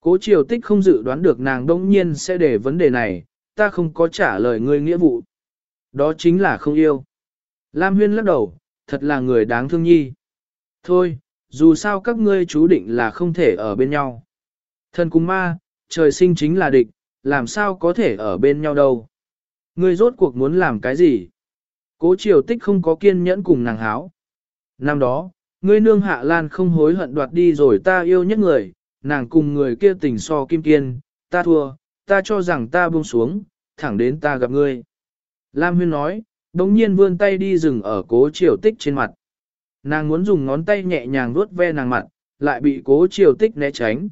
Cố triều tích không dự đoán được nàng đông nhiên sẽ để vấn đề này, ta không có trả lời ngươi nghĩa vụ. Đó chính là không yêu. Lam Huyên lắc đầu, thật là người đáng thương nhi. Thôi, dù sao các ngươi chú định là không thể ở bên nhau. Thần cùng ma, trời sinh chính là địch, làm sao có thể ở bên nhau đâu. Ngươi rốt cuộc muốn làm cái gì? Cố triều tích không có kiên nhẫn cùng nàng háo. Năm đó, ngươi nương hạ lan không hối hận đoạt đi rồi ta yêu nhất người, nàng cùng người kia tình so kim kiên, ta thua, ta cho rằng ta buông xuống, thẳng đến ta gặp ngươi. Lam Huyên nói, đồng nhiên vươn tay đi dừng ở cố triều tích trên mặt. Nàng muốn dùng ngón tay nhẹ nhàng vuốt ve nàng mặt, lại bị cố triều tích né tránh.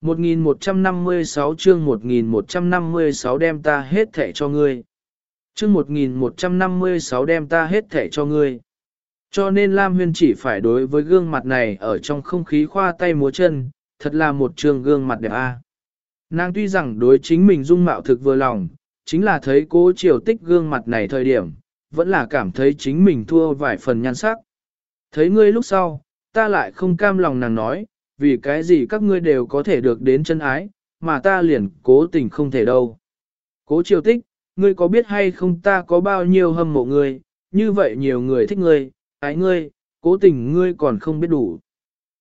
1156 chương 1156 đem ta hết thẻ cho ngươi. Chương 1156 đem ta hết thẻ cho ngươi. Cho nên Lam Huyên chỉ phải đối với gương mặt này ở trong không khí khoa tay múa chân, thật là một trường gương mặt đẹp a. Nàng tuy rằng đối chính mình dung mạo thực vừa lòng, chính là thấy cố triều tích gương mặt này thời điểm, vẫn là cảm thấy chính mình thua vài phần nhan sắc. Thấy ngươi lúc sau, ta lại không cam lòng nàng nói, vì cái gì các ngươi đều có thể được đến chân ái, mà ta liền cố tình không thể đâu. Cố triều tích, ngươi có biết hay không ta có bao nhiêu hâm mộ ngươi, như vậy nhiều người thích ngươi, ái ngươi, cố tình ngươi còn không biết đủ.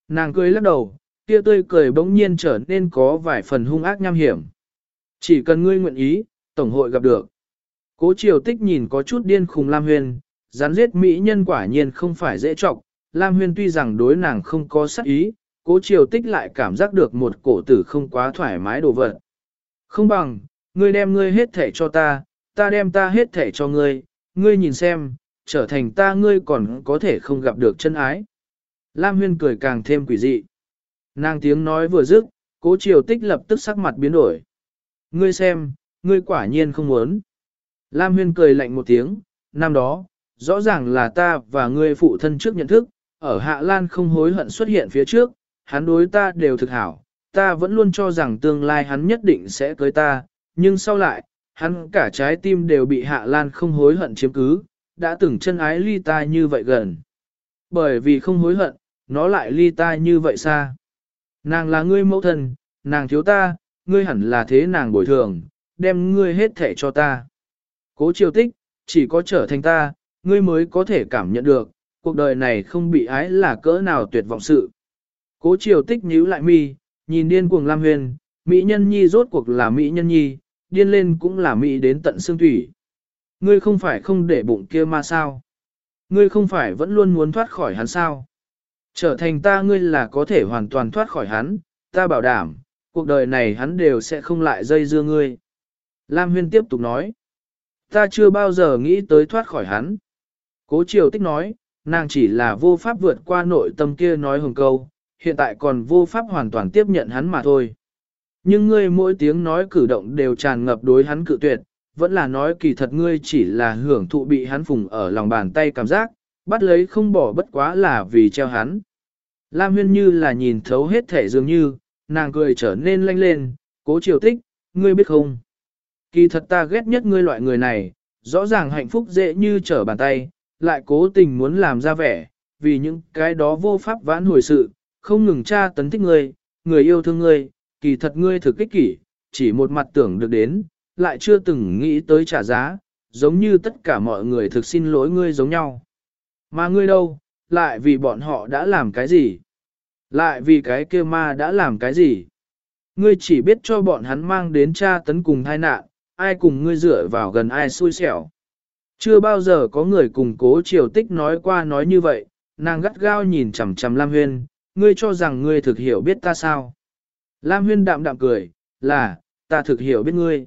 Nàng cười lắc đầu, kia tươi cười bỗng nhiên trở nên có vài phần hung ác nham hiểm. Chỉ cần ngươi nguyện ý, Tổng hội gặp được. Cố triều tích nhìn có chút điên khùng Lam Huyền, rắn giết mỹ nhân quả nhiên không phải dễ trọng. Lam Huyền tuy rằng đối nàng không có sắc ý, cố triều tích lại cảm giác được một cổ tử không quá thoải mái đồ vật. Không bằng, ngươi đem ngươi hết thể cho ta, ta đem ta hết thể cho ngươi, ngươi nhìn xem, trở thành ta ngươi còn có thể không gặp được chân ái. Lam Huyên cười càng thêm quỷ dị. Nàng tiếng nói vừa dứt, cố triều tích lập tức sắc mặt biến đổi. Ngươi xem, ngươi quả nhiên không muốn. Lam Huyên cười lạnh một tiếng, năm đó, rõ ràng là ta và ngươi phụ thân trước nhận thức, ở Hạ Lan không hối hận xuất hiện phía trước, hắn đối ta đều thực hảo, ta vẫn luôn cho rằng tương lai hắn nhất định sẽ cưới ta, nhưng sau lại, hắn cả trái tim đều bị Hạ Lan không hối hận chiếm cứ, đã từng chân ái ly ta như vậy gần. Bởi vì không hối hận, nó lại ly ta như vậy xa. Nàng là ngươi mẫu thân, nàng thiếu ta, ngươi hẳn là thế nàng bồi thường, đem ngươi hết thể cho ta. Cố triều tích, chỉ có trở thành ta, ngươi mới có thể cảm nhận được, cuộc đời này không bị ái là cỡ nào tuyệt vọng sự. Cố triều tích nhíu lại mi, nhìn điên cuồng Lam Huyền, Mỹ nhân nhi rốt cuộc là Mỹ nhân nhi, điên lên cũng là Mỹ đến tận xương thủy. Ngươi không phải không để bụng kia mà sao? Ngươi không phải vẫn luôn muốn thoát khỏi hắn sao? Trở thành ta ngươi là có thể hoàn toàn thoát khỏi hắn, ta bảo đảm, cuộc đời này hắn đều sẽ không lại dây dưa ngươi. Lam Huyên tiếp tục nói, ta chưa bao giờ nghĩ tới thoát khỏi hắn. Cố Triều Tích nói, nàng chỉ là vô pháp vượt qua nội tâm kia nói hồng câu, hiện tại còn vô pháp hoàn toàn tiếp nhận hắn mà thôi. Nhưng ngươi mỗi tiếng nói cử động đều tràn ngập đối hắn cự tuyệt, vẫn là nói kỳ thật ngươi chỉ là hưởng thụ bị hắn phùng ở lòng bàn tay cảm giác, bắt lấy không bỏ bất quá là vì treo hắn. Lam huyên như là nhìn thấu hết thể dường như, nàng cười trở nên lanh lên, cố chiều tích, ngươi biết không? Kỳ thật ta ghét nhất ngươi loại người này, rõ ràng hạnh phúc dễ như trở bàn tay, lại cố tình muốn làm ra vẻ, vì những cái đó vô pháp vãn hồi sự, không ngừng tra tấn thích ngươi, người yêu thương ngươi, kỳ thật ngươi thực kích kỷ, chỉ một mặt tưởng được đến, lại chưa từng nghĩ tới trả giá, giống như tất cả mọi người thực xin lỗi ngươi giống nhau. Mà ngươi đâu, lại vì bọn họ đã làm cái gì? Lại vì cái kia ma đã làm cái gì? Ngươi chỉ biết cho bọn hắn mang đến tra tấn cùng tai nạn, ai cùng ngươi dựa vào gần ai xui xẻo. Chưa bao giờ có người cùng cố triều tích nói qua nói như vậy, nàng gắt gao nhìn chằm chằm Lam Huyên, ngươi cho rằng ngươi thực hiểu biết ta sao. Lam Huyên đạm đạm cười, là, ta thực hiểu biết ngươi.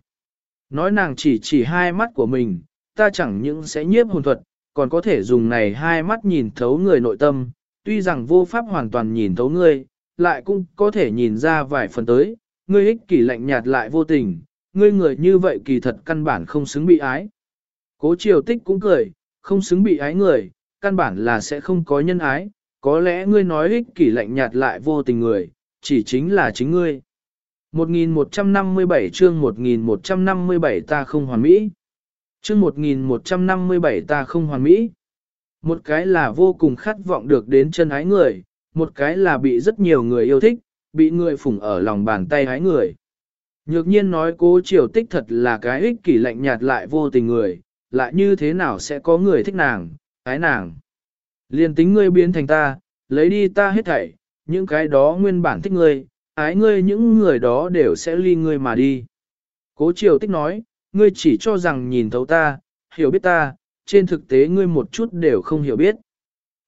Nói nàng chỉ chỉ hai mắt của mình, ta chẳng những sẽ nhiếp hồn thuật, còn có thể dùng này hai mắt nhìn thấu người nội tâm, tuy rằng vô pháp hoàn toàn nhìn thấu ngươi, lại cũng có thể nhìn ra vài phần tới, ngươi ích kỷ lạnh nhạt lại vô tình, ngươi người như vậy kỳ thật căn bản không xứng bị ái. Cố triều tích cũng cười, không xứng bị ái người, căn bản là sẽ không có nhân ái, có lẽ ngươi nói ích kỷ lạnh nhạt lại vô tình người, chỉ chính là chính ngươi. 1157 chương 1157 ta không hoàn mỹ. Chương 1157 ta không hoàn mỹ. Một cái là vô cùng khát vọng được đến chân ái người, một cái là bị rất nhiều người yêu thích, bị người phủng ở lòng bàn tay ái người. Nhược nhiên nói cố triều tích thật là cái ích kỷ lạnh nhạt lại vô tình người, lại như thế nào sẽ có người thích nàng, ái nàng. Liên tính ngươi biến thành ta, lấy đi ta hết thảy, những cái đó nguyên bản thích ngươi, ái ngươi những người đó đều sẽ ly ngươi mà đi. Cố triều tích nói, ngươi chỉ cho rằng nhìn thấu ta, hiểu biết ta, trên thực tế ngươi một chút đều không hiểu biết.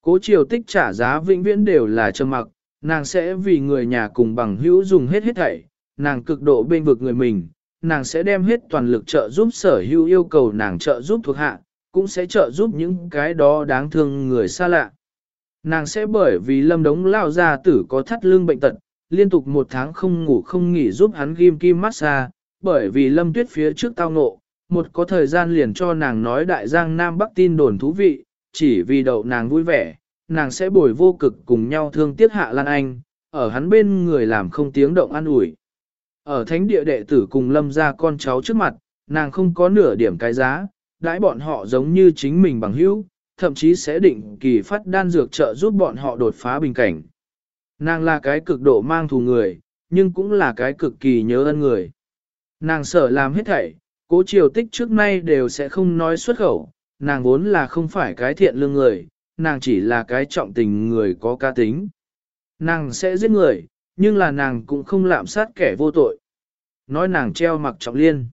Cố triều tích trả giá vĩnh viễn đều là trầm mặc, nàng sẽ vì người nhà cùng bằng hữu dùng hết hết thảy, nàng cực độ bên vực người mình, nàng sẽ đem hết toàn lực trợ giúp sở hữu yêu cầu nàng trợ giúp thuộc hạ, cũng sẽ trợ giúp những cái đó đáng thương người xa lạ. Nàng sẽ bởi vì lâm đống lao ra tử có thắt lưng bệnh tật, liên tục một tháng không ngủ không nghỉ giúp hắn ghim kim massage, bởi vì lâm tuyết phía trước tao ngộ, một có thời gian liền cho nàng nói đại giang Nam Bắc tin đồn thú vị, chỉ vì đậu nàng vui vẻ, nàng sẽ bồi vô cực cùng nhau thương tiếc hạ Lan Anh, ở hắn bên người làm không tiếng động an ủi. Ở thánh địa đệ tử cùng lâm ra con cháu trước mặt, nàng không có nửa điểm cái giá, đãi bọn họ giống như chính mình bằng hữu, thậm chí sẽ định kỳ phát đan dược trợ giúp bọn họ đột phá bình cảnh. Nàng là cái cực độ mang thù người, nhưng cũng là cái cực kỳ nhớ ân người. Nàng sợ làm hết thảy, cố triều tích trước nay đều sẽ không nói xuất khẩu, nàng vốn là không phải cái thiện lương người, nàng chỉ là cái trọng tình người có ca tính. Nàng sẽ giết người, nhưng là nàng cũng không lạm sát kẻ vô tội. Nói nàng treo mặc trọng liên.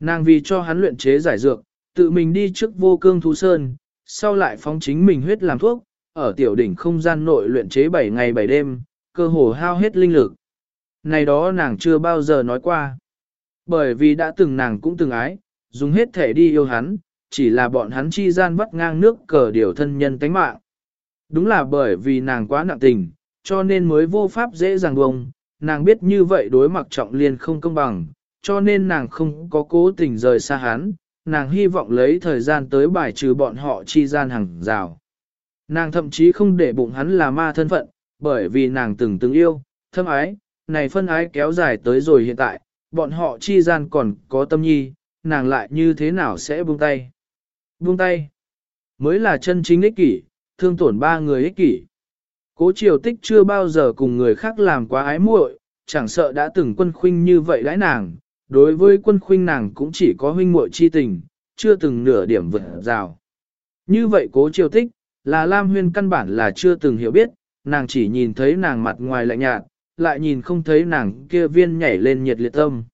Nàng vì cho hắn luyện chế giải dược, tự mình đi trước vô cương thú sơn, sau lại phóng chính mình huyết làm thuốc, ở tiểu đỉnh không gian nội luyện chế 7 ngày 7 đêm, cơ hồ hao hết linh lực. Này đó nàng chưa bao giờ nói qua. Bởi vì đã từng nàng cũng từng ái, dùng hết thể đi yêu hắn, chỉ là bọn hắn chi gian vắt ngang nước cờ điều thân nhân tánh mạng. Đúng là bởi vì nàng quá nặng tình, cho nên mới vô pháp dễ dàng buông nàng biết như vậy đối mặt trọng liên không công bằng, cho nên nàng không có cố tình rời xa hắn, nàng hy vọng lấy thời gian tới bài trừ bọn họ chi gian hàng rào. Nàng thậm chí không để bụng hắn là ma thân phận, bởi vì nàng từng từng yêu, thâm ái, này phân ái kéo dài tới rồi hiện tại, bọn họ chi gian còn có tâm nhi, nàng lại như thế nào sẽ buông tay. Buông tay, mới là chân chính ích kỷ, thương tổn ba người ích kỷ. Cố triều tích chưa bao giờ cùng người khác làm quá ái muội, chẳng sợ đã từng quân khuynh như vậy đãi nàng, đối với quân khuynh nàng cũng chỉ có huynh muội chi tình, chưa từng nửa điểm vượt rào. Như vậy cố triều tích, là Lam Huyên căn bản là chưa từng hiểu biết, nàng chỉ nhìn thấy nàng mặt ngoài lạnh nhạt, lại nhìn không thấy nàng kia viên nhảy lên nhiệt liệt tâm.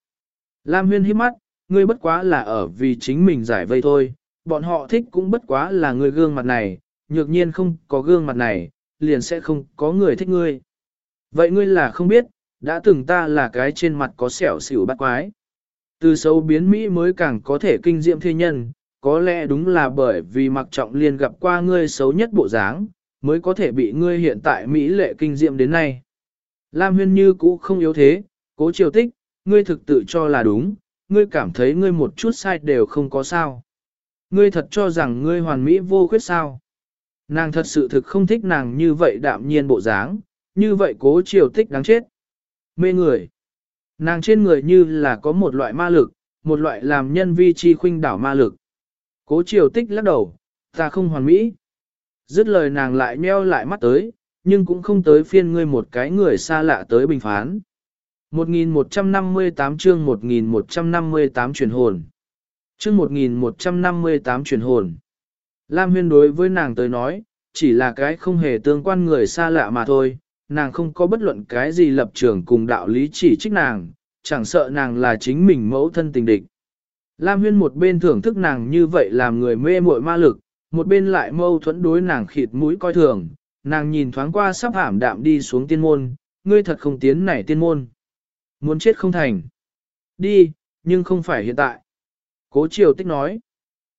Lam Huyên hít mắt, ngươi bất quá là ở vì chính mình giải vây thôi, bọn họ thích cũng bất quá là ngươi gương mặt này, nhược nhiên không có gương mặt này, liền sẽ không có người thích ngươi. Vậy ngươi là không biết, đã từng ta là cái trên mặt có sẹo xỉu bắt quái. Từ xấu biến Mỹ mới càng có thể kinh diệm thế nhân, có lẽ đúng là bởi vì mặc trọng liên gặp qua ngươi xấu nhất bộ dáng, mới có thể bị ngươi hiện tại Mỹ lệ kinh diệm đến nay. Lam huyên như cũ không yếu thế, cố triều tích, ngươi thực tự cho là đúng, ngươi cảm thấy ngươi một chút sai đều không có sao. Ngươi thật cho rằng ngươi hoàn mỹ vô khuyết sao. Nàng thật sự thực không thích nàng như vậy đạm nhiên bộ dáng, như vậy cố triều tích đáng chết. Mê người. Nàng trên người như là có một loại ma lực, một loại làm nhân vi chi khuynh đảo ma lực. Cố triều tích lắc đầu, ta không hoàn mỹ. Dứt lời nàng lại meo lại mắt tới, nhưng cũng không tới phiên ngươi một cái người xa lạ tới bình phán. 1158 chương 1158 truyền hồn. Chương 1158 truyền hồn. Lam Huyên đối với nàng tới nói, chỉ là cái không hề tương quan người xa lạ mà thôi, nàng không có bất luận cái gì lập trường cùng đạo lý chỉ trích nàng, chẳng sợ nàng là chính mình mẫu thân tình địch. Lam Huyên một bên thưởng thức nàng như vậy làm người mê muội ma lực, một bên lại mâu thuẫn đối nàng khịt mũi coi thường, nàng nhìn thoáng qua sắp ảm đạm đi xuống tiên môn, ngươi thật không tiến nảy tiên môn. Muốn chết không thành. Đi, nhưng không phải hiện tại. Cố Triều Tích nói.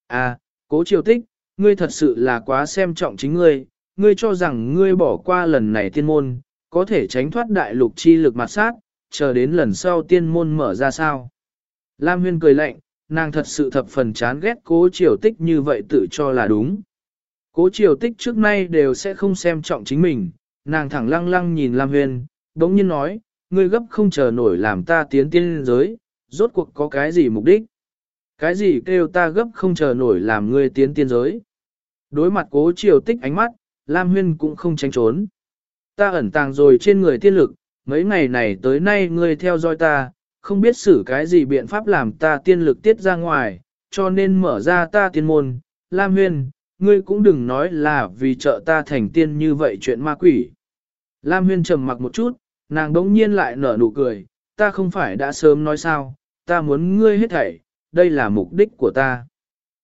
À, Cố Triều Tích, ngươi thật sự là quá xem trọng chính ngươi, ngươi cho rằng ngươi bỏ qua lần này tiên môn, có thể tránh thoát đại lục chi lực mặt sát, chờ đến lần sau tiên môn mở ra sao. Lam Huyên cười lạnh, nàng thật sự thập phần chán ghét cố triều tích như vậy tự cho là đúng. Cố triều tích trước nay đều sẽ không xem trọng chính mình, nàng thẳng lăng lăng nhìn Lam Huyên, đống nhiên nói, ngươi gấp không chờ nổi làm ta tiến tiên giới, rốt cuộc có cái gì mục đích? Cái gì kêu ta gấp không chờ nổi làm ngươi tiến tiên giới? Đối mặt cố triều tích ánh mắt, Lam Huyên cũng không tránh trốn. Ta ẩn tàng rồi trên người tiên lực, mấy ngày này tới nay ngươi theo dõi ta, không biết xử cái gì biện pháp làm ta tiên lực tiết ra ngoài, cho nên mở ra ta tiên môn. Lam Huyên, ngươi cũng đừng nói là vì trợ ta thành tiên như vậy chuyện ma quỷ. Lam Huyên trầm mặc một chút, nàng đống nhiên lại nở nụ cười, ta không phải đã sớm nói sao, ta muốn ngươi hết thảy, đây là mục đích của ta.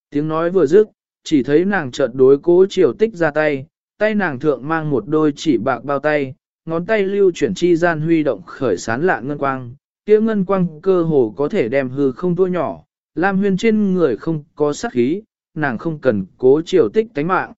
Tiếng nói vừa dứt, chỉ thấy nàng chợt đối cố triều tích ra tay, tay nàng thượng mang một đôi chỉ bạc bao tay, ngón tay lưu chuyển chi gian huy động khởi sán lạ ngân quang, kia ngân quang cơ hồ có thể đem hư không tua nhỏ, Lam Huyên trên người không có sát khí, nàng không cần cố chiều tích tánh mạng.